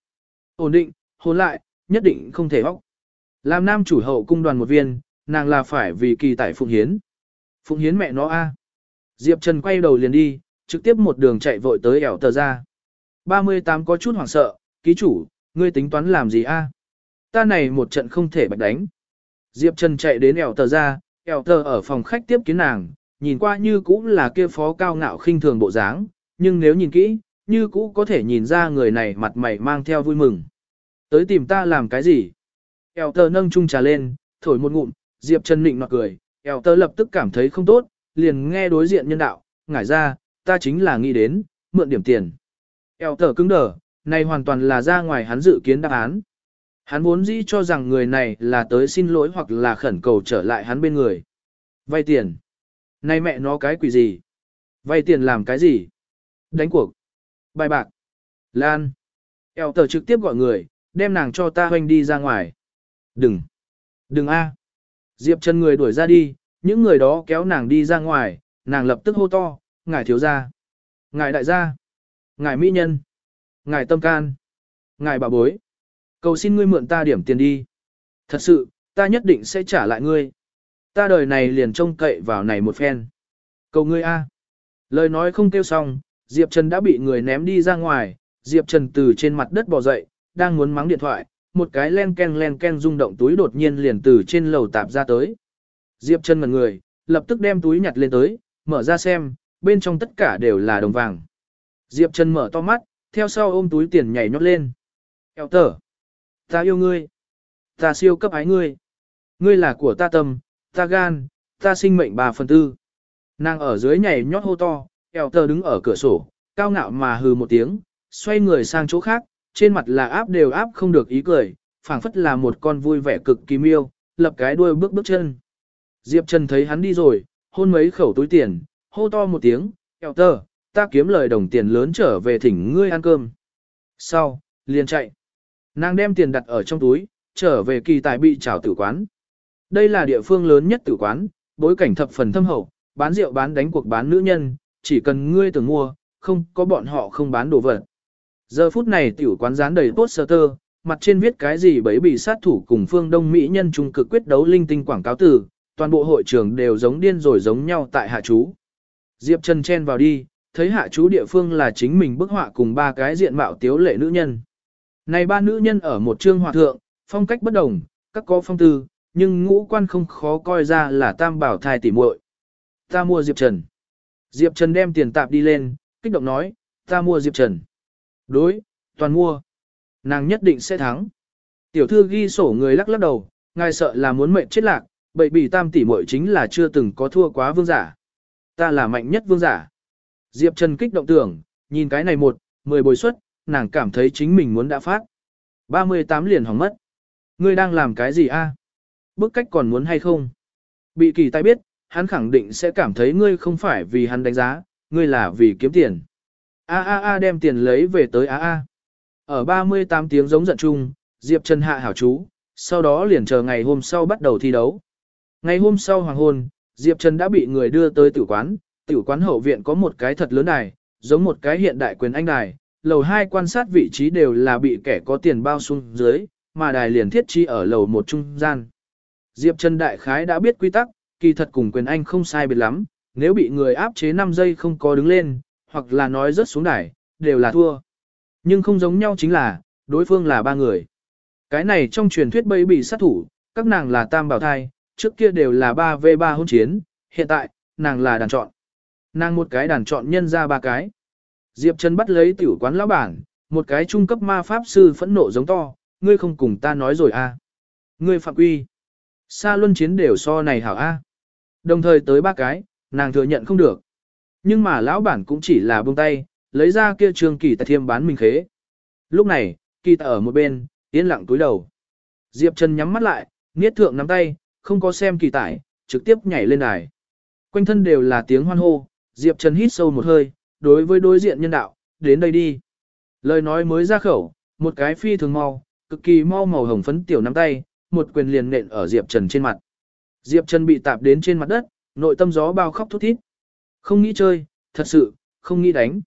Ổn định, hồn lại, nhất định không thể bóc. Làm nam chủ hậu cung đoàn một viên, nàng là phải vì kỳ tại phụng hiến. Phụng hiến mẹ nó a. Diệp Trần quay đầu liền đi, trực tiếp một đường chạy vội tới ẻo tờ ra. 38 có chút hoảng sợ, ký chủ, ngươi tính toán làm gì a? Ta này một trận không thể bạch đánh. Diệp Trần chạy đến ẻo tờ ra, ẻo tờ ở phòng khách tiếp kiến nàng, nhìn qua như cũng là kia phó cao ngạo khinh thường bộ dáng, nhưng nếu nhìn kỹ, như cũ có thể nhìn ra người này mặt mày mang theo vui mừng. Tới tìm ta làm cái gì? Eo tờ nâng chung trà lên, thổi một ngụm, Diệp Trần nịnh nọt cười, eo tờ lập tức cảm thấy không tốt, liền nghe đối diện nhân đạo, ngải ra, ta chính là nghĩ đến, mượn điểm tiền. Eo tờ cứng đờ, này hoàn toàn là ra ngoài hắn dự kiến đáp án. Hắn vốn dĩ cho rằng người này là tới xin lỗi hoặc là khẩn cầu trở lại hắn bên người. Vay tiền. Này mẹ nó cái quỷ gì? Vay tiền làm cái gì? Đánh cuộc. Bài bạc. Lan. Eo tờ trực tiếp gọi người, đem nàng cho ta hoanh đi ra ngoài. Đừng. Đừng a. Diệp Trần người đuổi ra đi, những người đó kéo nàng đi ra ngoài, nàng lập tức hô to, ngài thiếu gia. Ngài đại gia. Ngài mỹ nhân. Ngài tâm can. Ngài bà bối. Cầu xin ngươi mượn ta điểm tiền đi. Thật sự, ta nhất định sẽ trả lại ngươi. Ta đời này liền trông cậy vào này một phen. Cầu ngươi a. Lời nói không kêu xong, Diệp Trần đã bị người ném đi ra ngoài, Diệp Trần từ trên mặt đất bò dậy, đang muốn mắng điện thoại, một cái len ken len ken rung động túi đột nhiên liền từ trên lầu tạp ra tới. Diệp chân ngẩn người, lập tức đem túi nhặt lên tới, mở ra xem, bên trong tất cả đều là đồng vàng. Diệp chân mở to mắt, theo sau ôm túi tiền nhảy nhót lên. Eo tờ. Ta yêu ngươi. Ta siêu cấp ái ngươi. Ngươi là của ta tâm, ta gan, ta sinh mệnh bà phần tư. Nàng ở dưới nhảy nhót hô to, eo tờ đứng ở cửa sổ, cao ngạo mà hừ một tiếng, xoay người sang chỗ khác, trên mặt là áp đều áp không được ý cười, phảng phất là một con vui vẻ cực kỳ miêu, lập cái đuôi bước bước chân. Diệp Trần thấy hắn đi rồi, hôn mấy khẩu túi tiền, hô to một tiếng, kẹo tờ, ta kiếm lời đồng tiền lớn trở về thỉnh ngươi ăn cơm. Sau, liền chạy. Nàng đem tiền đặt ở trong túi, trở về kỳ tài bị trào tử quán. Đây là địa phương lớn nhất tử quán, bối cảnh thập phần thâm hậu, bán rượu bán đánh cuộc bán nữ nhân, chỉ cần ngươi tưởng mua, không có bọn họ không bán đồ vật. Giờ phút này tiểu quán dán đầy poster, mặt trên viết cái gì bấy bị sát thủ cùng phương Đông Mỹ nhân trung cực quyết đấu linh tinh quảng cáo từ, toàn bộ hội trường đều giống điên rồi giống nhau tại hạ chú. Diệp Trần chen vào đi, thấy hạ chú địa phương là chính mình bức họa cùng ba cái diện mạo tiếu lệ nữ nhân. Này ba nữ nhân ở một trương hòa thượng, phong cách bất đồng, các có phong tư, nhưng ngũ quan không khó coi ra là tam bảo thai tỉ muội. Ta mua Diệp Trần. Diệp Trần đem tiền tạp đi lên, kích động nói, ta mua Diệp Trần. Đối, toàn mua. Nàng nhất định sẽ thắng. Tiểu thư ghi sổ người lắc lắc đầu, ngài sợ là muốn mệnh chết lạc, bậy bỉ tam tỷ muội chính là chưa từng có thua quá vương giả. Ta là mạnh nhất vương giả. Diệp Trần kích động tưởng, nhìn cái này một, mười bồi suất, nàng cảm thấy chính mình muốn đã phát. 38 liền hỏng mất. Ngươi đang làm cái gì a? bước cách còn muốn hay không? Bị kỳ tai biết, hắn khẳng định sẽ cảm thấy ngươi không phải vì hắn đánh giá, ngươi là vì kiếm tiền. A a a đem tiền lấy về tới a a. Ở 38 tiếng giống giận chung, Diệp Trần hạ hảo chú, sau đó liền chờ ngày hôm sau bắt đầu thi đấu. Ngày hôm sau hoàng hôn, Diệp Trần đã bị người đưa tới tử quán, tử quán hậu viện có một cái thật lớn đài, giống một cái hiện đại quyền anh đài, lầu 2 quan sát vị trí đều là bị kẻ có tiền bao xuống dưới, mà đài liền thiết trí ở lầu một trung gian. Diệp Trần đại khái đã biết quy tắc, kỳ thật cùng quyền anh không sai biệt lắm, nếu bị người áp chế 5 giây không có đứng lên, hoặc là nói rớt xuống đài, đều là thua. Nhưng không giống nhau chính là, đối phương là ba người. Cái này trong truyền thuyết bấy bị sát thủ, các nàng là tam bảo thai, trước kia đều là 3v3 hôn chiến, hiện tại, nàng là đàn chọn. Nàng một cái đàn chọn nhân ra ba cái. Diệp Trần bắt lấy tiểu quán lão bản, một cái trung cấp ma pháp sư phẫn nộ giống to, ngươi không cùng ta nói rồi à. Ngươi phạm quy. Sa luân chiến đều so này hảo a. Đồng thời tới ba cái, nàng thừa nhận không được. Nhưng mà lão bản cũng chỉ là buông tay, lấy ra kia trường kỳ tại thiêm bán mình khế. Lúc này, kỳ tại ở một bên, yên lặng túi đầu. Diệp Trần nhắm mắt lại, niết thượng nắm tay, không có xem kỳ tải, trực tiếp nhảy lên đài. Quanh thân đều là tiếng hoan hô, Diệp Trần hít sâu một hơi, đối với đối diện nhân đạo, đến đây đi. Lời nói mới ra khẩu, một cái phi thường mau, cực kỳ mau màu hồng phấn tiểu nắm tay, một quyền liền nện ở Diệp Trần trên mặt. Diệp Trần bị tạp đến trên mặt đất, nội tâm gió bao khóc thút thít. Không nghĩ chơi, thật sự, không nghĩ đánh.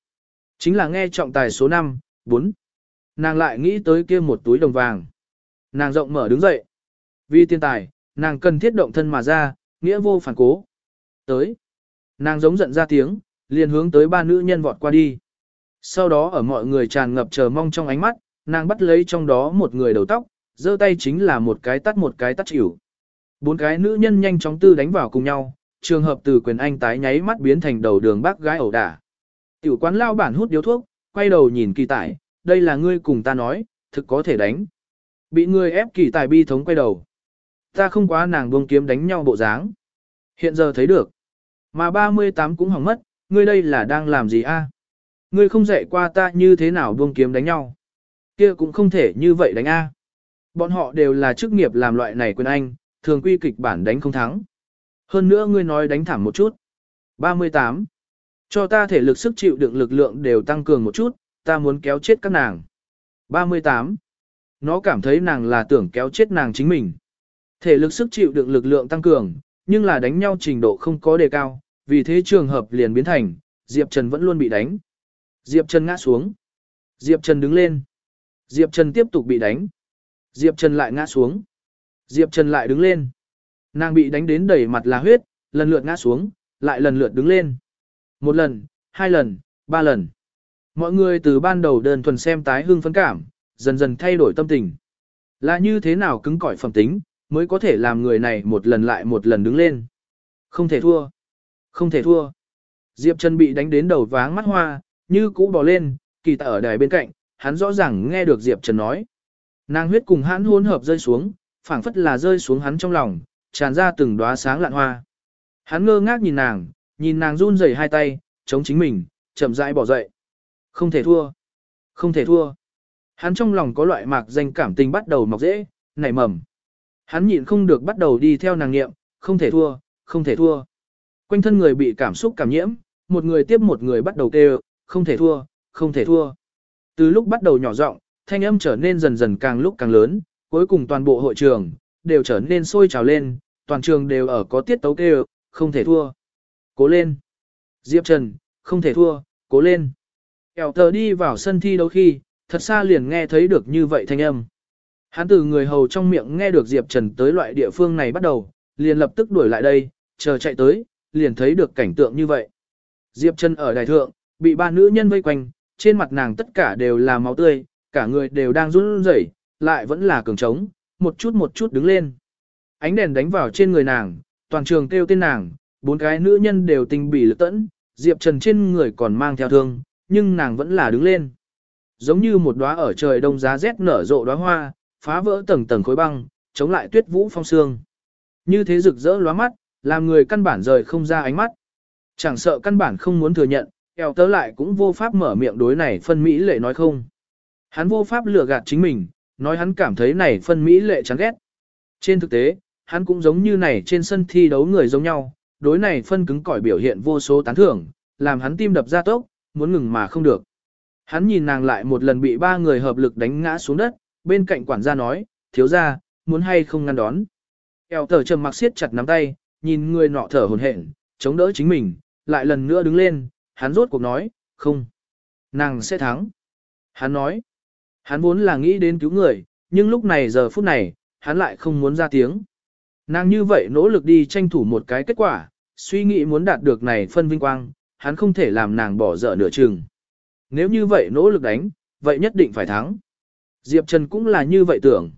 Chính là nghe trọng tài số 5, 4. Nàng lại nghĩ tới kia một túi đồng vàng. Nàng rộng mở đứng dậy. Vì tiền tài, nàng cần thiết động thân mà ra, nghĩa vô phản cố. Tới. Nàng giống giận ra tiếng, liền hướng tới ba nữ nhân vọt qua đi. Sau đó ở mọi người tràn ngập chờ mong trong ánh mắt, nàng bắt lấy trong đó một người đầu tóc, giơ tay chính là một cái tắt một cái tắt chịu. Bốn cái nữ nhân nhanh chóng tư đánh vào cùng nhau, trường hợp từ quyền anh tái nháy mắt biến thành đầu đường bác gái ẩu đả. Tiểu quán lao bản hút điếu thuốc, quay đầu nhìn kỳ tài, đây là ngươi cùng ta nói, thực có thể đánh. Bị ngươi ép kỳ tài bi thống quay đầu. Ta không quá nàng buông kiếm đánh nhau bộ dáng. Hiện giờ thấy được. Mà 38 cũng hỏng mất, ngươi đây là đang làm gì a? Ngươi không dạy qua ta như thế nào buông kiếm đánh nhau. Kia cũng không thể như vậy đánh a. Bọn họ đều là chức nghiệp làm loại này quyền anh, thường quy kịch bản đánh không thắng. Hơn nữa ngươi nói đánh thảm một chút. 38. Cho ta thể lực sức chịu đựng lực lượng đều tăng cường một chút, ta muốn kéo chết các nàng. 38. Nó cảm thấy nàng là tưởng kéo chết nàng chính mình. Thể lực sức chịu đựng lực lượng tăng cường, nhưng là đánh nhau trình độ không có đề cao, vì thế trường hợp liền biến thành, Diệp Trần vẫn luôn bị đánh. Diệp Trần ngã xuống. Diệp Trần đứng lên. Diệp Trần tiếp tục bị đánh. Diệp Trần lại ngã xuống. Diệp Trần lại đứng lên. Nàng bị đánh đến đầy mặt là huyết, lần lượt ngã xuống, lại lần lượt đứng lên. Một lần, hai lần, ba lần. Mọi người từ ban đầu đơn thuần xem tái hương phấn cảm, dần dần thay đổi tâm tình. Là như thế nào cứng cỏi phẩm tính, mới có thể làm người này một lần lại một lần đứng lên. Không thể thua. Không thể thua. Diệp Trần bị đánh đến đầu váng mắt hoa, như cũ bò lên, kỳ tạ ở đài bên cạnh, hắn rõ ràng nghe được Diệp Trần nói. Nàng huyết cùng hắn hỗn hợp rơi xuống, phảng phất là rơi xuống hắn trong lòng, tràn ra từng đóa sáng lạn hoa. Hắn ngơ ngác nhìn nàng, nhìn nàng run rẩy hai tay, chống chính mình, chậm rãi bỏ dậy. Không thể thua. Không thể thua. Hắn trong lòng có loại mạc danh cảm tình bắt đầu mọc dễ, nảy mầm. Hắn nhịn không được bắt đầu đi theo nàng nghiệm, không thể thua, không thể thua. Quanh thân người bị cảm xúc cảm nhiễm, một người tiếp một người bắt đầu kêu, không thể thua, không thể thua. Từ lúc bắt đầu nhỏ giọng, thanh âm trở nên dần dần càng lúc càng lớn, cuối cùng toàn bộ hội trường, đều trở nên sôi trào lên, toàn trường đều ở có tiết tấu kêu, không thể thua. Cố lên. Diệp Trần, không thể thua, cố lên. Kèo tờ đi vào sân thi đấu khi, thật xa liền nghe thấy được như vậy thanh âm. Hắn từ người hầu trong miệng nghe được Diệp Trần tới loại địa phương này bắt đầu, liền lập tức đuổi lại đây, chờ chạy tới, liền thấy được cảnh tượng như vậy. Diệp Trần ở đài thượng, bị ba nữ nhân vây quanh, trên mặt nàng tất cả đều là máu tươi, cả người đều đang run rẩy, lại vẫn là cường trống, một chút một chút đứng lên. Ánh đèn đánh vào trên người nàng, toàn trường kêu tên nàng, bốn cái nữ nhân đều tình bỉ lực tẫn, Diệp Trần trên người còn mang theo thương, nhưng nàng vẫn là đứng lên. Giống như một đóa ở trời đông giá rét nở rộ đóa hoa, phá vỡ tầng tầng khối băng, chống lại tuyết vũ phong sương. Như thế rực rỡ lóa mắt, làm người căn bản rời không ra ánh mắt. Chẳng sợ căn bản không muốn thừa nhận, eo tớ lại cũng vô pháp mở miệng đối này phân Mỹ lệ nói không. Hắn vô pháp lừa gạt chính mình, nói hắn cảm thấy này phân Mỹ lệ chán ghét. Trên thực tế, hắn cũng giống như này trên sân thi đấu người giống nhau, đối này phân cứng cỏi biểu hiện vô số tán thưởng, làm hắn tim đập ra tốc, muốn ngừng mà không được. Hắn nhìn nàng lại một lần bị ba người hợp lực đánh ngã xuống đất, bên cạnh quản gia nói, thiếu gia, muốn hay không ngăn đón. Eo tờ trầm mặc siết chặt nắm tay, nhìn người nọ thở hồn hển, chống đỡ chính mình, lại lần nữa đứng lên, hắn rốt cuộc nói, không, nàng sẽ thắng. Hắn nói, hắn vốn là nghĩ đến cứu người, nhưng lúc này giờ phút này, hắn lại không muốn ra tiếng. Nàng như vậy nỗ lực đi tranh thủ một cái kết quả, suy nghĩ muốn đạt được này phân vinh quang, hắn không thể làm nàng bỏ dở nửa chừng. Nếu như vậy nỗ lực đánh, vậy nhất định phải thắng. Diệp Trần cũng là như vậy tưởng.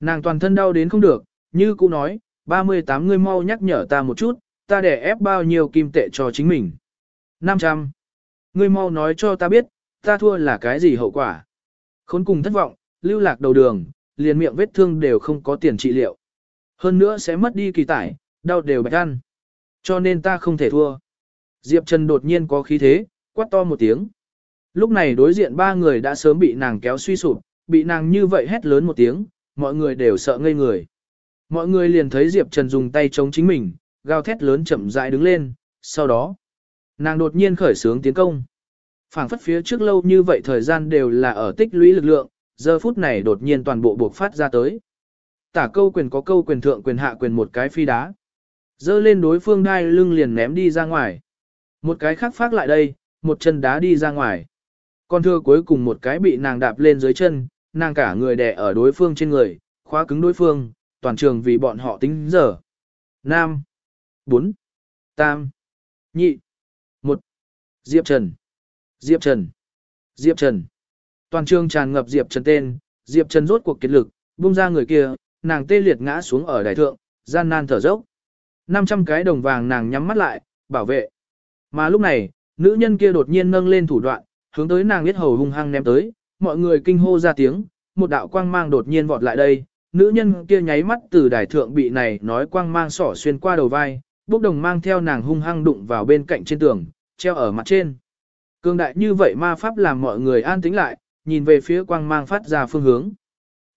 Nàng toàn thân đau đến không được, như cũ nói, 38 người mau nhắc nhở ta một chút, ta để ép bao nhiêu kim tệ cho chính mình. 500. Ngươi mau nói cho ta biết, ta thua là cái gì hậu quả. Khốn cùng thất vọng, lưu lạc đầu đường, liền miệng vết thương đều không có tiền trị liệu. Hơn nữa sẽ mất đi kỳ tải, đau đều bạch ăn. Cho nên ta không thể thua. Diệp Trần đột nhiên có khí thế, quát to một tiếng. Lúc này đối diện ba người đã sớm bị nàng kéo suy sụp, bị nàng như vậy hét lớn một tiếng, mọi người đều sợ ngây người. Mọi người liền thấy Diệp Trần dùng tay chống chính mình, gào thét lớn chậm rãi đứng lên, sau đó, Nàng đột nhiên khởi sướng tiến công phảng phất phía trước lâu như vậy thời gian đều là ở tích lũy lực lượng, giờ phút này đột nhiên toàn bộ buộc phát ra tới. Tả câu quyền có câu quyền thượng quyền hạ quyền một cái phi đá. Dơ lên đối phương đai lưng liền ném đi ra ngoài. Một cái khác phát lại đây, một chân đá đi ra ngoài. Con thưa cuối cùng một cái bị nàng đạp lên dưới chân, nàng cả người đè ở đối phương trên người, khóa cứng đối phương, toàn trường vì bọn họ tính giờ. Nam. 4. Tam. Nhị. 1. Diệp Trần. Diệp Trần. Diệp Trần. Toàn trường tràn ngập Diệp Trần tên, Diệp Trần rốt cuộc kiệt lực, buông ra người kia, nàng tê liệt ngã xuống ở đài thượng, gian nan thở dốc. 500 cái đồng vàng nàng nhắm mắt lại, bảo vệ. Mà lúc này, nữ nhân kia đột nhiên nâng lên thủ đoạn, hướng tới nàng biết hầu hung hăng ném tới, mọi người kinh hô ra tiếng, một đạo quang mang đột nhiên vọt lại đây, nữ nhân kia nháy mắt từ đài thượng bị này nói quang mang sỏ xuyên qua đầu vai, bốc đồng mang theo nàng hung hăng đụng vào bên cạnh trên tường, treo ở mặt trên. Cương đại như vậy ma pháp làm mọi người an tĩnh lại, nhìn về phía quang mang phát ra phương hướng.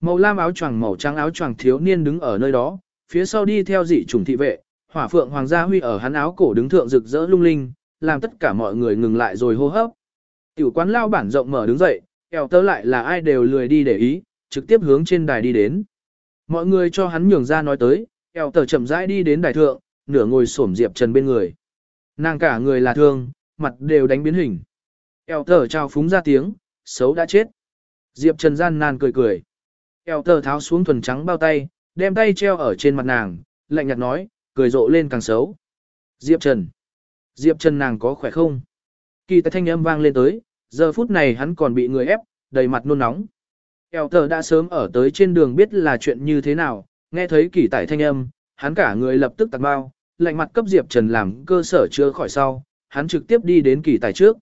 Màu lam áo choàng màu trắng áo choàng thiếu niên đứng ở nơi đó, phía sau đi theo dị chủng thị vệ, hỏa phượng hoàng gia huy ở hắn áo cổ đứng thượng rực rỡ lung linh, làm tất cả mọi người ngừng lại rồi hô hấp. Tiểu quán lao bản rộng mở đứng dậy, eo tớ lại là ai đều lười đi để ý, trực tiếp hướng trên đài đi đến. Mọi người cho hắn nhường ra nói tới, eo tớ chậm rãi đi đến đài thượng, nửa ngồi xổm Diệp Trần bên người. Nàng cả người là thương, mặt đều đánh biến hình. Eo tờ trao phúng ra tiếng, xấu đã chết. Diệp Trần gian nan cười cười. Eo tờ tháo xuống thuần trắng bao tay, đem tay treo ở trên mặt nàng, lạnh nhạt nói, cười rộ lên càng xấu. Diệp Trần. Diệp Trần nàng có khỏe không? Kỳ tài thanh âm vang lên tới, giờ phút này hắn còn bị người ép, đầy mặt nôn nóng. Eo tờ đã sớm ở tới trên đường biết là chuyện như thế nào, nghe thấy kỳ tài thanh âm, hắn cả người lập tức tạc bao, lạnh mặt cấp Diệp Trần làm cơ sở chưa khỏi sau, hắn trực tiếp đi đến kỳ tài trước.